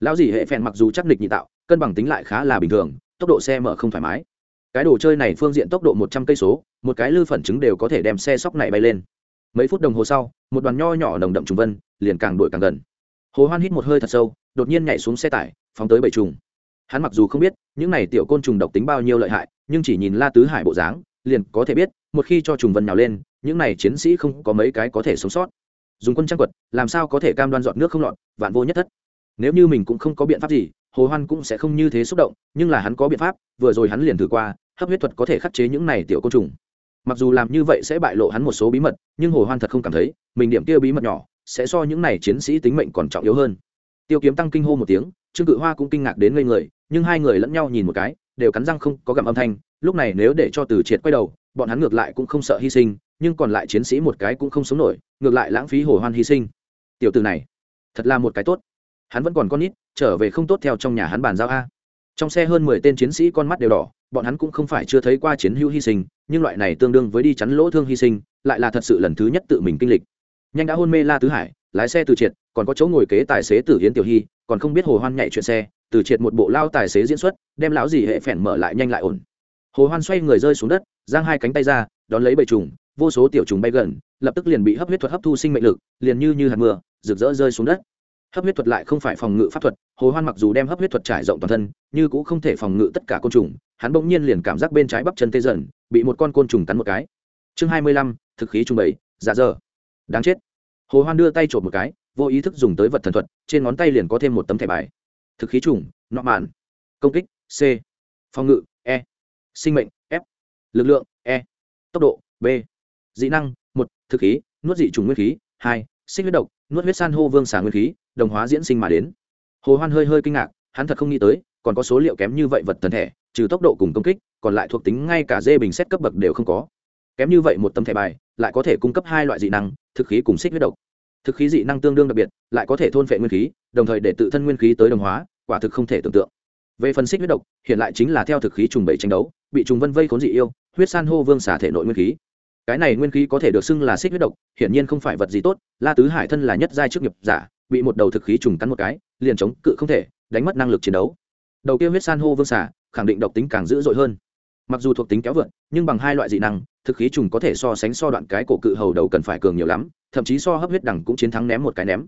Lão dì hệ phèn mặc dù chắc nịch nhị tạo, cân bằng tính lại khá là bình thường, tốc độ xe mở không thoải mái cái đồ chơi này phương diện tốc độ một trăm cây số, một cái lư phần chứng đều có thể đem xe sóc này bay lên. Mấy phút đồng hồ sau, một đoàn nho nhỏ nồng đậm trùng vân liền càng đuổi càng gần. Hồ hoan hít một hơi thật sâu, đột nhiên nhảy xuống xe tải, phóng tới bảy trùng. Hắn mặc dù không biết, những này tiểu côn trùng độc tính bao nhiêu lợi hại, nhưng chỉ nhìn la tứ hải bộ dáng, liền có thể biết, một khi cho trùng vân nào lên, những này chiến sĩ không có mấy cái có thể sống sót. Dùng quân trang quật, làm sao có thể cam đoan dọn nước không lọt, vạn vô nhất thất. Nếu như mình cũng không có biện pháp gì hồ hoan cũng sẽ không như thế xúc động, nhưng là hắn có biện pháp, vừa rồi hắn liền thử qua, hấp huyết thuật có thể khắc chế những này tiểu côn trùng. Mặc dù làm như vậy sẽ bại lộ hắn một số bí mật, nhưng hồ hoan thật không cảm thấy, mình điểm kia bí mật nhỏ, sẽ so những này chiến sĩ tính mệnh còn trọng yếu hơn. Tiêu kiếm tăng kinh hô một tiếng, trương cự hoa cũng kinh ngạc đến ngây người, nhưng hai người lẫn nhau nhìn một cái, đều cắn răng không có gặm âm thanh, lúc này nếu để cho từ triệt quay đầu, bọn hắn ngược lại cũng không sợ hy sinh, nhưng còn lại chiến sĩ một cái cũng không sống nổi, ngược lại lãng phí hồ hoan hy sinh. Tiểu từ này, thật là một cái tốt. Hắn vẫn còn con nít trở về không tốt theo trong nhà hắn bàn giao a. Trong xe hơn mười tên chiến sĩ con mắt đều đỏ, bọn hắn cũng không phải chưa thấy qua chiến hữu hy sinh, nhưng loại này tương đương với đi chắn lỗ thương hy sinh, lại là thật sự lần thứ nhất tự mình kinh lịch. Nhanh đã hôn mê la tứ hải, lái xe từ triệt, còn có chỗ ngồi kế tài xế tử hiến tiểu hy, còn không biết hồ hoan nhảy chuyện xe, từ triệt một bộ lao tài xế diễn xuất, đem lão gì hệ phèn mở lại nhanh lại ổn. Hồ hoan xoay người rơi xuống đất, giang hai cánh tay ra, đón lấy bầy trùng, vô số tiểu trùng bay gần, lập tức liền bị hấp huyết thuật hấp thu sinh mệnh lực, liền như như hạt mưa, rực rỡ rơi xuống đất hấp huyết thuật lại không phải phòng ngự pháp thuật, hồ hoan mặc dù đem hấp huyết thuật trải rộng toàn thân, nhưng cũng không thể phòng ngự tất cả côn trùng. Hắn bỗng nhiên liền cảm giác bên trái bắp chân tê dần, bị một con côn trùng cắn một cái. Chương hai mươi lăm, thực khí trung bảy dạ dơ đáng chết. Hồ hoan đưa tay trộm một cái, vô ý thức dùng tới vật thần thuật, trên ngón tay liền có thêm một tấm thẻ bài. Thực khí trùng, nọ mạn. Công kích, c. Phòng ngự e. Sinh mệnh, f. Lực lượng e. Tốc độ, b. Dị năng, một, thực khí, nuốt dị trùng nguyên khí, hai sinh huyết độc nuốt huyết san hô vương xả nguyên khí, đồng hóa diễn sinh mà đến. Hồ hoan hơi hơi kinh ngạc, hắn thật không nghĩ tới, còn có số liệu kém như vậy vật thần thể, trừ tốc độ cùng công kích, còn lại thuộc tính ngay cả dê bình xét cấp bậc đều không có. Kém như vậy một tấm thẻ bài, lại có thể cung cấp hai loại dị năng, thực khí cùng xích huyết độc. Thực khí dị năng tương đương đặc biệt, lại có thể thôn phệ nguyên khí, đồng thời để tự thân nguyên khí tới đồng hóa, quả thực không thể tưởng tượng. Về phần xích huyết độc, hiện lại chính là theo thực khí trùng bảy tranh đấu, bị trùng vân vây khốn dị yêu, huyết san hô vương xả thể nội nguyên khí cái này nguyên khí có thể được xưng là xích huyết độc hiển nhiên không phải vật gì tốt la tứ hải thân là nhất giai trước nghiệp giả bị một đầu thực khí trùng cắn một cái liền chống cự không thể đánh mất năng lực chiến đấu. Đầu kia huyết san hô vương xả khẳng định độc tính càng dữ dội hơn. Mặc dù thuộc tính kéo vượn, nhưng bằng hai loại dị năng thực khí trùng có thể so sánh so đoạn cái cổ cự hầu đầu cần phải cường nhiều lắm thậm chí so hấp huyết đẳng cũng chiến thắng ném một cái ném.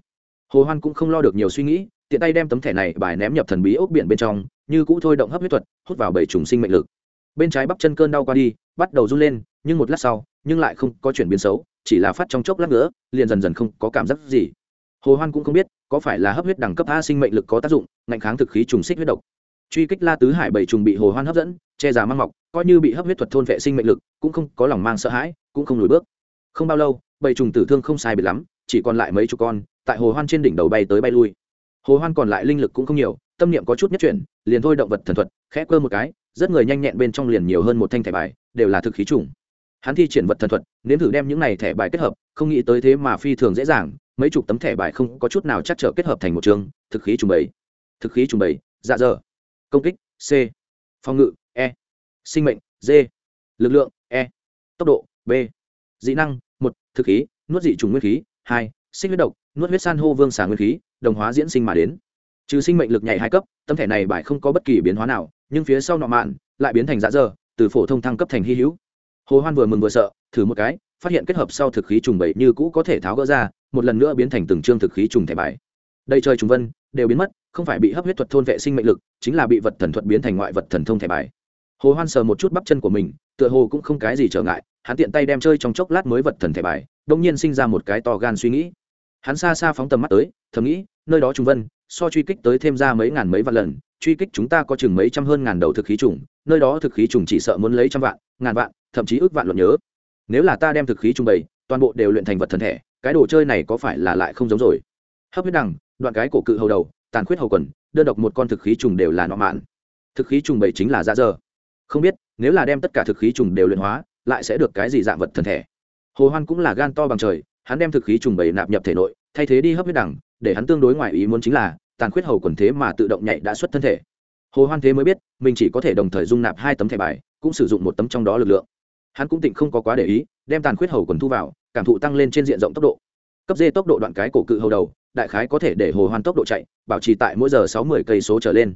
Hồ hoan cũng không lo được nhiều suy nghĩ tiện tay đem tấm thẻ này bài ném nhập thần bí ốc biển bên trong như cũ thôi động hấp huyết thuật hút vào bảy trùng sinh mệnh lực. Bên trái bắp chân cơn đau qua đi bắt đầu run lên nhưng một lát sau, nhưng lại không có chuyển biến xấu, chỉ là phát trong chốc lát nữa, liền dần dần không có cảm giác gì. Hồ hoan cũng không biết, có phải là hấp huyết đẳng cấp a sinh mệnh lực có tác dụng, ngạnh kháng thực khí trùng xích huyết độc. Truy kích la tứ hải bảy trùng bị hồ hoan hấp dẫn, che giả mang mọc, coi như bị hấp huyết thuật thôn vệ sinh mệnh lực, cũng không có lòng mang sợ hãi, cũng không lùi bước. Không bao lâu, bảy trùng tử thương không sai biệt lắm, chỉ còn lại mấy chục con, tại hồ hoan trên đỉnh đầu bay tới bay lui. Hồ hoan còn lại linh lực cũng không nhiều, tâm niệm có chút nhất chuyển, liền thôi động vật thần thuật, khẽ cơ một cái, rất người nhanh nhẹn bên trong liền nhiều hơn một thanh thẻ bài, đều là thực khí trùng hắn thi triển vật thần thuật, nếm thử đem những này thẻ bài kết hợp, không nghĩ tới thế mà phi thường dễ dàng, mấy chục tấm thẻ bài không có chút nào chắc trở kết hợp thành một trường thực khí trùng bảy thực khí trùng bảy dạ dờ công kích, c. Phòng ngự e. Sinh mệnh, d. Lực lượng e. Tốc độ, b. Dị năng, một, thực khí, nuốt dị trùng nguyên khí, hai, sinh huyết độc, nuốt huyết san hô vương xả nguyên khí, đồng hóa diễn sinh mà đến. Trừ sinh mệnh lực nhảy hai cấp, tấm thẻ này bài không có bất kỳ biến hóa nào, nhưng phía sau nọ mạn lại biến thành dạ dờ từ phổ thông thăng cấp thành hy hữu hồ hoan vừa mừng vừa sợ, thử một cái, phát hiện kết hợp sau thực khí trùng bảy như cũ có thể tháo gỡ ra, một lần nữa biến thành từng trương thực khí trùng thẻ bài. Đây trời trùng vân, đều biến mất, không phải bị hấp huyết thuật thôn vệ sinh mệnh lực, chính là bị vật thần thuật biến thành ngoại vật thần thông thẻ bài. Hồ hoan sờ một chút bắp chân của mình, tựa hồ cũng không cái gì trở ngại, hắn tiện tay đem chơi trong chốc lát mới vật thần thẻ bài đông nhiên sinh ra một cái to gan suy nghĩ. Hắn xa xa phóng tầm mắt tới, thầm nghĩ, nơi đó trùng vân, so truy kích tới thêm ra mấy ngàn mấy vạn lần truy kích chúng ta có chừng mấy trăm hơn ngàn đầu thực khí trùng, nơi đó thực khí trùng chỉ sợ muốn lấy trăm vạn, ngàn vạn, thậm chí ước vạn luận nhớ. Nếu là ta đem thực khí trùng bày, toàn bộ đều luyện thành vật thần thể, cái đồ chơi này có phải là lại không giống rồi? Hấp huyết đằng, đoạn cái cổ cự hầu đầu, tàn khuyết hầu quần, đơn độc một con thực khí trùng đều là nọ mạn. Thực khí trùng bày chính là ra dơ. Không biết, nếu là đem tất cả thực khí trùng đều luyện hóa, lại sẽ được cái gì dạng vật thần thể? Hồ hoan cũng là gan to bằng trời, hắn đem thực khí trùng bày nạp nhập thể nội, thay thế đi hấp huyết đằng, để hắn tương đối ngoài ý muốn chính là tàn khuyết hầu quần thế mà tự động nhảy đã xuất thân thể. Hồ hoan thế mới biết, mình chỉ có thể đồng thời dung nạp hai tấm thẻ bài, cũng sử dụng một tấm trong đó lực lượng. Hắn cũng tịnh không có quá để ý, đem tàn khuyết hầu quần thu vào, cảm thụ tăng lên trên diện rộng tốc độ. Cấp d tốc độ đoạn cái cổ cự hầu đầu, đại khái có thể để hồ hoan tốc độ chạy, bảo trì tại mỗi giờ sáu mươi cây số trở lên.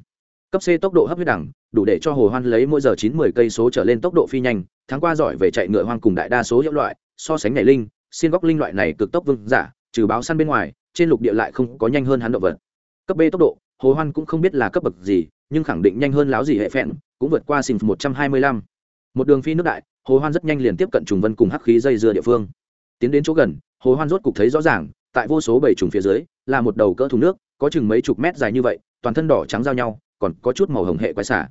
Cấp c tốc độ hấp huyết đẳng, đủ để cho hồ hoan lấy mỗi giờ chín mươi cây số trở lên tốc độ phi nhanh tháng qua giỏi về chạy ngựa hoang cùng đại đa số hiệu loại, so sánh nhảy linh xin góc linh loại này cực tốc vương giả, trừ báo săn bên ngoài, trên lục địa lại không có nhanh hơn hắn động vật cấp b tốc độ, hồ hoan cũng không biết là cấp bậc gì, nhưng khẳng định nhanh hơn láo gì hệ phèn cũng vượt qua sinh một trăm hai mươi lăm. Một đường phi nước đại, hồ hoan rất nhanh liền tiếp cận trùng vân cùng hắc khí dây dưa địa phương. Tiến đến chỗ gần, hồ hoan rốt cục thấy rõ ràng, tại vô số bầy trùng phía dưới, là một đầu cỡ thùng nước, có chừng mấy chục mét dài như vậy, toàn thân đỏ trắng giao nhau, còn có chút màu hồng hệ quái xả.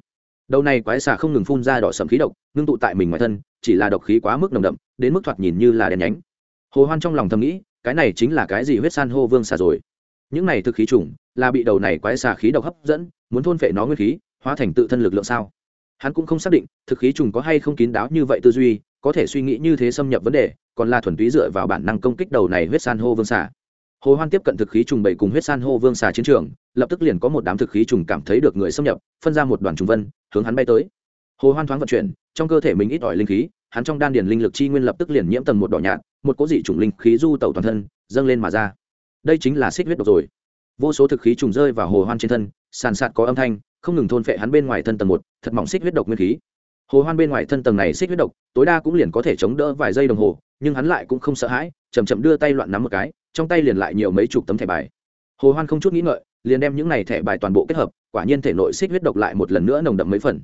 Đầu này quái xả không ngừng phun ra đỏ sầm khí độc, ngưng tụ tại mình ngoài thân, chỉ là độc khí quá mức nồng đậm, đến mức thoạt nhìn như là đèn nhánh. Hồ hoan trong lòng thầm nghĩ, cái này chính là cái gì huyết san hô vương xà rồi? Những này thực khí trùng là bị đầu này quái xà khí độc hấp dẫn, muốn thôn phệ nó nguyên khí, hóa thành tự thân lực lượng sao? Hắn cũng không xác định thực khí trùng có hay không kín đáo như vậy tư duy, có thể suy nghĩ như thế xâm nhập vấn đề, còn là thuần túy dựa vào bản năng công kích đầu này huyết san hô vương xà. Hồ hoan tiếp cận thực khí trùng bảy cùng huyết san hô vương xà chiến trường, lập tức liền có một đám thực khí trùng cảm thấy được người xâm nhập, phân ra một đoàn trùng vân, hướng hắn bay tới. Hồ hoan thoáng vận chuyển, trong cơ thể mình ít ỏi linh khí, hắn trong đan điền linh lực chi nguyên lập tức liền nhiễm tầng một đỏ nhạt, một cỗ dị trùng linh khí du tẩu toàn thân, dâng lên mà ra đây chính là xích huyết độc rồi. Vô số thực khí trùng rơi vào hồ hoan trên thân, sàn sạt có âm thanh, không ngừng thôn phệ hắn bên ngoài thân tầng một, thật mỏng xích huyết độc nguyên khí. Hồ hoan bên ngoài thân tầng này xích huyết độc, tối đa cũng liền có thể chống đỡ vài giây đồng hồ, nhưng hắn lại cũng không sợ hãi, chậm chậm đưa tay loạn nắm một cái, trong tay liền lại nhiều mấy chục tấm thẻ bài. Hồ hoan không chút nghĩ ngợi, liền đem những này thẻ bài toàn bộ kết hợp, quả nhiên thể nội xích huyết độc lại một lần nữa nồng đậm mấy phần.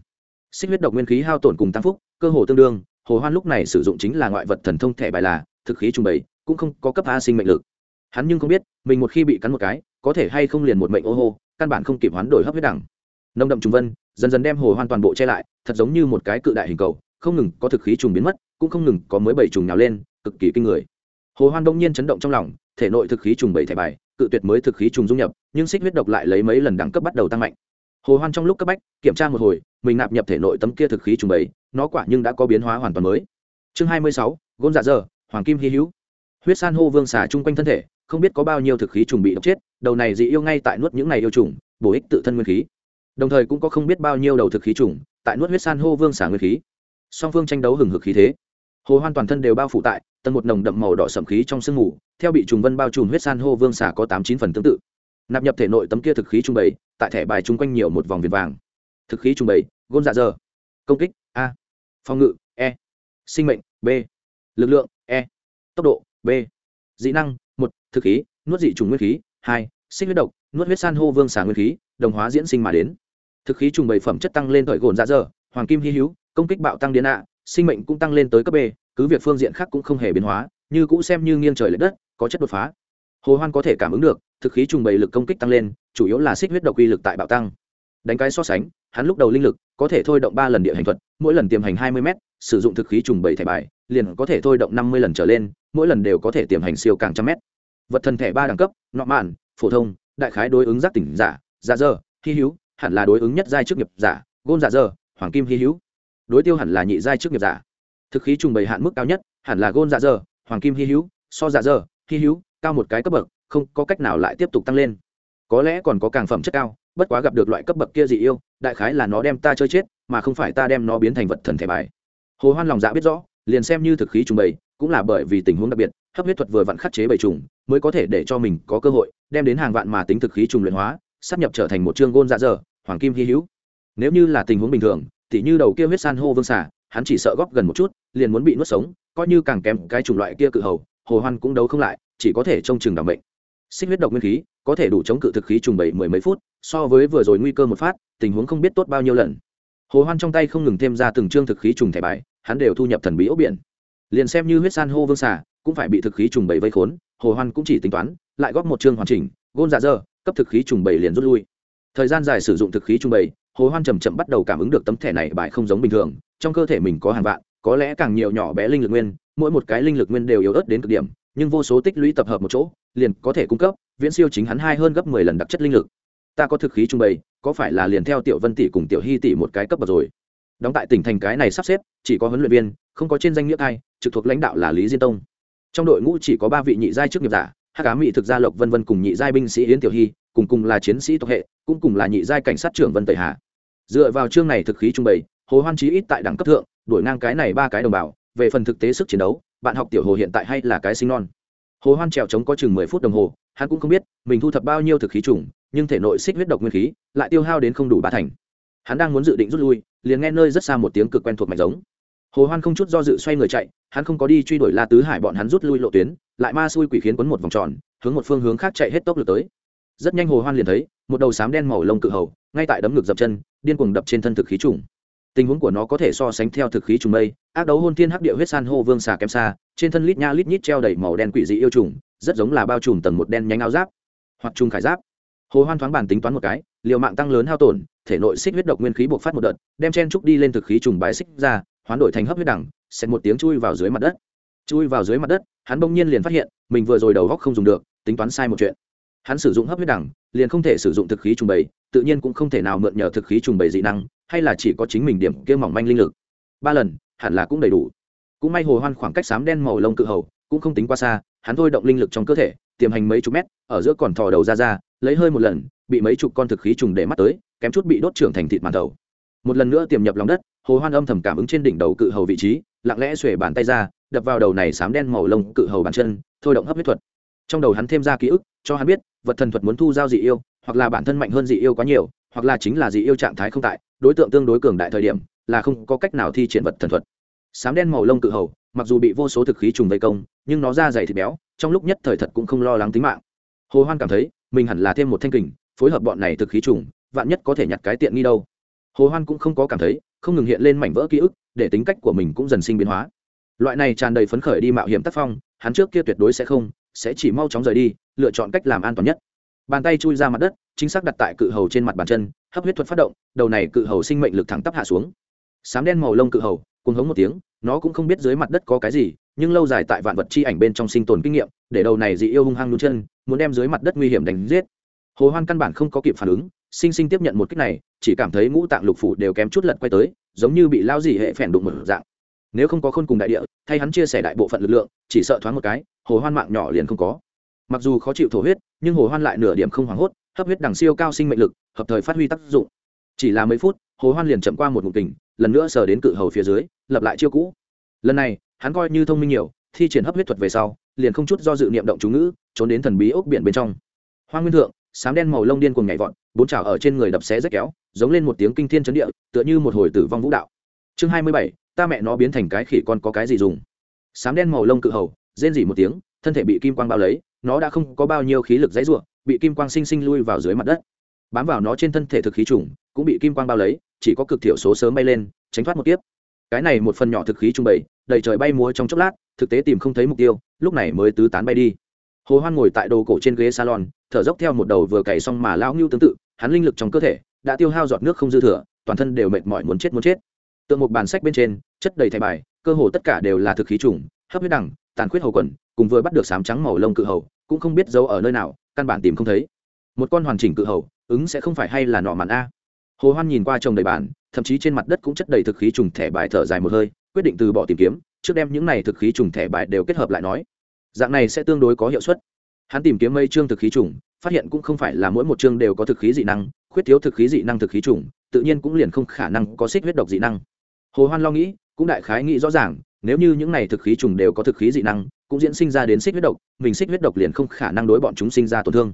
Xích huyết độc nguyên khí hao tổn cùng tăng phúc, cơ hồ tương đương, hồ hoan lúc này sử dụng chính là ngoại vật thần thông thẻ bài là, thực khí trung bày cũng không có cấp a sinh mệnh lực hắn nhưng không biết mình một khi bị cắn một cái có thể hay không liền một mệnh ô hô căn bản không kịp hoán đổi hấp huyết đẳng. Nông đậm trùng vân dần dần đem hồ hoan toàn bộ che lại thật giống như một cái cự đại hình cầu không ngừng có thực khí trùng biến mất cũng không ngừng có mới bảy trùng nào lên cực kỳ kinh người. Hồ hoan đông nhiên chấn động trong lòng thể nội thực khí trùng bảy thẻ bài cự tuyệt mới thực khí trùng dung nhập nhưng xích huyết độc lại lấy mấy lần đẳng cấp bắt đầu tăng mạnh. Hồ hoan trong lúc cấp bách kiểm tra một hồi mình nạp nhập thể nội tấm kia thực khí trùng bảy nó quả nhưng đã có biến hóa hoàn toàn mới. Chương hai mươi sáu, gôn dạ dơ hoàng kim hy hữu. Huyết san hô vương xả chung quanh thân thể không biết có bao nhiêu thực khí trùng bị độc chết đầu này dị yêu ngay tại nuốt những này yêu trùng bổ ích tự thân nguyên khí. Đồng thời cũng có không biết bao nhiêu đầu thực khí trùng tại nuốt huyết san hô vương xả nguyên khí. Song phương tranh đấu hừng hực khí thế. Hồ hoan toàn thân đều bao phủ tại tầng một nồng đậm màu đỏ sậm khí trong sương mù theo bị trùng vân bao trùm huyết san hô vương xả có tám chín phần tương tự. Nạp nhập thể nội tấm kia thực khí trung bảy tại thẻ bài chung quanh nhiều một vòng viền vàng. Thực khí trung bảy gôn dạ giờ, công kích a. Phòng ngự e. Sinh mệnh b. Lực lượng e. Tốc độ b dị năng một thực khí nuốt dị trùng nguyên khí hai sinh huyết độc nuốt huyết san hô vương xả nguyên khí đồng hóa diễn sinh mà đến. Thực khí trùng bảy phẩm chất tăng lên thời gồn ra dở, hoàng kim hy hữu công kích bạo tăng điện ạ sinh mệnh cũng tăng lên tới cấp b cứ việc phương diện khác cũng không hề biến hóa như cũ xem như nghiêng trời l ệ đất có chất đột phá. Hồ hoan có thể cảm ứng được thực khí trùng bày lực công kích tăng lên chủ yếu là xích huyết độc uy lực tại bạo tăng. Đánh cái so sánh hắn lúc đầu linh lực có thể thôi động ba lần địa hành thuật mỗi lần tiềm hành hai mươi m sử dụng thực khí trùng bảy thẻ bài liền có thể thôi động năm mươi lần trở lên, mỗi lần đều có thể tiềm hành siêu càng trăm mét. Vật thần thẻ ba đẳng cấp, nọ mạn, phổ thông, đại khái đối ứng giác tỉnh giả giả dơ, hy hữu, hẳn là đối ứng nhất giai trước nghiệp giả, gôn giả dơ, hoàng kim hy hữu. Đối tiêu hẳn là nhị giai trước nghiệp giả. Thực khí trùng bày hạn mức cao nhất, hẳn là gôn giả dơ, hoàng kim hy hữu, so giả dơ, hy hữu, cao một cái cấp bậc, không có cách nào lại tiếp tục tăng lên. Có lẽ còn có càng phẩm chất cao, bất quá gặp được loại cấp bậc kia dị yêu, đại khái là nó đem ta chơi chết, mà không phải ta đem nó biến thành vật thần thẻ bài. Hồ hoan lòng dạ biết rõ liền xem như thực khí trùng bầy cũng là bởi vì tình huống đặc biệt hấp huyết thuật vừa vặn khắc chế bầy trùng mới có thể để cho mình có cơ hội đem đến hàng vạn mà tính thực khí trùng luyện hóa sắp nhập trở thành một chương gôn dạ dở, hoàng kim hy hữu. Nếu như là tình huống bình thường thì như đầu kia huyết san hô vương xả hắn chỉ sợ góp gần một chút liền muốn bị nuốt sống coi như càng kém cái chủng loại kia cự hầu hồ hoan cũng đấu không lại chỉ có thể trông chừng đảm bệnh xích huyết độc nguyên khí có thể đủ chống cự thực khí trùng bảy mười mấy phút so với vừa rồi nguy cơ một phát tình huống không biết tốt bao nhiêu lần. Hồ hoan trong tay không ngừng thêm ra từng chương thực khí trùng thẻ bài hắn đều thu nhập thần bí ốc biển. Liền xem như huyết san hô vương xả cũng phải bị thực khí trùng bảy vây khốn, hồ hoan cũng chỉ tính toán, lại góp một chương hoàn chỉnh, gôn dạ dơ, cấp thực khí trùng bảy liền rút lui. Thời gian dài sử dụng thực khí trùng bảy, hồ hoan chậm chậm bắt đầu cảm ứng được tấm thẻ này bài không giống bình thường, trong cơ thể mình có hàng vạn, có lẽ càng nhiều nhỏ bé linh lực nguyên, mỗi một cái linh lực nguyên đều yếu ớt đến cực điểm, nhưng vô số tích lũy tập hợp một chỗ, liền có thể cung cấp, viễn siêu chính hắn hai hơn gấp mười lần đặc chất linh lực. Ta có thực khí trung bày có phải là liền theo tiểu vân tỷ cùng tiểu hy tỷ một cái cấp bậc rồi? Đóng tại tỉnh thành cái này sắp xếp, chỉ có huấn luyện viên, không có trên danh nghĩa ai, trực thuộc lãnh đạo là lý diên tông. Trong đội ngũ chỉ có ba vị nhị giai trước nghiệp giả hát cá mỹ thực gia lộc vân vân cùng nhị giai binh sĩ yến tiểu hy, cùng cùng là chiến sĩ tộc hệ, cũng cùng là nhị giai cảnh sát trưởng vân tây hà. Dựa vào chương này thực khí trung bày, hồ hoan chí ít tại đẳng cấp thượng, đuổi ngang cái này ba cái đồng bào, về phần thực tế sức chiến đấu, bạn học tiểu hồ hiện tại hay là cái sinh non. Hồ hoan trèo trống có chừng mười phút đồng hồ, hắn cũng không biết, mình thu thập bao nhiêu thực khí trùng nhưng thể nội xích huyết độc nguyên khí, lại tiêu hao đến không đủ ba thành hắn đang muốn dự định rút lui, liền nghe nơi rất xa một tiếng cực quen thuộc mạch giống. Hồ hoan không chút do dự xoay người chạy, hắn không có đi truy đuổi la tứ hải bọn hắn rút lui lộ tuyến, lại ma xui quỷ khiến quấn một vòng tròn, hướng một phương hướng khác chạy hết tốc lực tới. Rất nhanh hồ hoan liền thấy, một đầu sám đen màu lông cự hầu, ngay tại đấm ngực dập chân, điên cuồng đập trên thân thực khí trùng. Tình huống của nó có thể so sánh theo thực khí trùng mây, ác đấu hôn thiên hắc địa huyết san hô vương xà kém xa, trên thân lít nha lít nhít treo đầy màu đen quỷ dị yêu trùng, rất giống là bao trùm tầng một đen nhánh áo giáp, hoặc trùng khải giáp. Hồ hoan thoáng bản tính toán một cái, liều mạng tăng lớn hao tổn thể nội xích huyết độc nguyên khí buộc phát một đợt, đem chen trúc đi lên thực khí trùng bái xích ra, hoán đổi thành hấp huyết đẳng, xẹt một tiếng chui vào dưới mặt đất. Chui vào dưới mặt đất, hắn bỗng nhiên liền phát hiện, mình vừa rồi đầu góc không dùng được, tính toán sai một chuyện. Hắn sử dụng hấp huyết đẳng, liền không thể sử dụng thực khí trùng bầy, tự nhiên cũng không thể nào mượn nhờ thực khí trùng bầy dị năng, hay là chỉ có chính mình điểm kia mỏng manh linh lực. Ba lần, hẳn là cũng đầy đủ. Cũng may hồ hoan khoảng cách sám đen màu lông cự hầu, cũng không tính qua xa, hắn thôi động linh lực trong cơ thể, tiềm hành mấy chục mét, ở giữa còn thò đầu ra ra lấy hơi một lần, bị mấy chục con thực khí trùng để mắt tới, kém chút bị đốt trưởng thành thịt màn đầu. Một lần nữa tiềm nhập lòng đất, hồ hoan âm thầm cảm ứng trên đỉnh đầu cự hầu vị trí, lặng lẽ xuề bàn tay ra, đập vào đầu này sám đen màu lông cự hầu bàn chân, thôi động hấp huyết thuật. Trong đầu hắn thêm ra ký ức, cho hắn biết, vật thần thuật muốn thu giao dị yêu, hoặc là bản thân mạnh hơn dị yêu quá nhiều, hoặc là chính là dị yêu trạng thái không tại, đối tượng tương đối cường đại thời điểm, là không có cách nào thi triển vật thần thuật. Sám đen màu lông cự hầu, mặc dù bị vô số thực khí trùng vây công, nhưng nó ra dày thịt béo, trong lúc nhất thời thật cũng không lo lắng tính mạng. Hồ hoan cảm thấy mình hẳn là thêm một thanh kình, phối hợp bọn này thực khí trùng, vạn nhất có thể nhặt cái tiện nghi đâu. Hồ hoan cũng không có cảm thấy, không ngừng hiện lên mảnh vỡ ký ức, để tính cách của mình cũng dần sinh biến hóa. Loại này tràn đầy phấn khởi đi mạo hiểm tác phong, hắn trước kia tuyệt đối sẽ không, sẽ chỉ mau chóng rời đi, lựa chọn cách làm an toàn nhất. Bàn tay chui ra mặt đất, chính xác đặt tại cự hầu trên mặt bàn chân, hấp huyết thuật phát động, đầu này cự hầu sinh mệnh lực thẳng tắp hạ xuống. Sám đen màu lông cự hầu, cuồng hống một tiếng, nó cũng không biết dưới mặt đất có cái gì nhưng lâu dài tại vạn vật chi ảnh bên trong sinh tồn kinh nghiệm, để đầu này dị yêu hung hăng nhún chân, muốn đem dưới mặt đất nguy hiểm đánh giết. Hồ hoan căn bản không có kịp phản ứng, sinh sinh tiếp nhận một kích này, chỉ cảm thấy ngũ tạng lục phủ đều kém chút lật quay tới, giống như bị lao dị hệ phèn đụng một dạng. Nếu không có khôn cùng đại địa, thay hắn chia sẻ đại bộ phận lực lượng, chỉ sợ thoáng một cái, hồ hoan mạng nhỏ liền không có. Mặc dù khó chịu thổ huyết, nhưng hồ hoan lại nửa điểm không hoảng hốt, hấp huyết đằng siêu cao sinh mệnh lực, hợp thời phát huy tác dụng. Chỉ là mấy phút, hồ hoan liền chậm qua một ngụm tình, lần nữa sờ đến cự hầu phía dưới lập lại chiêu cũ. Lần này hắn coi như thông minh nhiều, thi triển hấp huyết thuật về sau, liền không chút do dự niệm động chú ngữ, trốn đến thần bí ốc biển bên trong. Hoa nguyên thượng, sám đen màu lông điên cùng nhảy vọt, bốn chảo ở trên người đập xé rách kéo, giống lên một tiếng kinh thiên chấn địa, tựa như một hồi tử vong vũ đạo. Chương hai mươi bảy, ta mẹ nó biến thành cái khỉ con có cái gì dùng? Sám đen màu lông cự hầu, rên rỉ một tiếng, thân thể bị kim quang bao lấy, nó đã không có bao nhiêu khí lực dãy ruộng, bị kim quang sinh sinh lui vào dưới mặt đất. Bám vào nó trên thân thể thực khí trùng, cũng bị kim quang bao lấy, chỉ có cực thiểu số sớm bay lên, tránh thoát một tiếp cái này một phần nhỏ thực khí trung bày đầy trời bay múa trong chốc lát, thực tế tìm không thấy mục tiêu, lúc này mới tứ tán bay đi. Hồ hoan ngồi tại đồ cổ trên ghế salon, thở dốc theo một đầu vừa cày xong mà lão ngưu tương tự, hắn linh lực trong cơ thể đã tiêu hao giọt nước không dư thừa, toàn thân đều mệt mỏi muốn chết muốn chết. Tượng một bàn sách bên trên, chất đầy thẻ bài, cơ hồ tất cả đều là thực khí trùng, hấp huyết đẳng, tàn khuyết hầu quần, cùng vừa bắt được sám trắng màu lông cự hầu, cũng không biết giấu ở nơi nào, căn bản tìm không thấy. Một con hoàn chỉnh cự hầu, ứng sẽ không phải hay là nọ màn a. Hồ hoan nhìn qua chồng đầy bản thậm chí trên mặt đất cũng chất đầy thực khí trùng thẻ bài thở dài một hơi, quyết định từ bỏ tìm kiếm, trước đem những này thực khí trùng thẻ bài đều kết hợp lại nói. Dạng này sẽ tương đối có hiệu suất. Hắn tìm kiếm mấy chương thực khí trùng, phát hiện cũng không phải là mỗi một chương đều có thực khí dị năng, khuyết thiếu thực khí dị năng thực khí trùng, tự nhiên cũng liền không khả năng có xích huyết độc dị năng. Hồ hoan lo nghĩ, cũng đại khái nghĩ rõ ràng, nếu như những này thực khí trùng đều có thực khí dị năng, cũng diễn sinh ra đến xích huyết độc, mình xích huyết độc liền không khả năng đối bọn chúng sinh ra tổn thương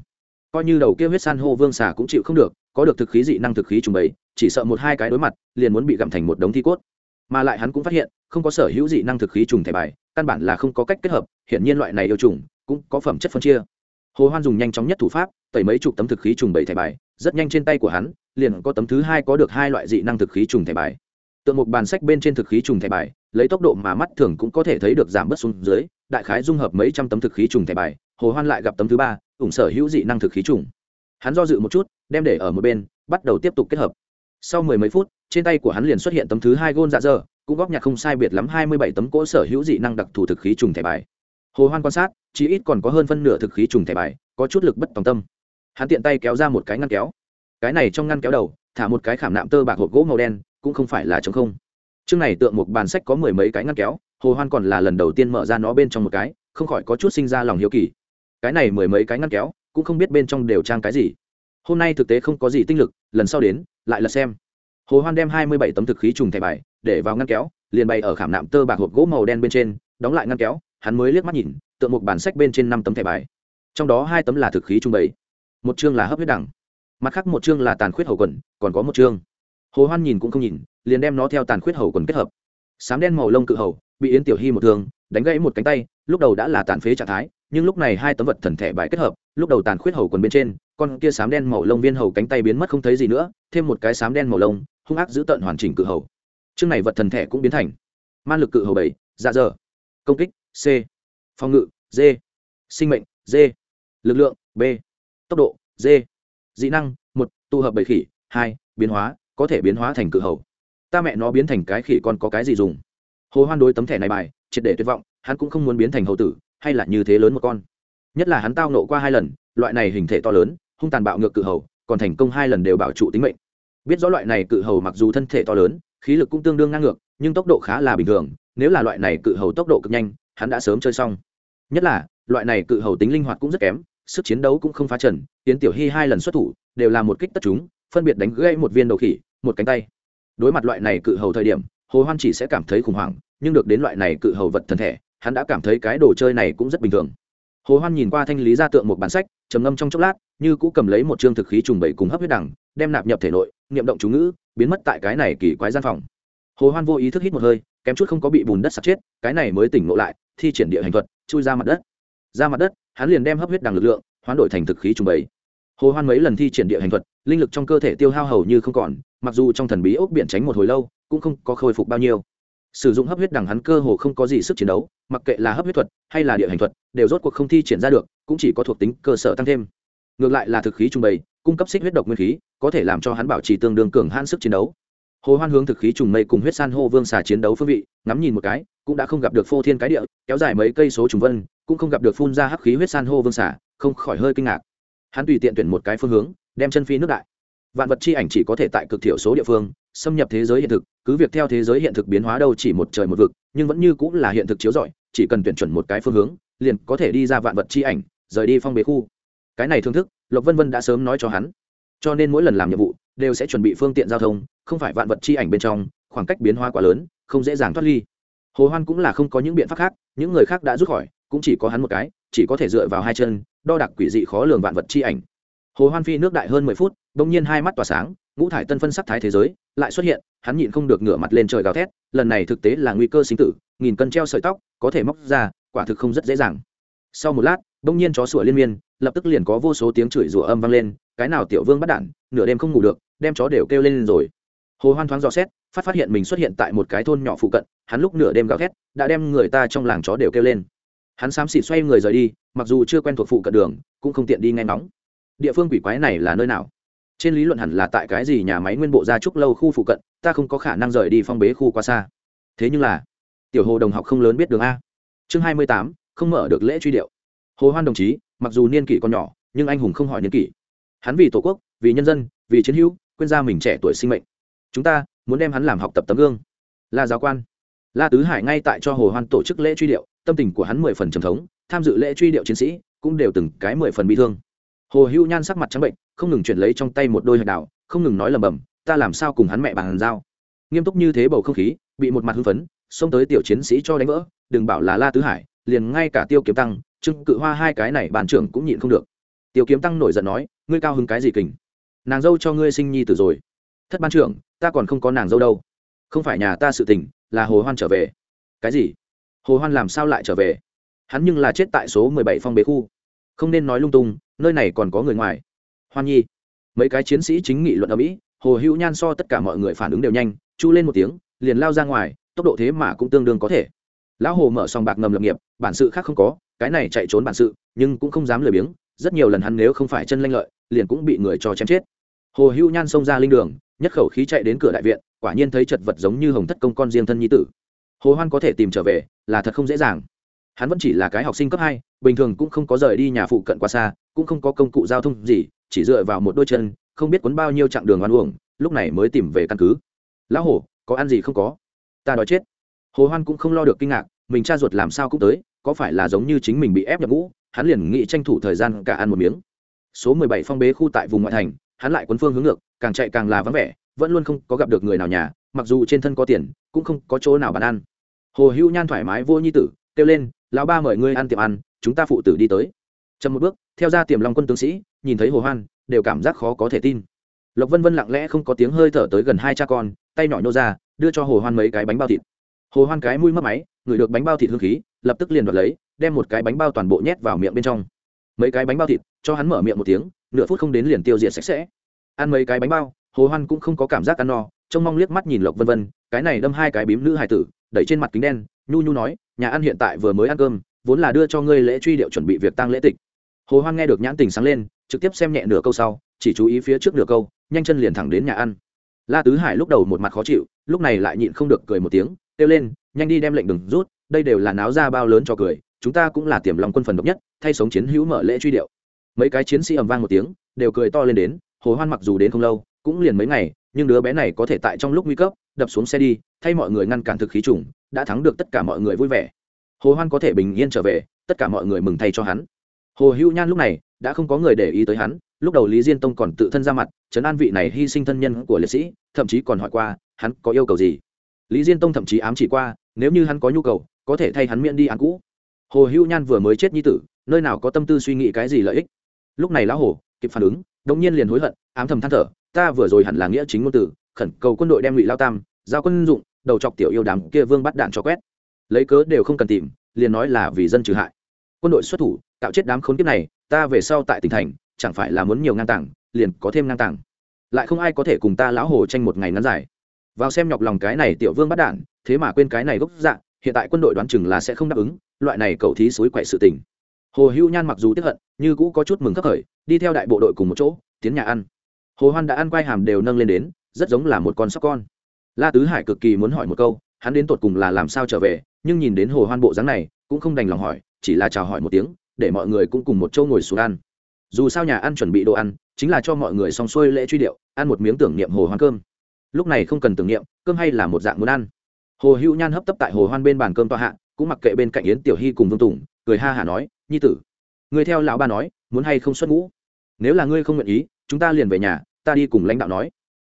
coi như đầu kia huyết san hô vương xà cũng chịu không được, có được thực khí dị năng thực khí trùng bấy chỉ sợ một hai cái đối mặt, liền muốn bị gặm thành một đống thi cốt. Mà lại hắn cũng phát hiện, không có sở hữu dị năng thực khí trùng thẻ bài, căn bản là không có cách kết hợp hiện nhiên loại này yêu trùng, cũng có phẩm chất phân chia. Hồ hoan dùng nhanh chóng nhất thủ pháp, tẩy mấy chục tấm thực khí trùng bảy thẻ bài, rất nhanh trên tay của hắn, liền có tấm thứ hai có được hai loại dị năng thực khí trùng thẻ bài. Tượng một bàn sách bên trên thực khí trùng thẻ bài, lấy tốc độ mà mắt thường cũng có thể thấy được giảm bớt xuống dưới, đại khái dung hợp mấy trăm tấm thực khí trùng thẻ bài, hồ hoan lại gặp tấm thứ ba ủng sở hữu dị năng thực khí trùng. Hắn do dự một chút, đem để ở một bên, bắt đầu tiếp tục kết hợp. Sau mười mấy phút, trên tay của hắn liền xuất hiện tấm thứ hai gôn dạ dơ, cũng góp nhặt không sai biệt lắm hai mươi bảy tấm cỗ sở hữu dị năng đặc thù thực khí trùng thẻ bài. Hồ hoan quan sát, chỉ ít còn có hơn phân nửa thực khí trùng thẻ bài, có chút lực bất tòng tâm. Hắn tiện tay kéo ra một cái ngăn kéo. Cái này trong ngăn kéo đầu, thả một cái khảm nạm tơ bạc hộp gỗ màu đen, cũng không phải là trống không. Chương này tượng một bàn sách có mười mấy cái ngăn kéo, hồ hoan còn là lần đầu tiên mở ra nó bên trong một cái, không khỏi có chút sinh ra lòng hiếu kỳ cái này mười mấy cái ngăn kéo, cũng không biết bên trong đều trang cái gì. Hôm nay thực tế không có gì tinh lực, lần sau đến, lại lật xem. Hồ hoan đem hai mươi bảy tấm thực khí trùng thẻ bài để vào ngăn kéo, liền bày ở khảm nạm tơ bạc hộp gỗ màu đen bên trên, đóng lại ngăn kéo, hắn mới liếc mắt nhìn, tượng một bản sách bên trên năm tấm thẻ bài. Trong đó hai tấm là thực khí trung bày, một chương là hấp huyết đẳng, mặt khác một chương là tàn khuyết hầu quần, còn có một chương. Hồ hoan nhìn cũng không nhìn, liền đem nó theo tàn khuyết hầu quần kết hợp. Sám đen màu lông cự hầu, bị yến tiểu hy một thương, đánh gãy một cánh tay, lúc đầu đã là tàn phế trạng thái nhưng lúc này hai tấm vật thần thể bài kết hợp, lúc đầu tàn khuyết hầu quần bên trên, con kia sám đen màu lông viên hầu cánh tay biến mất không thấy gì nữa, thêm một cái sám đen màu lông, hung ác giữ tận hoàn chỉnh cự hầu. Chương này vật thần thể cũng biến thành man lực cự hầu bảy dạ dở, công kích, c, phòng ngự, d, sinh mệnh, d, lực lượng, b, tốc độ, d, dị năng, một, tụ hợp bầy khỉ, hai, biến hóa, có thể biến hóa thành cự hầu. Ta mẹ nó biến thành cái khỉ còn có cái gì dùng? Hồ hoan đối tấm thẻ này bài, triệt để tuyệt vọng, hắn cũng không muốn biến thành hầu tử hay là như thế lớn một con? Nhất là hắn tao nộ qua hai lần, loại này hình thể to lớn, hung tàn bạo ngược cự hầu, còn thành công hai lần đều bảo trụ tính mệnh. Biết rõ loại này cự hầu mặc dù thân thể to lớn, khí lực cũng tương đương ngang ngược, nhưng tốc độ khá là bình thường, nếu là loại này cự hầu tốc độ cực nhanh, hắn đã sớm chơi xong. Nhất là, loại này cự hầu tính linh hoạt cũng rất kém, sức chiến đấu cũng không phá trần tiến tiểu hy hai lần xuất thủ, đều là một kích tất chúng, phân biệt đánh gãy một viên đầu khỉ, một cánh tay. Đối mặt loại này cự hầu thời điểm, hồ hoan chỉ sẽ cảm thấy khủng hoảng, nhưng được đến loại này cự hầu vật thần thể hắn đã cảm thấy cái đồ chơi này cũng rất bình thường. Hồ hoan nhìn qua thanh lý ra tượng một bản sách, trầm ngâm trong chốc lát, như cũ cầm lấy một trương thực khí trùng bảy cùng hấp huyết đằng, đem nạp nhập thể nội, niệm động chú ngữ, biến mất tại cái này kỳ quái gian phòng. Hồ hoan vô ý thức hít một hơi, kém chút không có bị bùn đất sạt chết, cái này mới tỉnh ngộ lại, thi triển địa hành thuật, chui ra mặt đất. Ra mặt đất, hắn liền đem hấp huyết đằng lực lượng, hoán đổi thành thực khí trùng bảy hồ hoan mấy lần thi triển địa hành thuật, linh lực trong cơ thể tiêu hao hầu như không còn, mặc dù trong thần bí ốc biển tránh một hồi lâu, cũng không có khôi phục bao nhiêu sử dụng hấp huyết đằng hắn cơ hồ không có gì sức chiến đấu, mặc kệ là hấp huyết thuật hay là địa hành thuật, đều rốt cuộc không thi triển ra được, cũng chỉ có thuộc tính cơ sở tăng thêm. Ngược lại là thực khí trung bày cung cấp xích huyết độc nguyên khí, có thể làm cho hắn bảo trì tương đương cường hãn sức chiến đấu. Hồ hoan hướng thực khí trùng mây cùng huyết san hô vương xà chiến đấu phương vị, ngắm nhìn một cái, cũng đã không gặp được phô thiên cái địa, kéo dài mấy cây số trùng vân, cũng không gặp được phun ra hắc khí huyết san hô vương xà, không khỏi hơi kinh ngạc. Hắn tùy tiện tuyển một cái phương hướng, đem chân phi nước đại vạn vật chi ảnh chỉ có thể tại cực thiểu số địa phương, xâm nhập thế giới hiện thực, cứ việc theo thế giới hiện thực biến hóa đâu chỉ một trời một vực, nhưng vẫn như cũng là hiện thực chiếu rọi, chỉ cần tuyển chuẩn một cái phương hướng, liền có thể đi ra vạn vật chi ảnh, rời đi phong bế khu. Cái này thương thức, lộc vân vân đã sớm nói cho hắn. Cho nên mỗi lần làm nhiệm vụ, đều sẽ chuẩn bị phương tiện giao thông, không phải vạn vật chi ảnh bên trong, khoảng cách biến hóa quá lớn, không dễ dàng thoát ly. Hồ hoan cũng là không có những biện pháp khác, những người khác đã rút khỏi, cũng chỉ có hắn một cái, chỉ có thể dựa vào hai chân, đo đạc quỷ dị khó lường vạn vật chi ảnh hồ hoan phi nước đại hơn mười phút, bỗng nhiên hai mắt tỏa sáng, ngũ thải tân phân sắc thái thế giới, lại xuất hiện, hắn nhịn không được ngửa mặt lên trời gào thét, lần này thực tế là nguy cơ sinh tử, nghìn cân treo sợi tóc, có thể móc ra, quả thực không rất dễ dàng. Sau một lát, bỗng nhiên chó sủa liên miên, lập tức liền có vô số tiếng chửi rủa âm vang lên, cái nào tiểu vương bắt đản nửa đêm không ngủ được, đem chó đều kêu lên rồi. Hồ hoan thoáng dò xét, phát phát hiện mình xuất hiện tại một cái thôn nhỏ phụ cận, hắn lúc nửa đêm gào thét, đã đem người ta trong làng chó đều kêu lên. Hắn xám xịt xoay người rời đi, mặc dù chưa quen thuộc phụ cận đường, cũng không tiện đi ngay ngóng địa phương quỷ quái này là nơi nào? Trên lý luận hẳn là tại cái gì nhà máy nguyên bộ gia trúc lâu khu phụ cận, ta không có khả năng rời đi phong bế khu quá xa. Thế nhưng là, tiểu hồ đồng học không lớn biết đường a. Chương hai mươi tám, không mở được lễ truy điệu. Hồ hoan đồng chí, mặc dù niên kỷ còn nhỏ, nhưng anh hùng không hỏi niên kỷ. Hắn vì tổ quốc, vì nhân dân, vì chiến hữu, quên ra mình trẻ tuổi sinh mệnh. Chúng ta muốn đem hắn làm học tập tấm gương. Là giáo quan. La tứ hải ngay tại cho hồ hoan tổ chức lễ truy điệu, tâm tình của hắn mười phần trầm thống, tham dự lễ truy điệu chiến sĩ cũng đều từng cái mười phần bị thương hồ hữu nhan sắc mặt trắng bệnh, không ngừng chuyển lấy trong tay một đôi hạch đào, không ngừng nói lầm bầm, ta làm sao cùng hắn mẹ bàn giao? Nghiêm túc như thế bầu không khí, bị một mặt hưng phấn, xông tới tiểu chiến sĩ cho đánh vỡ, đừng bảo là la tứ hải, liền ngay cả tiêu kiếm tăng trưng cự hoa hai cái này bàn trưởng cũng nhịn không được. Tiêu kiếm tăng nổi giận nói, ngươi cao hứng cái gì kình? Nàng dâu cho ngươi sinh nhi tử rồi. Thất ban trưởng, ta còn không có nàng dâu đâu. Không phải nhà ta sự tình, là hồ hoan trở về. Cái gì? Hồ hoan làm sao lại trở về? Hắn nhưng là chết tại số mười bảy phong bế khu không nên nói lung tung, nơi này còn có người ngoài. Hoan nhi, mấy cái chiến sĩ chính nghị luận ở mỹ, hồ hữu nhan so tất cả mọi người phản ứng đều nhanh, chu lên một tiếng, liền lao ra ngoài, tốc độ thế mà cũng tương đương có thể. Lão hồ mở sòng bạc ngầm lập nghiệp, bản sự khác không có, cái này chạy trốn bản sự, nhưng cũng không dám lười biếng, rất nhiều lần hắn nếu không phải chân lanh lợi, liền cũng bị người cho chém chết. Hồ hữu nhan xông ra linh đường, nhất khẩu khí chạy đến cửa đại viện, quả nhiên thấy chật vật giống như hồng thất công con riêng thân nhi tử. Hồ hoan có thể tìm trở về, là thật không dễ dàng hắn vẫn chỉ là cái học sinh cấp hai, bình thường cũng không có rời đi nhà phụ cận quá xa, cũng không có công cụ giao thông gì, chỉ dựa vào một đôi chân, không biết cuốn bao nhiêu chặng đường ăn uổng, lúc này mới tìm về căn cứ. Lão hổ, có ăn gì không có? Ta đói chết. Hồ hoan cũng không lo được kinh ngạc, mình cha ruột làm sao cũng tới, có phải là giống như chính mình bị ép nhập ngũ, hắn liền nghĩ tranh thủ thời gian cả ăn một miếng. Số mười bảy phong bế khu tại vùng ngoại thành, hắn lại quấn phương hướng ngược, càng chạy càng là vắng vẻ, vẫn luôn không có gặp được người nào nhà, mặc dù trên thân có tiền, cũng không có chỗ nào bán ăn. Hồ hữu nhan thoải mái vô nhi tử, kêu lên lão ba mời ngươi ăn tiệm ăn, chúng ta phụ tử đi tới. Chậm một bước, theo ra tiềm long quân tướng sĩ, nhìn thấy hồ hoan, đều cảm giác khó có thể tin. Lộc vân vân lặng lẽ không có tiếng hơi thở tới gần hai cha con, tay nhỏ nhô ra, đưa cho hồ hoan mấy cái bánh bao thịt. Hồ hoan cái mũi mất máy, ngửi được bánh bao thịt hương khí, lập tức liền đoạt lấy, đem một cái bánh bao toàn bộ nhét vào miệng bên trong. Mấy cái bánh bao thịt, cho hắn mở miệng một tiếng, nửa phút không đến liền tiêu diệt sạch sẽ. Ăn mấy cái bánh bao, hồ hoan cũng không có cảm giác ăn no, trông mong liếc mắt nhìn lộc vân vân, cái này đâm hai cái bím nữ hài tử đẩy trên mặt kính đen, nhu nhu nói, nhà ăn hiện tại vừa mới ăn cơm, vốn là đưa cho ngươi lễ truy điệu chuẩn bị việc tăng lễ tịch. Hồ hoan nghe được nhãn tình sáng lên, trực tiếp xem nhẹ nửa câu sau, chỉ chú ý phía trước nửa câu, nhanh chân liền thẳng đến nhà ăn. La tứ hải lúc đầu một mặt khó chịu, lúc này lại nhịn không được cười một tiếng, kêu lên, nhanh đi đem lệnh đừng rút, đây đều là náo ra bao lớn cho cười, chúng ta cũng là tiềm lòng quân phần độc nhất, thay sống chiến hữu mở lễ truy điệu. Mấy cái chiến sĩ ầm vang một tiếng, đều cười to lên đến, hồ hoan mặc dù đến không lâu, cũng liền mấy ngày, nhưng đứa bé này có thể tại trong lúc nguy cấp đập xuống xe đi, thay mọi người ngăn cản thực khí trùng, đã thắng được tất cả mọi người vui vẻ. Hồ hoan có thể bình yên trở về, tất cả mọi người mừng thay cho hắn. Hồ hữu nhan lúc này đã không có người để ý tới hắn, lúc đầu lý diên tông còn tự thân ra mặt, trấn an vị này hy sinh thân nhân của liệt sĩ, thậm chí còn hỏi qua, hắn có yêu cầu gì? Lý diên tông thậm chí ám chỉ qua, nếu như hắn có nhu cầu, có thể thay hắn miễn đi án cũ. Hồ hữu nhan vừa mới chết nhi tử, nơi nào có tâm tư suy nghĩ cái gì lợi ích? Lúc này lão hồ kịp phản ứng đột nhiên liền hối hận, ám thầm than thở, ta vừa rồi hẳn là nghĩa chính ngôn tử khẩn cầu quân đội đem ngụy lao tam, giao quân dụng, đầu chọc tiểu yêu đám kia vương bắt đạn cho quét. Lấy cớ đều không cần tìm, liền nói là vì dân trừ hại. Quân đội xuất thủ tạo chết đám khốn kiếp này, ta về sau tại tỉnh thành, chẳng phải là muốn nhiều ngang tảng, liền có thêm ngang tảng. Lại không ai có thể cùng ta lão hồ tranh một ngày ngắn dài. Vào xem nhọc lòng cái này tiểu vương bắt đạn, thế mà quên cái này gốc dạng hiện tại quân đội đoán chừng là sẽ không đáp ứng, loại này cầu thí suối quậy sự tình. Hồ hữu nhan mặc dù tiếp hận, như cũ có chút mừng khắc khởi, đi theo đại bộ đội cùng một chỗ, tiến nhà ăn. Hồ hoan đã ăn quay hàm đều nâng lên đến rất giống là một con sóc con. La tứ hải cực kỳ muốn hỏi một câu, hắn đến tột cùng là làm sao trở về, nhưng nhìn đến hồ hoan bộ dáng này, cũng không đành lòng hỏi, chỉ là chào hỏi một tiếng, để mọi người cũng cùng một chỗ ngồi xuống ăn. Dù sao nhà ăn chuẩn bị đồ ăn, chính là cho mọi người xong xuôi lễ truy điệu, ăn một miếng tưởng niệm hồ hoan cơm. Lúc này không cần tưởng niệm, cơm hay là một dạng muốn ăn. Hồ hữu nhan hấp tấp tại hồ hoan bên bàn cơm tọa hạ, cũng mặc kệ bên cạnh yến tiểu hy cùng vương tùng, cười ha hả nói, nhi tử, người theo lão ba nói, muốn hay không xuất ngũ? Nếu là ngươi không nguyện ý, chúng ta liền về nhà, ta đi cùng lãnh đạo nói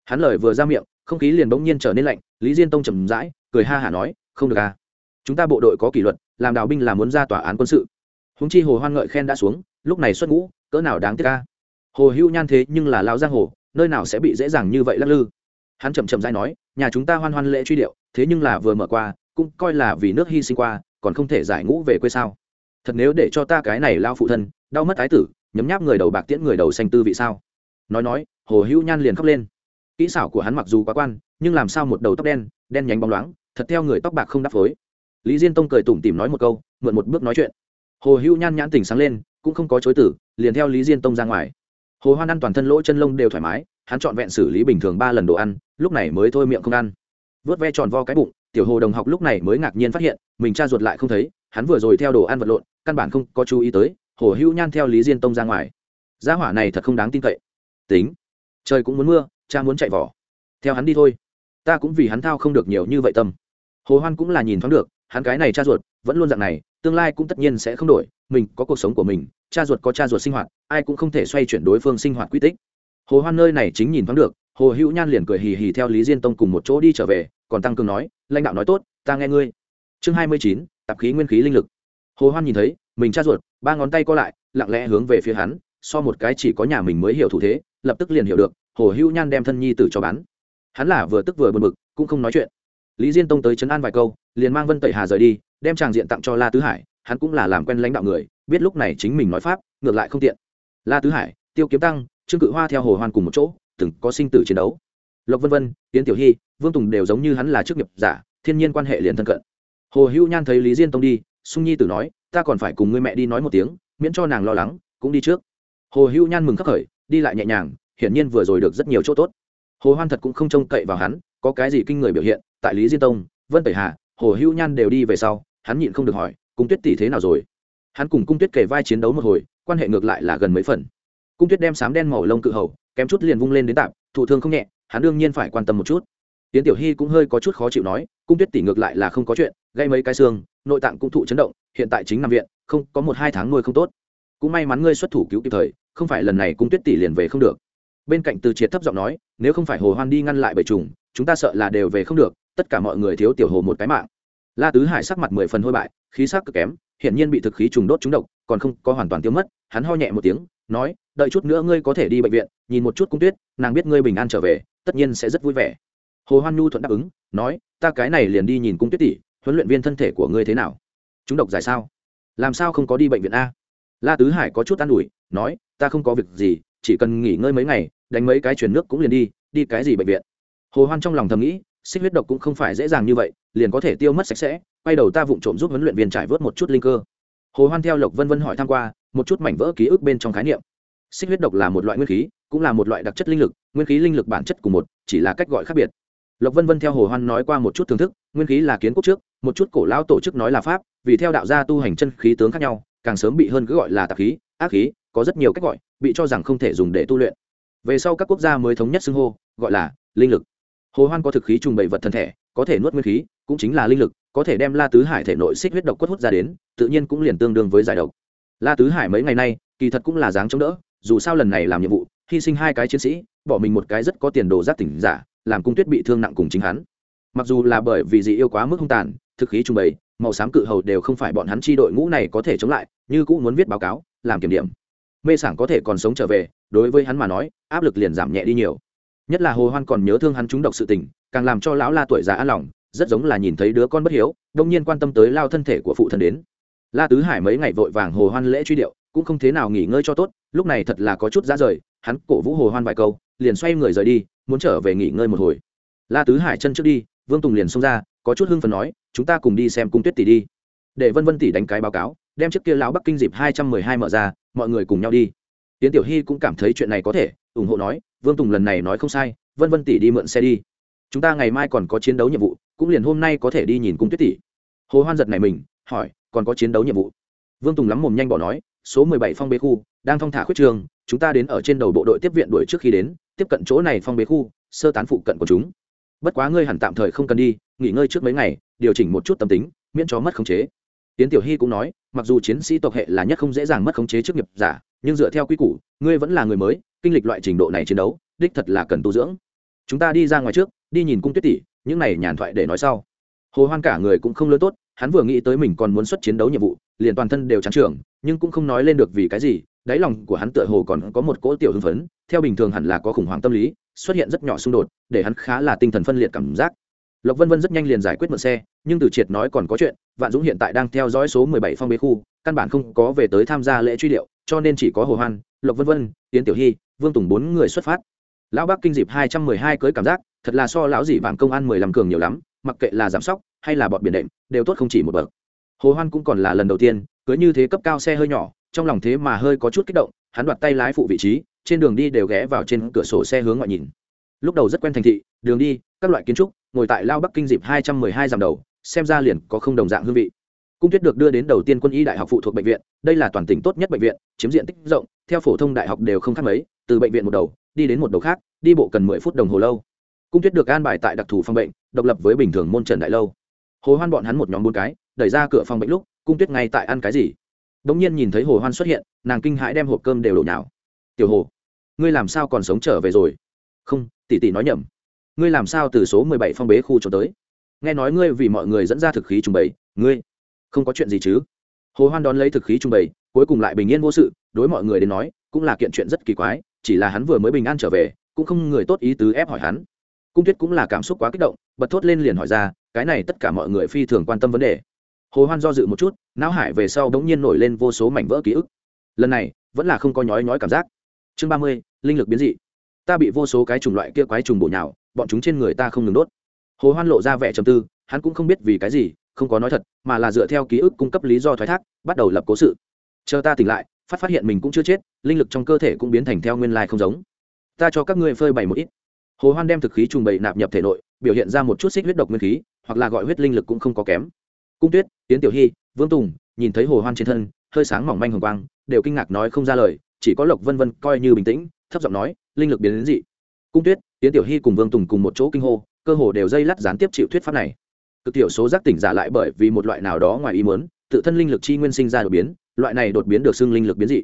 hắn lời vừa ra miệng, không khí liền bỗng nhiên trở nên lạnh, lý diên tông trầm rãi, cười ha hả nói, không được à. Chúng ta bộ đội có kỷ luật, làm đào binh là muốn ra tòa án quân sự. Húng chi hồ hoan ngợi khen đã xuống, lúc này xuất ngũ, cỡ nào đáng tiếc ca hồ hữu nhan thế nhưng là lao giang hồ, nơi nào sẽ bị dễ dàng như vậy lắc lư. Hắn chậm chậm dai nói, nhà chúng ta hoan hoan lễ truy điệu, thế nhưng là vừa mở qua, cũng coi là vì nước hy sinh qua, còn không thể giải ngũ về quê sao. Thật nếu để cho ta cái này lao phụ thân, đau mất ái tử, nhấm nháp người đầu bạc tiễn người đầu xanh tư vị sao? Nói nói, hồ hữu nhan liền khóc lên kỹ xảo của hắn mặc dù quá quan, nhưng làm sao một đầu tóc đen đen nhánh bóng loáng, thật theo người tóc bạc không đắp phối. Lý diên tông cười tủm tỉm nói một câu, mượn một bước nói chuyện. Hồ hữu nhan nhãn tỉnh sáng lên, cũng không có chối tử liền theo lý diên tông ra ngoài. Hồ hoan ăn toàn thân lỗ chân lông đều thoải mái, hắn trọn vẹn xử lý bình thường ba lần đồ ăn, lúc này mới thôi miệng không ăn. Vớt ve tròn vo cái bụng, tiểu hồ đồng học lúc này mới ngạc nhiên phát hiện, mình cha ruột lại không thấy, hắn vừa rồi theo đồ ăn vật lộn, căn bản không có chú ý tới, hồ hữu nhan theo lý diên tông ra ngoài. Gia hỏa này thật không đáng tin cậy. Tính, trời cũng muốn mưa cha muốn chạy vỏ. Theo hắn đi thôi. Ta cũng vì hắn thao không được nhiều như vậy tâm. Hồ hoan cũng là nhìn thoáng được, hắn cái này cha ruột, vẫn luôn dạng này, tương lai cũng tất nhiên sẽ không đổi, mình có cuộc sống của mình, cha ruột có cha ruột sinh hoạt, ai cũng không thể xoay chuyển đối phương sinh hoạt quy tích. Hồ hoan nơi này chính nhìn thoáng được, hồ hữu nhan liền cười hì hì theo lý diên tông cùng một chỗ đi trở về, còn tăng cường nói, lãnh đạo nói tốt, ta nghe ngươi. Chương hai mươi chín, tạp khí nguyên khí linh lực. Hồ hoan nhìn thấy, mình cha ruột, ba ngón tay co lại, lặng lẽ hướng về phía hắn, so một cái chỉ có nhà mình mới hiểu thủ thế, lập tức liền hiểu được hồ hữu nhan đem thân nhi tử cho bán. Hắn là vừa tức vừa buồn bực, cũng không nói chuyện. Lý diên tông tới chấn an vài câu, liền mang vân tẩy hà rời đi, đem tràng diện tặng cho la tứ hải, hắn cũng là làm quen lãnh đạo người, biết lúc này chính mình nói pháp, ngược lại không tiện. La tứ hải, tiêu kiếm tăng, trương cự hoa theo hồ hoan cùng một chỗ, từng có sinh tử chiến đấu. Lộc vân vân tiến tiểu hy, vương tùng đều giống như hắn là chức nghiệp giả, thiên nhiên quan hệ liền thân cận. Hồ hữu nhan thấy lý diên tông đi, sung nhi tử nói, ta còn phải cùng ngươi mẹ đi nói một tiếng, miễn cho nàng lo lắng, cũng đi trước. Hồ hữu nhan mừng khắc khởi, đi lại nhẹ nhàng hiển nhiên vừa rồi được rất nhiều chỗ tốt. Hồ hoan thật cũng không trông cậy vào hắn, có cái gì kinh người biểu hiện, tại lý diên tông, vân tẩy hà, hồ hữu nhan đều đi về sau, hắn nhịn không được hỏi, cung tuyết tỷ thế nào rồi? Hắn cùng cung tuyết kể vai chiến đấu một hồi, quan hệ ngược lại là gần mấy phần. Cung tuyết đem sám đen màu lông cự hầu, kém chút liền vung lên đến tạm thụ thương không nhẹ, hắn đương nhiên phải quan tâm một chút. Tiến tiểu hy cũng hơi có chút khó chịu nói, cung tuyết tỷ ngược lại là không có chuyện gây mấy cái xương, nội tạng cũng thụ chấn động, hiện tại chính nằm viện, không, có một hai tháng nuôi không tốt. Cũng may mắn ngươi xuất thủ cứu kịp thời, không phải lần này cung tuyết tỷ liền về không được bên cạnh từ triệt thấp giọng nói, nếu không phải hồ hoan đi ngăn lại bầy trùng, chúng ta sợ là đều về không được, tất cả mọi người thiếu tiểu hồ một cái mạng. La tứ hải sắc mặt mười phần hôi bại, khí sắc cực kém, hiển nhiên bị thực khí trùng đốt trúng độc, còn không có hoàn toàn tiêu mất, hắn ho nhẹ một tiếng, nói, đợi chút nữa ngươi có thể đi bệnh viện, nhìn một chút cung tuyết, nàng biết ngươi bình an trở về, tất nhiên sẽ rất vui vẻ. Hồ hoan nhu thuận đáp ứng, nói, ta cái này liền đi nhìn cung tuyết tỷ, huấn luyện viên thân thể của ngươi thế nào? Chúng độc giải sao? Làm sao không có đi bệnh viện a? La tứ hải có chút an ủi, nói, ta không có việc gì chỉ cần nghỉ ngơi mấy ngày đánh mấy cái chuyển nước cũng liền đi đi cái gì bệnh viện. Hồ hoan trong lòng thầm nghĩ xích huyết độc cũng không phải dễ dàng như vậy liền có thể tiêu mất sạch sẽ quay đầu ta vụng trộm giúp huấn luyện viên trải vớt một chút linh cơ. Hồ hoan theo lộc vân vân hỏi tham qua, một chút mảnh vỡ ký ức bên trong khái niệm. Xích huyết độc là một loại nguyên khí cũng là một loại đặc chất linh lực nguyên khí linh lực bản chất của một chỉ là cách gọi khác biệt. Lộc vân vân theo hồ hoan nói qua một chút thưởng thức nguyên khí là kiến quốc trước một chút cổ lão tổ chức nói là pháp vì theo đạo gia tu hành chân khí tướng khác nhau càng sớm bị hơn cứ gọi là tạp khí ác khí có rất nhiều cách gọi, bị cho rằng không thể dùng để tu luyện. Về sau các quốc gia mới thống nhất xưng hô, gọi là linh lực. Hồ hoan có thực khí trùng bảy vật thân thể, có thể nuốt nguyên khí, cũng chính là linh lực, có thể đem la tứ hải thể nội xích huyết độc quất hút ra đến, tự nhiên cũng liền tương đương với giải độc. La tứ hải mấy ngày nay, kỳ thật cũng là dáng chống đỡ, dù sao lần này làm nhiệm vụ, hy sinh hai cái chiến sĩ, bỏ mình một cái rất có tiền đồ giác tỉnh giả, làm cung tuyết bị thương nặng cùng chính hắn. Mặc dù là bởi vì dị yêu quá mức hung tàn, thực khí trùng bày màu xám cự hầu đều không phải bọn hắn chi đội ngũ này có thể chống lại, như cũng muốn viết báo cáo, làm kiểm điểm mê sảng có thể còn sống trở về, đối với hắn mà nói, áp lực liền giảm nhẹ đi nhiều. Nhất là hồ hoan còn nhớ thương hắn trúng độc sự tình, càng làm cho lão la tuổi già an lòng, rất giống là nhìn thấy đứa con bất hiếu, đông nhiên quan tâm tới lao thân thể của phụ thân đến. La tứ hải mấy ngày vội vàng hồ hoan lễ truy điệu, cũng không thế nào nghỉ ngơi cho tốt, lúc này thật là có chút ra rời, hắn cổ vũ hồ hoan vài câu, liền xoay người rời đi, muốn trở về nghỉ ngơi một hồi. La tứ hải chân trước đi, vương tùng liền xông ra, có chút hưng phần nói, chúng ta cùng đi xem cung tuyết tỷ đi. Để vân vân tỷ đánh cái báo cáo, đem chiếc kia lão bắc kinh dịp hai trăm mười hai mở ra mọi người cùng nhau đi. Tiến tiểu hy cũng cảm thấy chuyện này có thể, ủng hộ nói, vương tùng lần này nói không sai, vân vân tỷ đi mượn xe đi. Chúng ta ngày mai còn có chiến đấu nhiệm vụ, cũng liền hôm nay có thể đi nhìn cung tuyết tỷ. Hồ hoan giật này mình, hỏi, còn có chiến đấu nhiệm vụ? Vương tùng lắm mồm nhanh bỏ nói, số mười bảy phong bế khu, đang thong thả khuyết trường, chúng ta đến ở trên đầu bộ đội tiếp viện đuổi trước khi đến, tiếp cận chỗ này phong bế khu, sơ tán phụ cận của chúng. Bất quá ngươi hẳn tạm thời không cần đi, nghỉ ngơi trước mấy ngày, điều chỉnh một chút tâm tính, miễn cho mất khống chế tiến tiểu hy cũng nói, mặc dù chiến sĩ tộc hệ là nhất không dễ dàng mất khống chế trước nghiệp giả, nhưng dựa theo quy củ, ngươi vẫn là người mới, kinh lịch loại trình độ này chiến đấu, đích thật là cần tu dưỡng. Chúng ta đi ra ngoài trước, đi nhìn cung tuyết tỷ, những này nhàn thoại để nói sau. Hồ hoan cả người cũng không lớn tốt, hắn vừa nghĩ tới mình còn muốn xuất chiến đấu nhiệm vụ, liền toàn thân đều trắng trường, nhưng cũng không nói lên được vì cái gì, đáy lòng của hắn tựa hồ còn có một cỗ tiểu hưng phấn, theo bình thường hẳn là có khủng hoảng tâm lý, xuất hiện rất nhỏ xung đột, để hắn khá là tinh thần phân liệt cảm giác. Lộc vân vân rất nhanh liền giải quyết mượn xe nhưng từ triệt nói còn có chuyện, vạn dũng hiện tại đang theo dõi số mười bảy phong bế khu, căn bản không có về tới tham gia lễ truy điệu, cho nên chỉ có hồ hoan, lộc vân vân tiến tiểu hy, vương tùng bốn người xuất phát. Lão bắc kinh dịp hai trăm mười hai cưới cảm giác, thật là so lão dị vàng công an mười lăm cường nhiều lắm, mặc kệ là giảm sóc hay là bọn biển đệm, đều tốt không chỉ một bậc. Hồ hoan cũng còn là lần đầu tiên, cưới như thế cấp cao xe hơi nhỏ, trong lòng thế mà hơi có chút kích động, hắn đoạt tay lái phụ vị trí, trên đường đi đều ghé vào trên cửa sổ xe hướng ngoại nhìn. Lúc đầu rất quen thành thị, đường đi, các loại kiến trúc, ngồi tại lao bắc kinh dịp hai trăm mười hai dặm đầu xem ra liền có không đồng dạng hương vị. Cung tuyết được đưa đến đầu tiên quân y đại học phụ thuộc bệnh viện, đây là toàn tỉnh tốt nhất bệnh viện, chiếm diện tích rộng, theo phổ thông đại học đều không khác mấy, từ bệnh viện một đầu, đi đến một đầu khác, đi bộ cần mười phút đồng hồ lâu. Cung tuyết được an bài tại đặc thù phòng bệnh, độc lập với bình thường môn trần đại lâu. Hồ hoan bọn hắn một nhóm bốn cái, đẩy ra cửa phòng bệnh lúc, cung tuyết ngay tại ăn cái gì? Đống nhiên nhìn thấy hồ hoan xuất hiện, nàng kinh hãi đem hộp cơm đều đổ nhào. Tiểu hồ, ngươi làm sao còn sống trở về rồi? Không, tỷ tỷ nói nhầm. Ngươi làm sao từ số mười bảy phong bế khu trốn tới? Nghe nói ngươi vì mọi người dẫn ra thực khí trùng bày ngươi không có chuyện gì chứ? Hồ hoan đón lấy thực khí trùng bày cuối cùng lại bình yên vô sự, đối mọi người đến nói, cũng là kiện chuyện rất kỳ quái, chỉ là hắn vừa mới bình an trở về, cũng không người tốt ý tứ ép hỏi hắn. Cung tuyết cũng là cảm xúc quá kích động, bật thốt lên liền hỏi ra, cái này tất cả mọi người phi thường quan tâm vấn đề. Hồ hoan do dự một chút, não hải về sau đống nhiên nổi lên vô số mảnh vỡ ký ức. Lần này, vẫn là không có nhói nhói cảm giác. Chương ba mươi, linh lực biến dị. Ta bị vô số cái chủng loại kia quái trùng bổ nhào, bọn chúng trên người ta không ngừng đốt hồ hoan lộ ra vẻ trầm tư, hắn cũng không biết vì cái gì, không có nói thật, mà là dựa theo ký ức cung cấp lý do thoái thác, bắt đầu lập cố sự. Chờ ta tỉnh lại, phát phát hiện mình cũng chưa chết, linh lực trong cơ thể cũng biến thành theo nguyên lai không giống. Ta cho các ngươi phơi bày một ít. Hồ hoan đem thực khí trùng bày nạp nhập thể nội, biểu hiện ra một chút xích huyết độc nguyên khí, hoặc là gọi huyết linh lực cũng không có kém. Cung tuyết tiến tiểu hy, vương tùng, nhìn thấy hồ hoan trên thân, hơi sáng mỏng manh hồng quang, đều kinh ngạc nói không ra lời, chỉ có lộc vân vân coi như bình tĩnh, thấp giọng nói, linh lực biến đến dị. Cung tuyết tiến tiểu hy cùng vương tùng cùng một chỗ kinh hô cơ hồ đều dây lắt gián tiếp chịu thuyết pháp này. Cực tiểu số giác tỉnh giả lại bởi vì một loại nào đó ngoài ý muốn, tự thân linh lực chi nguyên sinh ra đột biến, loại này đột biến được xưng linh lực biến dị.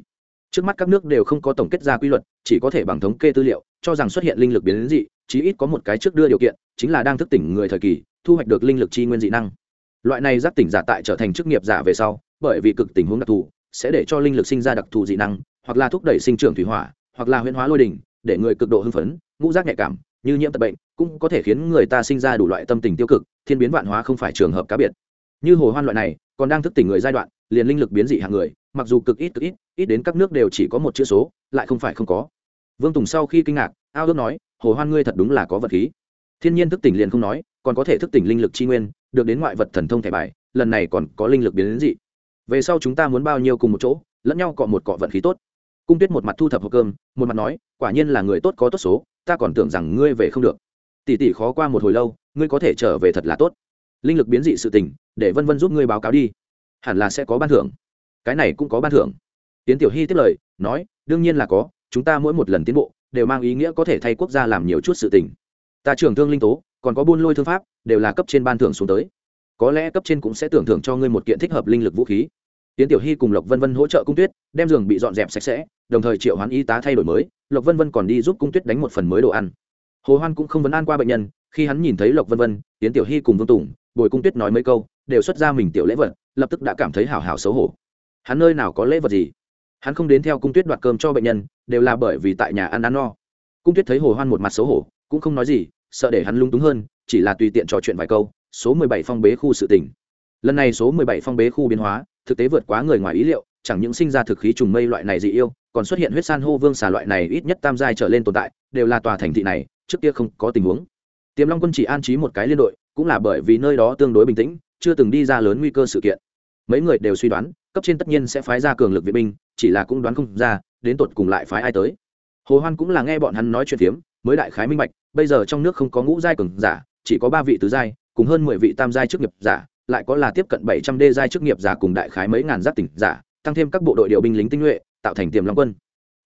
Trước mắt các nước đều không có tổng kết ra quy luật, chỉ có thể bằng thống kê tư liệu, cho rằng xuất hiện linh lực biến dị, chí ít có một cái trước đưa điều kiện, chính là đang thức tỉnh người thời kỳ, thu hoạch được linh lực chi nguyên dị năng. Loại này giác tỉnh giả tại trở thành chức nghiệp giả về sau, bởi vì cực tình huống đặc thù, sẽ để cho linh lực sinh ra đặc thù dị năng, hoặc là thúc đẩy sinh trưởng thủy hỏa, hoặc là huyễn hóa lôi đình để người cực độ hưng phấn, ngũ giác nhạy cảm, như nhiễm tật bệnh cũng có thể khiến người ta sinh ra đủ loại tâm tình tiêu cực, thiên biến vạn hóa không phải trường hợp cá biệt. Như hồ hoan loại này, còn đang thức tỉnh người giai đoạn, liền linh lực biến dị hạng người, mặc dù cực ít cực ít ít đến các nước đều chỉ có một chữ số, lại không phải không có. Vương tùng sau khi kinh ngạc, ao ước nói, hồ hoan ngươi thật đúng là có vật khí. Thiên nhiên thức tỉnh liền không nói, còn có thể thức tỉnh linh lực tri nguyên, được đến ngoại vật thần thông thẻ bài, lần này còn có linh lực biến đến dị. Về sau chúng ta muốn bao nhiêu cùng một chỗ, lẫn nhau cọ một cọ vận khí tốt. Cung tuyết một mặt thu thập hộp cơm, một mặt nói, quả nhiên là người tốt có tốt số, ta còn tưởng rằng ngươi về không được tỷ tỷ khó qua một hồi lâu, ngươi có thể trở về thật là tốt. Linh lực biến dị sự tình, để vân vân giúp ngươi báo cáo đi. Hẳn là sẽ có ban thưởng. Cái này cũng có ban thưởng. Tiến tiểu hy tiếp lời, nói, đương nhiên là có, chúng ta mỗi một lần tiến bộ, đều mang ý nghĩa có thể thay quốc gia làm nhiều chút sự tình. Ta trưởng thương linh tố, còn có buôn lôi thương pháp, đều là cấp trên ban thưởng xuống tới. Có lẽ cấp trên cũng sẽ tưởng thưởng cho ngươi một kiện thích hợp linh lực vũ khí. Tiến tiểu hy cùng lộc vân vân hỗ trợ cung tuyết, đem giường bị dọn dẹp sạch sẽ, đồng thời triệu hoán y tá thay đổi mới. Lộc vân vân còn đi giúp cung tuyết đánh một phần mới đồ ăn hồ hoan cũng không vấn an qua bệnh nhân, khi hắn nhìn thấy lộc vân vân tiến tiểu hy cùng vương tùng, bồi cung tuyết nói mấy câu, đều xuất ra mình tiểu lễ vật, lập tức đã cảm thấy hào hào xấu hổ. Hắn nơi nào có lễ vật gì? Hắn không đến theo cung tuyết đoạt cơm cho bệnh nhân, đều là bởi vì tại nhà ăn ăn no. Cung tuyết thấy hồ hoan một mặt xấu hổ, cũng không nói gì, sợ để hắn lung túng hơn, chỉ là tùy tiện trò chuyện vài câu, số mười bảy phong bế khu sự tỉnh lần này số mười bảy phong bế khu biến hóa, thực tế vượt quá người ngoài ý liệu, chẳng những sinh ra thực khí trùng mây loại này dị yêu, còn xuất hiện huyết san hô vương xà loại này ít nhất tam giai trở lên tồn tại, đều là tòa thành thị này trước kia không có tình huống. Tiềm long quân chỉ an trí một cái liên đội, cũng là bởi vì nơi đó tương đối bình tĩnh, chưa từng đi ra lớn nguy cơ sự kiện. Mấy người đều suy đoán, cấp trên tất nhiên sẽ phái ra cường lực viện binh, chỉ là cũng đoán không ra, đến tột cùng lại phái ai tới. Hồ hoan cũng là nghe bọn hắn nói chuyện phiếm, mới đại khái minh bạch, bây giờ trong nước không có ngũ giai cường giả, chỉ có ba vị tứ giai, cùng hơn mười vị tam giai chức nghiệp giả, lại có là tiếp cận bảy trăm đê giai chức nghiệp giả cùng đại khái mấy ngàn giác tỉnh giả, tăng thêm các bộ đội điều binh lính tinh nhuệ, tạo thành tiềm long quân.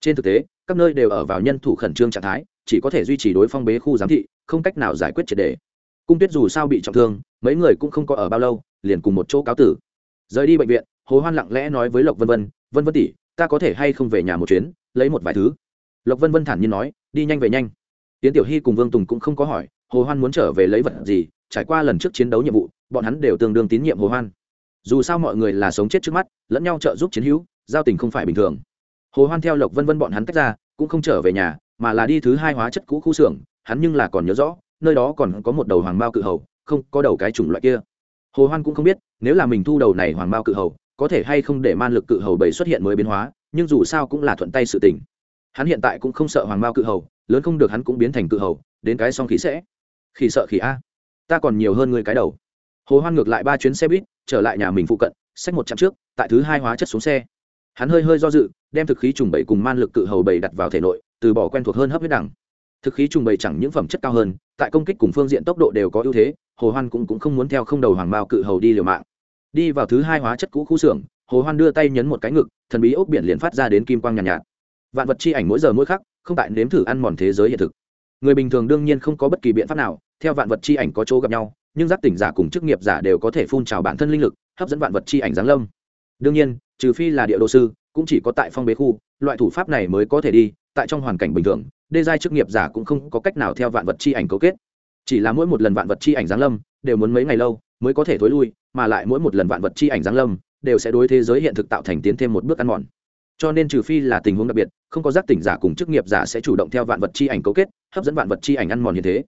Trên thực tế các nơi đều ở vào nhân thủ khẩn trương trạng thái, chỉ có thể duy trì đối phong bế khu giám thị, không cách nào giải quyết triệt đề. Cung tuyết dù sao bị trọng thương, mấy người cũng không có ở bao lâu, liền cùng một chỗ cáo tử. Rời đi bệnh viện, hồ hoan lặng lẽ nói với lộc vân vân vân vân tỷ, ta có thể hay không về nhà một chuyến, lấy một vài thứ? Lộc vân vân thản nhiên nói, đi nhanh về nhanh. Tiến tiểu hy cùng vương tùng cũng không có hỏi, hồ hoan muốn trở về lấy vật gì, trải qua lần trước chiến đấu nhiệm vụ, bọn hắn đều tương đương tín nhiệm hồ hoan. Dù sao mọi người là sống chết trước mắt, lẫn nhau trợ giúp chiến hữu, giao tình không phải bình thường hồ hoan theo lộc vân vân bọn hắn tách ra, cũng không trở về nhà, mà là đi thứ hai hóa chất cũ khu xưởng, hắn nhưng là còn nhớ rõ, nơi đó còn có một đầu hoàng bao cự hầu, không, có đầu cái chủng loại kia. Hồ hoan cũng không biết, nếu là mình thu đầu này hoàng bao cự hầu, có thể hay không để man lực cự hầu bảy xuất hiện mới biến hóa, nhưng dù sao cũng là thuận tay sự tình. Hắn hiện tại cũng không sợ hoàng bao cự hầu, lớn không được hắn cũng biến thành cự hầu, đến cái song khí sẽ. Khi sợ khỉ a. Ta còn nhiều hơn người cái đầu. Hồ hoan ngược lại ba chuyến xe buýt, trở lại nhà mình phụ cận, xách một chặng trước, tại thứ hai hóa chất xuống xe hắn hơi hơi do dự đem thực khí trùng bậy cùng man lực cự hầu bầy đặt vào thể nội từ bỏ quen thuộc hơn hấp huyết đẳng. Thực khí trùng bày chẳng những phẩm chất cao hơn tại công kích cùng phương diện tốc độ đều có ưu thế hồ hoan cũng, cũng không muốn theo không đầu hoàng mao cự hầu đi liều mạng. Đi vào thứ hai hóa chất cũ khu xưởng hồ hoan đưa tay nhấn một cái ngực thần bí ốc biển liền phát ra đến kim quang nhàn nhạt, nhạt. Vạn vật chi ảnh mỗi giờ mỗi khắc không tại nếm thử ăn mòn thế giới hiện thực. Người bình thường đương nhiên không có bất kỳ biện pháp nào theo vạn vật chi ảnh có chỗ gặp nhau nhưng giác tỉnh giả cùng chức nghiệp giả đều có thể phun trào bản thân linh lực hấp dẫn vạn vật chi ảnh giáng lâm đương nhiên, trừ phi là địa đồ sư, cũng chỉ có tại phong bế khu, loại thủ pháp này mới có thể đi, tại trong hoàn cảnh bình thường, đê giai chức nghiệp giả cũng không có cách nào theo vạn vật chi ảnh cấu kết. Chỉ là mỗi một lần vạn vật chi ảnh giáng lâm, đều muốn mấy ngày lâu mới có thể thối lui, mà lại mỗi một lần vạn vật chi ảnh giáng lâm, đều sẽ đối thế giới hiện thực tạo thành tiến thêm một bước ăn mòn. Cho nên trừ phi là tình huống đặc biệt, không có giác tỉnh giả cùng chức nghiệp giả sẽ chủ động theo vạn vật chi ảnh cấu kết, hấp dẫn vạn vật chi ảnh ăn mòn như thế.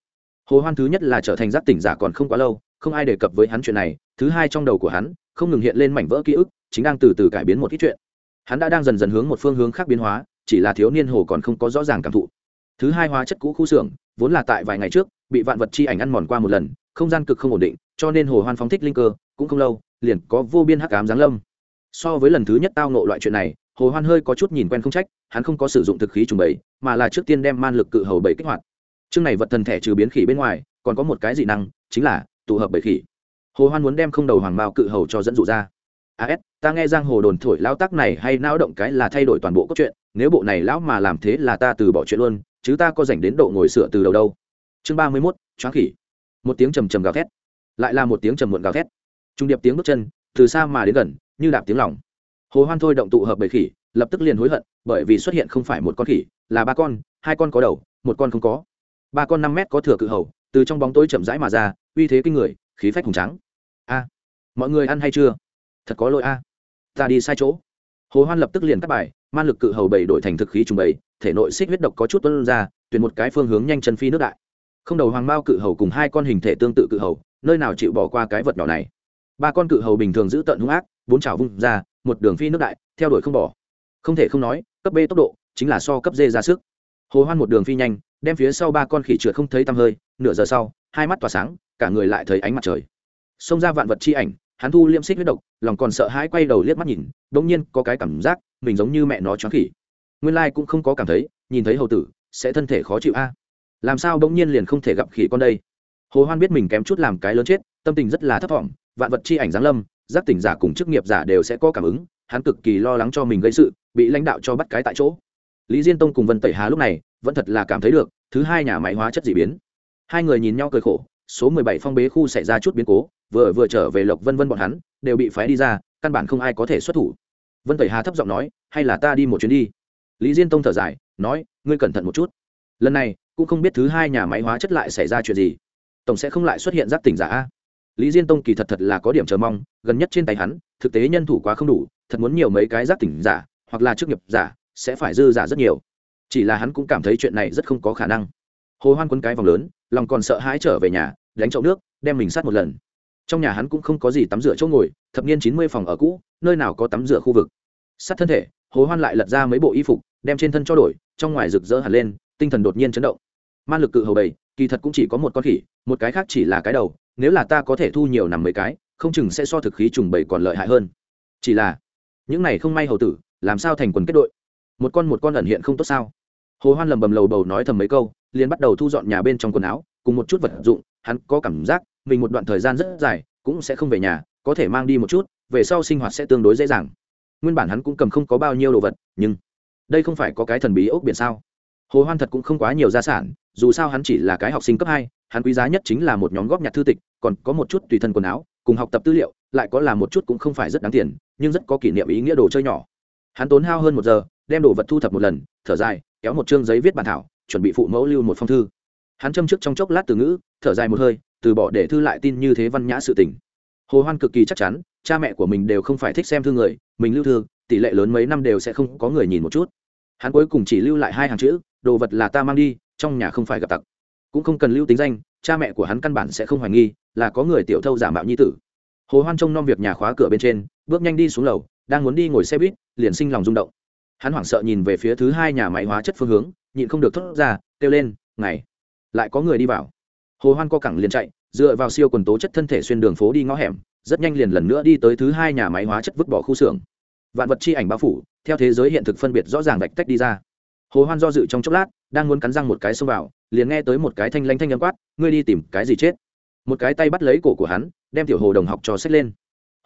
Hồ hoan thứ nhất là trở thành giác tỉnh giả còn không quá lâu, không ai đề cập với hắn chuyện này, thứ hai trong đầu của hắn, không ngừng hiện lên mảnh vỡ ký ức chính đang từ từ cải biến một ít chuyện. Hắn đã đang dần dần hướng một phương hướng khác biến hóa, chỉ là thiếu niên hồ còn không có rõ ràng cảm thụ. Thứ hai hóa chất cũ khu xưởng, vốn là tại vài ngày trước, bị vạn vật chi ảnh ăn mòn qua một lần, không gian cực không ổn định, cho nên hồ hoan phóng thích linh cơ, cũng không lâu, liền có vô biên hắc ám giáng lâm. So với lần thứ nhất tao nộ loại chuyện này, hồ hoan hơi có chút nhìn quen không trách, hắn không có sử dụng thực khí trùng bầy, mà là trước tiên đem man lực cự hầu bảy kích hoạt. Chương này vật thần thể trừ biến khỉ bên ngoài, còn có một cái dị năng, chính là tụ hợp bảy khỉ. Hồ hoan muốn đem không đầu hoàng mao cự hầu cho dẫn dụ ra as ta nghe giang hồ đồn thổi lão tác này hay nao động cái là thay đổi toàn bộ cốt truyện, nếu bộ này lão mà làm thế là ta từ bỏ chuyện luôn, chứ ta có dành đến độ ngồi sửa từ đầu đâu. Chương ba mươi mốt, choáng khỉ. Một tiếng trầm trầm gào thét. Lại là một tiếng trầm muộn gào thét. Trung điệp tiếng bước chân, từ xa mà đến gần, như đạp tiếng lòng. Hồ hoan thôi động tụ hợp bầy khỉ, lập tức liền hối hận, bởi vì xuất hiện không phải một con khỉ, là ba con, hai con có đầu, một con không có. Ba con năm mét có thừa cự hầu, từ trong bóng tối chậm rãi mà ra, uy thế kinh người, khí phách hùng trắng a, mọi người ăn hay chưa? Thật có lỗi a. Ta đi sai chỗ. Hồ hoan lập tức liền cắt bài, man lực cự hầu bảy đổi thành thực khí trùng bảy, thể nội xích huyết độc có chút tuân ra, tuyển một cái phương hướng nhanh chân phi nước đại. Không đầu hoàng mao cự hầu cùng hai con hình thể tương tự cự hầu, nơi nào chịu bỏ qua cái vật nhỏ này. Ba con cự hầu bình thường giữ tận hung ác, bốn chảo vung ra, một đường phi nước đại, theo đuổi không bỏ. Không thể không nói, cấp b tốc độ chính là so cấp d ra sức. Hồ hoan một đường phi nhanh, đem phía sau ba con khỉ trượt không thấy tăm hơi, nửa giờ sau, hai mắt tỏa sáng, cả người lại thấy ánh mặt trời. Xông ra vạn vật chi ảnh hắn thu liêm xích huyết độc, lòng còn sợ hãi quay đầu liếc mắt nhìn đ ỗ n g nhiên có cái cảm giác, mình giống như mẹ nó choáng khỉ nguyên lai cũng không có cảm thấy, nhìn thấy hầu tử, sẽ thân thể khó chịu a. À? Làm sao bỗng nhiên liền không thể gặp khỉ con đây? Hồ hoan biết mình kém chút làm cái lớn chết, tâm tình rất là thấp thỏm, vạn vật chi ảnh giáng lâm, giác tỉnh giả cùng chức nghiệp giả đều sẽ có cảm ứng, hắn cực kỳ lo lắng cho mình gây sự, bị lãnh đạo cho bắt cái tại chỗ. Lý diên tông cùng vân tẩy hà lúc này, vẫn thật là cảm thấy được, thứ hai nhà máy hóa chất dị biến. Hai người nhìn nhau cười khổ, số mười bảy phong bế khu xảy ra chút biến cố vừa vừa trở về lộc vân vân bọn hắn, đều bị phái đi ra, căn bản không ai có thể xuất thủ. Vân tẩy hà thấp giọng nói, hay là ta đi một chuyến đi? Lý diên tông thở dài, nói, ngươi cẩn thận một chút. Lần này, cũng không biết thứ hai nhà máy hóa chất lại xảy ra chuyện gì. Tổng sẽ không lại xuất hiện giáp tỉnh giả lý diên tông kỳ thật thật là có điểm chờ mong, gần nhất trên tay hắn, thực tế nhân thủ quá không đủ, thật muốn nhiều mấy cái giáp tỉnh giả, hoặc là chức nghiệp giả, sẽ phải dư giả rất nhiều. Chỉ là hắn cũng cảm thấy chuyện này rất không có khả năng. Hồ hoan quân cái vòng lớn, lòng còn sợ hãi trở về nhà, đánh chậu nước, đem mình sát một lần trong nhà hắn cũng không có gì tắm rửa chỗ ngồi, thập niên chín mươi phòng ở cũ, nơi nào có tắm rửa khu vực. Sát thân thể, hồ hoan lại lật ra mấy bộ y phục, đem trên thân cho đổi, trong ngoài rực rỡ hẳn lên, tinh thần đột nhiên chấn động. Man lực cự hầu bầy kỳ thật cũng chỉ có một con khỉ, một cái khác chỉ là cái đầu, nếu là ta có thể thu nhiều nằm mấy cái, không chừng sẽ so thực khí trùng bầy còn lợi hại hơn. Chỉ là, những này không may hầu tử, làm sao thành quần kết đội? Một con một con ẩn hiện không tốt sao? Hồ hoan lầm bầm lầu bầu nói thầm mấy câu, liền bắt đầu thu dọn nhà bên trong quần áo, cùng một chút vật dụng hắn có cảm giác mình một đoạn thời gian rất dài cũng sẽ không về nhà, có thể mang đi một chút, về sau sinh hoạt sẽ tương đối dễ dàng. Nguyên bản hắn cũng cầm không có bao nhiêu đồ vật, nhưng đây không phải có cái thần bí ốc biển sao? Hồ hoan thật cũng không quá nhiều gia sản, dù sao hắn chỉ là cái học sinh cấp hai, hắn quý giá nhất chính là một nhóm góp nhặt thư tịch, còn có một chút tùy thân quần áo, cùng học tập tư liệu, lại có là một chút cũng không phải rất đáng tiền, nhưng rất có kỷ niệm ý nghĩa đồ chơi nhỏ. Hắn tốn hao hơn một giờ, đem đồ vật thu thập một lần, thở dài, kéo một chương giấy viết bản thảo, chuẩn bị phụ mẫu lưu một phong thư. Hắn châm trước trong chốc lát từ ngữ thở dài một hơi, từ bỏ để thư lại tin như thế văn nhã sự tình. Hồ hoan cực kỳ chắc chắn, cha mẹ của mình đều không phải thích xem thư người, mình lưu thư, tỷ lệ lớn mấy năm đều sẽ không có người nhìn một chút. Hắn cuối cùng chỉ lưu lại hai hàng chữ, đồ vật là ta mang đi, trong nhà không phải gặp tặc. Cũng không cần lưu tính danh, cha mẹ của hắn căn bản sẽ không hoài nghi, là có người tiểu thâu giả mạo nhi tử. Hồ hoan trông nom việc nhà khóa cửa bên trên, bước nhanh đi xuống lầu, đang muốn đi ngồi xe buýt, liền sinh lòng rung động. Hắn hoảng sợ nhìn về phía thứ hai nhà máy hóa chất phương hướng, nhịn không được thốt ra, kêu lên ngày lại có người đi vào hồ hoan co cẳng liền chạy, dựa vào siêu quần tố chất thân thể xuyên đường phố đi ngõ hẻm, rất nhanh liền lần nữa đi tới thứ hai nhà máy hóa chất vứt bỏ khu xưởng. Vạn vật chi ảnh bao phủ, theo thế giới hiện thực phân biệt rõ ràng vạch tách đi ra. Hồ hoan do dự trong chốc lát, đang muốn cắn răng một cái xông vào, liền nghe tới một cái thanh lanh thanh âm quát, ngươi đi tìm cái gì chết? Một cái tay bắt lấy cổ của hắn, đem tiểu hồ đồng học cho xét lên.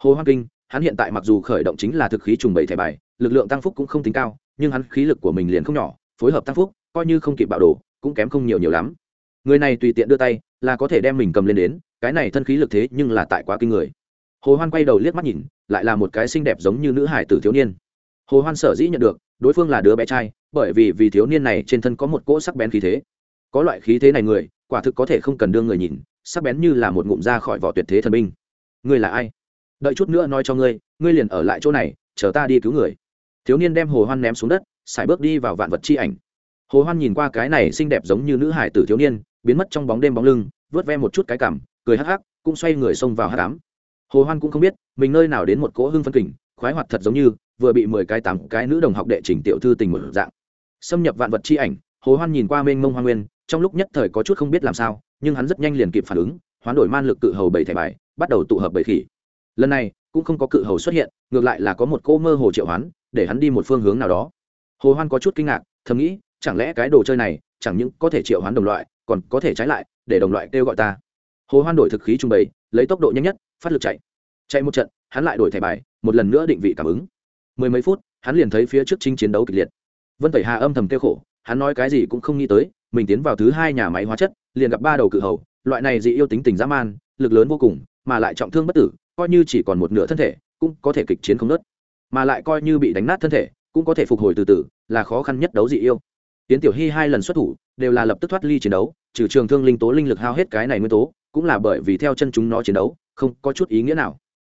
Hồ hoan kinh, hắn hiện tại mặc dù khởi động chính là thực khí trùng bảy thẻ bài, lực lượng tăng phúc cũng không tính cao, nhưng hắn khí lực của mình liền không nhỏ, phối hợp tăng phúc, coi như không kịp bạo đồ, cũng kém không nhiều nhiều lắm người này tùy tiện đưa tay, là có thể đem mình cầm lên đến, cái này thân khí lực thế nhưng là tại quá kinh người. Hồ hoan quay đầu liếc mắt nhìn, lại là một cái xinh đẹp giống như nữ hải tử thiếu niên. Hồ hoan sở dĩ nhận được, đối phương là đứa bé trai, bởi vì vì thiếu niên này trên thân có một cỗ sắc bén khí thế. Có loại khí thế này người, quả thực có thể không cần đưa người nhìn, sắc bén như là một ngụm ra khỏi vỏ tuyệt thế thần binh. Ngươi là ai? Đợi chút nữa nói cho ngươi ngươi liền ở lại chỗ này, chờ ta đi cứu người. Thiếu niên đem hồ hoan ném xuống đất, xài bước đi vào vạn vật chi ảnh. Hồ hoan nhìn qua cái này xinh đẹp giống như nữ hải tử thiếu niên biến mất trong bóng đêm bóng lưng, vớt ve một chút cái cảm, cười hắc hắc, cũng xoay người xông vào hắc ám hồ hoan cũng không biết, mình nơi nào đến một cỗ hưng phân kình, khoái hoạt thật giống như, vừa bị mười cái tám cái nữ đồng học đệ trình tiểu thư tình một dạng. Xâm nhập vạn vật chi ảnh, hồ hoan nhìn qua mênh mông hoa nguyên, trong lúc nhất thời có chút không biết làm sao, nhưng hắn rất nhanh liền kịp phản ứng, hoán đổi man lực cự hầu bảy thẻ bài, bắt đầu tụ hợp bảy khỉ. Lần này, cũng không có cự hầu xuất hiện, ngược lại là có một cô mơ hồ triệu hoán, để hắn đi một phương hướng nào đó. Hồ hoan có chút kinh ngạc, thầm nghĩ, chẳng lẽ cái đồ chơi này, chẳng những có thể triệu hoán đồng loại còn có thể trái lại, để đồng loại kêu gọi ta. Hồ hoan đổi thực khí trung bày lấy tốc độ nhanh nhất, phát lực chạy. Chạy một trận, hắn lại đổi thẻ bài, một lần nữa định vị cảm ứng. Mười mấy phút, hắn liền thấy phía trước chính chiến đấu kịch liệt. Vân tẩy hà âm thầm kêu khổ, hắn nói cái gì cũng không nghĩ tới, mình tiến vào thứ hai nhà máy hóa chất, liền gặp ba đầu cự hầu, loại này dị yêu tính tình dã man, lực lớn vô cùng, mà lại trọng thương bất tử, coi như chỉ còn một nửa thân thể, cũng có thể kịch chiến không nớt. Mà lại coi như bị đánh nát thân thể, cũng có thể phục hồi từ từ, là khó khăn nhất đấu dị yêu tiến tiểu hy hai lần xuất thủ, đều là lập tức thoát ly chiến đấu, trừ trường thương linh tố linh lực hao hết cái này nguyên tố, cũng là bởi vì theo chân chúng nó chiến đấu, không có chút ý nghĩa nào.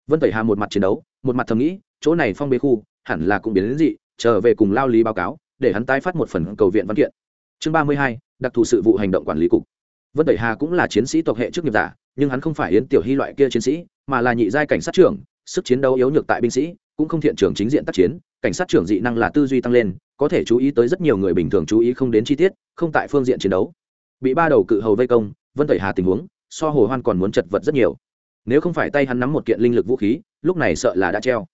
Vân tẩy hà một mặt chiến đấu, một mặt thầm nghĩ, chỗ này phong bế khu, hẳn là cũng biến đến dị, trở về cùng lao lý báo cáo, để hắn tái phát một phần cầu viện văn kiện. Chương ba mươi hai, đặc thù sự vụ hành động quản lý cục. Vân tẩy hà cũng là chiến sĩ tộc hệ trước nghiệp giả, nhưng hắn không phải yến tiểu hy loại kia chiến sĩ, mà là nhị giai cảnh sát trưởng, sức chiến đấu yếu nhược tại binh sĩ, cũng không thiện trưởng chính diện tác chiến cảnh sát trưởng dị năng là tư duy tăng lên, có thể chú ý tới rất nhiều người bình thường chú ý không đến chi tiết, không tại phương diện chiến đấu. Bị ba đầu cự hầu vây công, vân tẩy hà tình huống, so hồ hoan còn muốn chật vật rất nhiều. Nếu không phải tay hắn nắm một kiện linh lực vũ khí, lúc này sợ là đã treo.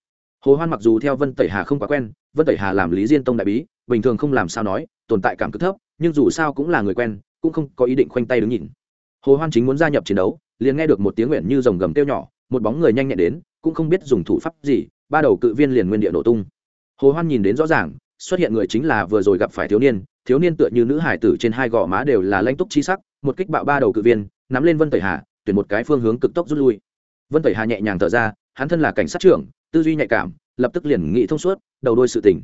Hồ hoan mặc dù theo vân tẩy hà không quá quen, vân tẩy hà làm lý diên tông đại bí, bình thường không làm sao nói, tồn tại cảm cực thấp, nhưng dù sao cũng là người quen, cũng không có ý định khoanh tay đứng nhìn. Hồ hoan chính muốn gia nhập chiến đấu, liền nghe được một tiếng nguyện như rồng gầm kêu nhỏ, một bóng người nhanh nhẹn đến, cũng không biết dùng thủ pháp gì, ba đầu cự viên liền nguyên địa nổ tung hồ hoan nhìn đến rõ ràng, xuất hiện người chính là vừa rồi gặp phải thiếu niên thiếu niên tựa như nữ hải tử trên hai gò má đều là lãnh túc chi sắc, một kích bạo ba đầu cự viên, nắm lên vân tẩy hà, tuyển một cái phương hướng cực tốc rút lui. Vân tẩy hà nhẹ nhàng thở ra, hắn thân là cảnh sát trưởng, tư duy nhạy cảm, lập tức liền nghĩ thông suốt, đầu đôi sự tình.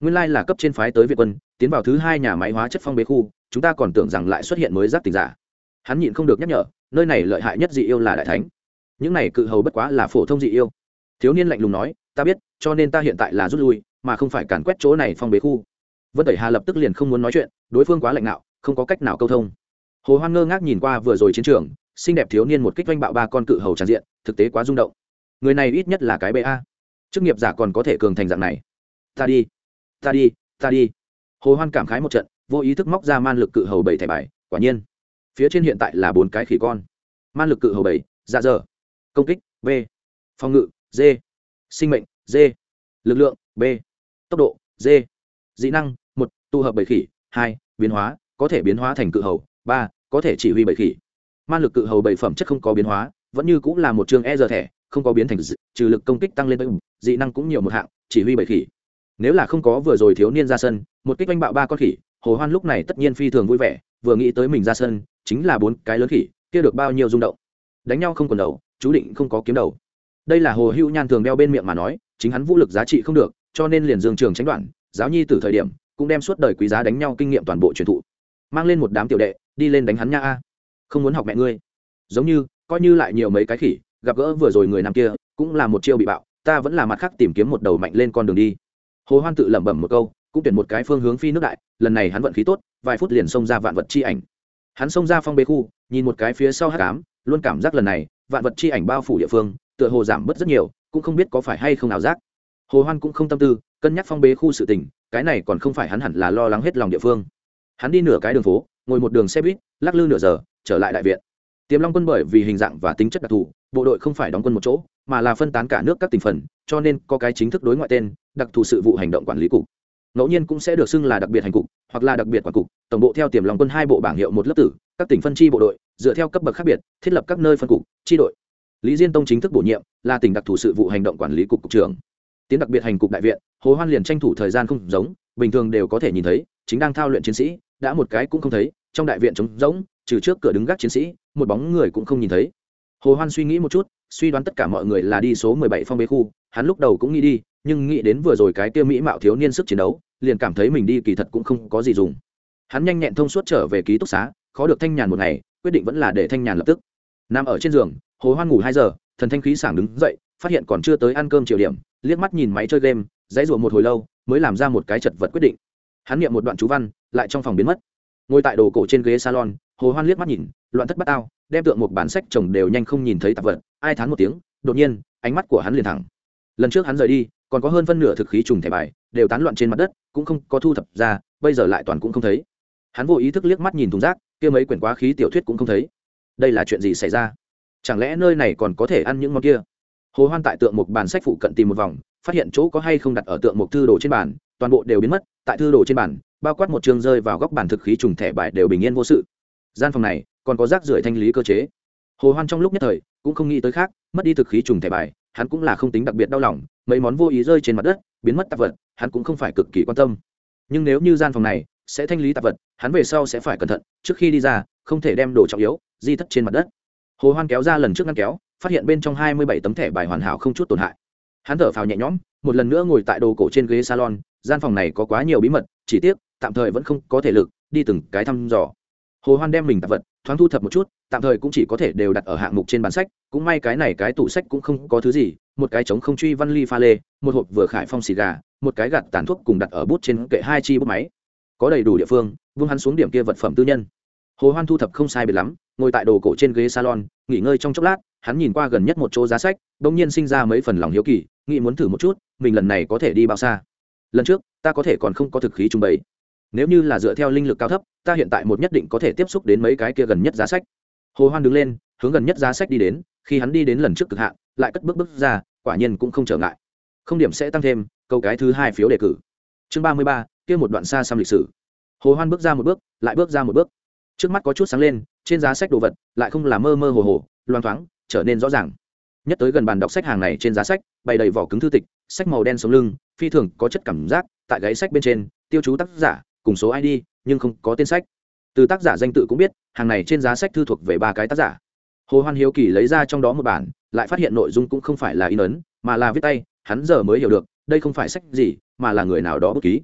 Nguyên lai là cấp trên phái tới việt quân, tiến vào thứ hai nhà máy hóa chất phong bế khu, chúng ta còn tưởng rằng lại xuất hiện mới giác tình giả. Hắn nhịn không được nhắc nhở, nơi này lợi hại nhất dị yêu là đại thánh. Những này cự hầu bất quá là phổ thông dị yêu. Thiếu niên lạnh lùng nói, ta biết, cho nên ta hiện tại là rút lui mà không phải càn quét chỗ này phong bế khu. Vân tẩy hà lập tức liền không muốn nói chuyện, đối phương quá lạnh nạo không có cách nào câu thông. Hồ hoan ngơ ngác nhìn qua vừa rồi chiến trường, xinh đẹp thiếu niên một kích doanh bạo ba con cự hầu tràn diện, thực tế quá rung động. Người này ít nhất là cái ba chức nghiệp giả còn có thể cường thành dạng này. Ta đi ta đi ta đi. Hồ hoan cảm khái một trận, vô ý thức móc ra man lực cự hầu bảy thẻ bài, quả nhiên. Phía trên hiện tại là bốn cái khỉ con. Man lực cự hầu bảy dạ dở. Công kích, b. Phòng ngự, d. Sinh mệnh, d. Lực lượng, b tốc độ d dị năng một tụ hợp bảy khỉ hai biến hóa có thể biến hóa thành cự hầu ba có thể chỉ huy bảy khỉ. Man lực cự hầu bảy phẩm chất không có biến hóa vẫn như cũng là một chương e giờ thẻ không có biến thành dị, trừ lực công kích tăng lên tới dị năng cũng nhiều một hạng chỉ huy bảy khỉ. Nếu là không có vừa rồi thiếu niên ra sân một kích oanh bạo ba con khỉ hồ hoan lúc này tất nhiên phi thường vui vẻ vừa nghĩ tới mình ra sân chính là bốn cái lớn khỉ kia được bao nhiêu rung động. Đánh nhau không còn đầu chú định không có kiếm đầu. Đây là hồ hữu nhan thường đeo bên miệng mà nói chính hắn vũ lực giá trị không được cho nên liền dương trường tránh đoạn, giáo nhi từ thời điểm, cũng đem suốt đời quý giá đánh nhau kinh nghiệm toàn bộ truyền thụ. Mang lên một đám tiểu đệ, đi lên đánh hắn nha a. Không muốn học mẹ ngươi. Giống như, coi như lại nhiều mấy cái khỉ, gặp gỡ vừa rồi người nam kia, cũng là một chiêu bị bạo, ta vẫn là mặt khác tìm kiếm một đầu mạnh lên con đường đi. Hồ hoan tự lẩm bẩm một câu, cũng tuyển một cái phương hướng phi nước đại, lần này hắn vận khí tốt, vài phút liền xông ra vạn vật chi ảnh. Hắn xông ra phong bế khu, nhìn một cái phía sau hát cám luôn cảm giác lần này, vạn vật chi ảnh bao phủ địa phương, tựa hồ giảm bớt rất nhiều, cũng không biết có phải hay không nào giác hồ hoan cũng không tâm tư, cân nhắc phong bế khu sự tình, cái này còn không phải hắn hẳn là lo lắng hết lòng địa phương. Hắn đi nửa cái đường phố, ngồi một đường xe buýt, lắc lư nửa giờ, trở lại đại viện. Tiềm long quân bởi vì hình dạng và tính chất đặc thù, bộ đội không phải đóng quân một chỗ, mà là phân tán cả nước các tỉnh phần, cho nên có cái chính thức đối ngoại tên, đặc thù sự vụ hành động quản lý cục. Ngẫu nhiên cũng sẽ được xưng là đặc biệt hành cục, hoặc là đặc biệt quản cục, tổng bộ theo tiềm long quân hai bộ bảng hiệu một lớp tử, các tỉnh phân chi bộ đội, dựa theo cấp bậc khác biệt, thiết lập các nơi phân cục, chi đội. Lý diên tông chính thức bổ nhiệm, là tỉnh đặc thù sự vụ hành động quản lý cục cục trưởng tiến đặc biệt hành cục đại viện, hồ hoan liền tranh thủ thời gian không giống, bình thường đều có thể nhìn thấy, chính đang thao luyện chiến sĩ, đã một cái cũng không thấy, trong đại viện trống rỗng, trừ trước cửa đứng gác chiến sĩ, một bóng người cũng không nhìn thấy. Hồ hoan suy nghĩ một chút, suy đoán tất cả mọi người là đi số 17 phong bế khu, hắn lúc đầu cũng nghĩ đi, nhưng nghĩ đến vừa rồi cái tiêu mỹ mạo thiếu niên sức chiến đấu, liền cảm thấy mình đi kỳ thật cũng không có gì dùng. Hắn nhanh nhẹn thông suốt trở về ký túc xá, khó được thanh nhàn một ngày, quyết định vẫn là để thanh nhàn lập tức. Nằm ở trên giường, hồ hoan ngủ hai giờ, thần thanh khí sảng đứng dậy, phát hiện còn chưa tới ăn cơm chiều điểm liếc mắt nhìn máy chơi game, dãy rủa một hồi lâu, mới làm ra một cái chật vật quyết định. Hắn niệm một đoạn chú văn, lại trong phòng biến mất. Ngồi tại đồ cổ trên ghế salon, hồ hoan liếc mắt nhìn, loạn thất bát ao đem tượng một bản sách chồng đều nhanh không nhìn thấy tạp vật, ai thán một tiếng, đột nhiên, ánh mắt của hắn liền thẳng. Lần trước hắn rời đi, còn có hơn phân nửa thực khí trùng thẻ bài, đều tán loạn trên mặt đất, cũng không có thu thập ra, bây giờ lại toàn cũng không thấy. Hắn vô ý thức liếc mắt nhìn thùng rác, kia mấy quyển quá khí tiểu thuyết cũng không thấy. Đây là chuyện gì xảy ra? Chẳng lẽ nơi này còn có thể ăn những món kia? Hồ hoan tại tượng một bàn sách phụ cận tìm một vòng, phát hiện chỗ có hay không đặt ở tượng một thư đồ trên bàn, toàn bộ đều biến mất, tại thư đồ trên bàn, bao quát một trường rơi vào góc bàn thực khí trùng thẻ bài đều bình yên vô sự. Gian phòng này, còn có rác rưởi thanh lý cơ chế. Hồ hoan trong lúc nhất thời, cũng không nghĩ tới khác, mất đi thực khí trùng thẻ bài, hắn cũng là không tính đặc biệt đau lòng, mấy món vô ý rơi trên mặt đất, biến mất tạp vật, hắn cũng không phải cực kỳ quan tâm. Nhưng nếu như gian phòng này sẽ thanh lý tạp vật, hắn về sau sẽ phải cẩn thận, trước khi đi ra, không thể đem đồ trọng yếu, di thất trên mặt đất. Hồ hoan kéo ra lần trước ngăn kéo phát hiện bên trong hai mươi bảy tấm thẻ bài hoàn hảo không chút tổn hại. Hắn thở phào nhẹ nhõm, một lần nữa ngồi tại đồ cổ trên ghế salon, gian phòng này có quá nhiều bí mật, chỉ tiếc, tạm thời vẫn không có thể lực, đi từng cái thăm dò. Hồ hoan đem mình tạp vật, thoáng thu thập một chút, tạm thời cũng chỉ có thể đều đặt ở hạng mục trên bản sách, cũng may cái này cái tủ sách cũng không có thứ gì, một cái trống không truy văn ly pha lê, một hộp vừa khải phong xì gà, một cái gạt tàn thuốc cùng đặt ở bút trên kệ hai chi bút máy. Có đầy đủ địa phương, vung hắn xuống điểm kia vật phẩm tư nhân. Hồ hoan thu thập không sai biệt lắm, ngồi tại đồ cổ trên ghế salon, nghỉ ngơi trong chốc lát hắn nhìn qua gần nhất một chỗ giá sách bỗng nhiên sinh ra mấy phần lòng hiếu kỳ, nghĩ muốn thử một chút, mình lần này có thể đi bao xa? Lần trước, ta có thể còn không có thực khí trung bày nếu như là dựa theo linh lực cao thấp, ta hiện tại một nhất định có thể tiếp xúc đến mấy cái kia gần nhất giá sách. Hồ hoan đứng lên, hướng gần nhất giá sách đi đến, khi hắn đi đến lần trước cực hạn, lại cất bước bước ra, quả nhiên cũng không trở ngại. Không điểm sẽ tăng thêm, câu cái thứ hai phiếu đề cử. Chương ba mươi ba, kia một đoạn xa xăm lịch sử. Hồ hoan bước ra một bước, lại bước ra một bước. Trước mắt có chút sáng lên, trên giá sách đồ vật, lại không là mơ mơ hồ hồ, loang thoáng trở nên rõ ràng. Nhất tới gần bàn đọc sách hàng này trên giá sách, bày đầy vỏ cứng thư tịch, sách màu đen sống lưng, phi thường có chất cảm giác, tại gáy sách bên trên, tiêu chú tác giả, cùng số id nhưng không có tên sách. Từ tác giả danh tự cũng biết, hàng này trên giá sách thư thuộc về ba cái tác giả. Hồ hoan hiếu kỳ lấy ra trong đó một bản, lại phát hiện nội dung cũng không phải là in ấn, mà là viết tay, hắn giờ mới hiểu được, đây không phải sách gì, mà là người nào đó bút ký.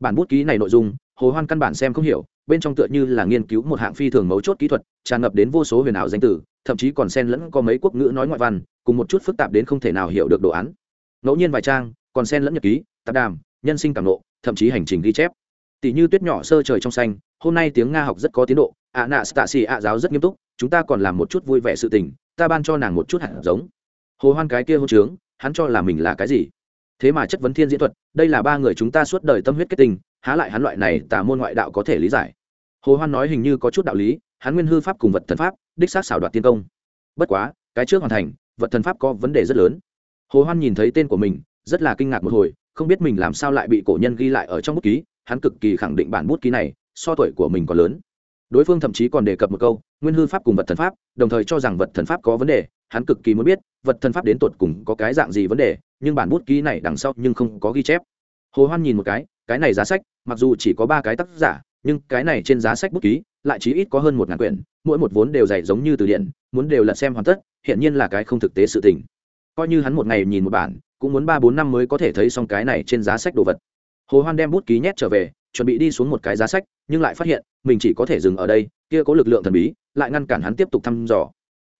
Bản bút ký này nội dung, hồ hoan căn bản xem không hiểu bên trong tựa như là nghiên cứu một hạng phi thường mấu chốt kỹ thuật, tràn ngập đến vô số huyền ảo danh từ, thậm chí còn xen lẫn có mấy quốc ngữ nói ngoại văn, cùng một chút phức tạp đến không thể nào hiểu được đồ án. Ngẫu nhiên vài trang, còn xen lẫn nhật ký, tạp đàm, nhân sinh cảm nộ thậm chí hành trình ghi chép. Tỷ như tuyết nhỏ sơ trời trong xanh, hôm nay tiếng nga học rất có tiến độ ạ nạ xì ạ giáo rất nghiêm túc, chúng ta còn làm một chút vui vẻ sự tình, ta ban cho nàng một chút hạt giống. Hồ hoan cái kia hô trướng, hắn cho là mình là cái gì? Thế mà chất vấn thiên diễn thuật, đây là ba người chúng ta suốt đời tâm huyết kết tình, há lại hắn loại này tà môn ngoại đạo có thể lý giải hồ hoan nói hình như có chút đạo lý, hắn nguyên hư pháp cùng vật thần pháp, đích xác xảo đoạt tiên công. Bất quá, cái trước hoàn thành, vật thần pháp có vấn đề rất lớn. Hồ hoan nhìn thấy tên của mình, rất là kinh ngạc một hồi, không biết mình làm sao lại bị cổ nhân ghi lại ở trong bút ký, hắn cực kỳ khẳng định bản bút ký này, so tuổi của mình còn lớn. Đối phương thậm chí còn đề cập một câu, nguyên hư pháp cùng vật thần pháp, đồng thời cho rằng vật thần pháp có vấn đề, hắn cực kỳ muốn biết, vật thần pháp đến tột cùng có cái dạng gì vấn đề, nhưng bản bút ký này đằng sau nhưng không có ghi chép. Hồ hoan nhìn một cái cái này giá sách, mặc dù chỉ có ba cái tác giả nhưng cái này trên giá sách bút ký lại chí ít có hơn một ngàn quyển, mỗi một vốn đều dày giống như từ điển, muốn đều lật xem hoàn tất hiện nhiên là cái không thực tế sự tình. Coi như hắn một ngày nhìn một bản, cũng muốn ba bốn năm mới có thể thấy xong cái này trên giá sách đồ vật. Hồ hoan đem bút ký nhét trở về, chuẩn bị đi xuống một cái giá sách, nhưng lại phát hiện, mình chỉ có thể dừng ở đây, kia có lực lượng thần bí, lại ngăn cản hắn tiếp tục thăm dò.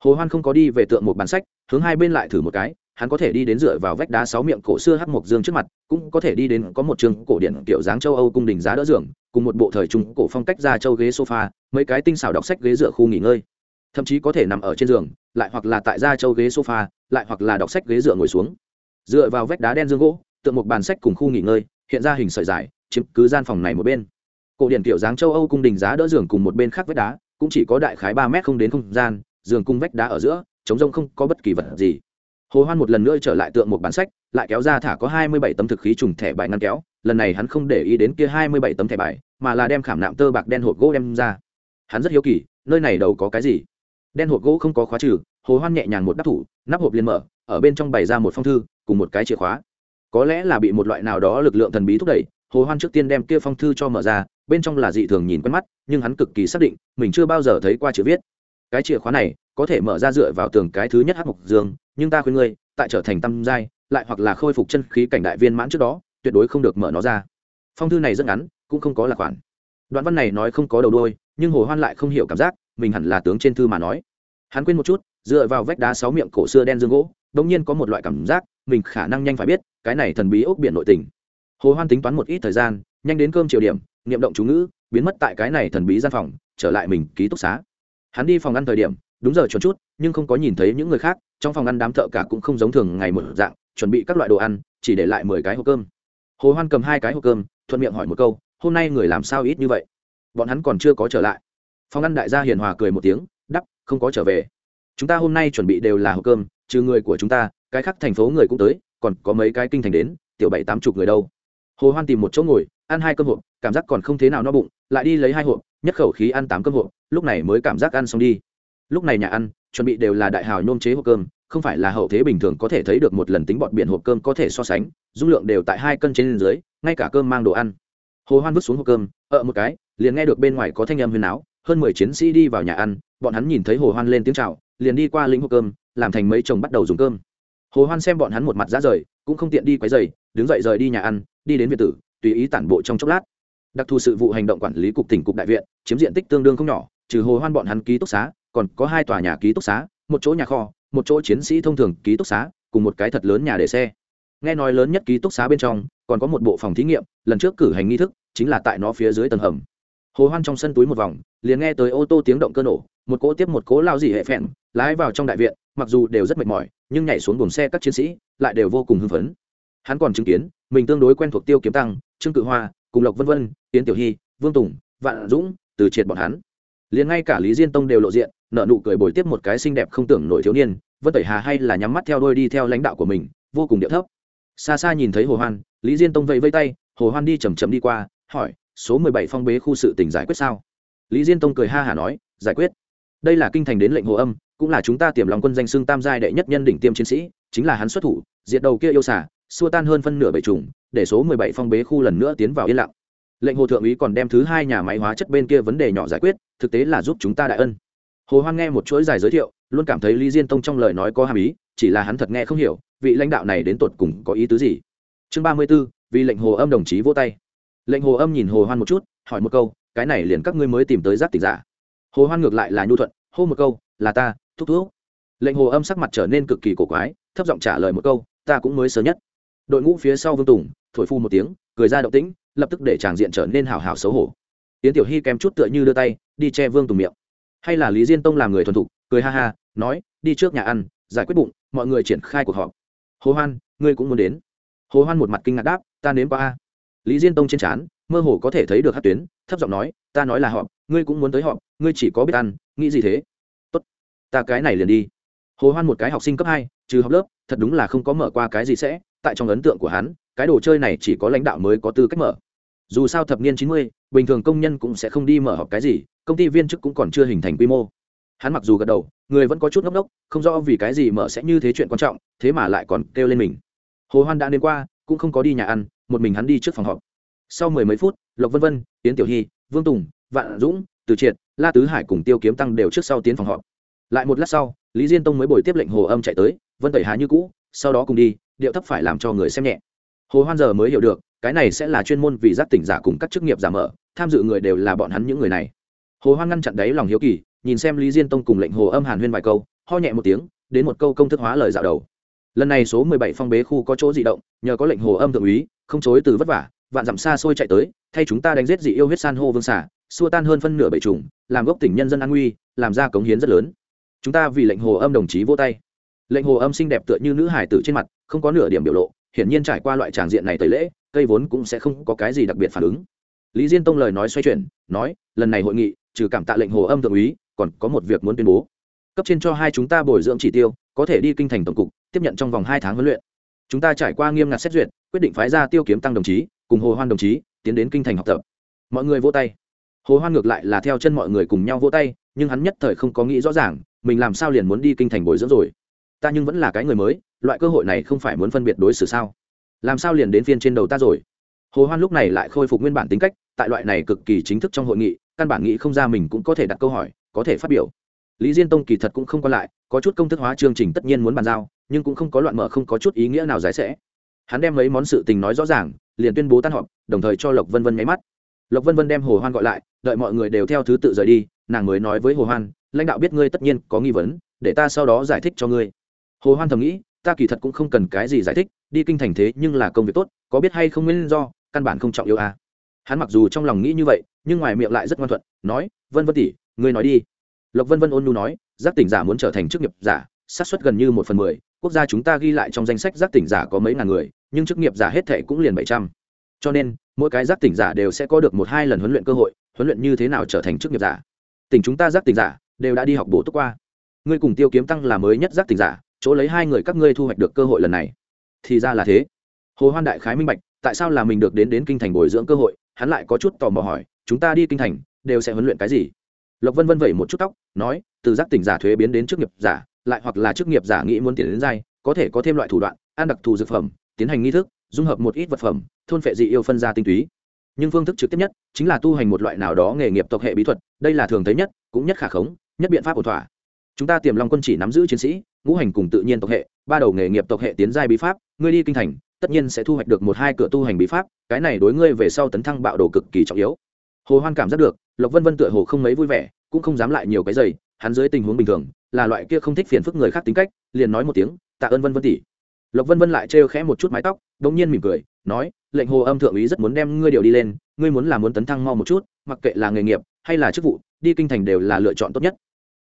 Hồ hoan không có đi về tượng một bản sách, hướng hai bên lại thử một cái hắn có thể đi đến dựa vào vách đá sáu miệng cổ xưa hắc mộc dương trước mặt, cũng có thể đi đến có một trường cổ điển kiểu dáng châu âu cung đình giá đỡ giường, cùng một bộ thời trung cổ phong cách ra châu ghế sofa, mấy cái tinh xảo đọc sách ghế dựa khu nghỉ ngơi. Thậm chí có thể nằm ở trên giường, lại hoặc là tại ra châu ghế sofa, lại hoặc là đọc sách ghế dựa ngồi xuống. Dựa vào vách đá đen dương gỗ, tượng một bàn sách cùng khu nghỉ ngơi, hiện ra hình sợi dài, chiếm cứ gian phòng này một bên. Cổ điển kiểu dáng châu âu cung đình giá đỡ giường cùng một bên khác vách đá, cũng chỉ có đại khái ba mét không đến không gian, giường cung vách đá ở giữa chống rông không có bất kỳ vật gì hồ hoan một lần nữa trở lại tượng một bản sách, lại kéo ra thả có hai mươi bảy tấm thực khí trùng thẻ bài ngăn kéo, lần này hắn không để ý đến kia hai mươi bảy tấm thẻ bài, mà là đem khảm nạm tơ bạc đen hộp gỗ đem ra. Hắn rất hiếu kỳ, nơi này đâu có cái gì? Đen hộp gỗ không có khóa trừ, hồ hoan nhẹ nhàng một đắp thủ, nắp hộp liền mở, ở bên trong bày ra một phong thư, cùng một cái chìa khóa. Có lẽ là bị một loại nào đó lực lượng thần bí thúc đẩy, hồ hoan trước tiên đem kia phong thư cho mở ra, bên trong là dị thường nhìn quen mắt, nhưng hắn cực kỳ xác định, mình chưa bao giờ thấy qua chữ viết cái chìa khóa này có thể mở ra dựa vào tường cái thứ nhất hắc mộc dương, nhưng ta khuyên ngươi, tại trở thành tâm giai, lại hoặc là khôi phục chân khí cảnh đại viên mãn trước đó, tuyệt đối không được mở nó ra. Phong thư này rất ngắn, cũng không có là khoản đoạn văn này nói không có đầu đôi nhưng hồ hoan lại không hiểu cảm giác, mình hẳn là tướng trên thư mà nói. Hắn quên một chút, dựa vào vách đá sáu miệng cổ xưa đen dương gỗ đông nhiên có một loại cảm giác, mình khả năng nhanh phải biết, cái này thần bí ốc biển nội tình. Hồ hoan tính toán một ít thời gian, nhanh đến cơm chiều điểm, niệm động chú ngữ, biến mất tại cái này thần bí gian phòng, trở lại mình ký túc xá hắn đi phòng ăn thời điểm, đúng giờ chuẩn chút, nhưng không có nhìn thấy những người khác, trong phòng ăn đám thợ cả cũng không giống thường ngày một dạng, chuẩn bị các loại đồ ăn, chỉ để lại mười cái hộp cơm. Hồ hoan cầm hai cái hộp cơm, thuận miệng hỏi một câu, hôm nay người làm sao ít như vậy? Bọn hắn còn chưa có trở lại. Phòng ăn đại gia hiền hòa cười một tiếng, đắp, không có trở về. Chúng ta hôm nay chuẩn bị đều là hộp cơm, trừ người của chúng ta, cái khác thành phố người cũng tới, còn có mấy cái kinh thành đến, tiểu bảy tám chục người đâu. Hồ hoan tìm một chỗ ngồi ăn hai cơm hộp, cảm giác còn không thế nào no bụng, lại đi lấy hai hộp, nhất khẩu khí ăn tám cơm hộp, lúc này mới cảm giác ăn xong đi. Lúc này nhà ăn, chuẩn bị đều là đại hào nôm chế hộp cơm, không phải là hậu thế bình thường có thể thấy được một lần tính bọt biển hộp cơm có thể so sánh, dung lượng đều tại hai cân trên dưới, ngay cả cơm mang đồ ăn. Hồ hoan vứt xuống hộp cơm, ợ một cái, liền nghe được bên ngoài có thanh âm huyền áo, hơn mười chiến sĩ đi vào nhà ăn, bọn hắn nhìn thấy hồ hoan lên tiếng chào, liền đi qua lĩnh hộp cơm, làm thành mấy chồng bắt đầu dùng cơm. Hồ hoan xem bọn hắn một mặt ra rời, cũng không tiện đi quấy giày đứng dậy rời đi nhà ăn, đi đến viện tử tùy ý tản bộ trong chốc lát. Đặc thù sự vụ hành động quản lý cục tỉnh cục đại viện, chiếm diện tích tương đương không nhỏ, trừ hồ hoan bọn hắn ký túc xá, còn có hai tòa nhà ký túc xá, một chỗ nhà kho, một chỗ chiến sĩ thông thường ký túc xá, cùng một cái thật lớn nhà để xe. Nghe nói lớn nhất ký túc xá bên trong, còn có một bộ phòng thí nghiệm, lần trước cử hành nghi thức, chính là tại nó phía dưới tầng hầm. Hồ hoan trong sân túi một vòng, liền nghe tới ô tô tiếng động cơ nổ, một cỗ tiếp một cỗ lao dỉ hệ phèn, lái vào trong đại viện, mặc dù đều rất mệt mỏi, nhưng nhảy xuống buồng xe các chiến sĩ lại đều vô cùng hưng phấn. Hắn còn chứng kiến, mình tương đối quen thuộc tiêu kiếm tăng trương cự hoa, cùng lộc vân vân tiến tiểu hy, vương tùng, vạn dũng từ triệt bọn hắn. Liền ngay cả lý diên tông đều lộ diện nợ nụ cười bồi tiếp một cái xinh đẹp không tưởng nổi thiếu niên, vân tẩy hà hay là nhắm mắt theo đôi đi theo lãnh đạo của mình, vô cùng điệu thấp. Xa xa nhìn thấy hồ hoan, lý diên tông vẫy vây tay, hồ hoan đi chầm chầm đi qua, hỏi, số mười bảy phong bế khu sự tỉnh giải quyết sao? Lý diên tông cười ha hả nói, giải quyết. Đây là kinh thành đến lệnh hồ âm, cũng là chúng ta tiềm lòng quân danh xưng tam giai đệ nhất nhân đỉnh tiêm chiến sĩ, chính là hắn xuất thủ, diệt đầu kia yêu xả xua tan hơn phân nửa bảy trùng để số mười bảy phong bế khu lần nữa tiến vào yên lặng. Lệnh hồ thượng úy còn đem thứ hai nhà máy hóa chất bên kia vấn đề nhỏ giải quyết thực tế là giúp chúng ta đại ân. Hồ hoan nghe một chuỗi dài giới thiệu luôn cảm thấy lý diên tông trong lời nói có hàm ý chỉ là hắn thật nghe không hiểu vị lãnh đạo này đến tột cùng có ý tứ gì? Chương ba mươi 34, vì lệnh hồ âm đồng chí vô tay. Lệnh hồ âm nhìn hồ hoan một chút hỏi một câu cái này liền các ngươi mới tìm tới giác tỉnh giả? Hồ hoan ngược lại là nhu thuận hô một câu là ta thúc thúc. Lệnh hồ âm sắc mặt trở nên cực kỳ cổ quái thấp giọng trả lời một câu ta cũng mới sớm nhất. Đội ngũ phía sau vương tùng thổi phu một tiếng, cười ra động tĩnh, lập tức để tràng diện trở nên hào hào xấu hổ. Tiến tiểu hy kém chút tựa như đưa tay, đi che vương tùng miệng. Hay là lý diên tông làm người thuần thục, cười ha ha, nói, đi trước nhà ăn, giải quyết bụng, mọi người triển khai cuộc họp. Hồ hoan, ngươi cũng muốn đến. Hồ hoan một mặt kinh ngạc đáp, ta nếm qua a. Lý diên tông trên trán, mơ hồ có thể thấy được hát tuyến, thấp giọng nói, ta nói là họ ngươi cũng muốn tới họ ngươi chỉ có biết ăn, nghĩ gì thế? Tốt, ta cái này liền đi. Hồ hoan một cái học sinh cấp hai, trừ học lớp, thật đúng là không có mở qua cái gì sẽ, tại trong ấn tượng của hắn cái đồ chơi này chỉ có lãnh đạo mới có tư cách mở. Dù sao thập niên chín mươi, bình thường công nhân cũng sẽ không đi mở họp cái gì, công ty viên chức cũng còn chưa hình thành quy mô. Hắn mặc dù gật đầu, người vẫn có chút ngốc ngốc, không rõ vì cái gì mở sẽ như thế chuyện quan trọng, thế mà lại còn kêu lên mình. Hồ hoan đã đến qua, cũng không có đi nhà ăn, một mình hắn đi trước phòng họp. Sau mười mấy phút, lộc vân vân tiến tiểu hy, vương tùng, vạn dũng, từ triệt, la tứ hải cùng tiêu kiếm tăng đều trước sau tiến phòng họp. Lại một lát sau, lý diên tông mới bồi tiếp lệnh hồ âm chạy tới, vân tẩy hà như cũ, sau đó cùng đi, điệu thấp phải làm cho người xem nhẹ hồ hoan giờ mới hiểu được, cái này sẽ là chuyên môn vì giác tỉnh giả cùng các chức nghiệp giả mở, tham dự người đều là bọn hắn những người này. Hồ hoan ngăn chặn đấy lòng hiếu kỳ, nhìn xem lý diên tông cùng lệnh hồ âm hàn huyên vài câu, ho nhẹ một tiếng, đến một câu công thức hóa lời dạo đầu. Lần này số mười bảy phong bế khu có chỗ dị động, nhờ có lệnh hồ âm thượng úy, không chối từ vất vả, vạn dặm xa xôi chạy tới, thay chúng ta đánh giết dị yêu huyết san hô vương xả xua tan hơn phân nửa bệ trùng, làm gốc tỉnh nhân dân an nguy, làm ra cống hiến rất lớn. Chúng ta vì lệnh hồ âm đồng chí vô tay. Lệnh hồ âm xinh đẹp tựa như nữ hải tử trên mặt, không có nửa điểm biểu lộ hiển nhiên trải qua loại tràng diện này tẩy lễ, cây vốn cũng sẽ không có cái gì đặc biệt phản ứng. Lý diên tông lời nói xoay chuyển, nói, lần này hội nghị, trừ cảm tạ lệnh hồ âm thượng úy, còn có một việc muốn tuyên bố. Cấp trên cho hai chúng ta bồi dưỡng chỉ tiêu, có thể đi kinh thành tổng cục, tiếp nhận trong vòng hai tháng huấn luyện. Chúng ta trải qua nghiêm ngặt xét duyệt, quyết định phái ra tiêu kiếm tăng đồng chí, cùng hồ hoan đồng chí, tiến đến kinh thành học tập. Mọi người vô tay. Hồ hoan ngược lại là theo chân mọi người cùng nhau vô tay, nhưng hắn nhất thời không có nghĩ rõ ràng, mình làm sao liền muốn đi kinh thành bồi dưỡng rồi ta nhưng vẫn là cái người mới, loại cơ hội này không phải muốn phân biệt đối xử sao? Làm sao liền đến phiên trên đầu ta rồi? Hồ hoan lúc này lại khôi phục nguyên bản tính cách, tại loại này cực kỳ chính thức trong hội nghị, căn bản nghĩ không ra mình cũng có thể đặt câu hỏi, có thể phát biểu. Lý diên tông kỳ thật cũng không còn lại, có chút công thức hóa chương trình tất nhiên muốn bàn giao, nhưng cũng không có loạn mở, không có chút ý nghĩa nào giải sẽ. Hắn đem mấy món sự tình nói rõ ràng, liền tuyên bố tan họp, đồng thời cho lộc vân vân nháy mắt. Lộc vân vân đem hồ hoan gọi lại, đợi mọi người đều theo thứ tự rời đi, nàng mới nói với hồ hoan, lãnh đạo biết ngươi tất nhiên có nghi vấn, để ta sau đó giải thích cho ngươi hồ hoan thầm nghĩ, ta kỳ thật cũng không cần cái gì giải thích, đi kinh thành thế nhưng là công việc tốt, có biết hay không nguyên do, căn bản không trọng yêu à. hắn mặc dù trong lòng nghĩ như vậy, nhưng ngoài miệng lại rất ngoan thuận, nói, vân vân tỷ, ngươi nói đi. Lộc vân vân ôn nhu nói, giác tỉnh giả muốn trở thành chức nghiệp giả, xác suất gần như một phần mười, quốc gia chúng ta ghi lại trong danh sách giác tỉnh giả có mấy ngàn người, nhưng chức nghiệp giả hết thệ cũng liền bảy trăm. Cho nên, mỗi cái giác tỉnh giả đều sẽ có được một hai lần huấn luyện cơ hội, huấn luyện như thế nào trở thành chức nghiệp giả. Tỉnh chúng ta giác tỉnh giả, đều đã đi học bổ túc qua. Ngươi cùng tiêu kiếm tăng là mới nhất giác tỉnh giả chỗ lấy hai người các ngươi thu hoạch được cơ hội lần này. Thì ra là thế. Hồ hoan đại khái minh bạch, tại sao là mình được đến đến kinh thành bồi dưỡng cơ hội, hắn lại có chút tò mò hỏi, chúng ta đi kinh thành, đều sẽ huấn luyện cái gì? Lộc vân vân vẩy một chút tóc, nói, từ giác tỉnh giả thuế biến đến chức nghiệp giả, lại hoặc là chức nghiệp giả nghĩ muốn tiền đến dai có thể có thêm loại thủ đoạn, ăn đặc thù dược phẩm, tiến hành nghi thức, dung hợp một ít vật phẩm, thôn phệ dị yêu phân ra tinh túy. Nhưng phương thức trực tiếp nhất chính là tu hành một loại nào đó nghề nghiệp tộc hệ bí thuật, đây là thường thấy nhất, cũng nhất khả khống, nhất biện pháp ổn thỏa. Chúng ta tiềm long quân chỉ nắm giữ chiến sĩ ngũ hành cùng tự nhiên tộc hệ, ba đầu nghề nghiệp tộc hệ tiến giai bí pháp, ngươi đi kinh thành, tất nhiên sẽ thu hoạch được một hai cửa tu hành bí pháp, cái này đối ngươi về sau tấn thăng bạo đồ cực kỳ trọng yếu. Hồ hoan cảm giác được, lộc vân vân tựa hồ không mấy vui vẻ, cũng không dám lại nhiều cái giày, hắn dưới tình huống bình thường, là loại kia không thích phiền phức người khác tính cách, liền nói một tiếng, tạ ơn vân vân tỷ. Lộc vân vân lại trêu khẽ một chút mái tóc đống nhiên mỉm cười, nói, lệnh hồ âm thượng úy rất muốn đem ngươi điều đi lên, ngươi muốn là muốn tấn thăng mau một chút, mặc kệ là nghề nghiệp hay là chức vụ, đi kinh thành đều là lựa chọn tốt nhất.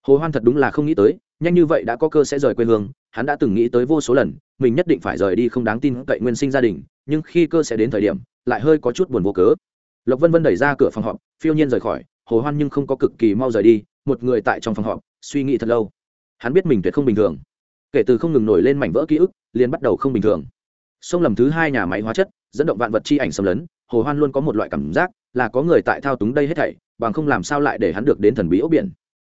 Hồ hoan thật đúng là không nghĩ tới nhanh như vậy đã có cơ sẽ rời quê hương, hắn đã từng nghĩ tới vô số lần, mình nhất định phải rời đi không đáng tin cậy nguyên sinh gia đình, nhưng khi cơ sẽ đến thời điểm, lại hơi có chút buồn vô cớ. Lộc vân vân đẩy ra cửa phòng họp, phiêu nhiên rời khỏi, hồ hoan nhưng không có cực kỳ mau rời đi, một người tại trong phòng họp, suy nghĩ thật lâu. Hắn biết mình tuyệt không bình thường. Kể từ không ngừng nổi lên mảnh vỡ ký ức, liền bắt đầu không bình thường. Sông lầm thứ hai nhà máy hóa chất, dẫn động vạn vật chi ảnh xâm lấn, hồ hoan luôn có một loại cảm giác là có người tại thao túng đây hết thảy, bằng không làm sao lại để hắn được đến thần bí ốc biển.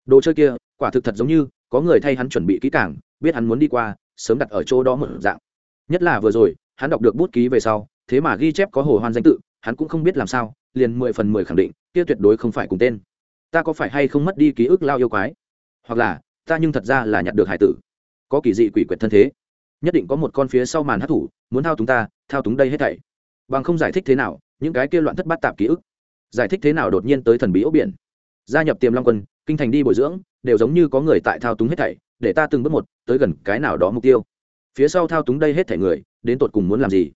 Đồ chơi kia, quả thực thật giống như có người thay hắn chuẩn bị kỹ càng, biết hắn muốn đi qua, sớm đặt ở chỗ đó một dạng. Nhất là vừa rồi, hắn đọc được bút ký về sau, thế mà ghi chép có hồ hoan danh tự, hắn cũng không biết làm sao, liền mười phần mười khẳng định, kia tuyệt đối không phải cùng tên. Ta có phải hay không mất đi ký ức lao yêu quái? Hoặc là, ta nhưng thật ra là nhặt được hải tử. Có kỳ dị quỷ quyệt thân thế. Nhất định có một con phía sau màn hát thủ, muốn thao túng ta, thao túng đây hết thảy. Bằng không giải thích thế nào, những cái kia loạn thất bát tạp ký ức. Giải thích thế nào đột nhiên tới thần bí ốc biển. Gia nhập tiềm long quân kinh thành đi bồi dưỡng, đều giống như có người tại thao túng hết thảy, để ta từng bước một tới gần cái nào đó mục tiêu. Phía sau thao túng đây hết thảy người, đến tột cùng muốn làm gì?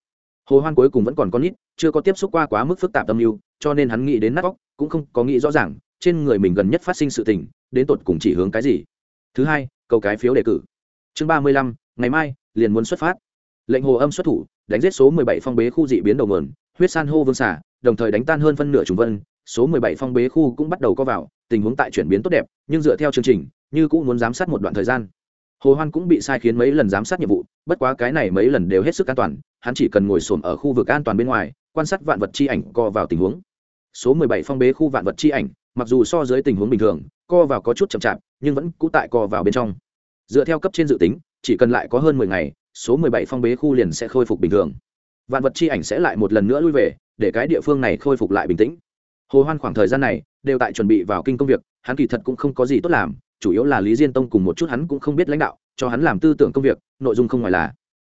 Hồ hoan cuối cùng vẫn còn con nít, chưa có tiếp xúc qua quá mức phức tạp tâm mưu, cho nên hắn nghĩ đến nát bóc cũng không có nghĩ rõ ràng, trên người mình gần nhất phát sinh sự tình, đến tột cùng chỉ hướng cái gì. Thứ hai, câu cái phiếu đề cử. Chương ba mươi lăm, ngày mai, liền muốn xuất phát. Lệnh hồ âm xuất thủ, đánh giết số mười bảy phong bế khu dị biến đầu nguồn, huyết san hô vương xả đồng thời đánh tan hơn phân nửa trùng vân số mười bảy phong bế khu cũng bắt đầu có vào, tình huống tại chuyển biến tốt đẹp, nhưng dựa theo chương trình, như cũng muốn giám sát một đoạn thời gian. Hồ hoan cũng bị sai khiến mấy lần giám sát nhiệm vụ, bất quá cái này mấy lần đều hết sức an toàn, hắn chỉ cần ngồi xổm ở khu vực an toàn bên ngoài, quan sát vạn vật chi ảnh co vào tình huống. Số mười bảy phong bế khu vạn vật chi ảnh, mặc dù so dưới tình huống bình thường, co vào có chút chậm chạp, nhưng vẫn cũ tại co vào bên trong. Dựa theo cấp trên dự tính, chỉ cần lại có hơn mười ngày, số mười bảy phong bế khu liền sẽ khôi phục bình thường. Vạn vật chi ảnh sẽ lại một lần nữa lui về, để cái địa phương này khôi phục lại bình tĩnh hồ hoan khoảng thời gian này đều tại chuẩn bị vào kinh công việc, hắn kỳ thật cũng không có gì tốt làm, chủ yếu là lý diên tông cùng một chút hắn cũng không biết lãnh đạo, cho hắn làm tư tưởng công việc, nội dung không ngoài là,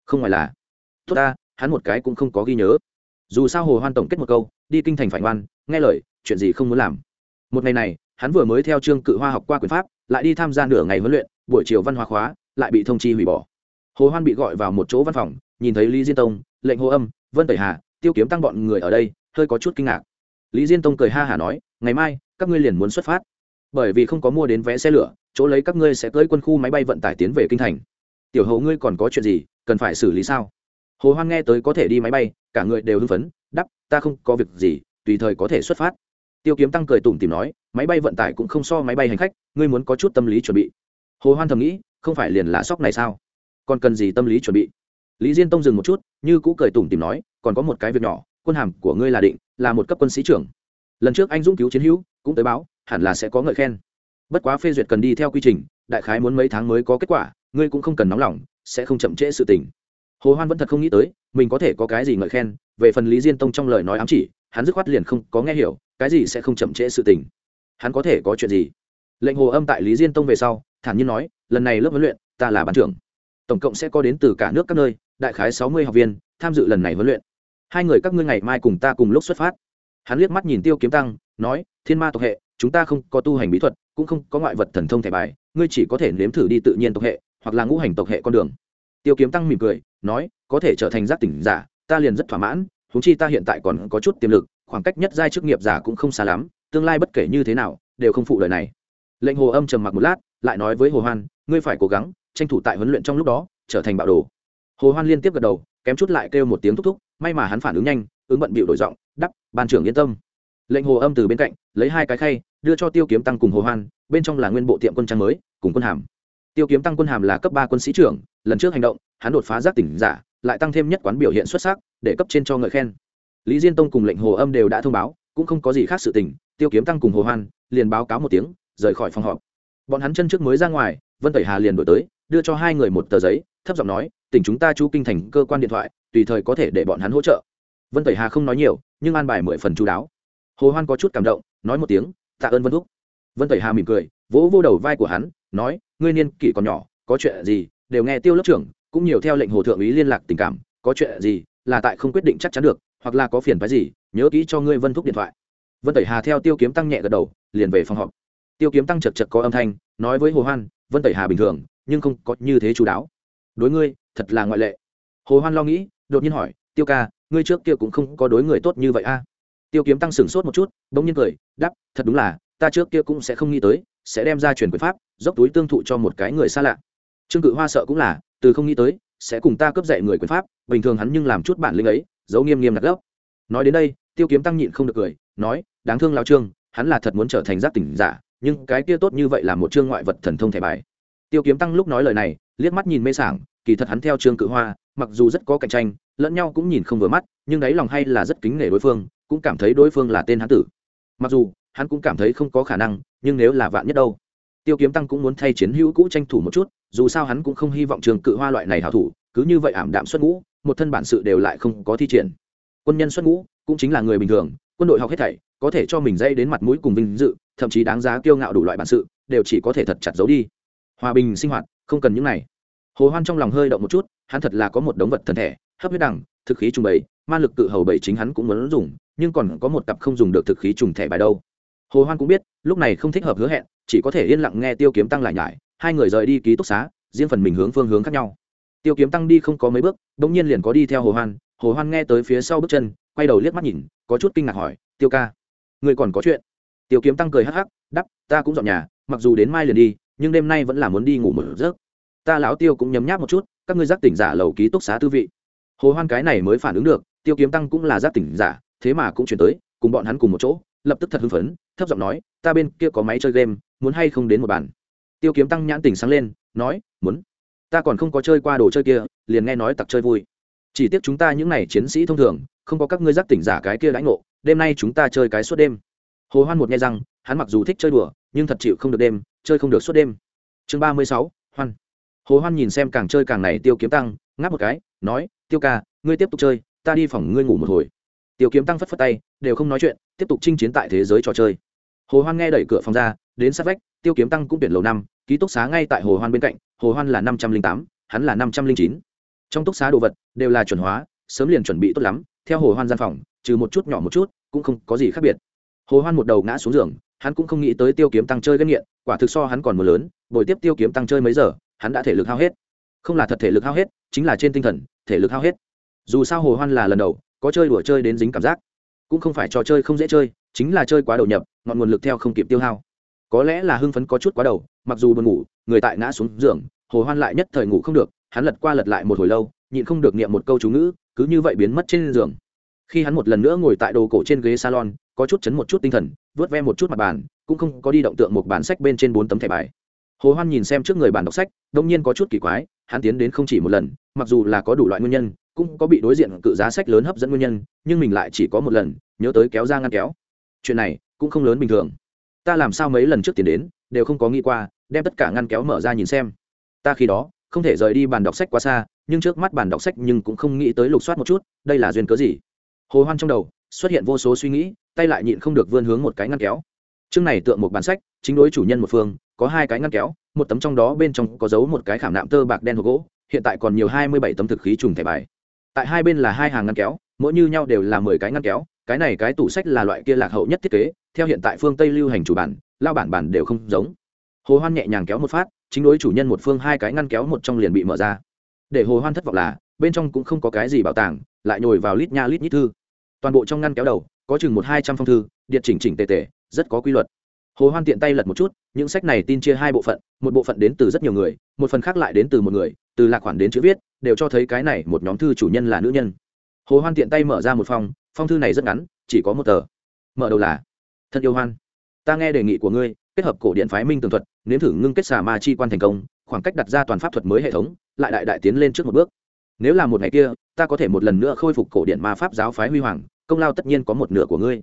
không ngoài là. Tốt ta, hắn một cái cũng không có ghi nhớ. Dù sao hồ hoan tổng kết một câu, đi kinh thành phải ngoan, nghe lời, chuyện gì không muốn làm. Một ngày này, hắn vừa mới theo trương cự hoa học qua quyền pháp, lại đi tham gia nửa ngày huấn luyện, buổi chiều văn hóa khóa, lại bị thông chi hủy bỏ. Hồ hoan bị gọi vào một chỗ văn phòng, nhìn thấy lý diên tông, lệnh hô âm, vân tẩy hà, tiêu kiếm tăng bọn người ở đây, hơi có chút kinh ngạc lý diên tông cười ha hả nói, ngày mai, các ngươi liền muốn xuất phát. Bởi vì không có mua đến vé xe lửa, chỗ lấy các ngươi sẽ tới quân khu máy bay vận tải tiến về kinh thành. Tiểu hầu ngươi còn có chuyện gì, cần phải xử lý sao? Hồ hoan nghe tới có thể đi máy bay, cả người đều hưng phấn đắp ta không có việc gì, tùy thời có thể xuất phát. Tiêu kiếm tăng cười tủm tìm nói, máy bay vận tải cũng không so máy bay hành khách, ngươi muốn có chút tâm lý chuẩn bị. Hồ hoan thầm nghĩ, không phải liền là sóc này sao? Còn cần gì tâm lý chuẩn bị? Lý diên tông dừng một chút, như cũ cười tủm tìm nói, còn có một cái việc nhỏ quân hàm của ngươi là định, là một cấp quân sĩ trưởng. Lần trước anh dũng cứu chiến hữu, cũng tới báo, hẳn là sẽ có ngợi khen. Bất quá phê duyệt cần đi theo quy trình, đại khái muốn mấy tháng mới có kết quả, ngươi cũng không cần nóng lòng, sẽ không chậm trễ sự tình. Hồ hoan vẫn thật không nghĩ tới, mình có thể có cái gì ngợi khen, về phần lý diên tông trong lời nói ám chỉ, hắn dứt khoát liền không có nghe hiểu, cái gì sẽ không chậm trễ sự tình. Hắn có thể có chuyện gì? Lệnh hồ âm tại lý diên tông về sau, thản nhiên nói, lần này lớp huấn luyện, ta là ban trưởng. Tổng cộng sẽ có đến từ cả nước các nơi, đại khái sáu mươi học viên tham dự lần này huấn luyện hai người các ngươi ngày mai cùng ta cùng lúc xuất phát. Hắn liếc mắt nhìn tiêu kiếm tăng, nói, thiên ma tộc hệ, chúng ta không có tu hành bí thuật, cũng không có ngoại vật thần thông thẻ bài, ngươi chỉ có thể nếm thử đi tự nhiên tộc hệ, hoặc là ngũ hành tộc hệ con đường. Tiêu kiếm tăng mỉm cười, nói, có thể trở thành giác tỉnh giả, ta liền rất thỏa mãn húng chi ta hiện tại còn có chút tiềm lực, khoảng cách nhất giai chức nghiệp giả cũng không xa lắm, tương lai bất kể như thế nào, đều không phụ lời này. Lệnh hồ âm trầm mặc một lát, lại nói với hồ hoan, ngươi phải cố gắng, tranh thủ tại huấn luyện trong lúc đó, trở thành bạo đồ. Hồ hoan liên tiếp gật đầu, kém chút lại kêu một tiếng thúc thúc may mà hắn phản ứng nhanh, ứng bận bịu đổi giọng, đắp, ban trưởng yên tâm. Lệnh hồ âm từ bên cạnh, lấy hai cái khay, đưa cho tiêu kiếm tăng cùng hồ hoan, bên trong là nguyên bộ tiệm quân trang mới, cùng quân hàm. Tiêu kiếm tăng quân hàm là cấp ba quân sĩ trưởng, lần trước hành động, hắn đột phá giác tỉnh giả, lại tăng thêm nhất quán biểu hiện xuất sắc, để cấp trên cho ngợi khen. Lý diên tông cùng lệnh hồ âm đều đã thông báo, cũng không có gì khác sự tình, tiêu kiếm tăng cùng hồ hoan liền báo cáo một tiếng, rời khỏi phòng họp. Bọn hắn chân trước mới ra ngoài, vân tẩy hà liền đổi tới, đưa cho hai người một tờ giấy, thấp giọng nói tỉnh chúng ta chú kinh thành cơ quan điện thoại, tùy thời có thể để bọn hắn hỗ trợ. Vân tẩy hà không nói nhiều, nhưng an bài mười phần chú đáo. Hồ hoan có chút cảm động, nói một tiếng, tạ ơn vân thúc. Vân tẩy hà mỉm cười, vỗ vô đầu vai của hắn, nói, ngươi niên kỷ còn nhỏ, có chuyện gì, đều nghe tiêu lớp trưởng, cũng nhiều theo lệnh hồ thượng úy liên lạc tình cảm, có chuyện gì, là tại không quyết định chắc chắn được, hoặc là có phiền phái gì, nhớ kỹ cho ngươi vân thúc điện thoại. Vân tẩy hà theo tiêu kiếm tăng nhẹ gật đầu, liền về phòng họp. Tiêu kiếm tăng chật chật có âm thanh, nói với hồ hoan, vân tẩy hà bình thường, nhưng không có như thế chú đáo. Đối ngươi thật là ngoại lệ. Hồ hoan lo nghĩ, đột nhiên hỏi, tiêu ca, ngươi trước kia cũng không có đối người tốt như vậy a tiêu kiếm tăng sửng sốt một chút, bỗng nhiên cười đắp thật đúng là, ta trước kia cũng sẽ không nghĩ tới, sẽ đem ra truyền quyền pháp, dốc túi tương thụ cho một cái người xa lạ. Trương cự hoa sợ cũng là, từ không nghĩ tới, sẽ cùng ta cướp dạy người quyền pháp, bình thường hắn nhưng làm chút bản lĩnh ấy, giấu nghiêm nghiêm đặt gốc. Nói đến đây, tiêu kiếm tăng nhịn không được cười, nói, đáng thương lao trương, hắn là thật muốn trở thành giác tỉnh giả, nhưng cái kia tốt như vậy là một chương ngoại vật thần thông thẻ bài. Tiêu kiếm tăng lúc nói lời này, liếc mắt nhìn mê sảng kỳ thật hắn theo trương cự hoa, mặc dù rất có cạnh tranh, lẫn nhau cũng nhìn không vừa mắt, nhưng đáy lòng hay là rất kính nể đối phương, cũng cảm thấy đối phương là tên hán tử. Mặc dù, hắn cũng cảm thấy không có khả năng, nhưng nếu là vạn nhất đâu? Tiêu kiếm tăng cũng muốn thay chiến hữu cũ tranh thủ một chút, dù sao hắn cũng không hy vọng trường cự hoa loại này hảo thủ, cứ như vậy ảm đạm xuất ngũ, một thân bản sự đều lại không có thi triển. Quân nhân xuất ngũ, cũng chính là người bình thường, quân đội học hết thảy, có thể cho mình dây đến mặt mũi cùng vinh dự, thậm chí đáng giá kiêu ngạo đủ loại bản sự, đều chỉ có thể thật chặt giấu đi. Hòa bình sinh hoạt, không cần những này hồ hoan trong lòng hơi động một chút, hắn thật là có một đống vật thần thể, hấp huyết đằng, thực khí trùng bầy, ma lực cự hầu bảy chính hắn cũng muốn dùng, nhưng còn có một cặp không dùng được thực khí trùng thẻ bài đâu. Hồ hoan cũng biết, lúc này không thích hợp hứa hẹn, chỉ có thể yên lặng nghe tiêu kiếm tăng lại nhải, hai người rời đi ký túc xá, riêng phần mình hướng phương hướng khác nhau. Tiêu kiếm tăng đi không có mấy bước, bỗng nhiên liền có đi theo hồ hoan hồ hoan nghe tới phía sau bước chân, quay đầu liếc mắt nhìn, có chút kinh ngạc hỏi, tiêu ca, người còn có chuyện? Tiêu kiếm tăng cười hắc hắc, đắp, ta cũng dọn nhà, mặc dù đến mai liền đi, nhưng đêm nay vẫn là muốn đi ngủ một giấc ta lão tiêu cũng nhấm nháp một chút, các ngươi giác tỉnh giả lầu ký túc xá tư vị. Hồ hoan cái này mới phản ứng được, tiêu kiếm tăng cũng là giác tỉnh giả, thế mà cũng chuyển tới, cùng bọn hắn cùng một chỗ, lập tức thật hưng phấn, thấp giọng nói, ta bên kia có máy chơi game, muốn hay không đến một bàn. Tiêu kiếm tăng nhãn tỉnh sáng lên, nói, muốn. Ta còn không có chơi qua đồ chơi kia, liền nghe nói tặc chơi vui. Chỉ tiếc chúng ta những n à y chiến sĩ thông thường, không có các ngươi giác tỉnh giả cái kia lãnh ngộ, đêm nay chúng ta chơi cái suốt đêm. Hồ hoan một nghe rằng, hắn mặc dù thích chơi đùa, nhưng thật chịu không được đêm, chơi không được suốt đêm. Chương ba mươi sáu, hoan hồ hoan nhìn xem càng chơi càng này tiêu kiếm tăng, ngáp một cái, nói, tiêu ca, ngươi tiếp tục chơi, ta đi phòng ngươi ngủ một hồi. Tiêu kiếm tăng phất phất tay, đều không nói chuyện, tiếp tục chinh chiến tại thế giới trò chơi. Hồ hoan nghe đẩy cửa phòng ra, đến sát vách, tiêu kiếm tăng cũng tuyển lầu năm, ký túc xá ngay tại hồ hoan bên cạnh, hồ hoan là năm trăm linh tám, hắn là năm trăm linh chín. Trong túc xá đồ vật đều là chuẩn hóa, sớm liền chuẩn bị tốt lắm, theo hồ hoan gian phòng, trừ một chút nhỏ một chút, cũng không có gì khác biệt. Hồ hoan một đầu ngã xuống giường, hắn cũng không nghĩ tới tiêu kiếm tăng chơi gây nghiện, quả thực so hắn còn một lớn, buổi tiếp tiêu kiếm tăng chơi mấy giờ hắn đã thể lực hao hết. Không là thật thể lực hao hết, chính là trên tinh thần, thể lực hao hết. Dù sao hồ hoan là lần đầu, có chơi đùa chơi đến dính cảm giác. Cũng không phải trò chơi không dễ chơi, chính là chơi quá đầu nhập, ngọn nguồn lực theo không kịp tiêu hao. Có lẽ là hưng phấn có chút quá đầu, mặc dù buồn ngủ, người tại ngã xuống giường, hồ hoan lại nhất thời ngủ không được, hắn lật qua lật lại một hồi lâu, nhịn không được niệm một câu chú ngữ, cứ như vậy biến mất trên giường. Khi hắn một lần nữa ngồi tại đồ cổ trên ghế salon, có chút chấn một chút tinh thần vớt ve một chút mặt bàn, cũng không có đi động tượng một bản sách bên trên bốn tấm thẻ bài hồ hoan nhìn xem trước người bàn đọc sách, đông nhiên có chút kỳ quái, hắn tiến đến không chỉ một lần, mặc dù là có đủ loại nguyên nhân, cũng có bị đối diện cự giá sách lớn hấp dẫn nguyên nhân, nhưng mình lại chỉ có một lần, nhớ tới kéo ra ngăn kéo. Chuyện này cũng không lớn bình thường. Ta làm sao mấy lần trước tiến đến, đều không có nghĩ qua, đem tất cả ngăn kéo mở ra nhìn xem. Ta khi đó, không thể rời đi bàn đọc sách quá xa, nhưng trước mắt bàn đọc sách nhưng cũng không nghĩ tới lục soát một chút, đây là duyên cớ gì? Hồ hoan trong đầu xuất hiện vô số suy nghĩ, tay lại nhịn không được vươn hướng một cái ngăn kéo. Chương này tượng một bản sách, chính đối chủ nhân một phương có hai cái ngăn kéo, một tấm trong đó bên trong có giấu một cái khảm nạm tơ bạc đen hộp gỗ, hiện tại còn nhiều hai mươi bảy tấm thực khí trùng thẻ bài. Tại hai bên là hai hàng ngăn kéo, mỗi như nhau đều là mười cái ngăn kéo, cái này cái tủ sách là loại kia lạc hậu nhất thiết kế, theo hiện tại phương tây lưu hành chủ bản, lao bản bản đều không giống. Hồ hoan nhẹ nhàng kéo một phát, chính đối chủ nhân một phương hai cái ngăn kéo một trong liền bị mở ra. Để hồ hoan thất vọng là, bên trong cũng không có cái gì bảo tàng, lại nhồi vào lít nha lít nhít thư. Toàn bộ trong ngăn kéo đầu, có chừng một hai trăm phong thư điện chỉnh chỉnh tề tề, rất có quy luật hồ hoan tiện tay lật một chút, những sách này tin chia hai bộ phận, một bộ phận đến từ rất nhiều người, một phần khác lại đến từ một người, từ lạc khoản đến chữ viết, đều cho thấy cái này một nhóm thư chủ nhân là nữ nhân. Hồ hoan tiện tay mở ra một phong phong thư này rất ngắn, chỉ có một tờ. Mở đầu là, thân yêu hoan, ta nghe đề nghị của ngươi, kết hợp cổ điện phái minh tường thuật, nếm thử ngưng kết xà ma chi quan thành công, khoảng cách đặt ra toàn pháp thuật mới hệ thống, lại đại đại tiến lên trước một bước. Nếu là một ngày kia, ta có thể một lần nữa khôi phục cổ điện ma pháp giáo phái huy hoàng, công lao tất nhiên có một nửa của ngươi.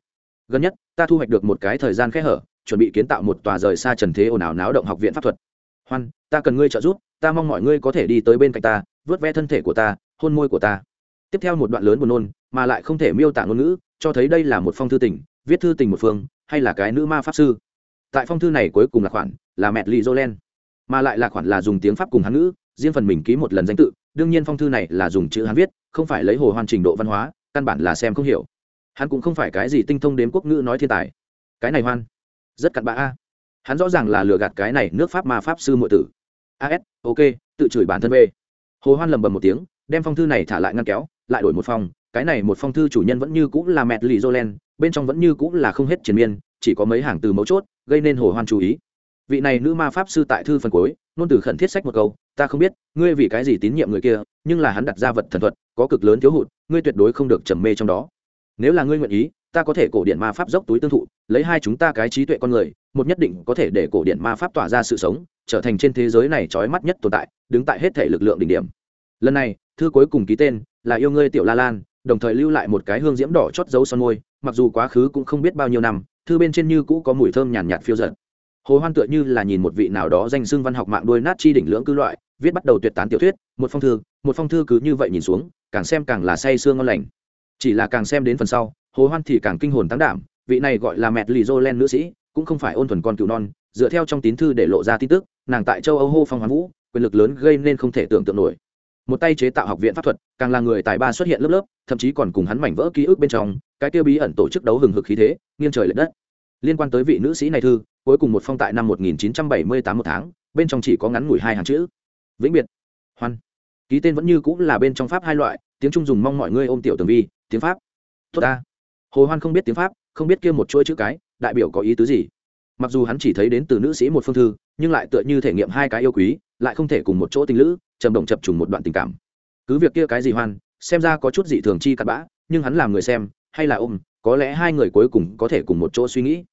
Gần nhất, ta thu hoạch được một cái thời gian khẽ hở chuẩn bị kiến tạo một tòa rời xa trần thế ồn ào náo động học viện pháp thuật. Hoan, ta cần ngươi trợ giúp, ta mong mọi ngươi có thể đi tới bên cạnh ta, vớt ve thân thể của ta, hôn môi của ta. Tiếp theo một đoạn lớn buồn nôn, mà lại không thể miêu tả ngôn ngữ, cho thấy đây là một phong thư tình, viết thư tình một phương, hay là cái nữ ma pháp sư. Tại phong thư này cuối cùng là khoản là mẹ lì jolen mà lại là khoản là dùng tiếng pháp cùng hán ngữ, riêng phần mình ký một lần danh tự, đương nhiên phong thư này là dùng chữ hán viết, không phải lấy hồ hoàn trình độ văn hóa, căn bản là xem không hiểu. Hắn cũng không phải cái gì tinh thông đến quốc ngữ nói thiên tài. Cái này hoan rất cặn bã a. Hắn rõ ràng là lừa gạt cái này nước pháp ma pháp sư mọi tử. As ok, tự chửi bản thân b hồ hoan lầm bầm một tiếng, đem phong thư này thả lại ngăn kéo, lại đổi một phong cái này một phong thư chủ nhân vẫn như cũng là mẹ lì jolen bên trong vẫn như cũng là không hết triền miên, chỉ có mấy hàng từ mấu chốt, gây nên hồ hoan chú ý. Vị này nữ ma pháp sư tại thư phần cuối nôn từ khẩn thiết sách một câu, ta không biết, ngươi vì cái gì tín nhiệm người kia, nhưng là hắn đặt ra vật thần thuật, có cực lớn thiếu hụt, ngươi tuyệt đối không được trầm mê trong đó. Nếu là ngươi nguyện ý ta có thể cổ điện ma pháp dốc túi tương thụ lấy hai chúng ta cái trí tuệ con người một nhất định có thể để cổ điện ma pháp tỏa ra sự sống trở thành trên thế giới này trói mắt nhất tồn tại đứng tại hết thể lực lượng đỉnh điểm. Lần này thư cuối cùng ký tên là yêu ngươi tiểu la lan đồng thời lưu lại một cái hương diễm đỏ chót dấu son môi mặc dù quá khứ cũng không biết bao nhiêu năm thư bên trên như cũ có mùi thơm nhàn nhạt, nhạt phiêu giật hồ hoan tựa như là nhìn một vị nào đó danh xưng văn học mạng đuôi nát chi đỉnh lưỡng cư loại viết bắt đầu tuyệt tán tiểu thuyết một phong thư một phong thư cứ như vậy nhìn xuống càng xem càng là say sương ngon lành. Chỉ là càng xem đến phần sau hồ hoan thì càng kinh hồn tăng đảm, vị này gọi là mẹ lì dô len nữ sĩ, cũng không phải ôn thuần con cừu non, dựa theo trong tín thư để lộ ra tin tức, nàng tại châu âu hô phong hoán vũ, quyền lực lớn gây nên không thể tưởng tượng nổi. Một tay chế tạo học viện pháp thuật, càng là người tài ba xuất hiện lớp lớp, thậm chí còn cùng hắn mảnh vỡ ký ức bên trong, cái tiêu bí ẩn tổ chức đấu hừng hực khí thế, nghiêng trời lệch đất. Liên quan tới vị nữ sĩ này thư, cuối cùng một phong tại năm 1978 một tháng, bên trong chỉ có ngắn ngủi hai hàng chữ. Vĩnh biệt. Hoan. Ký tên vẫn như cũng là bên trong pháp hai loại, tiếng trung dùng mong mọi người ôm tiểu tường vi, tiếng pháp. Tốt ta hồ hoan không biết tiếng pháp, không biết kia một chuỗi chữ cái, đại biểu có ý tứ gì? Mặc dù hắn chỉ thấy đến từ nữ sĩ một phương thư, nhưng lại tựa như thể nghiệm hai cái yêu quý, lại không thể cùng một chỗ tình lữ, trầm động chập trùng một đoạn tình cảm. Cứ việc kia cái gì hoan, xem ra có chút dị thường chi cặn bã, nhưng hắn làm người xem, hay là ôm, có lẽ hai người cuối cùng có thể cùng một chỗ suy nghĩ.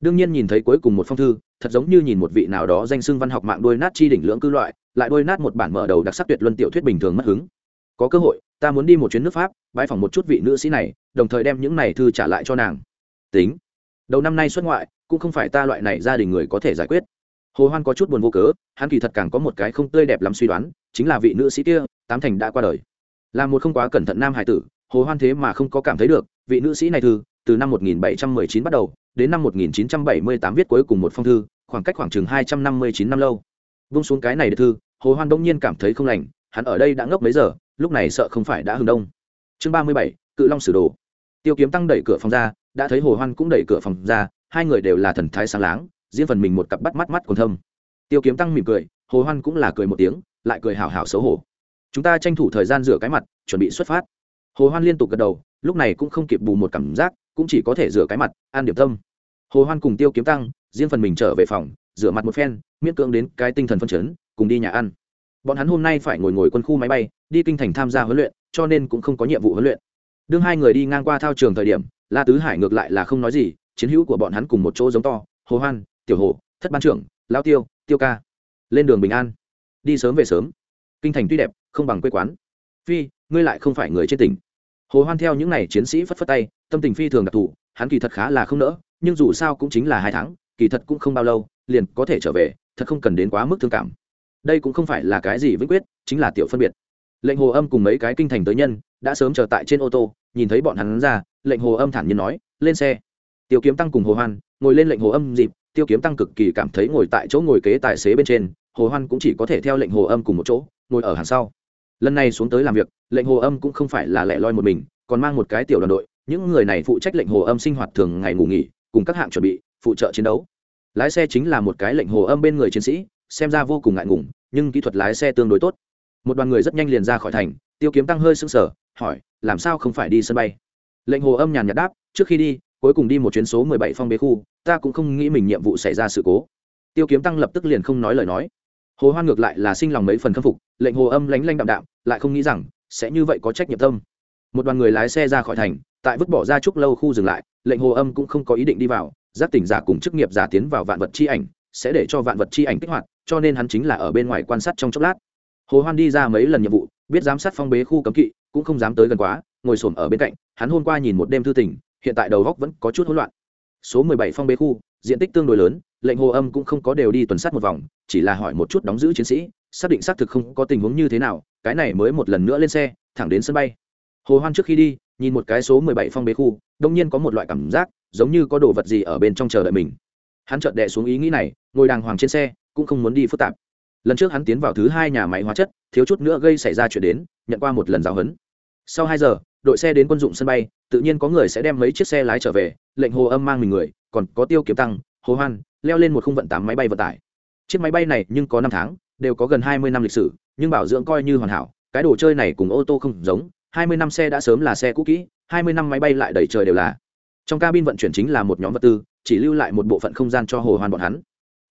Đương nhiên nhìn thấy cuối cùng một phong thư, thật giống như nhìn một vị nào đó danh xưng văn học mạng đôi nát chi đỉnh lưỡng cư loại, lại đôi nát một bản mở đầu đặc sắc tuyệt luân tiểu thuyết bình thường mất hứng. Có cơ hội ta muốn đi một chuyến nước pháp bãi phỏng một chút vị nữ sĩ này, đồng thời đem những này thư trả lại cho nàng. Tính. Đầu năm nay xuất ngoại, cũng không phải ta loại này gia đình người có thể giải quyết. Hồ hoan có chút buồn vô cớ, hắn kỳ thật càng có một cái không tươi đẹp lắm suy đoán, chính là vị nữ sĩ kia, tám thành đã qua đời. Là một không quá cẩn thận nam hải tử, hồ hoan thế mà không có cảm thấy được, vị nữ sĩ này thư, từ năm 1719 bắt đầu, đến năm 1978 viết cuối cùng một phong thư, khoảng cách khoảng chừng 259 năm lâu. Vung xuống cái này được thư, hồ hoan đông nhiên cảm thấy không lành, hắn ở đây đã ngốc mấy giờ lúc này sợ không phải đã hừng đông. Chương 37, cự long sử đồ. Tiêu kiếm tăng đẩy cửa phòng ra đã thấy hồ hoan cũng đẩy cửa phòng ra hai người đều là thần thái sáng láng riêng phần mình một cặp bắt mắt mắt còn thâm. Tiêu kiếm tăng mỉm cười hồ hoan cũng là cười một tiếng lại cười hào hào xấu hổ. Chúng ta tranh thủ thời gian rửa cái mặt chuẩn bị xuất phát. Hồ hoan liên tục gật đầu lúc này cũng không kịp bù một cảm giác cũng chỉ có thể rửa cái mặt an điểm tâm. Hồ hoan cùng tiêu kiếm tăng riêng phần mình trở về phòng rửa mặt một phen miễn cưỡng đến cái tinh thần phân chấn cùng đi nhà ăn bọn hắn hôm nay phải ngồi ngồi quân khu máy bay, đi kinh thành tham gia huấn luyện, cho nên cũng không có nhiệm vụ huấn luyện. Đương hai người đi ngang qua thao trường thời điểm, la tứ hải ngược lại là không nói gì, chiến hữu của bọn hắn cùng một chỗ giống to, hồ hoan, tiểu hồ, thất ban trưởng, lao tiêu tiêu ca. Lên đường bình an. Đi sớm về sớm. Kinh thành tuy đẹp, không bằng quê quán. Phi, ngươi lại không phải người trên tỉnh. Hồ hoan theo những n à y chiến sĩ phất phất tay, tâm tình phi thường đặc thù, hắn kỳ thật khá là không nỡ, nhưng dù sao cũng chính là hai tháng, kỳ thật cũng không bao lâu, liền có thể trở về, thật không cần đến quá mức thương cảm đây cũng không phải là cái gì vĩnh quyết, chính là tiểu phân biệt. Lệnh hồ âm cùng mấy cái kinh thành tới nhân, đã sớm chờ tại trên ô tô, nhìn thấy bọn hắn ra, lệnh hồ âm thản nhiên nói, lên xe. Tiêu kiếm tăng cùng hồ hoan, ngồi lên lệnh hồ âm dịp tiêu kiếm tăng cực kỳ cảm thấy ngồi tại chỗ ngồi kế tài xế bên trên, hồ hoan cũng chỉ có thể theo lệnh hồ âm cùng một chỗ, ngồi ở hàng sau. Lần này xuống tới làm việc, lệnh hồ âm cũng không phải là lẻ loi một mình, còn mang một cái tiểu đoàn đội, những người này phụ trách lệnh hồ âm sinh hoạt thường ngày ngủ nghỉ, cùng các hạng chuẩn bị, phụ trợ chiến đấu. Lái xe chính là một cái lệnh hồ âm bên người chiến sĩ xem ra vô cùng ngại ngùng, nhưng kỹ thuật lái xe tương đối tốt. Một đoàn người rất nhanh liền ra khỏi thành, tiêu kiếm tăng hơi sững sở hỏi, làm sao không phải đi sân bay? Lệnh hồ âm nhàn nhạt đáp, trước khi đi, cuối cùng đi một chuyến số mười bảy phong bế khu, ta cũng không nghĩ mình nhiệm vụ xảy ra sự cố. Tiêu kiếm tăng lập tức liền không nói lời nói. Hồ hoan ngược lại là sinh lòng mấy phần khâm phục, lệnh hồ âm lánh lanh đạm đạm, lại không nghĩ rằng sẽ như vậy có trách nhiệm tâm. Một đoàn người lái xe ra khỏi thành, tại vứt bỏ ra trúc lâu khu dừng lại, lệnh hồ âm cũng không có ý định đi vào, giác tỉnh giả cùng chức nghiệp giả tiến vào vạn vật chi ảnh, sẽ để cho vạn vật chi ảnh kích hoạt cho nên hắn chính là ở bên ngoài quan sát trong chốc lát. Hồ hoan đi ra mấy lần nhiệm vụ, biết giám sát phong bế khu cấm kỵ, cũng không dám tới gần quá, ngồi xổm ở bên cạnh, hắn hôm qua nhìn một đêm thư tỉnh hiện tại đầu góc vẫn có chút hỗn loạn. Số mười bảy phong bế khu, diện tích tương đối lớn, lệnh hồ âm cũng không có đều đi tuần sát một vòng, chỉ là hỏi một chút đóng giữ chiến sĩ, xác định xác thực không có tình huống như thế nào, cái này mới một lần nữa lên xe, thẳng đến sân bay. Hồ hoan trước khi đi, nhìn một cái số mười bảy phong bế khu, đông nhiên có một loại cảm giác, giống như có đồ vật gì ở bên trong chờ đợi mình. Hắn chợt đè xuống ý nghĩ này, ngồi đàng hoàng trên xe cũng không muốn đi phức tạp. Lần trước hắn tiến vào thứ hai nhà máy hóa chất, thiếu chút nữa gây xảy ra chuyện đến, nhận qua một lần giáo huấn. Sau hai giờ, đội xe đến quân dụng sân bay, tự nhiên có người sẽ đem mấy chiếc xe lái trở về, lệnh hồ âm mang mình người, còn có tiêu kiếm tăng, hồ hoan, leo lên một khung vận tám máy bay vận tải. Chiếc máy bay này nhưng có năm tháng, đều có gần hai mươi năm lịch sử, nhưng bảo dưỡng coi như hoàn hảo, cái đồ chơi này cùng ô tô không giống, hai mươi năm xe đã sớm là xe cũ kỹ, hai mươi năm máy bay lại đầy trời đều là. Trong cabin vận chuyển chính là một nhóm vật tư, chỉ lưu lại một bộ phận không gian cho hồ hoan bọn hắn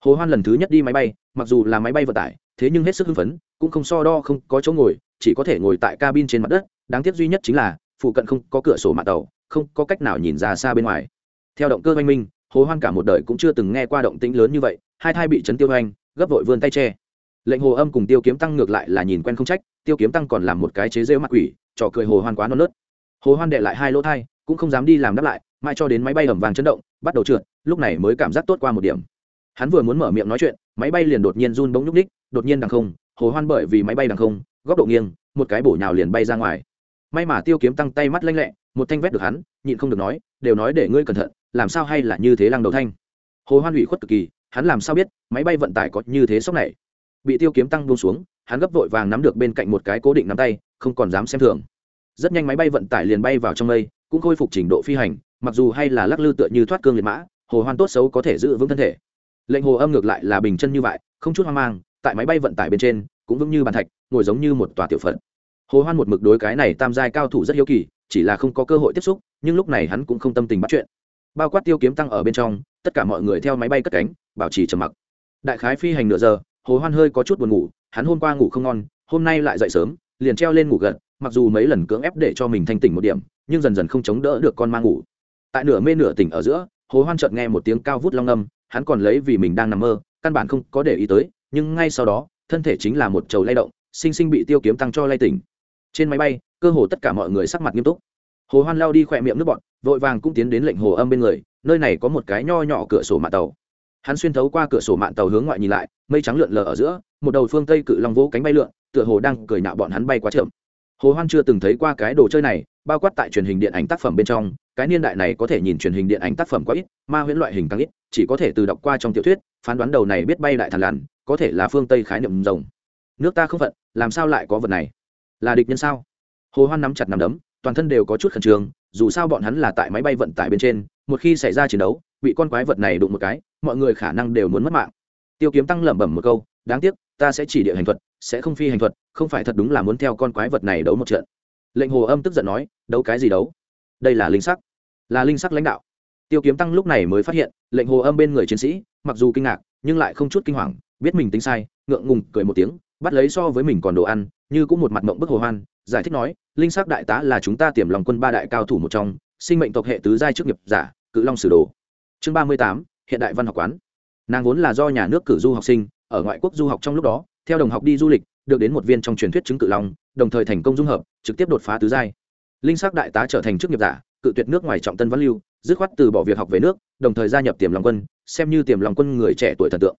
hồ hoan lần thứ nhất đi máy bay, mặc dù là máy bay vận tải, thế nhưng hết sức hưng phấn, cũng không so đo không có chỗ ngồi, chỉ có thể ngồi tại cabin trên mặt đất, đáng tiếc duy nhất chính là, phụ cận không có cửa sổ mạng tàu, không có cách nào nhìn ra xa bên ngoài. Theo động cơ oanh minh, hồ hoan cả một đời cũng chưa từng nghe qua động tĩnh lớn như vậy, hai thai bị chấn tiêu oanh gấp vội vươn tay che. Lệnh hồ âm cùng tiêu kiếm tăng ngược lại là nhìn quen không trách, tiêu kiếm tăng còn làm một cái chế rêu mặt quỷ, trò cười hồ hoan quá non nớt. Hồ hoan đệ lại hai lỗ thai, cũng không dám đi làm đáp lại, mãi cho đến máy bay ẩm vàng chấn động, bắt đầu trượt, lúc này mới cảm giác tốt qua một điểm hắn vừa muốn mở miệng nói chuyện, máy bay liền đột nhiên run bỗng nhúc ních đột nhiên đằng không, hồ hoan bởi vì máy bay đằng không, góc độ nghiêng, một cái bổ nhào liền bay ra ngoài. May mà tiêu kiếm tăng tay mắt lanh lẹ, một thanh vét được hắn, nhịn không được nói, đều nói để ngươi cẩn thận, làm sao hay là như thế lăng đầu thanh? Hồ hoan ủy khuất cực kỳ, hắn làm sao biết, máy bay vận tải có như thế sốc này? Bị tiêu kiếm tăng buông xuống, hắn gấp vội vàng nắm được bên cạnh một cái cố định nắm tay, không còn dám xem thường. Rất nhanh máy bay vận tải liền bay vào trong mây, cũng khôi phục trình độ phi hành, mặc dù hay là lắc lư tựa như thoát cương liệt mã, hồ hoan tốt xấu có thể giữ vững thân thể lệnh hồ âm ngược lại là bình chân như vậy, không chút hoang mang, tại máy bay vận tải bên trên, cũng vững như bàn thạch, ngồi giống như một tòa tiểu phật. Hồ hoan một mực đối cái này tam giai cao thủ rất hiếu kỳ, chỉ là không có cơ hội tiếp xúc, nhưng lúc này hắn cũng không tâm tình bắt chuyện. Bao quát tiêu kiếm tăng ở bên trong, tất cả mọi người theo máy bay cất cánh, bảo trì trầm mặc. Đại khái phi hành nửa giờ, hồ hoan hơi có chút buồn ngủ, hắn hôm qua ngủ không ngon, hôm nay lại dậy sớm, liền treo lên ngủ gật, mặc dù mấy lần cưỡng ép để cho mình thanh tỉnh một điểm, nhưng dần dần không chống đỡ được con ma ngủ. Tại nửa mê nửa tỉnh ở giữa, hồ hoan chợt nghe một tiếng cao vút long âm hắn còn lấy vì mình đang nằm mơ, căn bản không có để ý tới, nhưng ngay sau đó, thân thể chính là một trầu lay động, sinh sinh bị tiêu kiếm tăng cho lay tỉnh. Trên máy bay, cơ hồ tất cả mọi người sắc mặt nghiêm túc. Hồ hoan lao đi khỏe miệng nước bọt, vội vàng cũng tiến đến lệnh hồ âm bên người, nơi này có một cái nho nhỏ cửa sổ mạng tàu. Hắn xuyên thấu qua cửa sổ mạng tàu hướng ngoại nhìn lại, mây trắng lượn lờ ở giữa, một đầu phương tây cự long vỗ cánh bay lượn, tựa hồ đang cười nhạo bọn hắn bay quá chậm. Hồ hoan chưa từng thấy qua cái đồ chơi này, bao quát tại truyền hình điện ảnh tác phẩm bên trong cái niên đại này có thể nhìn truyền hình điện ảnh tác phẩm quá ít, ma huyễn loại hình càng ít, chỉ có thể từ đọc qua trong tiểu thuyết, phán đoán đầu này biết bay đại thần làn có thể là phương tây khái niệm rồng. Nước ta không phận, làm sao lại có vật này? Là địch nhân sao? Hồ hoan nắm chặt nắm đấm, toàn thân đều có chút khẩn trương, dù sao bọn hắn là tại máy bay vận tải bên trên, một khi xảy ra chiến đấu, bị con quái vật này đụng một cái, mọi người khả năng đều muốn mất mạng. Tiêu kiếm tăng lẩm bẩm một câu, đáng tiếc, ta sẽ chỉ địa hành thuật, sẽ không phi hành thuật, không phải thật đúng là muốn theo con quái vật này đấu một trận. Lệnh hồ âm tức giận nói, đấu cái gì đấu? Đây là linh sắc là linh sắc lãnh đạo. Tiêu kiếm tăng lúc này mới phát hiện, lệnh hồ âm bên người chiến sĩ, mặc dù kinh ngạc, nhưng lại không chút kinh hoàng, biết mình tính sai, ngượng ngùng cười một tiếng, bắt lấy so với mình còn đồ ăn, như cũng một mặt mộng bức hồ hoan, giải thích nói, linh sắc đại tá là chúng ta tiềm lòng quân ba đại cao thủ một trong, sinh mệnh tộc hệ tứ giai chức nghiệp giả, cự long sử đồ. Chương ba mươi tám, hiện đại văn học quán. Nàng vốn là do nhà nước cử du học sinh, ở ngoại quốc du học trong lúc đó, theo đồng học đi du lịch, được đến một viên trong truyền thuyết chứng cự long, đồng thời thành công dung hợp, trực tiếp đột phá tứ giai. Linh sắc đại tá trở thành chức nghiệp giả cự tuyệt nước ngoài trọng tân văn lưu, dứt khoát từ bỏ việc học về nước, đồng thời gia nhập tiềm lòng quân, xem như tiềm lòng quân người trẻ tuổi thần tượng.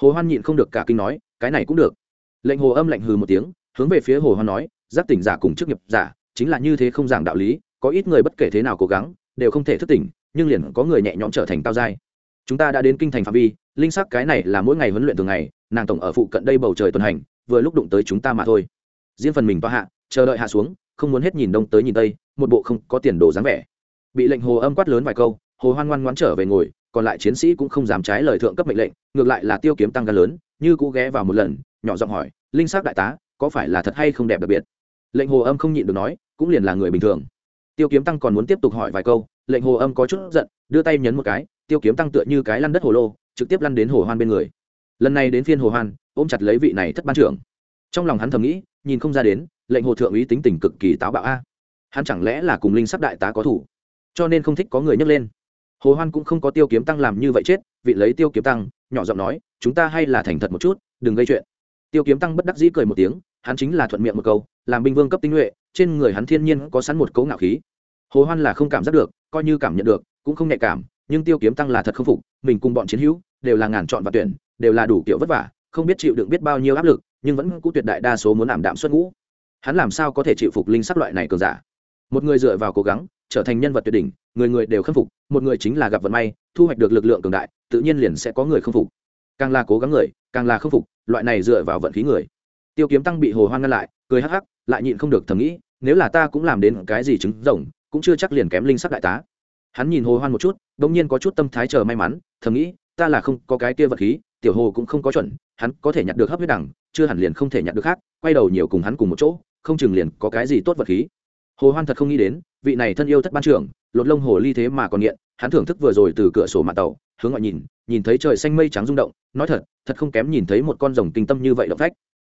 Hồ hoan nhịn không được cả kinh nói, cái này cũng được. Lệnh hồ âm lạnh hừ một tiếng, hướng về phía hồ hoan nói, giác tỉnh giả cùng chức nghiệp giả, chính là như thế không giảng đạo lý, có ít người bất kể thế nào cố gắng, đều không thể thức tỉnh, nhưng liền có người nhẹ nhõm trở thành cao giai. Chúng ta đã đến kinh thành phạm vi, linh sắc cái này là mỗi ngày huấn luyện thường ngày, nàng tổng ở phụ cận đây bầu trời tuần hành, vừa lúc đụng tới chúng ta mà thôi. Riêng phần mình toa hạ, chờ đợi hạ xuống, không muốn hết nhìn đông tới nhìn tây một bộ không có tiền đồ dáng vẻ. Bị lệnh hồ âm quát lớn vài câu, hồ hoan ngoan ngoãn trở về ngồi, còn lại chiến sĩ cũng không dám trái lời thượng cấp mệnh lệnh, ngược lại là tiêu kiếm tăng gan lớn, như cũ ghé vào một lần, nhỏ giọng hỏi, linh sắc đại tá, có phải là thật hay không đẹp đặc biệt? Lệnh hồ âm không nhịn được nói, cũng liền là người bình thường. Tiêu kiếm tăng còn muốn tiếp tục hỏi vài câu, lệnh hồ âm có chút giận, đưa tay nhấn một cái, tiêu kiếm tăng tựa như cái lăn đất hồ lô, trực tiếp lăn đến hồ hoan bên người. Lần này đến phiên hồ hoan, ôm chặt lấy vị này thất ban trưởng. Trong lòng hắn thầm nghĩ, nhìn không ra đến, lệnh hồ thượng úy tính tình cực kỳ táo bạo a hắn chẳng lẽ là cùng linh sắc đại tá có thủ? Cho nên không thích có người nhấc lên. Hồ hoan cũng không có tiêu kiếm tăng làm như vậy chết, vị lấy tiêu kiếm tăng, nhỏ giọng nói, chúng ta hay là thành thật một chút, đừng gây chuyện. Tiêu kiếm tăng bất đắc dĩ cười một tiếng, hắn chính là thuận miệng một câu, làm binh vương cấp tinh nhuệ, trên người hắn thiên nhiên có sẵn một cấu ngạo khí. Hồ hoan là không cảm giác được, coi như cảm nhận được, cũng không nhạy cảm, nhưng tiêu kiếm tăng là thật không phục, mình cùng bọn chiến hữu, đều là ngàn chọn và tuyển, đều là đủ kiểu vất vả, không biết chịu đựng biết bao nhiêu áp lực, nhưng vẫn cũ tuyệt đại đa số muốn ảm đạm xuất ngũ. Hắn làm sao có thể chịu phục linh sắc loại này cường giả? Một người dựa vào cố gắng, trở thành nhân vật tuyệt đỉnh, người người đều khâm phục, một người chính là gặp vận may, thu hoạch được lực lượng cường đại, tự nhiên liền sẽ có người khâm phục. Càng là cố gắng người, càng là khâm phục, loại này dựa vào vận khí người. Tiêu kiếm tăng bị hồ hoan ngăn lại, cười hắc hắc, lại nhịn không được thầm nghĩ, nếu là ta cũng làm đến cái gì chứng rồng, cũng chưa chắc liền kém linh sắc đại tá. Hắn nhìn hồ hoan một chút đống nhiên có chút tâm thái chờ may mắn, thầm nghĩ, ta là không có cái kia vật khí, tiểu hồ cũng không có chuẩn, hắn có thể nhặt được hấp huyết đẳng chưa hẳn liền không thể nhặt được khác, quay đầu nhiều cùng hắn cùng một chỗ, không chừng liền có cái gì tốt vật khí hồ hoan thật không nghĩ đến, vị này thân yêu thất ban trưởng, lột lông hồ ly thế mà còn nghiện, hắn thưởng thức vừa rồi từ cửa sổ mặt tàu, hướng ngoại nhìn nhìn thấy trời xanh mây trắng rung động, nói thật thật không kém nhìn thấy một con rồng kinh tâm như vậy động phách.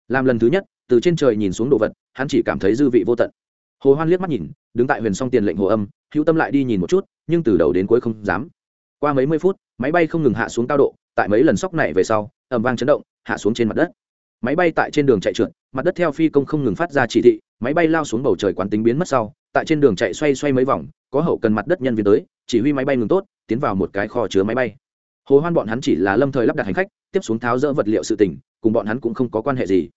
Làm lần thứ nhất, từ trên trời nhìn xuống đồ vật, hắn chỉ cảm thấy dư vị vô tận. Hồ hoan liếc mắt nhìn, đứng tại huyền song tiền lệnh hồ âm, hữu tâm lại đi nhìn một chút, nhưng từ đầu đến cuối không dám. Qua mấy mươi phút, máy bay không ngừng hạ xuống cao độ, tại mấy lần sóc này về sau, ầm vang chấn động, hạ xuống trên mặt đất. Máy bay tại trên đường chạy trượt, mặt đất theo phi công không ngừng phát ra chỉ thị máy bay lao xuống bầu trời quán tính biến mất sau, tại trên đường chạy xoay xoay mấy vòng, có hậu cần mặt đất nhân viên tới, chỉ huy máy bay ngừng tốt, tiến vào một cái kho chứa máy bay. Hồ hoan bọn hắn chỉ là lâm thời lắp đặt hành khách, tiếp xuống tháo dỡ vật liệu sự tình, cùng bọn hắn cũng không có quan hệ gì.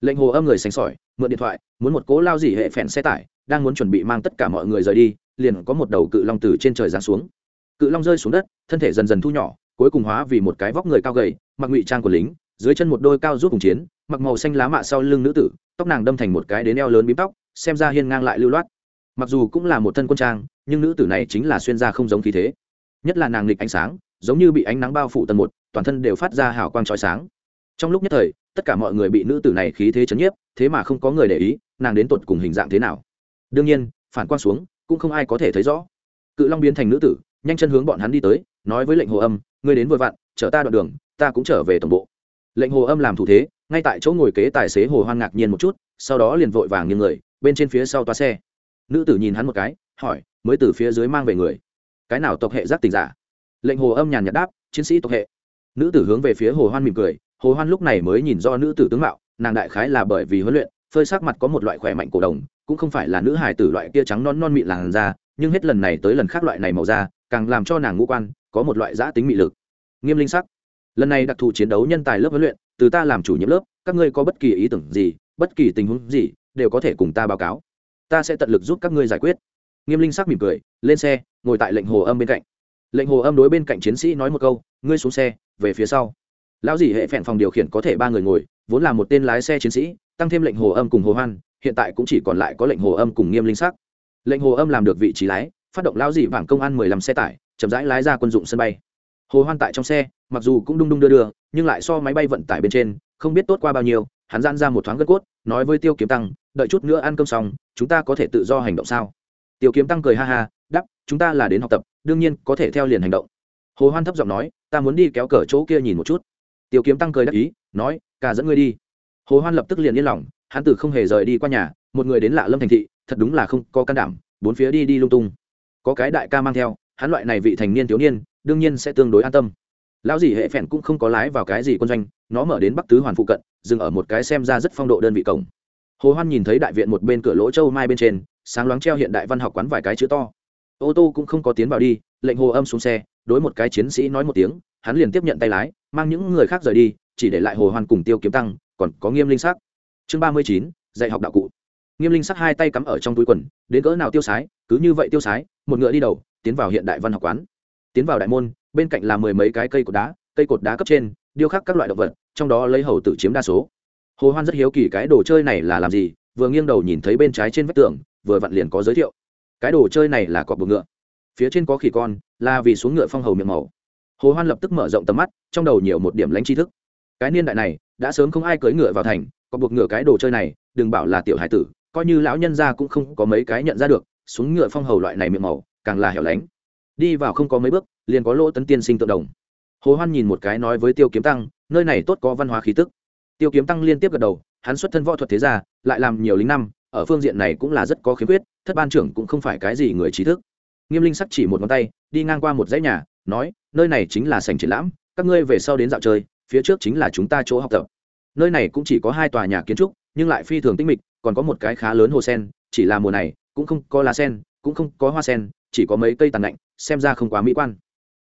Lệnh hồ âm người sành sỏi, mượn điện thoại, muốn một cố lao dỉ hệ phèn xe tải, đang muốn chuẩn bị mang tất cả mọi người rời đi, liền có một đầu cự long từ trên trời giáng xuống. Cự long rơi xuống đất, thân thể dần dần thu nhỏ, cuối cùng hóa vì một cái vóc người cao gầy, mặc ngụy trang của lính dưới chân một đôi cao rút cùng chiến, mặc màu xanh lá mạ sau lưng nữ tử, tóc nàng đâm thành một cái đến eo lớn bím tóc, xem ra hiên ngang lại lưu loát. Mặc dù cũng là một thân quân trang, nhưng nữ tử này chính là xuyên ra không giống khí thế. Nhất là nàng nghịch ánh sáng, giống như bị ánh nắng bao phủ tầng một, toàn thân đều phát ra hào quang trói sáng. Trong lúc nhất thời, tất cả mọi người bị nữ tử này khí thế chấn nhiếp, thế mà không có người để ý, nàng đến tột cùng hình dạng thế nào. Đương nhiên, phản quang xuống, cũng không ai có thể thấy rõ. Cự long biến thành nữ tử, nhanh chân hướng bọn hắn đi tới, nói với lệnh hồ âm, ngươi đến vội vặn, chở ta đoạn đường, ta cũng trở về tổng bộ lệnh hồ âm làm thủ thế, ngay tại chỗ ngồi kế tài xế hồ hoan ngạc nhiên một chút, sau đó liền vội vàng như người, bên trên phía sau toa xe. Nữ tử nhìn hắn một cái, hỏi, mới từ phía dưới mang về người? Cái nào tộc hệ giác tình giả? Lệnh hồ âm nhàn nhạt đáp, chiến sĩ tộc hệ. Nữ tử hướng về phía hồ hoan mỉm cười, hồ hoan lúc này mới nhìn do nữ tử tướng mạo, nàng đại khái là bởi vì huấn luyện, phơi sắc mặt có một loại khỏe mạnh cổ đồng, cũng không phải là nữ hài tử loại kia trắng non non mịn làn da, nhưng hết lần này tới lần khác loại này màu da, càng làm cho nàng ngũ quan, có một loại giã tính mị lực. Nghiêm linh sắc lần này đặc thù chiến đấu nhân tài lớp huấn luyện, từ ta làm chủ nhiệm lớp, các ngươi có bất kỳ ý tưởng gì, bất kỳ tình huống gì, đều có thể cùng ta báo cáo. Ta sẽ tận lực giúp các ngươi giải quyết. Nghiêm linh sắc mỉm cười, lên xe, ngồi tại lệnh hồ âm bên cạnh. Lệnh hồ âm đối bên cạnh chiến sĩ nói một câu, ngươi xuống xe, về phía sau. Lão dì hệ phẹn phòng điều khiển có thể ba người ngồi, vốn là một tên lái xe chiến sĩ, tăng thêm lệnh hồ âm cùng hồ hoan, hiện tại cũng chỉ còn lại có lệnh hồ âm cùng nghiêm linh sắc. Lệnh hồ âm làm được vị trí lái, phát động lão dì vàng công an mười lăm xe tải, chậm rãi lái ra quân dụng sân bay hồ hoan tại trong xe, mặc dù cũng đung đung đưa đưa, nhưng lại so máy bay vận tải bên trên, không biết tốt qua bao nhiêu, hắn gian ra một thoáng gân cốt, nói với tiêu kiếm tăng, đợi chút nữa ăn cơm xong, chúng ta có thể tự do hành động sao? Tiêu kiếm tăng cười ha ha đắp chúng ta là đến học tập, đương nhiên có thể theo liền hành động. Hồ hoan thấp giọng nói, ta muốn đi kéo cờ chỗ kia nhìn một chút. Tiêu kiếm tăng cười đắc ý, nói cả dẫn ngươi đi. Hồ hoan lập tức liền yên lòng, hắn từ không hề rời đi qua nhà, một người đến lạ lâm thành thị, thật đúng là không có can đảm, bốn phía đi đi lung tung. Có cái đại ca mang theo, hắn loại này vị thành niên thiếu niên đương nhiên sẽ tương đối an tâm. Lão dì hệ phèn cũng không có lái vào cái gì quân doanh, nó mở đến bắc tứ hoàn phụ cận, dừng ở một cái xem ra rất phong độ đơn vị cổng. Hồ hoan nhìn thấy đại viện một bên cửa lỗ châu mai bên trên, sáng loáng treo hiện đại văn học quán vài cái chữ to. Ô tô cũng không có tiến vào đi, lệnh hồ âm xuống xe, đối một cái chiến sĩ nói một tiếng, hắn liền tiếp nhận tay lái, mang những người khác rời đi, chỉ để lại hồ hoan cùng tiêu kiếm tăng, còn có nghiêm linh sắc. Chương ba mươi chín, dạy học đạo cụ. Nghiêm linh sắc hai tay cắm ở trong túi quần, đến cỡ nào tiêu sái, cứ như vậy tiêu sái, một ngựa đi đầu, tiến vào hiện đại văn học quán tiến vào đại môn, bên cạnh là mười mấy cái cây cột đá, cây cột đá cấp trên, điêu khắc các loại động vật, trong đó lấy hầu tử chiếm đa số. Hồ hoan rất hiếu kỳ cái đồ chơi này là làm gì, vừa nghiêng đầu nhìn thấy bên trái trên vách tường, vừa vặn liền có giới thiệu. Cái đồ chơi này là cọp buộc ngựa. Phía trên có khỉ con, là vì xuống ngựa phong hầu miệng màu. Hồ hoan lập tức mở rộng tầm mắt, trong đầu nhiều một điểm lãnh tri thức. Cái niên đại này, đã sớm không ai cưỡi ngựa vào thành, cọp buộc ngựa cái đồ chơi này, đừng bảo là tiểu hải tử, coi như lão nhân gia cũng không có mấy cái nhận ra được, xuống ngựa phong hầu loại này miệng màu, càng là hẻo lánh đi vào không có mấy bước, liền có lỗ tấn tiên sinh tượng đồng. Hồ hoan nhìn một cái nói với tiêu kiếm tăng, nơi này tốt có văn hóa khí tức. Tiêu kiếm tăng liên tiếp gật đầu, hắn xuất thân võ thuật thế gia, lại làm nhiều lính năm, ở phương diện này cũng là rất có khiếm khuyết, thất ban trưởng cũng không phải cái gì người trí thức. Nghiêm linh sắc chỉ một ngón tay, đi ngang qua một dãy nhà, nói, nơi này chính là sảnh triển lãm, các ngươi về sau đến dạo chơi, phía trước chính là chúng ta chỗ học tập. Nơi này cũng chỉ có hai tòa nhà kiến trúc, nhưng lại phi thường tinh mịch, còn có một cái khá lớn hồ sen, chỉ là mùa này, cũng không có lá sen, cũng không có hoa sen, chỉ có mấy cây tàn lạnh xem ra không quá mỹ quan.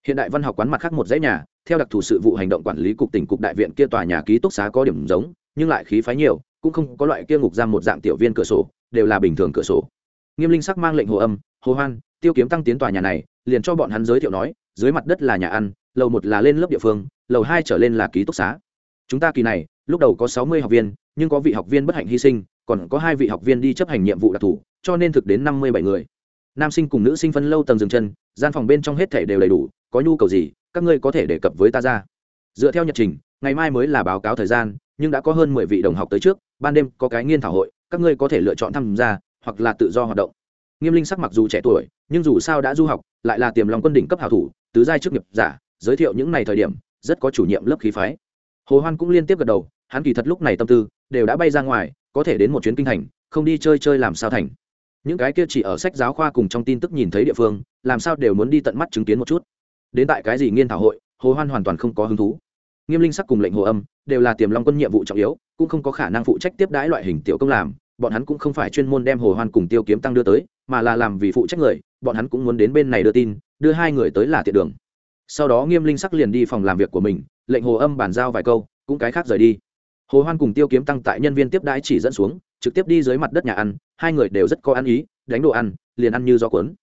Hiện đại văn học quán mặt khác một dãy nhà, theo đặc thù sự vụ hành động quản lý cục tỉnh cục đại viện kia tòa nhà ký túc xá có điểm giống, nhưng lại khí phái nhiều, cũng không có loại kia ngục giam một dạng tiểu viên cửa sổ, đều là bình thường cửa sổ. Nghiêm linh sắc mang lệnh hồ âm, hồ hoan, tiêu kiếm tăng tiến tòa nhà này, liền cho bọn hắn giới thiệu nói, dưới mặt đất là nhà ăn, lầu một là lên lớp địa phương, lầu hai trở lên là ký túc xá. Chúng ta kỳ này, lúc đầu có sáu mươi học viên, nhưng có vị học viên bất hạnh hy sinh, còn có hai vị học viên đi chấp hành nhiệm vụ đặc thù, cho nên thực đến năm mươi bảy người nam sinh cùng nữ sinh phân lâu tầng dừng chân, gian phòng bên trong hết thể đều đầy đủ, có nhu cầu gì, các ngươi có thể đề cập với ta ra. Dựa theo nhật trình, ngày mai mới là báo cáo thời gian, nhưng đã có hơn mười vị đồng học tới trước, ban đêm có cái nghiên thảo hội, các ngươi có thể lựa chọn tham gia, hoặc là tự do hoạt động. Nghiêm linh sắc mặc dù trẻ tuổi, nhưng dù sao đã du học, lại là tiềm lòng quân đỉnh cấp hảo thủ, tứ giai chức nghiệp giả, giới thiệu những ngày thời điểm, rất có chủ nhiệm lớp khí phái. Hồ hoan cũng liên tiếp gật đầu, hắn kỳ thật lúc này tâm tư, đều đã bay ra ngoài, có thể đến một chuyến kinh thành, không đi chơi chơi làm sao thành những cái kia chỉ ở sách giáo khoa cùng trong tin tức nhìn thấy địa phương, làm sao đều muốn đi tận mắt chứng kiến một chút. Đến tại cái gì nghiên thảo hội, hồ hoan hoàn toàn không có hứng thú. Nghiêm linh sắc cùng lệnh hồ âm đều là tiềm long quân nhiệm vụ trọng yếu, cũng không có khả năng phụ trách tiếp đãi loại hình tiểu công làm, bọn hắn cũng không phải chuyên môn đem hồ hoan cùng tiêu kiếm tăng đưa tới, mà là làm vì phụ trách người, bọn hắn cũng muốn đến bên này đưa tin, đưa hai người tới là tiện đường. Sau đó nghiêm linh sắc liền đi phòng làm việc của mình, lệnh hồ âm bàn giao vài câu, cũng cái khác rời đi. Hồ hoan cùng tiêu kiếm tăng tại nhân viên tiếp đãi chỉ dẫn xuống trực tiếp đi dưới mặt đất nhà ăn, hai người đều rất có ăn ý, đánh đồ ăn, liền ăn như do cuốn.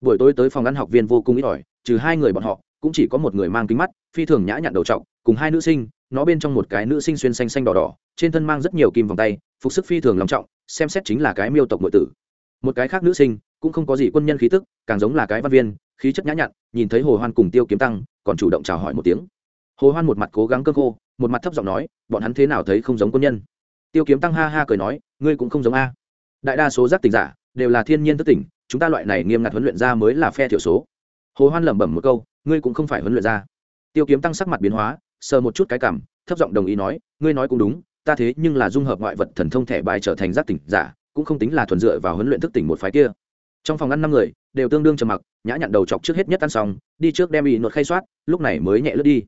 Buổi tối tới phòng ăn học viên vô cùng ít ỏi, trừ hai người bọn họ, cũng chỉ có một người mang kính mắt, phi thường nhã nhặn đầu trọc, cùng hai nữ sinh, nó bên trong một cái nữ sinh xuyên xanh xanh đỏ đỏ, trên thân mang rất nhiều kim vòng tay, phục sức phi thường lòng trọng, xem xét chính là cái miêu tộc nội tử. Một cái khác nữ sinh, cũng không có gì quân nhân khí tức, càng giống là cái văn viên, khí chất nhã nhặn, nhìn thấy hồ hoan cùng tiêu kiếm tăng, còn chủ động chào hỏi một tiếng. Hồ hoan một mặt cố gắng cơ khô, một mặt thấp giọng nói, bọn hắn thế nào thấy không giống quân nhân? Tiêu kiếm tăng ha ha cười nói, ngươi cũng không giống a. Đại đa số giác tỉnh giả đều là thiên nhiên thất tỉnh, chúng ta loại này nghiêm ngặt huấn luyện ra mới là phe thiểu số. Hồ hoan lẩm bẩm một câu, ngươi cũng không phải huấn luyện ra. Tiêu kiếm tăng sắc mặt biến hóa, sờ một chút cái cảm, thấp giọng đồng ý nói, ngươi nói cũng đúng, ta thế nhưng là dung hợp ngoại vật thần thông thẻ bài trở thành giác tỉnh giả, cũng không tính là thuần dựa vào huấn luyện thức tỉnh một phái kia. Trong phòng ăn năm người, đều tương đương trầm mặc, nhã nhặn đầu chọc trước hết nhất ăn xong, đi trước đem y nuột khay soát, lúc này mới nhẹ lướt đi.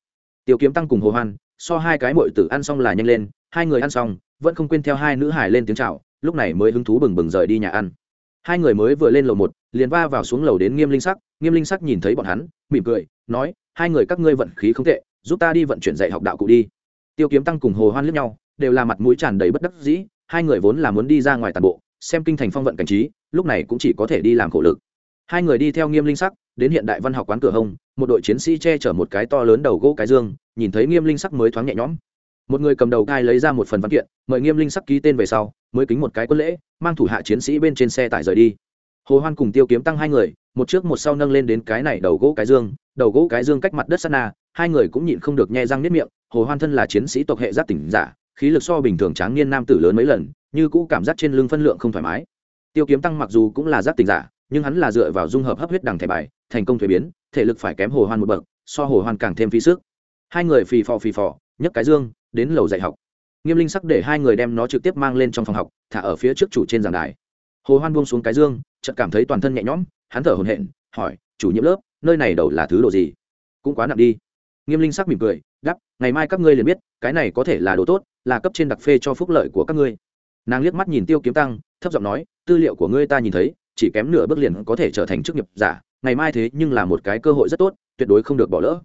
Tiêu kiếm tăng cùng hồ hoan, so hai cái mội tử ăn xong là nhanh lên, hai người ăn xong vẫn không quên theo hai nữ hải lên tiếng chào, lúc này mới hứng thú bừng bừng rời đi nhà ăn. Hai người mới vừa lên lầu một, liền va vào xuống lầu đến nghiêm linh sắc, nghiêm linh sắc nhìn thấy bọn hắn, mỉm cười, nói, hai người các ngươi vận khí không tệ, giúp ta đi vận chuyển dạy học đạo cụ đi. Tiêu kiếm tăng cùng hồ hoan lướt nhau, đều là mặt mũi tràn đầy bất đắc dĩ, hai người vốn là muốn đi ra ngoài toàn bộ, xem kinh thành phong vận cảnh trí, lúc này cũng chỉ có thể đi làm khổ lực. Hai người đi theo nghiêm linh sắc, đến hiện đại văn học quán cửa hông, một đội chiến sĩ che chở một cái to lớn đầu gỗ cái dương, nhìn thấy nghiêm linh sắc mới thoáng nhẹ nhõm một người cầm đầu cai lấy ra một phần văn kiện, mời nghiêm linh sắc ký tên về sau, mới kính một cái quân lễ, mang thủ hạ chiến sĩ bên trên xe tải rời đi. Hồ hoan cùng tiêu kiếm tăng hai người, một trước một sau nâng lên đến cái này đầu gỗ cái dương, đầu gỗ cái dương cách mặt đất sát na, hai người cũng nhịn không được nhe răng nếp miệng, hồ hoan thân là chiến sĩ tộc hệ giác tỉnh giả, khí lực so bình thường tráng niên nam tử lớn mấy lần, như cũ cảm giác trên lưng phân lượng không thoải mái. Tiêu kiếm tăng mặc dù cũng là giác tỉnh giả, nhưng hắn là dựa vào dung hợp hấp huyết đằng thẻ bài, thành công thuế biến, thể lực phải kém hồ hoan một bậc, so hồ hoan càng thêm phí sức. Hai người phì phò phì phò, nhấc cái dương đến lầu dạy học. Nghiêm linh sắc để hai người đem nó trực tiếp mang lên trong phòng học, thả ở phía trước chủ trên giảng đài. Hồ hoan buông xuống cái dương, chợt cảm thấy toàn thân nhẹ nhõm, hắn thở hổn hển, hỏi, chủ nhiệm lớp, nơi này đầu là thứ đồ gì? Cũng quá nặng đi. Nghiêm linh sắc mỉm cười đắp ngày mai các ngươi liền biết, cái này có thể là đồ tốt, là cấp trên đặc phê cho phúc lợi của các ngươi. Nàng liếc mắt nhìn tiêu kiếm tăng, thấp giọng nói, tư liệu của ngươi ta nhìn thấy, chỉ kém nửa bước liền có thể trở thành chức nghiệp giả, ngày mai thế nhưng là một cái cơ hội rất tốt, tuyệt đối không được bỏ lỡ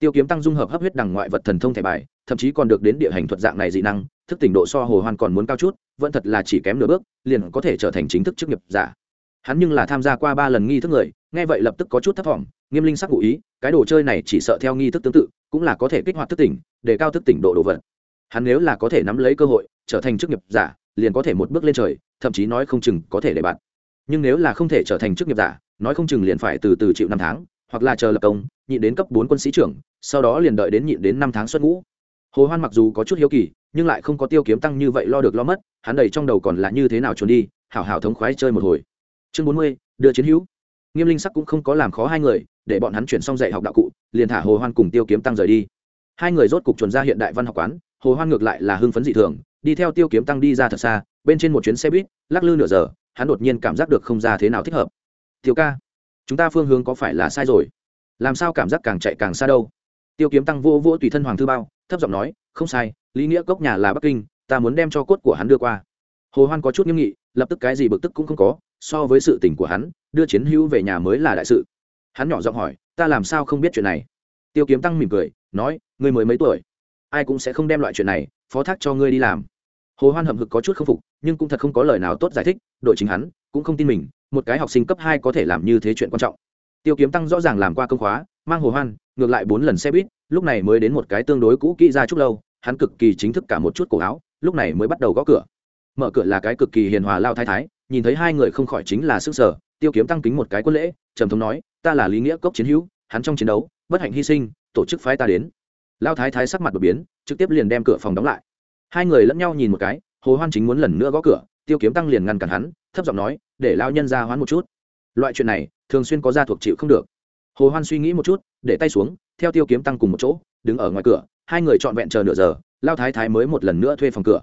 tiêu kiếm tăng dung hợp hấp huyết đằng ngoại vật thần thông thẻ bài, thậm chí còn được đến địa hành thuật dạng này dị năng, thức tỉnh độ so hồ hoan còn muốn cao chút, vẫn thật là chỉ kém nửa bước, liền có thể trở thành chính thức chức nghiệp giả. Hắn nhưng là tham gia qua ba lần nghi thức người, nghe vậy lập tức có chút thất vọng nghiêm linh sắc ngụ ý, cái đồ chơi này chỉ sợ theo nghi thức tương tự, cũng là có thể kích hoạt thức tỉnh, để cao thức tỉnh độ đồ vật. Hắn nếu là có thể nắm lấy cơ hội, trở thành chức nghiệp giả, liền có thể một bước lên trời, thậm chí nói không chừng có thể để bạn. Nhưng nếu là không thể trở thành chức nghiệp giả, nói không chừng liền phải từ từ chịu năm tháng hoặc là chờ lập công, nhịn đến cấp bốn quân sĩ trưởng, sau đó liền đợi đến nhịn đến năm tháng xuất ngũ. Hồ hoan mặc dù có chút hiếu kỳ, nhưng lại không có tiêu kiếm tăng như vậy lo được lo mất, hắn đầy trong đầu còn là như thế nào trốn đi, hảo hảo thống khoái chơi một hồi. Chương bốn mươi, đưa chiến hữu. Nghiêm linh sắc cũng không có làm khó hai người, để bọn hắn chuyển xong dạy học đạo cụ, liền thả hồ hoan cùng tiêu kiếm tăng rời đi. Hai người rốt cục chuẩn ra hiện đại văn học quán, hồ hoan ngược lại là hưng phấn dị thường, đi theo tiêu kiếm tăng đi ra thật xa, bên trên một chuyến xe buýt, lắc lư nửa giờ, hắn đột nhiên cảm giác được không ra thế nào thích hợp. Tiêu ca chúng ta phương hướng có phải là sai rồi? Làm sao cảm giác càng chạy càng xa đâu? Tiêu kiếm tăng vô vô tùy thân hoàng thư bao, thấp giọng nói, không sai, lý nghĩa cốc nhà là bắc kinh, ta muốn đem cho cốt của hắn đưa qua. Hồ hoan có chút nghiêm nghị, lập tức cái gì bực tức cũng không có, so với sự tình của hắn, đưa chiến hữu về nhà mới là đại sự. Hắn nhỏ giọng hỏi, ta làm sao không biết chuyện này? Tiêu kiếm tăng mỉm cười, nói, ngươi mới mấy tuổi? Ai cũng sẽ không đem loại chuyện này, phó thác cho ngươi đi làm hồ hoan hậm hực có chút không phục, nhưng cũng thật không có lời nào tốt giải thích, đội chính hắn cũng không tin mình, một cái học sinh cấp hai có thể làm như thế chuyện quan trọng. Tiêu kiếm tăng rõ ràng làm qua công khóa, mang hồ hoan, ngược lại bốn lần xe buýt, lúc này mới đến một cái tương đối cũ kỹ ra chút lâu, hắn cực kỳ chính thức cả một chút cổ áo, lúc này mới bắt đầu gõ cửa. Mở cửa là cái cực kỳ hiền hòa lao thái thái, nhìn thấy hai người không khỏi chính là sức sở, tiêu kiếm tăng kính một cái quân lễ, trầm thống nói, ta là lý nghĩa cốc chiến hữu, hắn trong chiến đấu, bất hạnh hy sinh, tổ chức phái ta đến. Lao thái thái sắc mặt đột biến, trực tiếp liền đem cửa phòng đóng lại hai người lẫn nhau nhìn một cái, hồ hoan chính muốn lần nữa gõ cửa, tiêu kiếm tăng liền ngăn cản hắn, thấp giọng nói, để lao nhân ra hoán một chút. Loại chuyện này, thường xuyên có gia thuộc chịu không được. Hồ hoan suy nghĩ một chút, để tay xuống, theo tiêu kiếm tăng cùng một chỗ, đứng ở ngoài cửa, hai người trọn vẹn chờ nửa giờ, lao thái thái mới một lần nữa thuê phòng cửa.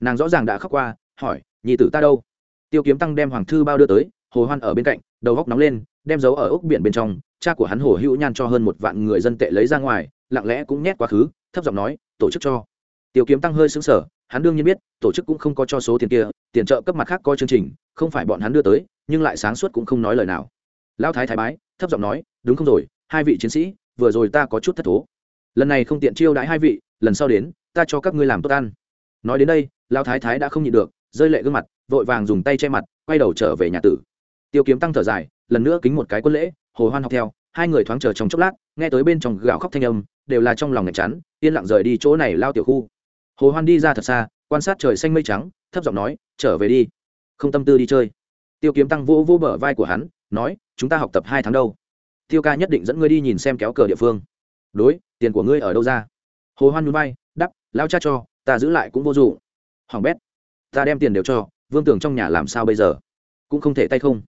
Nàng rõ ràng đã khóc qua, hỏi nhị tử ta đâu? Tiêu kiếm tăng đem hoàng thư bao đưa tới, hồ hoan ở bên cạnh, đầu góc nóng lên, đem dấu ở ốc biển bên trong, cha của hắn hồ hữu nhan cho hơn một vạn người dân tệ lấy ra ngoài, lặng lẽ cũng nhét quá khứ, thấp giọng nói, tổ chức cho tiêu kiếm tăng hơi sững sờ hắn đương nhiên biết tổ chức cũng không có cho số tiền kia tiền trợ cấp mặt khác coi chương trình không phải bọn hắn đưa tới nhưng lại sáng suốt cũng không nói lời nào. Lão thái thái bái thấp giọng nói đúng không rồi hai vị chiến sĩ vừa rồi ta có chút thất thố. Lần này không tiện chiêu đãi hai vị lần sau đến ta cho các ngươi làm tốt ăn. Nói đến đây lão thái thái đã không nhịn được rơi lệ gương mặt vội vàng dùng tay che mặt quay đầu trở về nhà tử. Tiêu kiếm tăng thở dài lần nữa kính một cái quân lễ hồ hoan học theo hai người thoáng chờ trong chốc lát nghe tới bên trong gào khóc thanh âm đều là trong lòng ngạch chán, yên lặng rời đi chỗ này lao tiểu khu hồ hoan đi ra thật xa, quan sát trời xanh mây trắng, thấp giọng nói, trở về đi. Không tâm tư đi chơi. Tiêu kiếm tăng vô vô bờ vai của hắn, nói, chúng ta học tập hai tháng đâu. Tiêu ca nhất định dẫn ngươi đi nhìn xem kéo cờ địa phương. Đối, tiền của ngươi ở đâu ra? Hồ hoan núi bay đắp lao cha cho, ta giữ lại cũng vô dụng. Hoàng bét, ta đem tiền đều cho, vương tưởng trong nhà làm sao bây giờ? Cũng không thể tay không.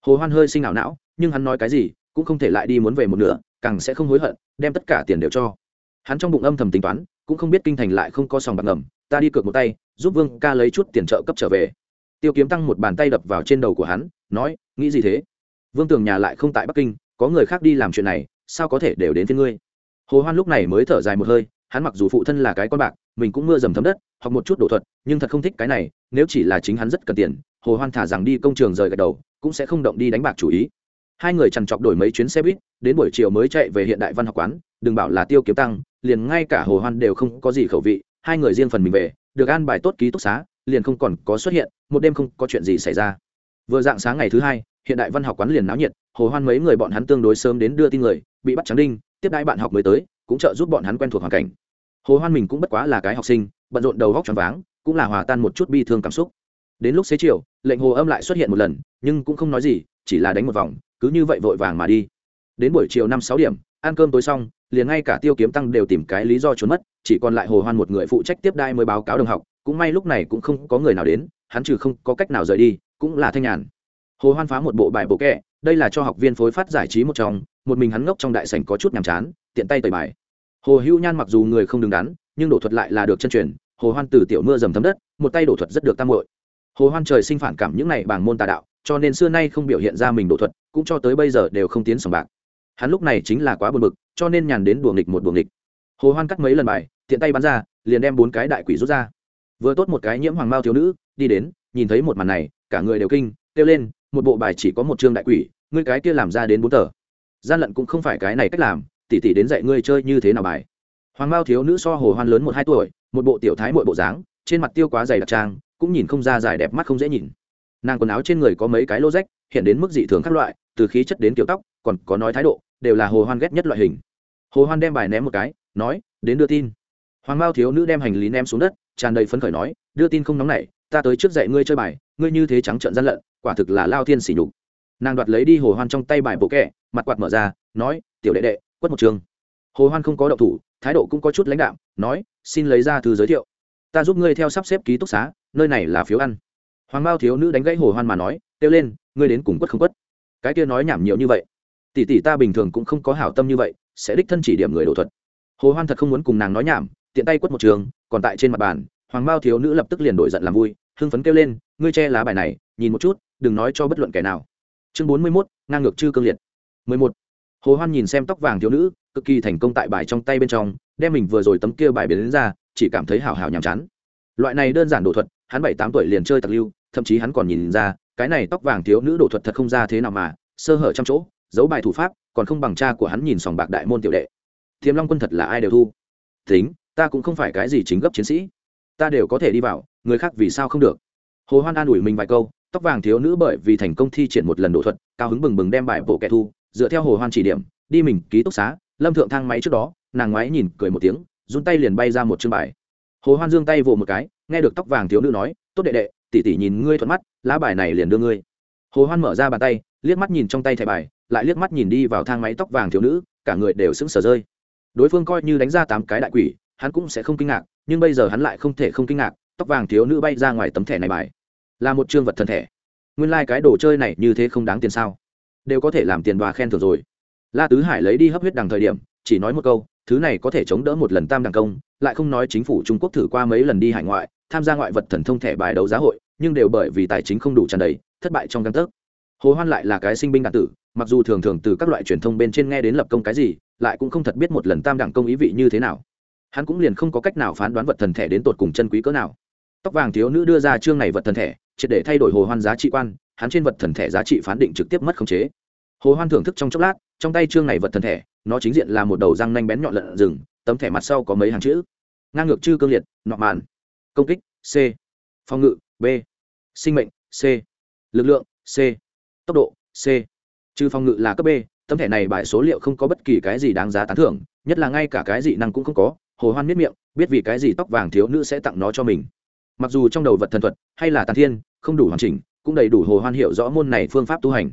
Hồ hoan hơi sinh ảo não, nhưng hắn nói cái gì, cũng không thể lại đi muốn về một nửa, càng sẽ không hối hận, đem tất cả tiền đều cho. Hắn trong bụng âm thầm tính toán cũng không biết kinh thành lại không có sòng bạc ngầm, ta đi cược một tay, giúp vương ca lấy chút tiền trợ cấp trở về. Tiêu kiếm tăng một bàn tay đập vào trên đầu của hắn, nói, nghĩ gì thế? Vương tường nhà lại không tại bắc kinh, có người khác đi làm chuyện này, sao có thể đều đến với ngươi? Hồ hoan lúc này mới thở dài một hơi, hắn mặc dù phụ thân là cái con bạc, mình cũng mưa dầm thấm đất, học một chút đổ thuật, nhưng thật không thích cái này, nếu chỉ là chính hắn rất cần tiền, hồ hoan thả rằng đi công trường rời gạch đầu, cũng sẽ không động đi đánh bạc chủ ý. Hai người chằn chọc đổi mấy chuyến xe buýt, đến buổi chiều mới chạy về hiện đại văn học quán đừng bảo là tiêu kiếm tăng, liền ngay cả hồ hoan đều không có gì khẩu vị, hai người riêng phần mình về, được an bài tốt ký túc xá, liền không còn có xuất hiện, một đêm không có chuyện gì xảy ra. Vừa dạng sáng ngày thứ hai, hiện đại văn học quán liền náo nhiệt, hồ hoan mấy người bọn hắn tương đối sớm đến đưa tin người, bị bắt trắng đinh, tiếp đãi bạn học mới tới, cũng trợ giúp bọn hắn quen thuộc hoàn cảnh. Hồ hoan mình cũng bất quá là cái học sinh, bận rộn đầu góc choáng váng, cũng là hòa tan một chút bi thương cảm xúc. Đến lúc xế chiều, lệnh hồ âm lại xuất hiện một lần, nhưng cũng không nói gì, chỉ là đánh một vòng, cứ như vậy vội vàng mà đi. Đến buổi chiều năm sáu điểm, ăn cơm tối xong liền ngay cả tiêu kiếm tăng đều tìm cái lý do trốn mất, chỉ còn lại hồ hoan một người phụ trách tiếp đai mới báo cáo đồng học, cũng may lúc này cũng không có người nào đến, hắn trừ không có cách nào rời đi, cũng là thanh nhàn. Hồ hoan phá một bộ bài bộ kệ đây là cho học viên phối phát giải trí một trong, một mình hắn ngốc trong đại sảnh có chút nhàm chán, tiện tay tẩy bài. Hồ hữu nhan mặc dù người không đứng đắn, nhưng đổ thuật lại là được chân truyền, hồ hoan từ tiểu mưa dầm thấm đất, một tay đổ thuật rất được tam muội. Hồ hoan trời sinh phản cảm những này bằng môn tà đạo, cho nên xưa nay không biểu hiện ra mình đổ thuật, cũng cho tới bây giờ đều không tiến sòng bạc hắn lúc này chính là quá buồn bực, cho nên nhàn đến buồng nghịch một buồng nghịch. Hồ hoan cắt mấy lần bài, tiện tay bắn ra, liền đem bốn cái đại quỷ rút ra. Vừa tốt một cái nhiễm hoàng mao thiếu nữ, đi đến, nhìn thấy một màn này, cả người đều kinh, kêu lên, một bộ bài chỉ có một chương đại quỷ, ngươi cái kia làm ra đến bốn tờ. Gian lận cũng không phải cái này cách làm, tỉ tỉ đến dạy ngươi chơi như thế nào bài. Hoàng mao thiếu nữ so hồ hoan lớn một hai tuổi, một bộ tiểu thái mội bộ dáng, trên mặt tiêu quá dày đặc trang, cũng nhìn không ra dài đẹp mắt không dễ nhìn. Nàng quần áo trên người có mấy cái lô rách hiện đến mức dị thường các loại, từ khí chất đến kiểu tóc, còn có nói thái độ, đều là hồ hoan ghét nhất loại hình. Hồ hoan đem bài ném một cái, nói, đến đưa tin. Hoàng mao thiếu nữ đem hành lý ném xuống đất, tràn đầy phấn khởi nói, đưa tin không nóng nảy ta tới trước dạy ngươi chơi bài, ngươi như thế trắng trợn gian lận, quả thực là lao thiên sỉ nhục. Nàng đoạt lấy đi hồ hoan trong tay bài bộ kẹ, mặt quạt mở ra, nói, tiểu đệ đệ, quất một trường. Hồ hoan không có động thủ, thái độ cũng có chút lãnh đạm, nói, xin lấy ra thư giới thiệu. Ta giúp ngươi theo sắp xếp ký túc xá, nơi này là phiếu ăn. Hoàng bao thiếu nữ đánh gãy hồ hoan mà nói, kêu lên ngươi đến cùng quất không quất? Cái kia nói nhảm nhiều như vậy. Tỷ tỷ ta bình thường cũng không có hảo tâm như vậy sẽ đích thân chỉ điểm người đổ thuật. Hồ hoan thật không muốn cùng nàng nói nhảm tiện tay quất một trường còn tại trên mặt bàn hoàng bao thiếu nữ lập tức liền đổi giận làm vui hưng phấn kêu lên ngươi che lá bài này nhìn một chút đừng nói cho bất luận kẻ nào. Chương bốn mươi 41, ngang ngược chư cương liệt. mười một. Hồ hoan nhìn xem tóc vàng thiếu nữ cực kỳ thành công tại bài trong tay bên trong đem mình vừa rồi tấm kia bài biến đến ra chỉ cảm thấy hào hào nhàm chán. Loại này đơn giản đổ thuật hắn bảy tám tuổi liền chơi tặc lưu thậm chí hắn còn nhìn ra cái này tóc vàng thiếu nữ đổ thuật thật không ra thế nào mà, sơ hở trăm chỗ, giấu bài thủ pháp, còn không bằng cha của hắn nhìn sòng bạc đại môn tiểu đệ. Thiềm long quân thật là ai đều thu. Tính, ta cũng không phải cái gì chính gấp chiến sĩ. Ta đều có thể đi vào, người khác vì sao không được? Hồ hoan an ủi mình vài câu, tóc vàng thiếu nữ bởi vì thành công thi triển một lần đổ thuật, cao hứng bừng bừng đem bài bộ kẻ thu, dựa theo hồ hoan chỉ điểm, đi mình ký túc xá, lâm thượng thang máy trước đó, nàng ngoái nhìn, cười một tiếng, run tay liền bay ra một chương bài. Hồ hoan giương tay vồ một cái, nghe được tóc vàng thiếu nữ nói, tốt đệ đệ tỷ tỷ nhìn ngươi thuận mắt, lá bài này liền đưa ngươi. Hồ hoan mở ra bàn tay, liếc mắt nhìn trong tay thẻ bài, lại liếc mắt nhìn đi vào thang máy tóc vàng thiếu nữ, cả người đều sững sờ rơi. Đối phương coi như đánh ra tám cái đại quỷ, hắn cũng sẽ không kinh ngạc, nhưng bây giờ hắn lại không thể không kinh ngạc, tóc vàng thiếu nữ bay ra ngoài tấm thẻ này bài. Là một chương vật thần thẻ. Nguyên lai、like、cái đồ chơi này như thế không đáng tiền sao? Đều có thể làm tiền và khen thưởng rồi. La tứ hải lấy đi hấp huyết đằng thời điểm, chỉ nói một câu, thứ này có thể chống đỡ một lần tam đằng công, lại không nói chính phủ trung quốc thử qua mấy lần đi hải ngoại, tham gia ngoại vật thần thông thẻ bài đấu giá hội nhưng đều bởi vì tài chính không đủ tràn đầy thất bại trong căn tấc. Hồ hoan lại là cái sinh binh đạn tử mặc dù thường thường từ các loại truyền thông bên trên nghe đến lập công cái gì lại cũng không thật biết một lần tam đẳng công ý vị như thế nào. Hắn cũng liền không có cách nào phán đoán vật thần thể đến tột cùng chân quý cỡ nào. Tóc vàng thiếu nữ đưa ra chương này vật thần thể, triệt để thay đổi hồ hoan giá trị quan hắn trên vật thần thể giá trị phán định trực tiếp mất khống chế. Hồ hoan thưởng thức trong chốc lát trong tay trương này vật thần thể nó chính diện là một đầu răng nanh bén nhọn lợn rừng tấm thẻ mặt sau có mấy hàng chữ. Ngang ngược chư cương liệt nọ màn công kích c. Phòng ngự b. Sinh mệnh, c. Lực lượng, c. Tốc độ, c. Trừ phòng ngự là cấp b, tấm thẻ này bài số liệu không có bất kỳ cái gì đáng giá tán thưởng, nhất là ngay cả cái gì năng cũng không có, hồ hoan biết miệng, biết vì cái gì tóc vàng thiếu nữ sẽ tặng nó cho mình. Mặc dù trong đầu vật thần thuật hay là tàn thiên, không đủ hoàn chỉnh, cũng đầy đủ hồ hoan hiểu rõ môn này phương pháp tu hành.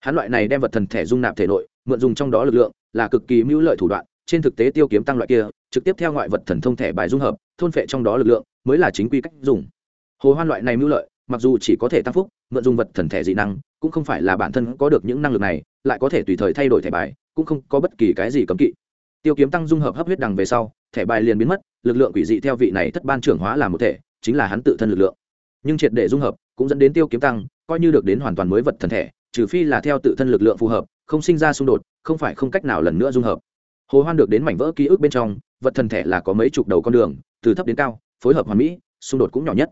Hắn loại này đem vật thần thẻ dung nạp thể nội, mượn dùng trong đó lực lượng, là cực kỳ mưu lợi thủ đoạn, trên thực tế tiêu kiếm tăng loại kia, trực tiếp theo ngoại vật thần thông thẻ bài dung hợp, thôn phệ trong đó lực lượng, mới là chính quy cách dùng hồ hoan loại này mưu lợi, mặc dù chỉ có thể tăng phúc, mượn dùng vật thần thể dị năng, cũng không phải là bản thân có được những năng lực này, lại có thể tùy thời thay đổi thẻ bài, cũng không có bất kỳ cái gì cấm kỵ. Tiêu kiếm tăng dung hợp hấp huyết đằng về sau, thẻ bài liền biến mất, lực lượng quỷ dị theo vị này thất ban trưởng hóa là một thể, chính là hắn tự thân lực lượng. Nhưng triệt để dung hợp, cũng dẫn đến tiêu kiếm tăng, coi như được đến hoàn toàn mới vật thần thể, trừ phi là theo tự thân lực lượng phù hợp, không sinh ra xung đột, không phải không cách nào lần nữa dung hợp. Hồ hoan được đến mảnh vỡ ký ức bên trong, vật thần thể là có mấy chục đầu con đường, từ thấp đến cao, phối hợp hoàn mỹ, xung đột cũng nhỏ nhất.